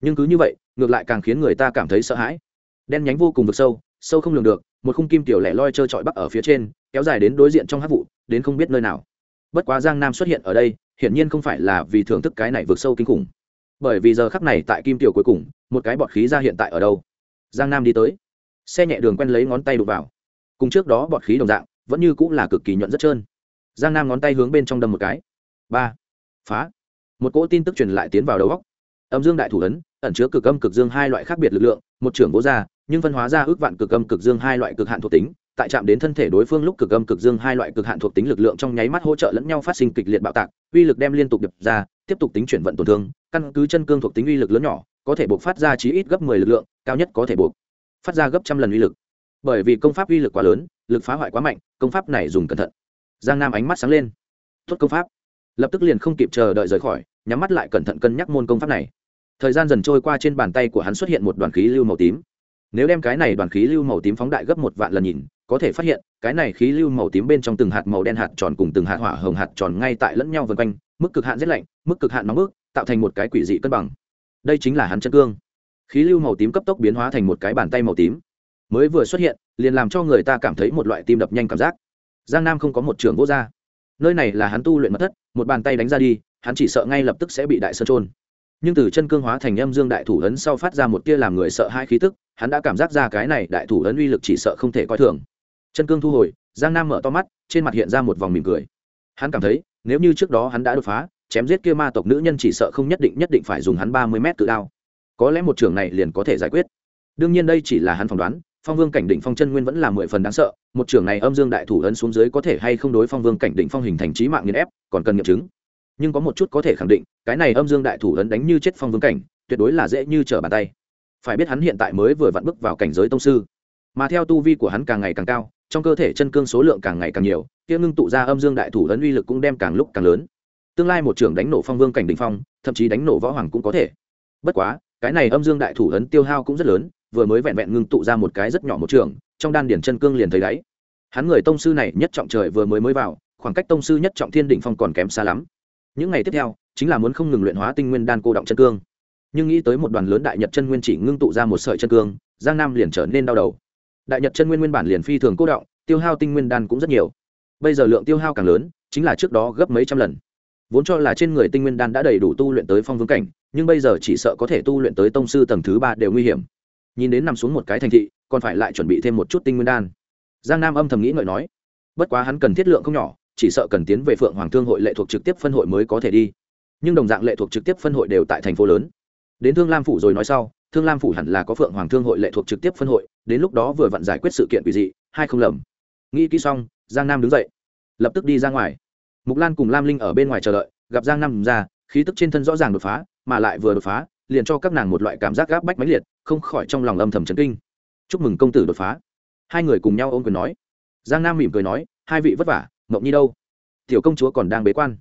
Nhưng cứ như vậy, ngược lại càng khiến người ta cảm thấy sợ hãi. Đen nhánh vô cùng vực sâu sâu không lường được, một khung kim tiểu lẻ loi trơ trọi bắc ở phía trên, kéo dài đến đối diện trong hát vụ, đến không biết nơi nào. Bất quá giang nam xuất hiện ở đây, hiển nhiên không phải là vì thưởng thức cái này vượt sâu kinh khủng. Bởi vì giờ khắc này tại kim tiểu cuối cùng, một cái bọt khí ra hiện tại ở đâu? Giang nam đi tới. Xe nhẹ đường quen lấy ngón tay đục vào. Cùng trước đó bọt khí đồng dạng, vẫn như cũng là cực kỳ nhuận rất trơn giang nam ngón tay hướng bên trong đâm một cái. Ba. Phá. Một cỗ tin tức truyền lại tiến vào đầu góc âm dương đại thủ ấn, ẩn chứa cực âm cực dương hai loại khác biệt lực lượng, một trưởng vỗ ra nhưng phân hóa ra ước vạn cực âm cực dương hai loại cực hạn thuộc tính, tại chạm đến thân thể đối phương lúc cực âm cực dương hai loại cực hạn thuộc tính lực lượng trong nháy mắt hỗ trợ lẫn nhau phát sinh kịch liệt bạo tạc, uy lực đem liên tục đập ra, tiếp tục tính chuyển vận tổn thương, căn cứ chân cương thuộc tính uy lực lớn nhỏ, có thể buộc phát ra chí ít gấp mười lực lượng, cao nhất có thể buộc phát ra gấp trăm lần uy lực. Bởi vì công pháp uy lực quá lớn, lực phá hoại quá mạnh, công pháp này dùng cẩn thận giang nam ánh mắt sáng lên. Tốt công pháp. Lập tức liền không kịp chờ đợi rời khỏi nhắm mắt lại cẩn thận cân nhắc môn công pháp này. Thời gian dần trôi qua trên bàn tay của hắn xuất hiện một đoàn khí lưu màu tím. Nếu đem cái này đoàn khí lưu màu tím phóng đại gấp một vạn lần nhìn có thể phát hiện cái này khí lưu màu tím bên trong từng hạt màu đen hạt tròn cùng từng hạt hỏa hồng hạt tròn ngay tại lẫn nhau vân quanh mức cực hạn rét lạnh mức cực hạn nóng bức, tạo thành một cái quỷ dị cân bằng. Đây chính là hắn chân cương. Khí lưu màu tím cấp tốc biến hóa thành một cái bàn tay màu tím. Mới vừa xuất hiện liền làm cho người ta cảm thấy một loại tim đập nhanh cảm giác giang nam không có một trường vô gia nơi này là hắn tu luyện mật thất, một bàn tay đánh ra đi, hắn chỉ sợ ngay lập tức sẽ bị đại sơn trôn nhưng từ chân cương hóa thành âm dương đại thủ ấn sau phát ra một tia làm người sợ hai khí tức, hắn đã cảm giác ra cái này đại thủ ấn uy lực chỉ sợ không thể coi thường. Chân cương thu hồi, giang nam mở to mắt, trên mặt hiện ra một vòng mỉm cười. Hắn cảm thấy, nếu như trước đó hắn đã đột phá, chém giết kia ma tộc nữ nhân chỉ sợ không nhất định nhất định phải dùng hắn ba mươi mét tự đao. Có lẽ một trường này liền có thể giải quyết. Đương nhiên đây chỉ là hắn phỏng đoán phong vương cảnh đỉnh phong chân nguyên vẫn là mười phần đáng sợ, một trưởng này âm dương đại thủ ấn xuống dưới có thể hay không đối phong vương cảnh đỉnh phong hình thành trí mạng nghiền ép, còn cần nghiệm chứng. Nhưng có một chút có thể khẳng định, cái này âm dương đại thủ ấn đánh như chết phong vương cảnh, tuyệt đối là dễ như trở bàn tay. Phải biết hắn hiện tại mới vừa vặn bước vào cảnh giới tông sư. Mà theo tu vi của hắn càng ngày càng cao, trong cơ thể chân cương số lượng càng ngày càng nhiều, kia ngưng tụ ra âm dương đại thủ ấn uy lực cũng đem càng lúc càng lớn. Tương lai một trưởng đánh nổ phong vương cảnh đỉnh phong, thậm chí đánh nổ võ hoàng cũng có thể. Bất quá, cái này âm dương đại thủ ấn tiêu hao cũng rất lớn vừa mới vẹn vẹn ngưng tụ ra một cái rất nhỏ một trường, trong đan điển chân cương liền thấy đáy. Hắn người tông sư này nhất trọng trời vừa mới mới vào, khoảng cách tông sư nhất trọng thiên đỉnh phong còn kém xa lắm. Những ngày tiếp theo, chính là muốn không ngừng luyện hóa tinh nguyên đan cô động chân cương. Nhưng nghĩ tới một đoàn lớn đại nhật chân nguyên chỉ ngưng tụ ra một sợi chân cương, giang nam liền trở nên đau đầu. Đại nhật chân nguyên nguyên bản liền phi thường cô động, tiêu hao tinh nguyên đan cũng rất nhiều. Bây giờ lượng tiêu hao càng lớn, chính là trước đó gấp mấy trăm lần. Vốn cho là trên người tinh nguyên đan đã đầy đủ tu luyện tới phong vương cảnh, nhưng bây giờ chỉ sợ có thể tu luyện tới tông sư tầng thứ ba đều nguy hiểm nhìn đến nằm xuống một cái thành thị, còn phải lại chuẩn bị thêm một chút tinh nguyên đan. Giang nam âm thầm nghĩ ngợi nói, bất quá hắn cần thiết lượng không nhỏ, chỉ sợ cần tiến về phượng hoàng thương hội lệ thuộc trực tiếp phân hội mới có thể đi. Nhưng đồng dạng lệ thuộc trực tiếp phân hội đều tại thành phố lớn. Đến thương lam phủ rồi nói sau, thương lam phủ hẳn là có phượng hoàng thương hội lệ thuộc trực tiếp phân hội, đến lúc đó vừa vặn giải quyết sự kiện quỷ dị, hai không lầm. Nghĩ kỹ xong, giang nam đứng dậy, lập tức đi ra ngoài. Mục lan cùng lam linh ở bên ngoài chờ đợi, gặp giang nam ra, khí tức trên thân rõ ràng đột phá, mà lại vừa đột phá liền cho các nàng một loại cảm giác gáp bách mãnh liệt, không khỏi trong lòng âm thầm chấn kinh. Chúc mừng công tử đột phá. Hai người cùng nhau ôm quyền nói. Giang nam mỉm cười nói, hai vị vất vả, mộng nhi đâu? Tiểu công chúa còn đang bế quan.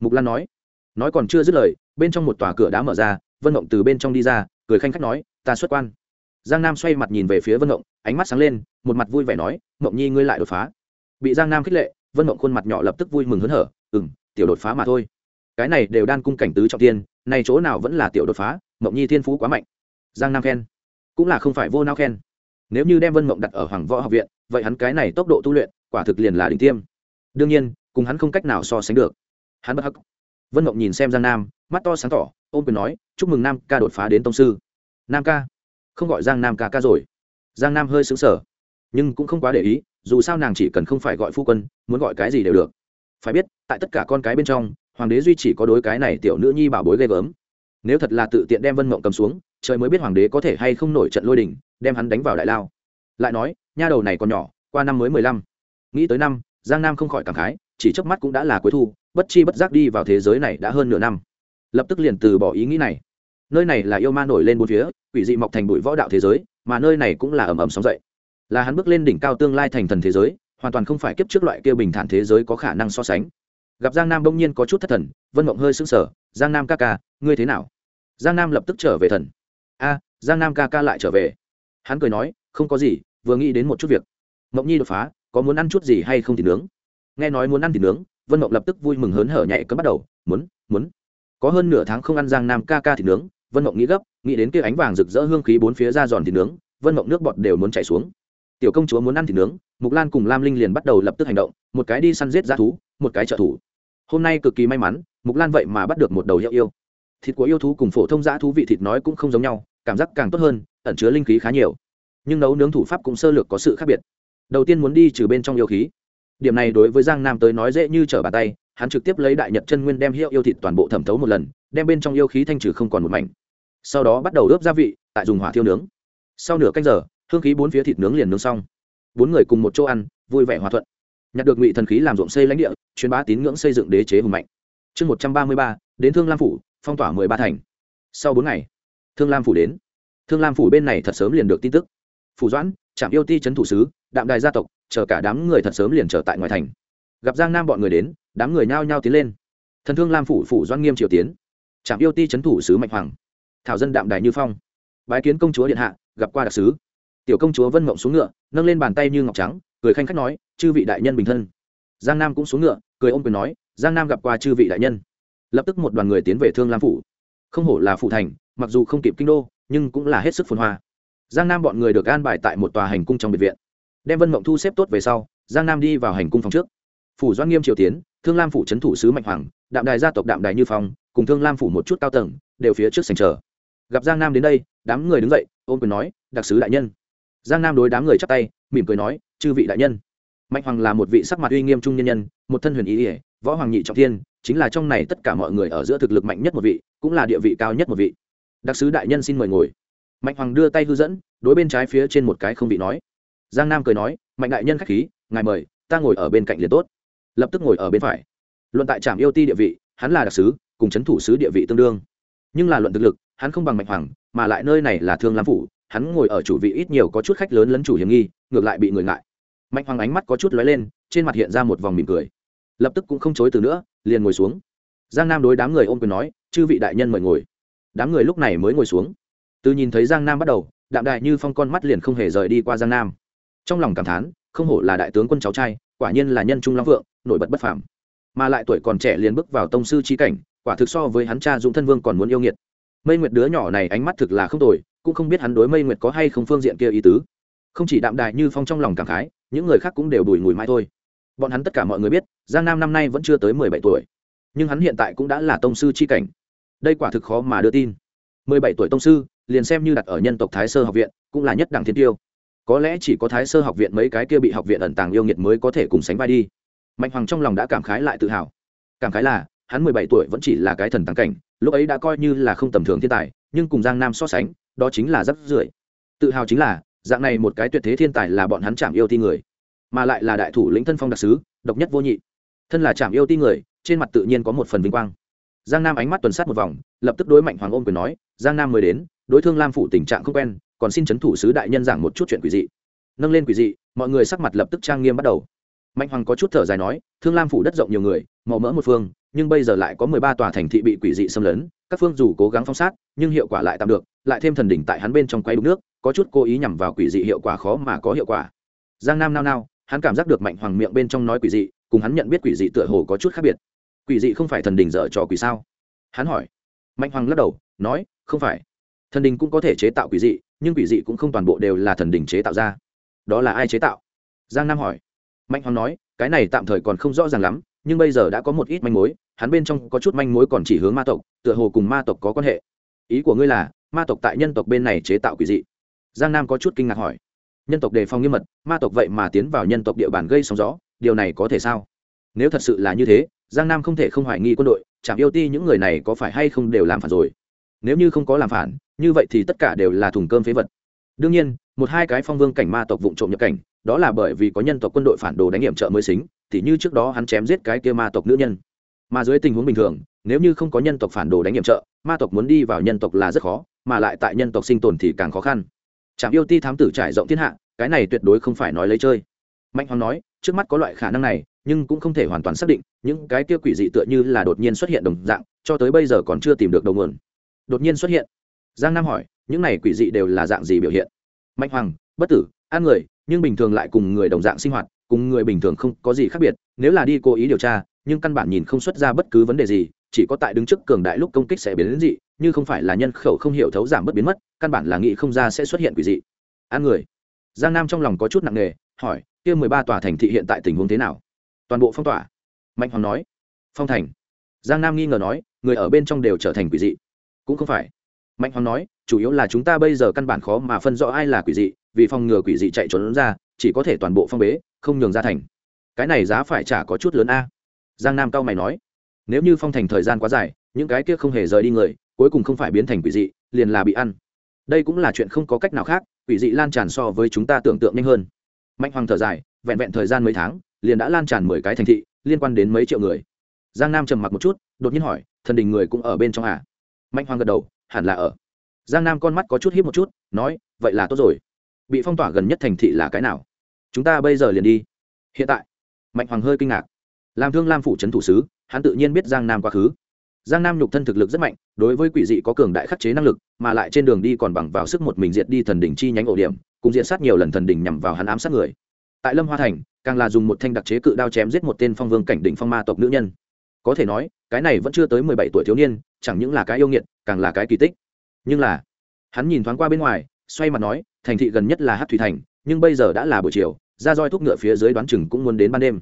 Mục lan nói. Nói còn chưa dứt lời, bên trong một tòa cửa đá mở ra, vân mộng từ bên trong đi ra, cười khanh khách nói, ta xuất quan. Giang nam xoay mặt nhìn về phía vân mộng, ánh mắt sáng lên, một mặt vui vẻ nói, mộng nhi ngươi lại đột phá. Bị giang nam khích lệ, vân mộng khuôn mặt nhỏ lập tức vui mừng hớn hở ừ m tiểu đột phá mà thôi. Cái này đều đan cung cảnh tứ trọng tiên này chỗ nào vẫn là tiểu đột phá, mộng nhi thiên phú quá mạnh. Giang nam khen. Cũng là không phải vô nao khen. Nếu như đem vân mộng đặt ở hoàng võ học viện, vậy hắn cái này tốc độ tu luyện, quả thực liền là đỉnh tiêm. Đương nhiên, cùng hắn không cách nào so sánh được. Hắn bất hắc. Vân mộng nhìn xem giang nam, mắt to sáng tỏ ôm quyền nói, chúc mừng nam ca đột phá đến tông sư. Nam ca? Không gọi giang nam ca ca rồi. Giang nam hơi xứng sở nhưng cũng không quá để ý, dù sao nàng chỉ cần không phải gọi phu quân, muốn gọi cái gì đều được. Phải biết, tại tất cả con cái bên trong hoàng đế duy chỉ có đối cái này tiểu nữ nhi bảo bối ghê gớm. Nếu thật là tự tiện đem vân mộng cầm xuống, trời mới biết hoàng đế có thể hay không nổi trận lôi đình, đem hắn đánh vào đại lao. Lại nói, nha đầu này còn nhỏ, qua năm mới mười lăm. Nghĩ tới năm, giang nam không khỏi cảm khái, chỉ chớp mắt cũng đã là cuối thu, bất chi bất giác đi vào thế giới này đã hơn nửa năm. Lập tức liền từ bỏ ý nghĩ này. Nơi này là yêu ma nổi lên bốn phía, quỷ dị mọc thành bụi võ đạo thế giới, mà nơi này cũng là ầm ầm sóng dậy. Là hắn bước lên đỉnh cao tương lai thành thần thế giới, hoàn toàn không phải kiếp trước loại kia bình thản thế giới có khả năng so sánh gặp giang nam đông nhiên có chút thất thần, vân mộng hơi sững sờ, giang nam ca ca, ngươi thế nào? Giang nam lập tức trở về thần. A, giang nam ca ca lại trở về. Hắn cười nói, không có gì, vừa nghĩ đến một chút việc. Mộng nhi đột phá, có muốn ăn chút gì hay không thì nướng. Nghe nói muốn ăn thì nướng, vân mộng lập tức vui mừng hớn hở nhảy cấm bắt đầu, muốn muốn. Có hơn nửa tháng không ăn giang nam ca ca thì nướng, vân mộng nghĩ gấp, nghĩ đến kia ánh vàng rực rỡ hương khí bốn phía ra giòn thì nướng, vân mộng nước bọt đều muốn chảy xuống tiểu công chúa muốn ăn thịt nướng, mục lan cùng lam linh liền bắt đầu lập tức hành động, một cái đi săn giết ra thú, một cái trợ thủ. Hôm nay cực kỳ may mắn, mục lan vậy mà bắt được một đầu hiệu yêu. Thịt của yêu thú cùng phổ thông g thú vị thịt nói cũng không giống nhau, cảm giác càng tốt hơn, ẩn chứa linh khí khá nhiều. Nhưng nấu nướng thủ pháp cũng sơ lược có sự khác biệt. Đầu tiên muốn đi trừ bên trong yêu khí. Điểm này đối với giang nam tới nói dễ như trở bàn tay, hắn trực tiếp lấy đại nhật chân nguyên đem hiệu yêu thịt toàn bộ thẩm thấu một lần, đem bên trong yêu khí thanh trừ không còn một mảnh. Sau đó bắt đầu ướp gia vị, tại dùng hỏa thiêu nướng. Sau nửa canh giờ hương khí bốn phía thịt nướng liền nướng xong. Bốn người cùng một chỗ ăn, vui vẻ hòa thuận. Nhặt được ngụy thần khí làm ruộng xây lãnh địa, truyền bá tín ngưỡng xây dựng đế chế hùng mạnh. Chương một trăm ba mươi ba, đến thương lam phủ, phong tỏa mười ba thành. Sau bốn ngày, thương lam phủ đến. Thương lam phủ bên này thật sớm liền được tin tức. Phủ doãn, trạm yêu ti trấn thủ sứ, đạm đài gia tộc, chờ cả đám người thật sớm liền trở tại ngoài thành. Gặp giang nam bọn người đến, đám người nhao nhao tiến lên. Thần thương lam phủ phủ doan nghiêm triều tiến. Trạm yêu ti trấn thủ sứ mạnh hoàng. Thảo dân đạm đài như phong. Bái kiến công chúa điện hạ, gặp qua đặc sứ tiểu công chúa vân mộng xuống ngựa, nâng lên bàn tay như ngọc trắng, cười khanh khách nói, chư vị đại nhân bình thân. Giang nam cũng xuống ngựa, cười ôm quyền nói, giang nam gặp qua chư vị đại nhân. Lập tức một đoàn người tiến về thương lam phủ. Không hổ là phủ thành, mặc dù không kịp kinh đô, nhưng cũng là hết sức phồn hoa. Giang nam bọn người được an bài tại một tòa hành cung trong biệt viện. Đem vân mộng thu xếp tốt về sau, giang nam đi vào hành cung phòng trước. Phủ doan nghiêm triều tiến, thương lam phủ trấn thủ sứ mạnh hoàng, đạm đài gia tộc đạm đài như phong, cùng thương lam phủ một chút cao tầng, đều phía trước sành chờ. Gặp giang nam đến đây, đám người đứng dậy, ôm quyền nói, đặc sứ đại nhân giang nam đối đám người chắp tay, mỉm cười nói, chư vị đại nhân. Mạnh hoàng là một vị sắc mặt uy nghiêm trung nhân nhân, một thân huyền ý ỉa võ hoàng nhị trọng thiên, chính là trong này tất cả mọi người ở giữa thực lực mạnh nhất một vị, cũng là địa vị cao nhất một vị. Đặc sứ đại nhân xin mời ngồi. Mạnh hoàng đưa tay hư dẫn, đối bên trái phía trên một cái không bị nói. Giang nam cười nói, mạnh đại nhân k h á c h khí, ngài mời, ta ngồi ở bên cạnh liền tốt. Lập tức ngồi ở bên phải. Luận tại trạm yêu ti địa vị, hắn là đặc sứ, cùng c h ấ n thủ sứ địa vị tương đương. Nhưng là luận thực lực, hắn không bằng mạnh hoàng, mà lại nơi này là thương lam phủ hắn ngồi ở chủ vị ít nhiều có chút khách lớn lấn chủ hiểm nghi, ngược lại bị người ngại. Mạnh hoàng ánh mắt có chút lóe lên, trên mặt hiện ra một vòng mỉm cười. Lập tức cũng không chối từ nữa, liền ngồi xuống. Giang nam đối đám người ôm quyền nói, chư vị đại nhân mời ngồi. Đám người lúc này mới ngồi xuống. Từ nhìn thấy giang nam bắt đầu, đạm đại như phong con mắt liền không hề rời đi qua giang nam. Trong lòng cảm thán, không hổ là đại tướng quân cháu trai, quả nhiên là nhân trung long vượng, nổi bật bất phàm. Mà lại tuổi còn trẻ liền bước vào tông sư trí cảnh, quả thực so với hắn cha dũng thân vương còn muốn yêu nghiệt. Mây nguyệt đứa nhỏ này ánh mắt thực là không tồi cũng không biết hắn đối mây nguyệt có hay không phương diện kia ý tứ. Không chỉ đạm đại như phong trong lòng cảm khái, những người khác cũng đều đùi ngùi mãi thôi. Bọn hắn tất cả mọi người biết, giang nam năm nay vẫn chưa tới mười bảy tuổi. Nhưng hắn hiện tại cũng đã là tông sư c h i cảnh. Đây quả thực khó mà đưa tin. mười bảy tuổi tông sư, liền xem như đặt ở nhân tộc thái sơ học viện, cũng là nhất đẳng thiên tiêu. Có lẽ chỉ có thái sơ học viện mấy cái kia bị học viện ẩn tàng yêu nghiệt mới có thể cùng sánh vai đi. Mạnh hoàng trong lòng đã cảm khái lại tự hào. Cảm khái là, hắn mười bảy tuổi vẫn chỉ là cái thần tàng cảnh, lúc ấy đã coi như là không tầm thường thiên tài, nhưng cùng giang nam so sánh đó chính là rất rưỡi tự hào chính là, dạng này một cái tuyệt thế thiên tài là bọn hắn chạm yêu ti người, mà lại là đại thủ lĩnh thân phong đặc sứ, độc nhất vô nhị. Thân là chạm yêu ti người, trên mặt tự nhiên có một phần vinh quang. Giang nam ánh mắt tuần sát một vòng, lập tức đối mạnh hoàng ôm quyền nói, giang nam mới đến, đối thương lam phủ tình trạng không quen, còn xin chấn thủ sứ đại nhân giảng một chút chuyện quỷ dị. Nâng lên quỷ dị, mọi người sắc mặt lập tức trang nghiêm bắt đầu. Mạnh hoàng có chút thở dài nói, thương lam phủ đất rộng nhiều người, màu mỡ một phương, nhưng bây giờ lại có mười ba tòa thành thị bị quỷ dị xâm lấn các phương dù cố gắng phong sát, nhưng hiệu quả lại tạm được, lại thêm thần đỉnh tại hắn bên trong quay đục nước, có chút cố ý nhằm vào quỷ dị hiệu quả khó mà có hiệu quả. Giang nam nao nao, hắn cảm giác được mạnh hoàng miệng bên trong nói quỷ dị, cùng hắn nhận biết quỷ dị tựa hồ có chút khác biệt. Quỷ dị không phải thần đỉnh dở trò quỷ sao? Hắn hỏi. Mạnh hoàng lắc đầu, nói, không phải. Thần đình cũng có thể chế tạo quỷ dị, nhưng quỷ dị cũng không toàn bộ đều là thần đình chế tạo ra. Đó là ai chế tạo? Giang nam hỏi. Mạnh hoàng nói, cái này tạm thời còn không rõ ràng lắm, nhưng bây giờ đã có một ít manh mối hắn bên trong có chút manh mối còn chỉ hướng ma tộc, tựa hồ cùng ma tộc có quan hệ. Ý của ngươi là, ma tộc tại nhân tộc bên này chế tạo quỷ dị. Giang nam có chút kinh ngạc hỏi. Nhân tộc đề phòng nghiêm mật, ma tộc vậy mà tiến vào nhân tộc địa bàn gây sóng gió, điều này có thể sao? Nếu thật sự là như thế, giang nam không thể không hoài nghi quân đội chạm yêu ti những người này có phải hay không đều làm phản rồi. Nếu như không có làm phản, như vậy thì tất cả đều là thùng cơm phế vật. Đương nhiên, một hai cái phong vương cảnh ma tộc vụng trộm nhập cảnh, đó là bởi vì có nhân tộc quân đội phản đồ đánh hiểm trợ mới xính thì như trước đó hắn chém giết cái kia ma tộc nữ nhân mà dưới tình huống bình thường, nếu như không có nhân tộc phản đồ đánh nhiệm trợ, ma tộc muốn đi vào nhân tộc là rất khó, mà lại tại nhân tộc sinh tồn thì càng khó khăn. Trạm yêu ti thám tử trải rộng thiên hạ, cái này tuyệt đối không phải nói lấy chơi. Mạnh hoàng nói, trước mắt có loại khả năng này, nhưng cũng không thể hoàn toàn xác định, những cái kia quỷ dị tựa như là đột nhiên xuất hiện đồng dạng, cho tới bây giờ còn chưa tìm được đầu nguồn. Đột nhiên xuất hiện. Giang nam hỏi, những này quỷ dị đều là dạng gì biểu hiện? Mạnh hoàng, bất tử an người, nhưng bình thường lại cùng người đồng dạng sinh hoạt, cùng người bình thường không có gì khác biệt, nếu là đi cố ý điều tra nhưng căn bản nhìn không xuất ra bất cứ vấn đề gì, chỉ có tại đứng trước cường đại lúc công kích sẽ biến đến dị, như không phải là nhân khẩu không hiểu thấu giảm bất biến mất, căn bản là nghĩ không ra sẽ xuất hiện quỷ dị. An người. Giang nam trong lòng có chút nặng nề, hỏi, kia mười ba tòa thành thị hiện tại tình huống thế nào? Toàn bộ phong tỏa. Mạnh hoàng nói. Phong thành. Giang nam nghi ngờ nói, người ở bên trong đều trở thành quỷ dị. Cũng không phải. Mạnh hoàng nói, chủ yếu là chúng ta bây giờ căn bản khó mà phân rõ ai là quỷ dị, vì phòng ngừa quỷ dị chạy trốn ra, chỉ có thể toàn bộ phong bế, không nhường ra thành. Cái này giá phải trả có chút lớn a giang nam cao mày nói, nếu như phong thành thời gian quá dài, những cái kia không hề rời đi người, cuối cùng không phải biến thành quỷ dị, liền là bị ăn. Đây cũng là chuyện không có cách nào khác, quỷ dị lan tràn so với chúng ta tưởng tượng nhanh hơn. Mạnh hoàng thở dài, vẹn vẹn thời gian mấy tháng, liền đã lan tràn mười cái thành thị, liên quan đến mấy triệu người. Giang nam trầm mặc một chút, đột nhiên hỏi, thần đình người cũng ở bên trong à? Mạnh hoàng gật đầu, hẳn là ở. Giang nam con mắt có chút hiếp một chút, nói, vậy là tốt rồi. Bị phong tỏa gần nhất thành thị là cái nào? Chúng ta bây giờ liền đi. Hiện tại, mạnh hoàng hơi kinh ngạc làm thương lam phủ trấn thủ sứ, hắn tự nhiên biết giang nam quá khứ. Giang nam nhục thân thực lực rất mạnh, đối với quỷ dị có cường đại khắc chế năng lực, mà lại trên đường đi còn bằng vào sức một mình diệt đi thần đỉnh chi nhánh ổ điểm, cùng diện sát nhiều lần thần đỉnh nhằm vào hắn ám sát người. Tại lâm hoa thành, càng là dùng một thanh đặc chế cự đao chém giết một tên phong vương cảnh đỉnh phong ma tộc nữ nhân. Có thể nói, cái này vẫn chưa tới mười bảy tuổi thiếu niên, chẳng những là cái yêu nghiệt, càng là cái kỳ tích. Nhưng là, hắn nhìn thoáng qua bên ngoài, xoay mặt nói, thành thị gần nhất là hát thủy thành, nhưng bây giờ đã là buổi chiều, ra roi thuốc ngựa phía dưới đoán chừng cũng muốn đến ban đêm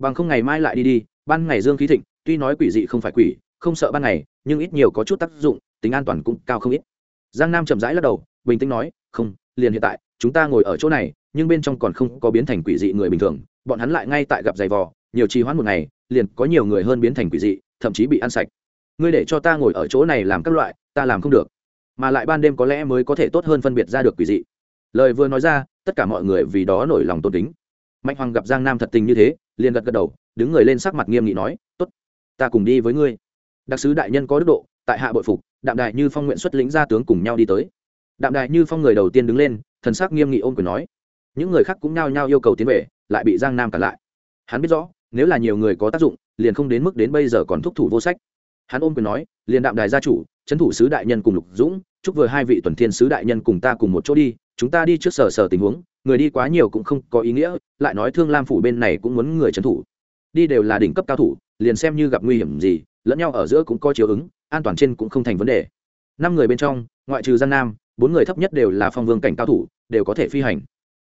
bằng không ngày mai lại đi đi, ban ngày dương khí thịnh, tuy nói quỷ dị không phải quỷ, không sợ ban ngày, nhưng ít nhiều có chút tác dụng, tính an toàn cũng cao không ít. Giang nam chậm rãi lắc đầu, bình tĩnh nói, không, liền hiện tại, chúng ta ngồi ở chỗ này, nhưng bên trong còn không có biến thành quỷ dị người bình thường, bọn hắn lại ngay tại gặp giày vò, nhiều trì hoãn một ngày, liền có nhiều người hơn biến thành quỷ dị, thậm chí bị ăn sạch. Ngươi để cho ta ngồi ở chỗ này làm các loại, ta làm không được. Mà lại ban đêm có lẽ mới có thể tốt hơn phân biệt ra được quỷ dị. Lời vừa nói ra, tất cả mọi người vì đó nổi lòng tôn kính. Mạnh hoàng gặp giang nam thật tình như thế liền gật gật đầu, đứng người lên sắc mặt nghiêm nghị nói t ố t ta cùng đi với ngươi. Đặc sứ đại nhân có đức độ, tại hạ bội phục, đạm đại như phong nguyện xuất lĩnh ra tướng cùng nhau đi tới. Đạm đại như phong người đầu tiên đứng lên, thần sắc nghiêm nghị ôm quyền nói, những người khác cũng nhao nhao yêu cầu tiến về, lại bị giang nam cản lại. Hắn biết rõ, nếu là nhiều người có tác dụng, liền không đến mức đến bây giờ còn thúc thủ vô sách. Hắn ôm quyền nói, liền đạm đài gia chủ trấn thủ sứ đại nhân cùng lục dũng, chúc vừa hai vị tuần thiên sứ đại nhân cùng ta cùng một chỗ đi chúng ta đi trước sở sở tình huống, người đi quá nhiều cũng không có ý nghĩa, lại nói thương lam phủ bên này cũng muốn người trấn thủ. Đi đều là đỉnh cấp cao thủ, liền xem như gặp nguy hiểm gì, lẫn nhau ở giữa cũng có chiếu ứng, an toàn trên cũng không thành vấn đề. Năm người bên trong, ngoại trừ giang nam, bốn người thấp nhất đều là phong vương cảnh cao thủ, đều có thể phi hành.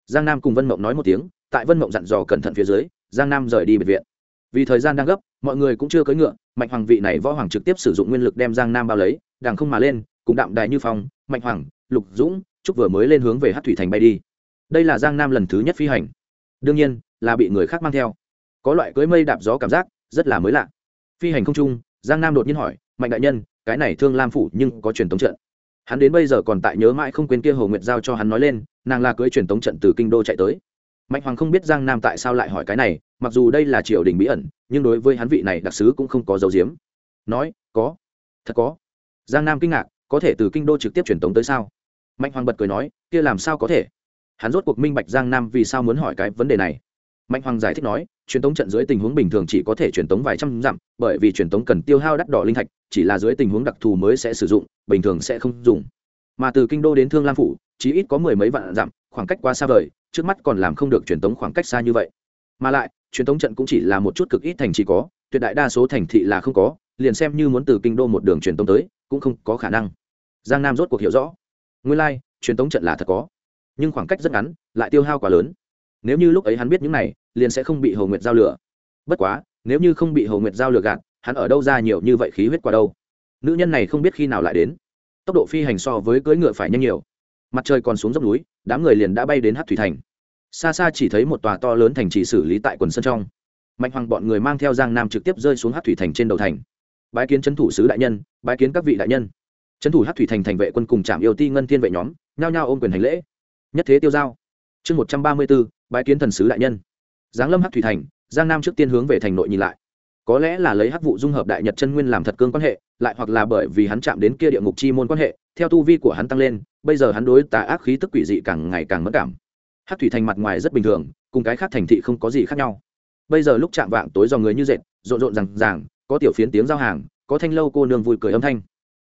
Giang nam cùng vân mộng nói một tiếng, tại vân mộng dặn dò cẩn thận phía dưới, giang nam rời đi biệt viện. Vì thời gian đang gấp, mọi người cũng chưa cưỡi ngựa, mạnh hoàng vị này võ hoàng trực tiếp sử dụng nguyên lực đem giang nam bao lấy, đằng không mà lên, cùng đạm đài như phong, mạnh hoàng, lục dũng trúc vừa mới lên hướng về hát thủy thành bay đi. Đây là giang nam lần thứ nhất phi hành. Đương nhiên, là bị người khác mang theo. Có loại cưới mây đạp gió cảm giác, rất là mới lạ. Phi hành không trung, giang nam đột nhiên hỏi, mạnh đại nhân, cái này thương lam phủ nhưng có truyền thống trận. Hắn đến bây giờ còn tại nhớ mãi không quên kia hồ nguyệt giao cho hắn nói lên, nàng là cưới truyền thống trận từ kinh đô chạy tới. Mạnh hoàng không biết giang nam tại sao lại hỏi cái này, mặc dù đây là triều đình bí ẩn, nhưng đối với hắn vị này đặc sứ cũng không có dấu diếm. Nói, có, thật có. Giang nam kinh ngạc, có thể từ kinh đô trực tiếp truyền tống tới sao? Mạnh hoàng bật cười nói, kia làm sao có thể? Hắn rốt cuộc minh bạch giang nam vì sao muốn hỏi cái vấn đề này. Mạnh hoàng giải thích nói, truyền tống trận dưới tình huống bình thường chỉ có thể truyền tống vài trăm dặm, bởi vì truyền tống cần tiêu hao đắt đỏ linh thạch, chỉ là dưới tình huống đặc thù mới sẽ sử dụng, bình thường sẽ không dùng. Mà từ kinh đô đến thương lam phủ, chỉ ít có mười mấy vạn dặm, khoảng cách quá xa vời, trước mắt còn làm không được truyền tống khoảng cách xa như vậy. Mà lại, truyền tống trận cũng chỉ là một chút cực ít thành chỉ có, tuyệt đại đa số thành thị là không có, liền xem như muốn từ kinh đô một đường truyền tống tới, cũng không có khả năng. Giang nam rốt cuộc hiểu rõ nguyên lai、like, truyền tống trận là thật có. Nhưng khoảng cách rất ngắn lại tiêu hao quá lớn. Nếu như lúc ấy hắn biết những này liền sẽ không bị hồ nguyệt giao lửa. Bất quá nếu như không bị hồ nguyệt giao lửa gạt hắn ở đâu ra nhiều như vậy khí huyết qua đâu? Nữ nhân này không biết khi nào lại đến. Tốc độ phi hành so với cưỡi ngựa phải nhanh nhiều. Mặt trời còn xuống dốc núi đám người liền đã bay đến hát thủy thành. Xa xa chỉ thấy một tòa to lớn thành trì xử lý tại quần sân trong. Mạnh hoàng bọn người mang theo giang nam trực tiếp rơi xuống hát thủy thành trên đầu thành. Bái kiến trấn thủ sứ đại nhân bái kiến các vị đại nhân trấn thủ hát thủy thành thành vệ quân cùng trạm yêu ti ngân thiên vệ nhóm, nhao nhao ôm quyền hành lễ. Nhất thế tiêu giao. Chương một trăm ba mươi b ố bái kiến thần sứ đại nhân. Giáng lâm hát thủy thành, giang nam trước tiên hướng về thành nội nhìn lại. Có lẽ là lấy hắc vụ dung hợp đại nhật chân nguyên làm thật cương quan hệ, lại hoặc là bởi vì hắn chạm đến kia địa ngục chi môn quan hệ, theo tu vi của hắn tăng lên, bây giờ hắn đối tà ác khí tức quỷ dị càng ngày càng mất cảm. Hát thủy thành mặt ngoài rất bình thường, cùng cái khác thành thị không có gì khác nhau. Bây giờ lúc chạm vạng tối dòng người như dệt, rộn rộn rằng ràng, có tiểu phiến tiếng giao hàng, có thanh lâu cô nương vui cười âm thanh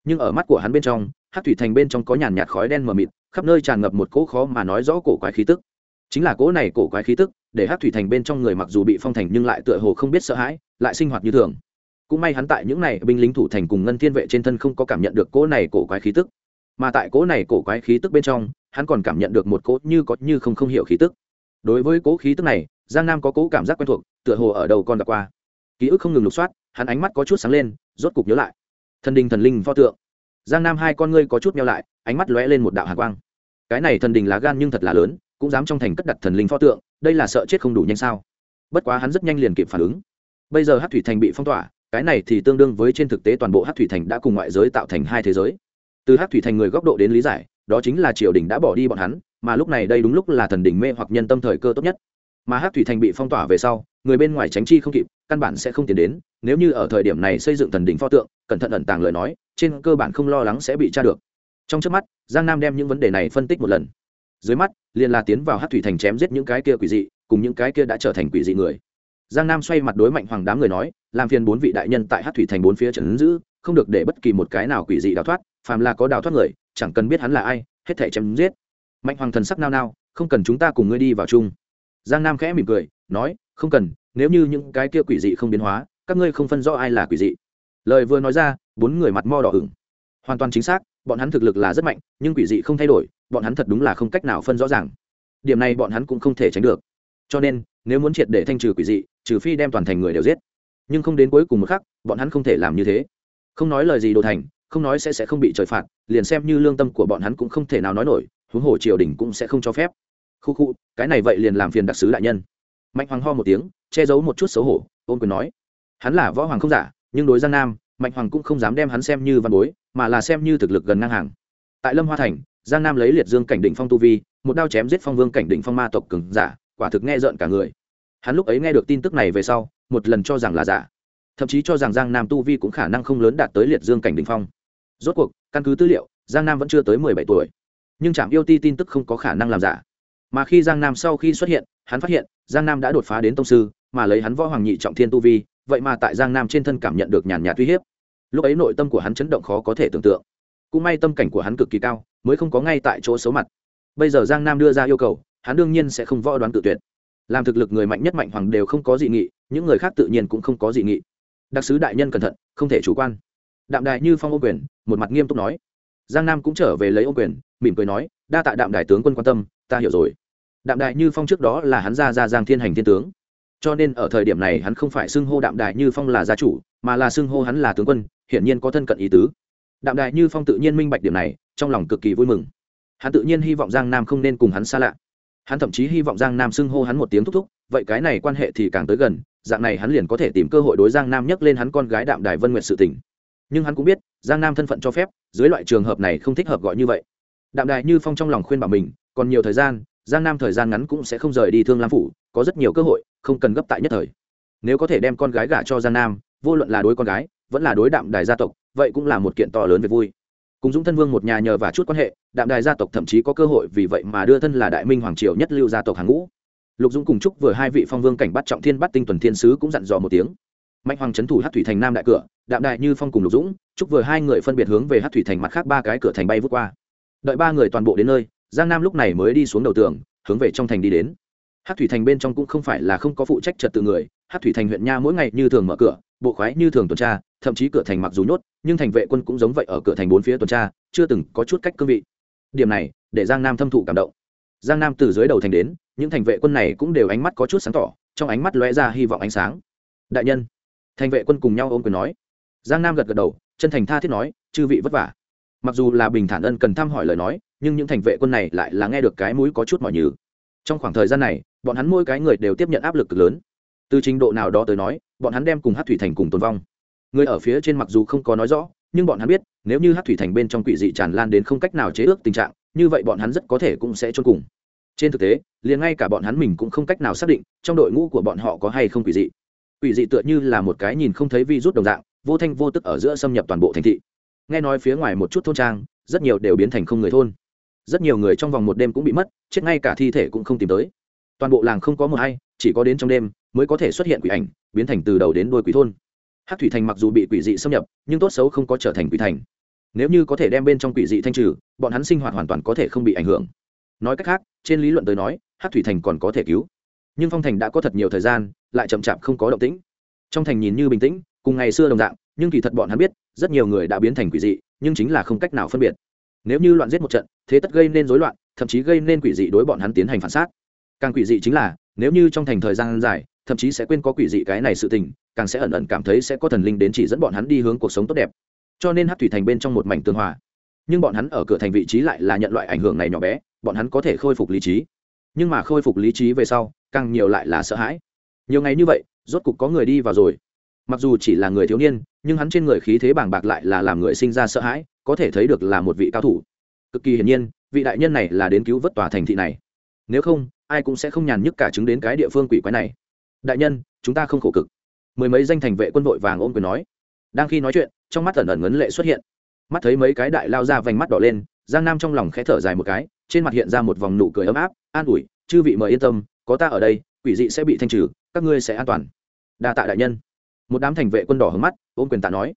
nhưng ở mắt của hắn bên trong, hát thủy thành bên trong có nhàn nhạt khói đen mờ mịt, khắp nơi tràn ngập một cỗ khó mà nói rõ cổ quái khí tức. Chính là cỗ này cổ quái khí tức, để hát thủy thành bên trong người mặc dù bị phong thành nhưng lại tựa hồ không biết sợ hãi, lại sinh hoạt như thường. Cũng may hắn tại những này binh lính thủ thành cùng ngân thiên vệ trên thân không có cảm nhận được cỗ này cổ quái khí tức. Mà tại cỗ này cổ quái khí tức bên trong, hắn còn cảm nhận được một cỗ như có như không không hiểu khí tức. Đối với cỗ khí tức này, giang nam có cỗ cảm giác quen thuộc, tựa hồ ở đầu con đã qua. Ký ức không ngừng lục soát, hắn ánh mắt có chút sáng lên, rốt cục nhớ lại thần đình thần linh pho tượng. Giang nam hai con ngươi có chút meo lại, ánh mắt lóe lên một đạo hạ quang. Cái này thần đình lá gan nhưng thật là lớn, cũng dám trong thành cất đặt thần linh pho tượng, đây là sợ chết không đủ nhanh sao? Bất quá hắn rất nhanh liền kịp phản ứng. Bây giờ hát thủy thành bị phong tỏa, cái này thì tương đương với trên thực tế toàn bộ hát thủy thành đã cùng ngoại giới tạo thành hai thế giới. Từ hát thủy thành người góc độ đến lý giải, đó chính là triều đình đã bỏ đi bọn hắn, mà lúc này đây đúng lúc là thần đỉnh mê hoặc nhân tâm thời cơ tốt nhất. Mà hát thủy thành bị phong tỏa về sau, người bên ngoài tránh chi không kịp, căn bản sẽ không tiến đến nếu như ở thời điểm này xây dựng thần đỉnh pho tượng, cẩn thận ẩn tàng lời nói, trên cơ bản không lo lắng sẽ bị tra được. Trong trước mắt, giang nam đem những vấn đề này phân tích một lần. Dưới mắt, liền là tiến vào hát thủy thành chém giết những cái kia quỷ dị, cùng những cái kia đã trở thành quỷ dị người. Giang nam xoay mặt đối mạnh hoàng đám người nói, làm phiền bốn vị đại nhân tại hát thủy thành bốn phía trần giữ, không được để bất kỳ một cái nào quỷ dị đào thoát, phàm là có đào thoát người, chẳng cần biết hắn là ai, hết thể chém giết. Mạnh hoàng thần sắc nao nao, không cần chúng ta cùng ngươi đi vào chung. Giang nam khẽ mỉm cười, nói, không cần, nếu như những cái kia quỷ dị không biến hóa các ngươi không phân rõ ai là quỷ dị. Lời vừa nói ra, bốn người mặt mo đỏ ửng. Hoàn toàn chính xác, bọn hắn thực lực là rất mạnh, nhưng quỷ dị không thay đổi, bọn hắn thật đúng là không cách nào phân rõ ràng. Điểm này bọn hắn cũng không thể tránh được. Cho nên, nếu muốn triệt để thanh trừ quỷ dị, trừ phi đem toàn thành người đều giết. Nhưng không đến cuối cùng một khắc, bọn hắn không thể làm như thế. Không nói lời gì đồ thành, không nói sẽ sẽ không bị trời phạt, liền xem như lương tâm của bọn hắn cũng không thể nào nói nổi, huống hồ triều đình cũng sẽ không cho phép. Khu khu, cái này vậy liền làm phiền đặc sứ đại nhân. Mạnh hoàng ho một tiếng, che giấu một chút xấu hổ ôm quyền nói hắn là võ hoàng không giả, nhưng đối giang nam, mạnh hoàng cũng không dám đem hắn xem như văn bối, mà là xem như thực lực gần ngang hàng. Tại lâm hoa thành, giang nam lấy liệt dương cảnh đỉnh phong tu vi, một đao chém giết phong vương cảnh đỉnh phong ma tộc cường giả, quả thực nghe rợn cả người. Hắn lúc ấy nghe được tin tức này về sau, một lần cho rằng là giả. Thậm chí cho rằng giang nam tu vi cũng khả năng không lớn đạt tới liệt dương cảnh đỉnh phong. Rốt cuộc, căn cứ tư liệu, giang nam vẫn chưa tới mười bảy tuổi. Nhưng trạm yêu ti tin tức không có khả năng làm giả. Mà khi giang nam sau khi xuất hiện, hắn phát hiện, giang nam đã đột phá đến tông sư, mà lấy hắn võ hoàng nhị trọng thiên tu vi vậy mà tại giang nam trên thân cảm nhận được nhàn nhạt uy hiếp. Lúc ấy nội tâm của hắn chấn động khó có thể tưởng tượng. Cũng may tâm cảnh của hắn cực kỳ cao, mới không có ngay tại chỗ xấu mặt. Bây giờ giang nam đưa ra yêu cầu, hắn đương nhiên sẽ không võ đoán tự tuyệt. Làm thực lực người mạnh nhất mạnh hoàng đều không có dị nghị, những người khác tự nhiên cũng không có dị nghị. Đặc sứ đại nhân cẩn thận, không thể chủ quan. Đạm đại như phong ô quyền, một mặt nghiêm túc nói. Giang nam cũng trở về lấy ô quyền, mỉm cười nói, đa tạ đạm đại tướng quân quan tâm, ta hiểu rồi. Đạm đại như phong trước đó là hắn ra ra giang thiên hành thiên tướng cho nên ở thời điểm này hắn không phải xưng hô đạm đài như phong là gia chủ, mà là xưng hô hắn là tướng quân, hiển nhiên có thân cận ý tứ. Đạm đài như phong tự nhiên minh bạch điểm này, trong lòng cực kỳ vui mừng. Hắn tự nhiên hy vọng giang nam không nên cùng hắn xa lạ. Hắn thậm chí hy vọng giang nam xưng hô hắn một tiếng thúc thúc, vậy cái này quan hệ thì càng tới gần, dạng này hắn liền có thể tìm cơ hội đối giang nam nhắc lên hắn con gái đạm đài vân nguyệt sự tình. Nhưng hắn cũng biết, giang nam thân phận cho phép, dưới loại trường hợp này không thích hợp gọi như vậy. Đạm đài như phong trong lòng khuyên bảo mình, còn nhiều thời gian, giang nam thời gian ngắn cũng sẽ không rời đi thương lam phủ có rất nhiều cơ hội, không cần gấp tại nhất thời. Nếu có thể đem con gái gả cho giang nam, vô luận là đối con gái, vẫn là đối đạm đài gia tộc, vậy cũng là một kiện to lớn về vui. Cùng dũng thân vương một nhà nhờ và chút quan hệ, đạm đài gia tộc thậm chí có cơ hội vì vậy mà đưa thân là đại minh hoàng triều nhất lưu gia tộc hàng ngũ. Lục dũng cùng chúc vừa hai vị phong vương cảnh bắt trọng thiên bắt tinh tuần thiên sứ cũng dặn dò một tiếng. Mạnh hoàng trấn thủ hát thủy thành nam đại cửa, đạm đại như phong cùng lục dũng chúc vừa hai người phân biệt hướng về hát thủy thành mặt khác ba cái cửa thành bay vút qua. Đợi ba người toàn bộ đến nơi, giang nam lúc này mới đi xuống đầu tường, hướng về trong thành đi đến hát thủy thành bên trong cũng không phải là không có phụ trách trật tự người hát thủy thành huyện nha mỗi ngày như thường mở cửa bộ khoái như thường tuần tra thậm chí cửa thành mặc dù nhốt nhưng thành vệ quân cũng giống vậy ở cửa thành bốn phía tuần tra chưa từng có chút cách cương vị điểm này để giang nam thâm thụ cảm động giang nam từ dưới đầu thành đến những thành vệ quân này cũng đều ánh mắt có chút sáng tỏ trong ánh mắt lóe ra hy vọng ánh sáng đại nhân thành vệ quân cùng nhau ôm quyền nói giang nam gật gật đầu chân thành tha thiết nói chư vị vất vả mặc dù là bình thản ân cần thăm hỏi lời nói nhưng những thành vệ quân này lại là nghe được cái mũi có chút mỏi nhừ trong khoảng thời gian này bọn hắn mỗi cái người đều tiếp nhận áp lực cực lớn. Từ trình độ nào đó tới nói, bọn hắn đem cùng hát thủy thành cùng tồn vong. Người ở phía trên mặc dù không có nói rõ, nhưng bọn hắn biết, nếu như hát thủy thành bên trong quỷ dị tràn lan đến không cách nào chế ước tình trạng, như vậy bọn hắn rất có thể cũng sẽ trôn cùng. Trên thực tế, liền ngay cả bọn hắn mình cũng không cách nào xác định trong đội ngũ của bọn họ có hay không quỷ dị. Quỷ dị tựa như là một cái nhìn không thấy vi rút đồng dạng, vô thanh vô tức ở giữa xâm nhập toàn bộ thành thị. Nghe nói phía ngoài một chút thôn trang, rất nhiều đều biến thành không người thôn. Rất nhiều người trong vòng một đêm cũng bị mất, chết ngay cả thi thể cũng không tìm tới toàn bộ làng không có một hay chỉ có đến trong đêm mới có thể xuất hiện quỷ ảnh, biến thành từ đầu đến đuôi quỷ thôn. Hát thủy thành mặc dù bị quỷ dị xâm nhập, nhưng tốt xấu không có trở thành quỷ thành. Nếu như có thể đem bên trong quỷ dị thanh trừ, bọn hắn sinh hoạt hoàn toàn có thể không bị ảnh hưởng. Nói cách khác, trên lý luận tới nói hát thủy thành còn có thể cứu. Nhưng phong thành đã có thật nhiều thời gian, lại chậm chạp không có động tĩnh. Trong thành nhìn như bình tĩnh, cùng ngày xưa đồng dạng, nhưng kỳ thật bọn hắn biết, rất nhiều người đã biến thành quỷ dị, nhưng chính là không cách nào phân biệt. Nếu như loạn giết một trận, thế tất gây nên rối loạn, thậm chí gây nên quỷ dị đối bọn hắn tiến hành phản xác càng quỷ dị chính là, nếu như trong thành thời gian dài, thậm chí sẽ quên có quỷ dị cái này sự tình, càng sẽ ẩn ẩn cảm thấy sẽ có thần linh đến chỉ dẫn bọn hắn đi hướng cuộc sống tốt đẹp. Cho nên hát thủy thành bên trong một mảnh tương hòa. Nhưng bọn hắn ở cửa thành vị trí lại là nhận loại ảnh hưởng này nhỏ bé, bọn hắn có thể khôi phục lý trí. Nhưng mà khôi phục lý trí về sau, càng nhiều lại là sợ hãi. Nhiều ngày như vậy, rốt cục có người đi vào rồi. Mặc dù chỉ là người thiếu niên, nhưng hắn trên người khí thế bàng bạc lại là làm người sinh ra sợ hãi, có thể thấy được là một vị cao thủ. Cực kỳ hiển nhiên, vị đại nhân này là đến cứu vớt tòa thành thị này. Nếu không ai cũng sẽ không nhàn nhức cả chứng đến cái địa phương quỷ quái này. Đại nhân, chúng ta không khổ cực. Mười mấy danh thành vệ quân đội vàng ôm quyền nói. Đang khi nói chuyện, trong mắt ẩn ẩn ngấn lệ xuất hiện. Mắt thấy mấy cái đại lao ra vành mắt đỏ lên, giang nam trong lòng khẽ thở dài một cái, trên mặt hiện ra một vòng nụ cười ấm áp, an ủi, chư vị mời yên tâm, có ta ở đây, quỷ dị sẽ bị thanh trừ, các ngươi sẽ an toàn. Đa tạ đại nhân. Một đám thành vệ quân đỏ hướng mắt, ôm quyền tạ nói.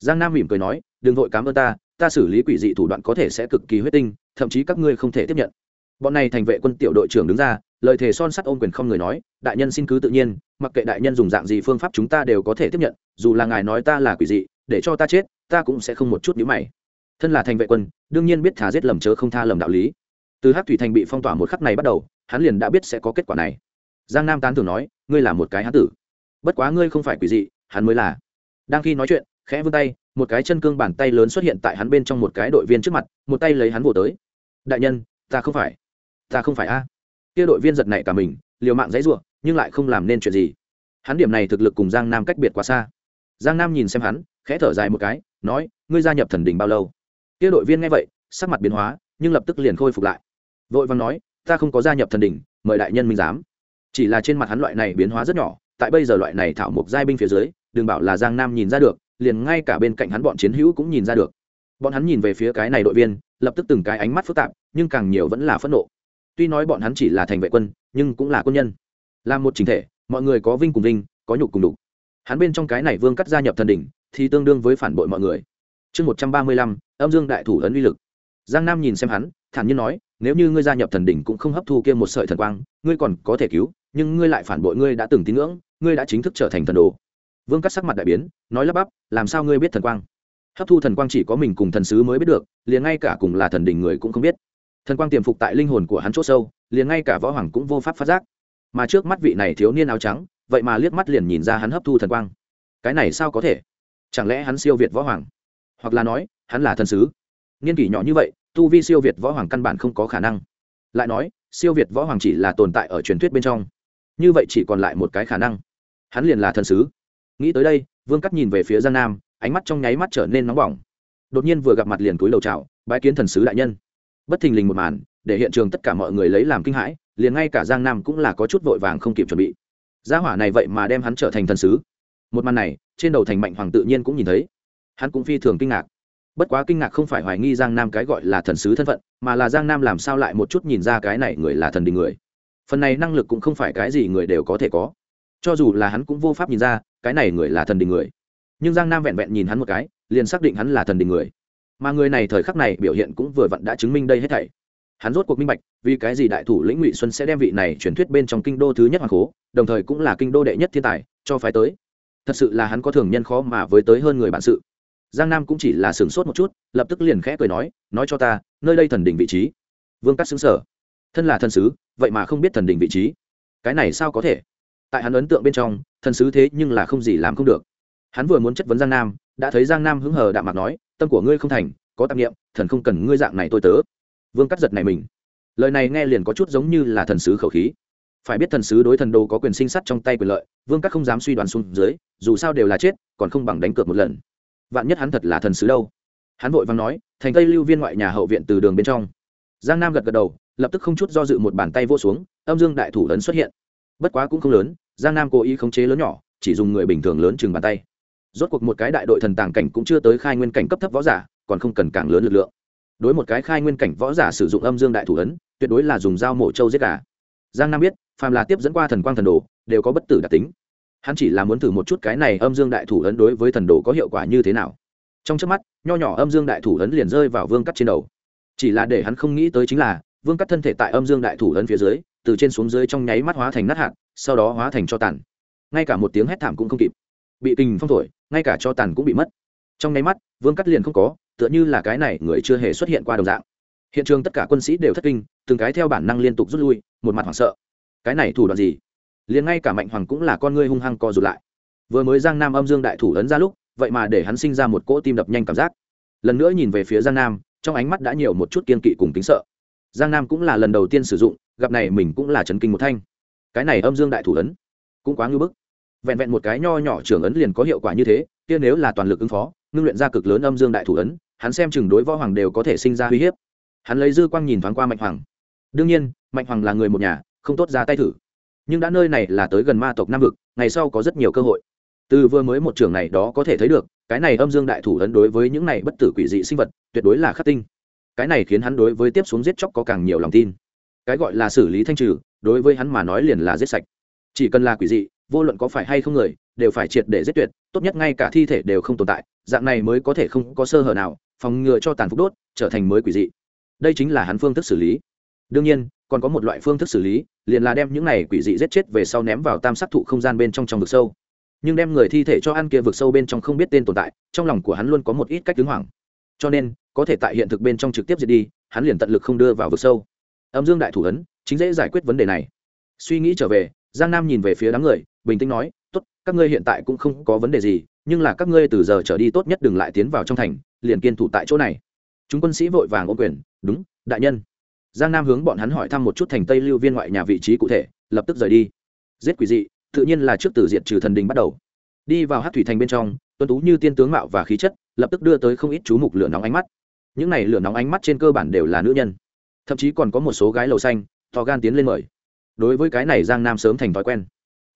Giang nam mỉm cười nói, đừng vội cảm ơn ta ta xử lý quỷ dị thủ đoạn có thể sẽ cực kỳ huyết tinh, thậm chí các ngươi không thể tiếp nhận bọn này thành vệ quân tiểu đội trưởng đứng ra, lời thề son sắt ôm quyền không người nói, đại nhân xin cứ tự nhiên, mặc kệ đại nhân dùng dạng gì phương pháp chúng ta đều có thể tiếp nhận, dù là ngài nói ta là quỷ dị, để cho ta chết, ta cũng sẽ không một chút nhữ mày. Thân là thành vệ quân, đương nhiên biết thả giết lầm chớ không tha lầm đạo lý. Từ hát thủy thành bị phong tỏa một khắc này bắt đầu, hắn liền đã biết sẽ có kết quả này. Giang nam tán thường nói, ngươi là một cái hán tử. Bất quá ngươi không phải quỷ dị, hắn mới là. Đang khi nói chuyện, khẽ vươn tay, một cái chân cương bàn tay lớn xuất hiện tại hắn bên trong một cái đội viên trước mặt, một tay lấy hắn vỗ tới. Đại nhân, ta không phải ta không phải a. Kia đội viên giật nảy cả mình, liều mạng dãy ruộng nhưng lại không làm nên chuyện gì. Hắn điểm này thực lực cùng giang nam cách biệt quá xa. Giang nam nhìn xem hắn, khẽ thở dài một cái, nói, ngươi gia nhập thần đình bao lâu? Kia đội viên nghe vậy, sắc mặt biến hóa, nhưng lập tức liền khôi phục lại. Vội vàng nói, ta không có gia nhập thần đỉnh, mời đại nhân minh giám. Chỉ là trên mặt hắn loại này biến hóa rất nhỏ, tại bây giờ loại này thảo mộc giai binh phía dưới, đừng bảo là giang nam nhìn ra được, liền ngay cả bên cạnh hắn bọn chiến hữu cũng nhìn ra được. Bọn hắn nhìn về phía cái này đội viên, lập tức từng cái ánh mắt phức tạp, nhưng càng nhiều vẫn là phẫn nộ tuy nói bọn hắn chỉ là thành vệ quân, nhưng cũng là quân nhân. Là một chính thể, mọi người có vinh cùng vinh, có nhục cùng đục hắn bên trong cái này vương cắt gia nhập thần đỉnh, thì tương đương với phản bội mọi người. Chương một trăm ba mươi lăm, âm dương đại thủ ấn uy lực. Giang nam nhìn xem hắn, thản nhiên nói, nếu như ngươi gia nhập thần đỉnh cũng không hấp thu kia một sợi thần quang, ngươi còn có thể cứu, nhưng ngươi lại phản bội ngươi đã từng tín ngưỡng, ngươi đã chính thức trở thành thần đồ. Vương cắt sắc mặt đại biến, nói lắp bắp, làm sao ngươi biết thần quang? Hấp thu thần quang chỉ có mình cùng thần sứ mới biết được, liền ngay cả cùng là thần đỉnh người cũng không biết thần quang tiềm phục tại linh hồn của hắn c h ỗ sâu, liền ngay cả võ hoàng cũng vô pháp phát giác. Mà trước mắt vị này thiếu niên áo trắng, vậy mà liếc mắt liền nhìn ra hắn hấp thu thần quang. Cái này sao có thể? Chẳng lẽ hắn siêu việt võ hoàng? Hoặc là nói, hắn là thần sứ? Niên kỷ nhỏ như vậy, tu vi siêu việt võ hoàng căn bản không có khả năng. Lại nói, siêu việt võ hoàng chỉ là tồn tại ở truyền thuyết bên trong. Như vậy chỉ còn lại một cái khả năng. Hắn liền là thần sứ. Nghĩ tới đây, vương cắt nhìn về phía giang nam, ánh mắt trong nháy mắt trở nên nóng bỏng. Đột nhiên vừa gặp mặt liền túi đầu trào bãi kiến thần sứ đại nhân bất thình lình một màn, để hiện trường tất cả mọi người lấy làm kinh hãi, liền ngay cả giang nam cũng là có chút vội vàng không kịp chuẩn bị. Gia hỏa này vậy mà đem hắn trở thành thần sứ. Một màn này, trên đầu thành mạnh hoàng tự nhiên cũng nhìn thấy. Hắn cũng phi thường kinh ngạc. Bất quá kinh ngạc không phải hoài nghi giang nam cái gọi là thần sứ thân phận, mà là giang nam làm sao lại một chút nhìn ra cái này người là thần đình người. Phần này năng lực cũng không phải cái gì người đều có thể có. Cho dù là hắn cũng vô pháp nhìn ra, cái này người là thần đình người. Nhưng giang nam vẹn vẹn nhìn hắn một cái, liền xác định hắn là thần đình người mà người này thời khắc này biểu hiện cũng vừa vặn đã chứng minh đây hết thảy. Hắn rốt cuộc minh bạch, vì cái gì đại thủ lĩnh ngụy xuân sẽ đem vị này truyền thuyết bên trong kinh đô thứ nhất hoàng cố đồng thời cũng là kinh đô đệ nhất thiên tài, cho phái tới. Thật sự là hắn có thường nhân khó mà với tới hơn người bản sự. Giang nam cũng chỉ là sửng sốt một chút, lập tức liền khẽ cười nói nói cho ta, nơi đây thần đỉnh vị trí? Vương cắt xứng sở thân là thần sứ, vậy mà không biết thần đỉnh vị trí. Cái này sao có thể? Tại hắn ấn tượng bên trong, thần sứ thế nhưng là không gì làm không được. Hắn vừa muốn chất vấn giang nam, đã thấy giang nam hứng hờ đạm mặt nói tâm của ngươi không thành, có tạp nghiệm thần không cần ngươi dạng này tôi tớ. Vương cắt giật này mình. Lời này nghe liền có chút giống như là thần sứ khẩu khí. Phải biết thần sứ đối thần đồ có quyền sinh sắt trong tay quyền lợi, vương cắt không dám suy đoán xuống dưới, dù sao đều là chết, còn không bằng đánh cược một lần. Vạn nhất hắn thật là thần sứ đâu? Hắn vội vàng nói, thành tây lưu viên ngoại nhà hậu viện từ đường bên trong. Giang nam gật gật đầu, lập tức không chút do dự một bàn tay vô xuống, âm dương đại thủ lớn xuất hiện. Bất quá cũng không lớn, giang nam cố ý khống chế lớn nhỏ, chỉ dùng người bình thường lớn chừng bàn tay rốt cuộc một cái đại đội thần tàng cảnh cũng chưa tới khai nguyên cảnh cấp thấp võ giả, còn không cần càng lớn lực lượng. Đối một cái khai nguyên cảnh võ giả sử dụng âm dương đại thủ ấn, tuyệt đối là dùng dao mổ trâu giết gà. Giang nam biết, phàm là tiếp dẫn qua thần quang thần đồ, đều có bất tử đặc tính. Hắn chỉ là muốn thử một chút cái này âm dương đại thủ ấn đối với thần đồ có hiệu quả như thế nào. Trong trước mắt, nho nhỏ âm dương đại thủ ấn liền rơi vào vương cắt trên đầu. Chỉ là để hắn không nghĩ tới chính là, vương cắt thân thể tại âm dương đại thủ ấn phía dưới, từ trên xuống dưới trong nháy mắt hóa thành nát hạt, sau đó hóa thành cho tàn. Ngay cả một tiếng hét thảm cũng không kịp. Bị kình phong thổi ngay cả cho tàn cũng bị mất. Trong nháy mắt, vương cắt liền không có, tựa như là cái này người chưa hề xuất hiện qua đồng dạng. Hiện trường tất cả quân sĩ đều thất kinh, từng cái theo bản năng liên tục rút lui, một mặt hoảng sợ. Cái này thủ đoạn gì? Liền ngay cả mạnh hoàng cũng là con ngươi hung hăng co rụt lại. Vừa mới giang nam âm dương đại thủ ấn ra lúc, vậy mà để hắn sinh ra một cỗ tim đập nhanh cảm giác. Lần nữa nhìn về phía giang nam, trong ánh mắt đã nhiều một chút kiên kỵ cùng kính sợ. Giang nam cũng là lần đầu tiên sử dụng, gặp này mình cũng là chấn kinh một thanh. Cái này âm dương đại thủ ấn cũng quá ngưỡng bức vẹn vẹn một cái nho nhỏ trưởng ấn liền có hiệu quả như thế, kia nếu là toàn lực ứng phó, ngưng luyện ra cực lớn âm dương đại thủ ấn, hắn xem chừng đối võ hoàng đều có thể sinh ra uy hiếp. Hắn lấy dư quang nhìn thoáng qua mạnh hoàng. Đương nhiên, mạnh hoàng là người một nhà, không tốt ra tay thử. Nhưng đã nơi này là tới gần ma tộc nam vực, ngày sau có rất nhiều cơ hội. Từ vừa mới một trường này đó có thể thấy được, cái này âm dương đại thủ ấn đối với những này bất tử quỷ dị sinh vật, tuyệt đối là khắc tinh. Cái này khiến hắn đối với tiếp xuống giết chóc có càng nhiều lòng tin. Cái gọi là xử lý thanh trừ, đối với hắn mà nói liền là giết sạch. Chỉ cần là quỷ dị vô luận có phải hay không người, đều phải triệt để giết tuyệt, tốt nhất ngay cả thi thể đều không tồn tại, dạng này mới có thể không có sơ hở nào, phòng ngừa cho tàn phúc đốt, trở thành mới quỷ dị. Đây chính là hắn phương thức xử lý. Đương nhiên, còn có một loại phương thức xử lý, liền là đem những này quỷ dị giết chết về sau ném vào tam sắc thụ không gian bên trong trong vực sâu. Nhưng đem người thi thể cho ăn kia vực sâu bên trong không biết tên tồn tại, trong lòng của hắn luôn có một ít cách đứng hoảng. Cho nên, có thể tại hiện thực bên trong trực tiếp diệt đi, hắn liền tận lực không đưa vào vực sâu. Âm dương đại thủ ấn, chính dễ giải quyết vấn đề này. Suy nghĩ trở về, giang nam nhìn về phía đám người bình tĩnh nói, tốt, các ngươi hiện tại cũng không có vấn đề gì, nhưng là các ngươi từ giờ trở đi tốt nhất đừng lại tiến vào trong thành, liền kiên thủ tại chỗ này. Chúng quân sĩ vội vàng ô quyền, đúng, đại nhân. Giang nam hướng bọn hắn hỏi thăm một chút thành tây lưu viên ngoại nhà vị trí cụ thể, lập tức rời đi. Giết quỷ dị, tự nhiên là trước từ diệt trừ thần đình bắt đầu. Đi vào hát thủy thành bên trong tuân tú như tiên tướng mạo và khí chất, lập tức đưa tới không ít chú mục lửa nóng ánh mắt. Những này lửa nóng ánh mắt trên cơ bản đều là nữ nhân. Thậm chí còn có một số gái lầu xanh, to gan tiến lên mời. Đối với cái này giang nam sớm thành thói quen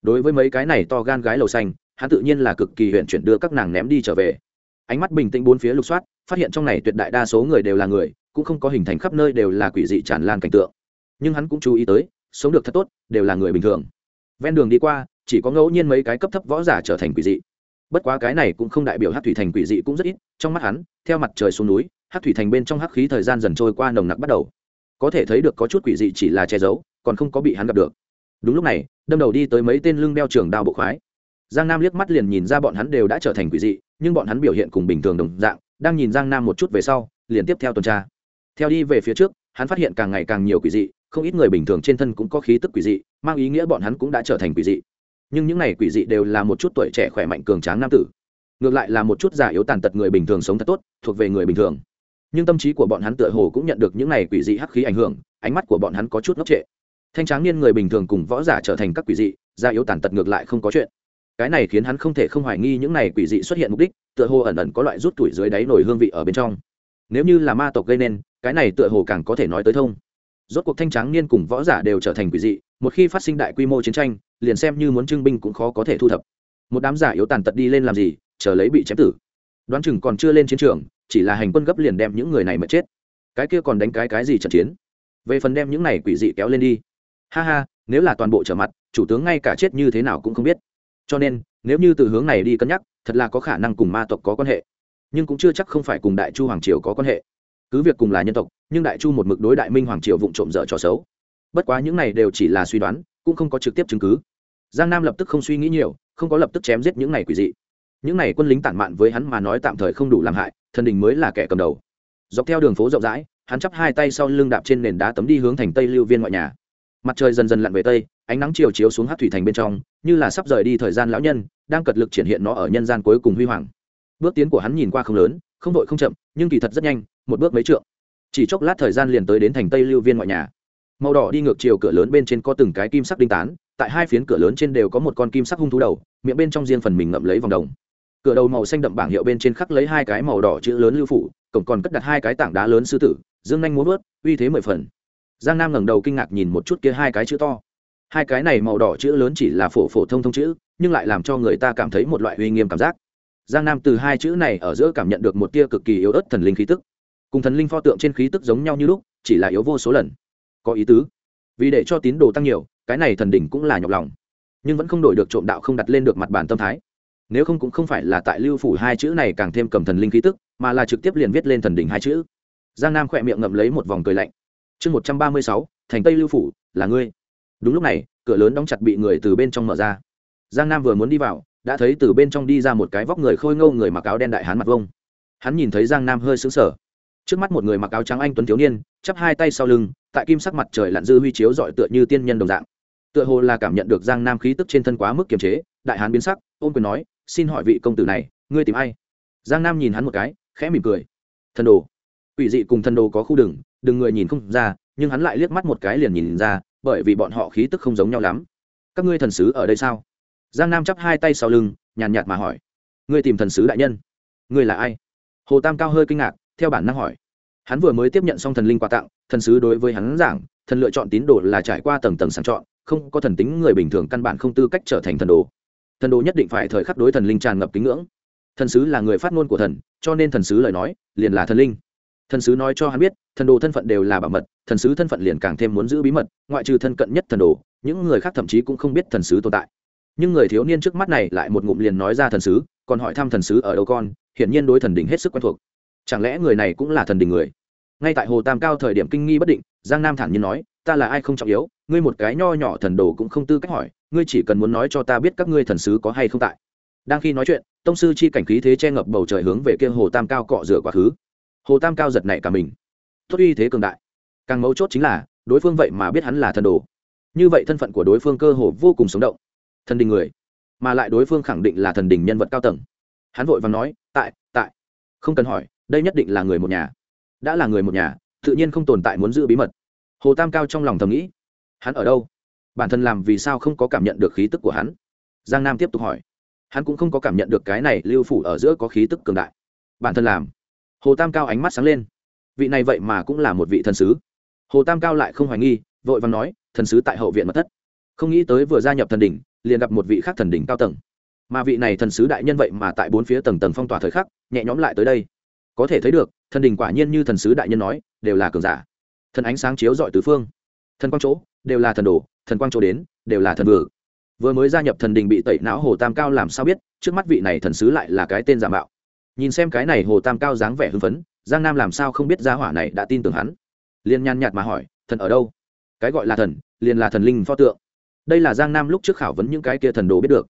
đối với mấy cái này to gan gái lầu xanh, hắn tự nhiên là cực kỳ huyện chuyển đưa các nàng ném đi trở về. Ánh mắt bình tĩnh bốn phía lục soát, phát hiện trong này tuyệt đại đa số người đều là người, cũng không có hình thành khắp nơi đều là quỷ dị tràn lan cảnh tượng. Nhưng hắn cũng chú ý tới, sống được thật tốt, đều là người bình thường. Ven đường đi qua, chỉ có ngẫu nhiên mấy cái cấp thấp võ giả trở thành quỷ dị. Bất quá cái này cũng không đại biểu hát thủy thành quỷ dị cũng rất ít, trong mắt hắn, theo mặt trời xuống núi hát thủy thành bên trong hắc khí thời gian dần trôi qua nồng nặc bắt đầu. Có thể thấy được có chút quỷ dị chỉ là che giấu, còn không có bị hắn gặp được đúng lúc này, đâm đầu đi tới mấy tên lưng đeo trường đao bộ khoái. Giang nam liếc mắt liền nhìn ra bọn hắn đều đã trở thành quỷ dị, nhưng bọn hắn biểu hiện cùng bình thường đồng dạng, đang nhìn giang nam một chút về sau, liền tiếp theo tuần tra. Theo đi về phía trước, hắn phát hiện càng ngày càng nhiều quỷ dị, không ít người bình thường trên thân cũng có khí tức quỷ dị, mang ý nghĩa bọn hắn cũng đã trở thành quỷ dị. Nhưng những này quỷ dị đều là một chút tuổi trẻ khỏe mạnh cường tráng nam tử. Ngược lại là một chút già yếu tàn tật người bình thường sống thật tốt, thuộc về người bình thường. Nhưng tâm trí của bọn hắn tựa hồ cũng nhận được những này quỷ dị hắc khí ảnh hưởng, ánh mắt của bọn hắn có chút ngốc trệ thanh tráng niên người bình thường cùng võ giả trở thành các quỷ dị gia yếu tàn tật ngược lại không có chuyện. Cái này khiến hắn không thể không hoài nghi những này quỷ dị xuất hiện mục đích, tựa hồ ẩn ẩn có loại rút tuổi dưới đáy nổi hương vị ở bên trong. Nếu như là ma tộc gây nên, cái này tựa hồ càng có thể nói tới thông. Rốt cuộc thanh tráng niên cùng võ giả đều trở thành quỷ dị, một khi phát sinh đại quy mô chiến tranh, liền xem như muốn trưng binh cũng khó có thể thu thập. Một đám giả yếu tàn tật đi lên làm gì, chờ lấy bị chém tử. Đoán chừng còn chưa lên chiến trường, chỉ là hành quân gấp liền đem những người này mà chết. Cái kia còn đánh cái cái gì trận chiến? Về phần đem những này quỷ dị kéo lên đi ha ha, nếu là toàn bộ trở mặt, chủ tướng ngay cả chết như thế nào cũng không biết. Cho nên, nếu như từ hướng này đi cân nhắc, thật là có khả năng cùng ma tộc có quan hệ. Nhưng cũng chưa chắc không phải cùng đại chu hoàng triều có quan hệ. Cứ việc cùng là nhân tộc, nhưng đại chu một mực đối đại minh hoàng triều vụng trộm dở trò xấu. Bất quá những này đều chỉ là suy đoán, cũng không có trực tiếp chứng cứ. Giang nam lập tức không suy nghĩ nhiều, không có lập tức chém giết những này quỷ dị. Những này quân lính tản mạn với hắn mà nói tạm thời không đủ làm hại thần đình mới là kẻ cầm đầu. Dọc theo đường phố rộng rãi, hắn chắp hai tay sau lưng đạp trên nền đá tấm đi hướng thành tây lưu viên ngoại nhà mặt trời dần dần lặn về tây, ánh nắng chiều chiếu xuống hát thủy thành bên trong, như là sắp rời đi thời gian lão nhân, đang cật lực triển hiện nó ở nhân gian cuối cùng huy hoàng. Bước tiến của hắn nhìn qua không lớn, không vội không chậm, nhưng kỳ thật rất nhanh, một bước mấy trượng. Chỉ chốc lát thời gian liền tới đến thành tây lưu viên ngoại nhà. Màu đỏ đi ngược chiều cửa lớn bên trên có từng cái kim sắc đinh tán, tại hai phiến cửa lớn trên đều có một con kim sắc hung thú đầu, miệng bên trong riêng phần mình ngậm lấy vòng đồng. Cửa đầu màu xanh đậm bảng hiệu bên trên khắc lấy hai cái màu đỏ chữ lớn lưu phủ, cổng còn cất đặt hai cái tảng đá lớn sư tử, dương nhanh muốn vớt, uy thế mười phần giang nam ngẩng đầu kinh ngạc nhìn một chút kia hai cái chữ to. Hai cái này màu đỏ chữ lớn chỉ là phổ phổ thông thông chữ, nhưng lại làm cho người ta cảm thấy một loại uy nghiêm cảm giác. Giang nam từ hai chữ này ở giữa cảm nhận được một tia cực kỳ yếu ớt thần linh khí tức. Cùng thần linh pho tượng trên khí tức giống nhau như lúc, chỉ là yếu vô số lần. Có ý tứ. Vì để cho tín đồ tăng nhiều, cái này thần đỉnh cũng là nhọc lòng. Nhưng vẫn không đổi được trộm đạo không đặt lên được mặt bản tâm thái. Nếu không cũng không phải là tại lưu phủ hai chữ này càng thêm cầm thần linh khí tức, mà là trực tiếp liền viết lên thần đỉnh hai chữ. Giang nam khỏe miệng ngậm lấy một vòng cười lạnh chương một trăm ba mươi sáu, thành tây lưu phủ, là ngươi. Đúng lúc này, cửa lớn đóng chặt bị người từ bên trong mở ra. Giang nam vừa muốn đi vào, đã thấy từ bên trong đi ra một cái vóc người khôi ngâu người mặc áo đen đại hán mặt vông. Hắn nhìn thấy giang nam hơi xứng sở trước mắt một người mặc áo trắng anh tuấn thiếu niên, chắp hai tay sau lưng, tại kim sắc mặt trời lặn dư huy chiếu dọi tựa như tiên nhân đồng dạng. Tựa hồ là cảm nhận được giang nam khí tức trên thân quá mức kiềm chế, đại hán biến sắc ôm quyền nói, xin hỏi vị công tử này, ngươi tìm ai? Giang nam nhìn hắn một cái, khẽ mỉm cười. Thần đồ. Ủy dị cùng thần đồ có khu đừng đừng người nhìn không ra, nhưng hắn lại liếc mắt một cái liền nhìn ra, bởi vì bọn họ khí tức không giống nhau lắm. Các ngươi thần sứ ở đây sao? Giang nam chắp hai tay sau lưng, nhàn nhạt mà hỏi. Ngươi tìm thần sứ đại nhân. Ngươi là ai? Hồ tam cao hơi kinh ngạc, theo bản năng hỏi. Hắn vừa mới tiếp nhận xong thần linh quà tặng, thần sứ đối với hắn giảng, thần lựa chọn tín đồ là trải qua tầng tầng sàng chọn, không có thần tính người bình thường căn bản không tư cách trở thành thần đồ. Thần đồ nhất định phải thời khắc đối thần linh tràn ngập kính ngưỡng. Thần sứ là người phát ngôn của thần, cho nên thần sứ lời nói liền là thần linh thần sứ nói cho hắn biết, thần đồ thân phận đều là bảo mật, thần sứ thân phận liền càng thêm muốn giữ bí mật, ngoại trừ thân cận nhất thần đồ, những người khác thậm chí cũng không biết thần sứ tồn tại. Nhưng người thiếu niên trước mắt này lại một ngụm liền nói ra thần sứ, còn hỏi thăm thần sứ ở đâu con, hiển nhiên đối thần đình hết sức quen thuộc. Chẳng lẽ người này cũng là thần đình người? Ngay tại hồ tam cao thời điểm kinh nghi bất định, giang nam thản nhiên nói, ta là ai không trọng yếu, ngươi một cái nho nhỏ thần đồ cũng không tư cách hỏi, ngươi chỉ cần muốn nói cho ta biết các ngươi thần sứ có hay không tại. Đang khi nói chuyện, tông sư chi cảnh khí thế che ngập bầu trời hướng về kia hồ tam cao cọ rửa quá khứ hồ tam cao giật nảy cả mình. Tốt uy thế cường đại. Càng mấu chốt chính là, đối phương vậy mà biết hắn là thần đồ. Như vậy thân phận của đối phương cơ hồ vô cùng sống động. Thần đình người, mà lại đối phương khẳng định là thần đình nhân vật cao tầng. Hắn vội và nói, tại tại. Không cần hỏi, đây nhất định là người một nhà. Đã là người một nhà, tự nhiên không tồn tại muốn giữ bí mật. Hồ tam cao trong lòng thầm nghĩ, hắn ở đâu? Bản thân làm vì sao không có cảm nhận được khí tức của hắn? Giang nam tiếp tục hỏi, hắn cũng không có cảm nhận được cái này lưu phủ ở giữa có khí tức cường đại. Bản thân làm hồ tam cao ánh mắt sáng lên. Vị này vậy mà cũng là một vị thần sứ. Hồ tam cao lại không hoài nghi, vội vàng nói, thần sứ tại hậu viện mật thất. Không nghĩ tới vừa gia nhập thần đỉnh, liền gặp một vị khác thần đỉnh cao tầng. Mà vị này thần sứ đại nhân vậy mà tại bốn phía tầng tầng phong tỏa thời khắc, nhẹ nhõm lại tới đây. Có thể thấy được, thần đỉnh quả nhiên như thần sứ đại nhân nói, đều là cường giả. Thần ánh sáng chiếu dọi tứ phương. Thần quang chỗ, đều là thần đồ, thần quang chỗ đến, đều là thần vừa. Vừa mới gia nhập thần đình bị tẩy não hồ tam cao làm sao biết, trước mắt vị này thần sứ lại là cái tên giả mạo nhìn xem cái này hồ tam cao dáng vẻ hưng phấn, giang nam làm sao không biết gia hỏa này đã tin tưởng hắn. Liền nhàn nhạt mà hỏi, thần ở đâu? Cái gọi là thần, liền là thần linh pho tượng. Đây là giang nam lúc trước khảo vấn những cái kia thần đồ biết được.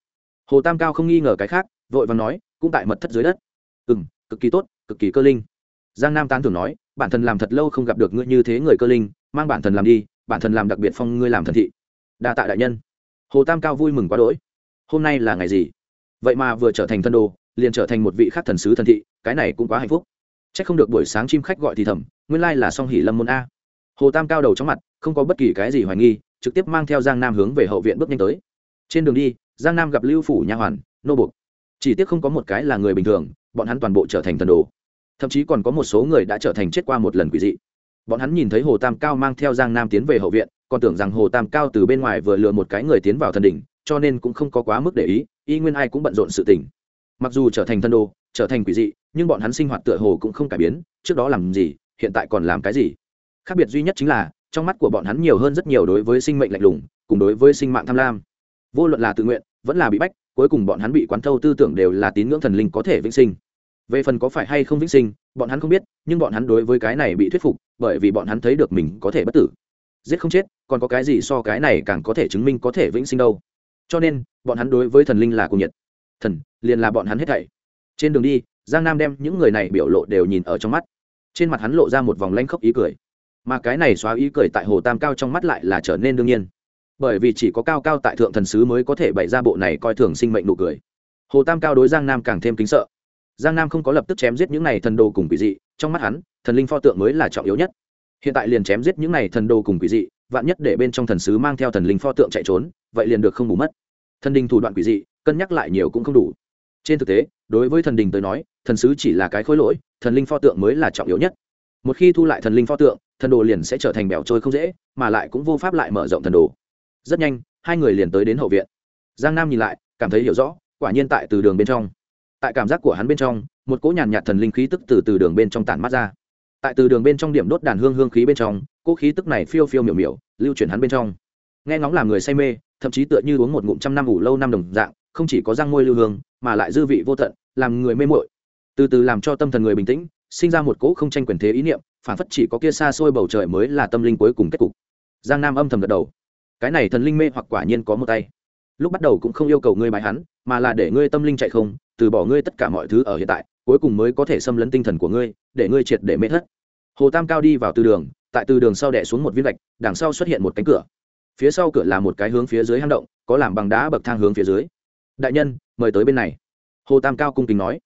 Hồ tam cao không nghi ngờ cái khác, vội và nói, cũng tại mật thất dưới đất. Ừ m cực kỳ tốt, cực kỳ cơ linh. Giang nam tán thường nói, bản thần làm thật lâu không gặp được ngươi như thế người cơ linh, mang bản thần làm đi, bản thần làm đặc biệt phong ngươi làm thần thị. Đa tạ đại nhân. Hồ tam cao vui mừng quá đỗi. Hôm nay là ngày gì? Vậy mà vừa trở thành thân đồ liền trở thành một vị khác thần sứ thần thị, cái này cũng quá hạnh phúc. C h ắ c không được buổi sáng chim khách gọi thì thầm, nguyên lai là song hỉ lâm môn a. Hồ tam cao đầu trong mặt, không có bất kỳ cái gì hoài nghi, trực tiếp mang theo giang nam hướng về hậu viện bước nhanh tới. Trên đường đi, giang nam gặp lưu phủ nha hoàn, nô bục chỉ tiếc không có một cái là người bình thường, bọn hắn toàn bộ trở thành thần đồ. Thậm chí còn có một số người đã trở thành chết qua một lần quỷ dị. Bọn hắn nhìn thấy hồ tam cao mang theo giang nam tiến về hậu viện, còn tưởng rằng hồ tam cao từ bên ngoài vừa lừa một cái người tiến vào thần đỉnh, cho nên cũng không có quá mức để ý, y nguyên ai cũng bận rộn sự tình mặc dù trở thành thân đồ trở thành quỷ dị, nhưng bọn hắn sinh hoạt tựa hồ cũng không cải biến, trước đó làm gì, hiện tại còn làm cái gì? Khác biệt duy nhất chính là, trong mắt của bọn hắn nhiều hơn rất nhiều đối với sinh mệnh lạnh lùng, cùng đối với sinh mạng tham lam. Vô luận là tự nguyện, vẫn là bị bách, cuối cùng bọn hắn bị quán thâu tư tưởng đều là tín ngưỡng thần linh có thể vĩnh sinh. Về phần có phải hay không vĩnh sinh, bọn hắn không biết, nhưng bọn hắn đối với cái này bị thuyết phục, bởi vì bọn hắn thấy được mình có thể bất tử. Giết không chết, còn có cái gì so cái này càng có thể chứng minh có thể vĩnh sinh đâu? Cho nên, bọn hắn đối với thần linh là cùng nhiệt thần, liền là bọn hắn hết thảy. Trên đường đi, giang nam đem những người này biểu lộ đều nhìn ở trong mắt. Trên mặt hắn lộ ra một vòng lanh khóc ý cười. Mà cái này xóa ý cười tại hồ tam cao trong mắt lại là trở nên đương nhiên. Bởi vì chỉ có cao cao tại thượng thần sứ mới có thể bày ra bộ này coi thường sinh mệnh nụ cười. Hồ tam cao đối giang nam càng thêm kính sợ. Giang nam không có lập tức chém giết những này thần đồ cùng quỷ dị, trong mắt hắn, thần linh pho tượng mới là trọng yếu nhất. Hiện tại liền chém giết những này thần đồ cùng quỷ dị, vạn nhất để bên trong thần sứ mang theo thần linh pho tượng chạy trốn, vậy liền được không bù mất. Thần đình thủ đoạn quỷ dị cân nhắc lại nhiều cũng không đủ. Trên thực tế, đối với thần đình tới nói, thần sứ chỉ là cái khối lỗi, thần linh pho tượng mới là trọng yếu nhất. Một khi thu lại thần linh pho tượng, thần đồ liền sẽ trở thành bèo trôi không dễ, mà lại cũng vô pháp lại mở rộng thần đồ. Rất nhanh, hai người liền tới đến hậu viện. Giang nam nhìn lại, cảm thấy hiểu rõ, quả nhiên tại từ đường bên trong. Tại cảm giác của hắn bên trong, một cỗ nhàn nhạt thần linh khí tức từ từ đường bên trong tản mát ra. Tại từ đường bên trong điểm đốt đàn hương hương khí bên trong, cỗ khí tức này phiêu phiêu miểu miểu, lưu chuyển hắn bên trong. Nghe ngóng làm người say mê, thậm chí tựa như uống một ngụm trăm năm ủ lâu năm đồng dạng không chỉ có răng môi lưu hương, mà lại dư vị vô tận, làm người mê mội từ từ làm cho tâm thần người bình tĩnh, sinh ra một cỗ không tranh quyền thế ý niệm, phản phất chỉ có kia xa xôi bầu trời mới là tâm linh cuối cùng kết cục. Giang nam âm thầm gật đầu. Cái này thần linh mê hoặc quả nhiên có một tay. Lúc bắt đầu cũng không yêu cầu ngươi bài hắn, mà là để ngươi tâm linh chạy không, từ bỏ ngươi tất cả mọi thứ ở hiện tại, cuối cùng mới có thể xâm lấn tinh thần của ngươi, để ngươi triệt để mê thất. Hồ tam cao đi vào từ đường, tại từ đường sau đẻ xuống một viên gạch, đằng sau xuất hiện một cánh cửa. Phía sau cửa là một cái hướng phía dưới hang động, có làm bằng đá bậc thang hướng phía dưới đại nhân mời tới bên này. Hồ tam cao cung kính nói.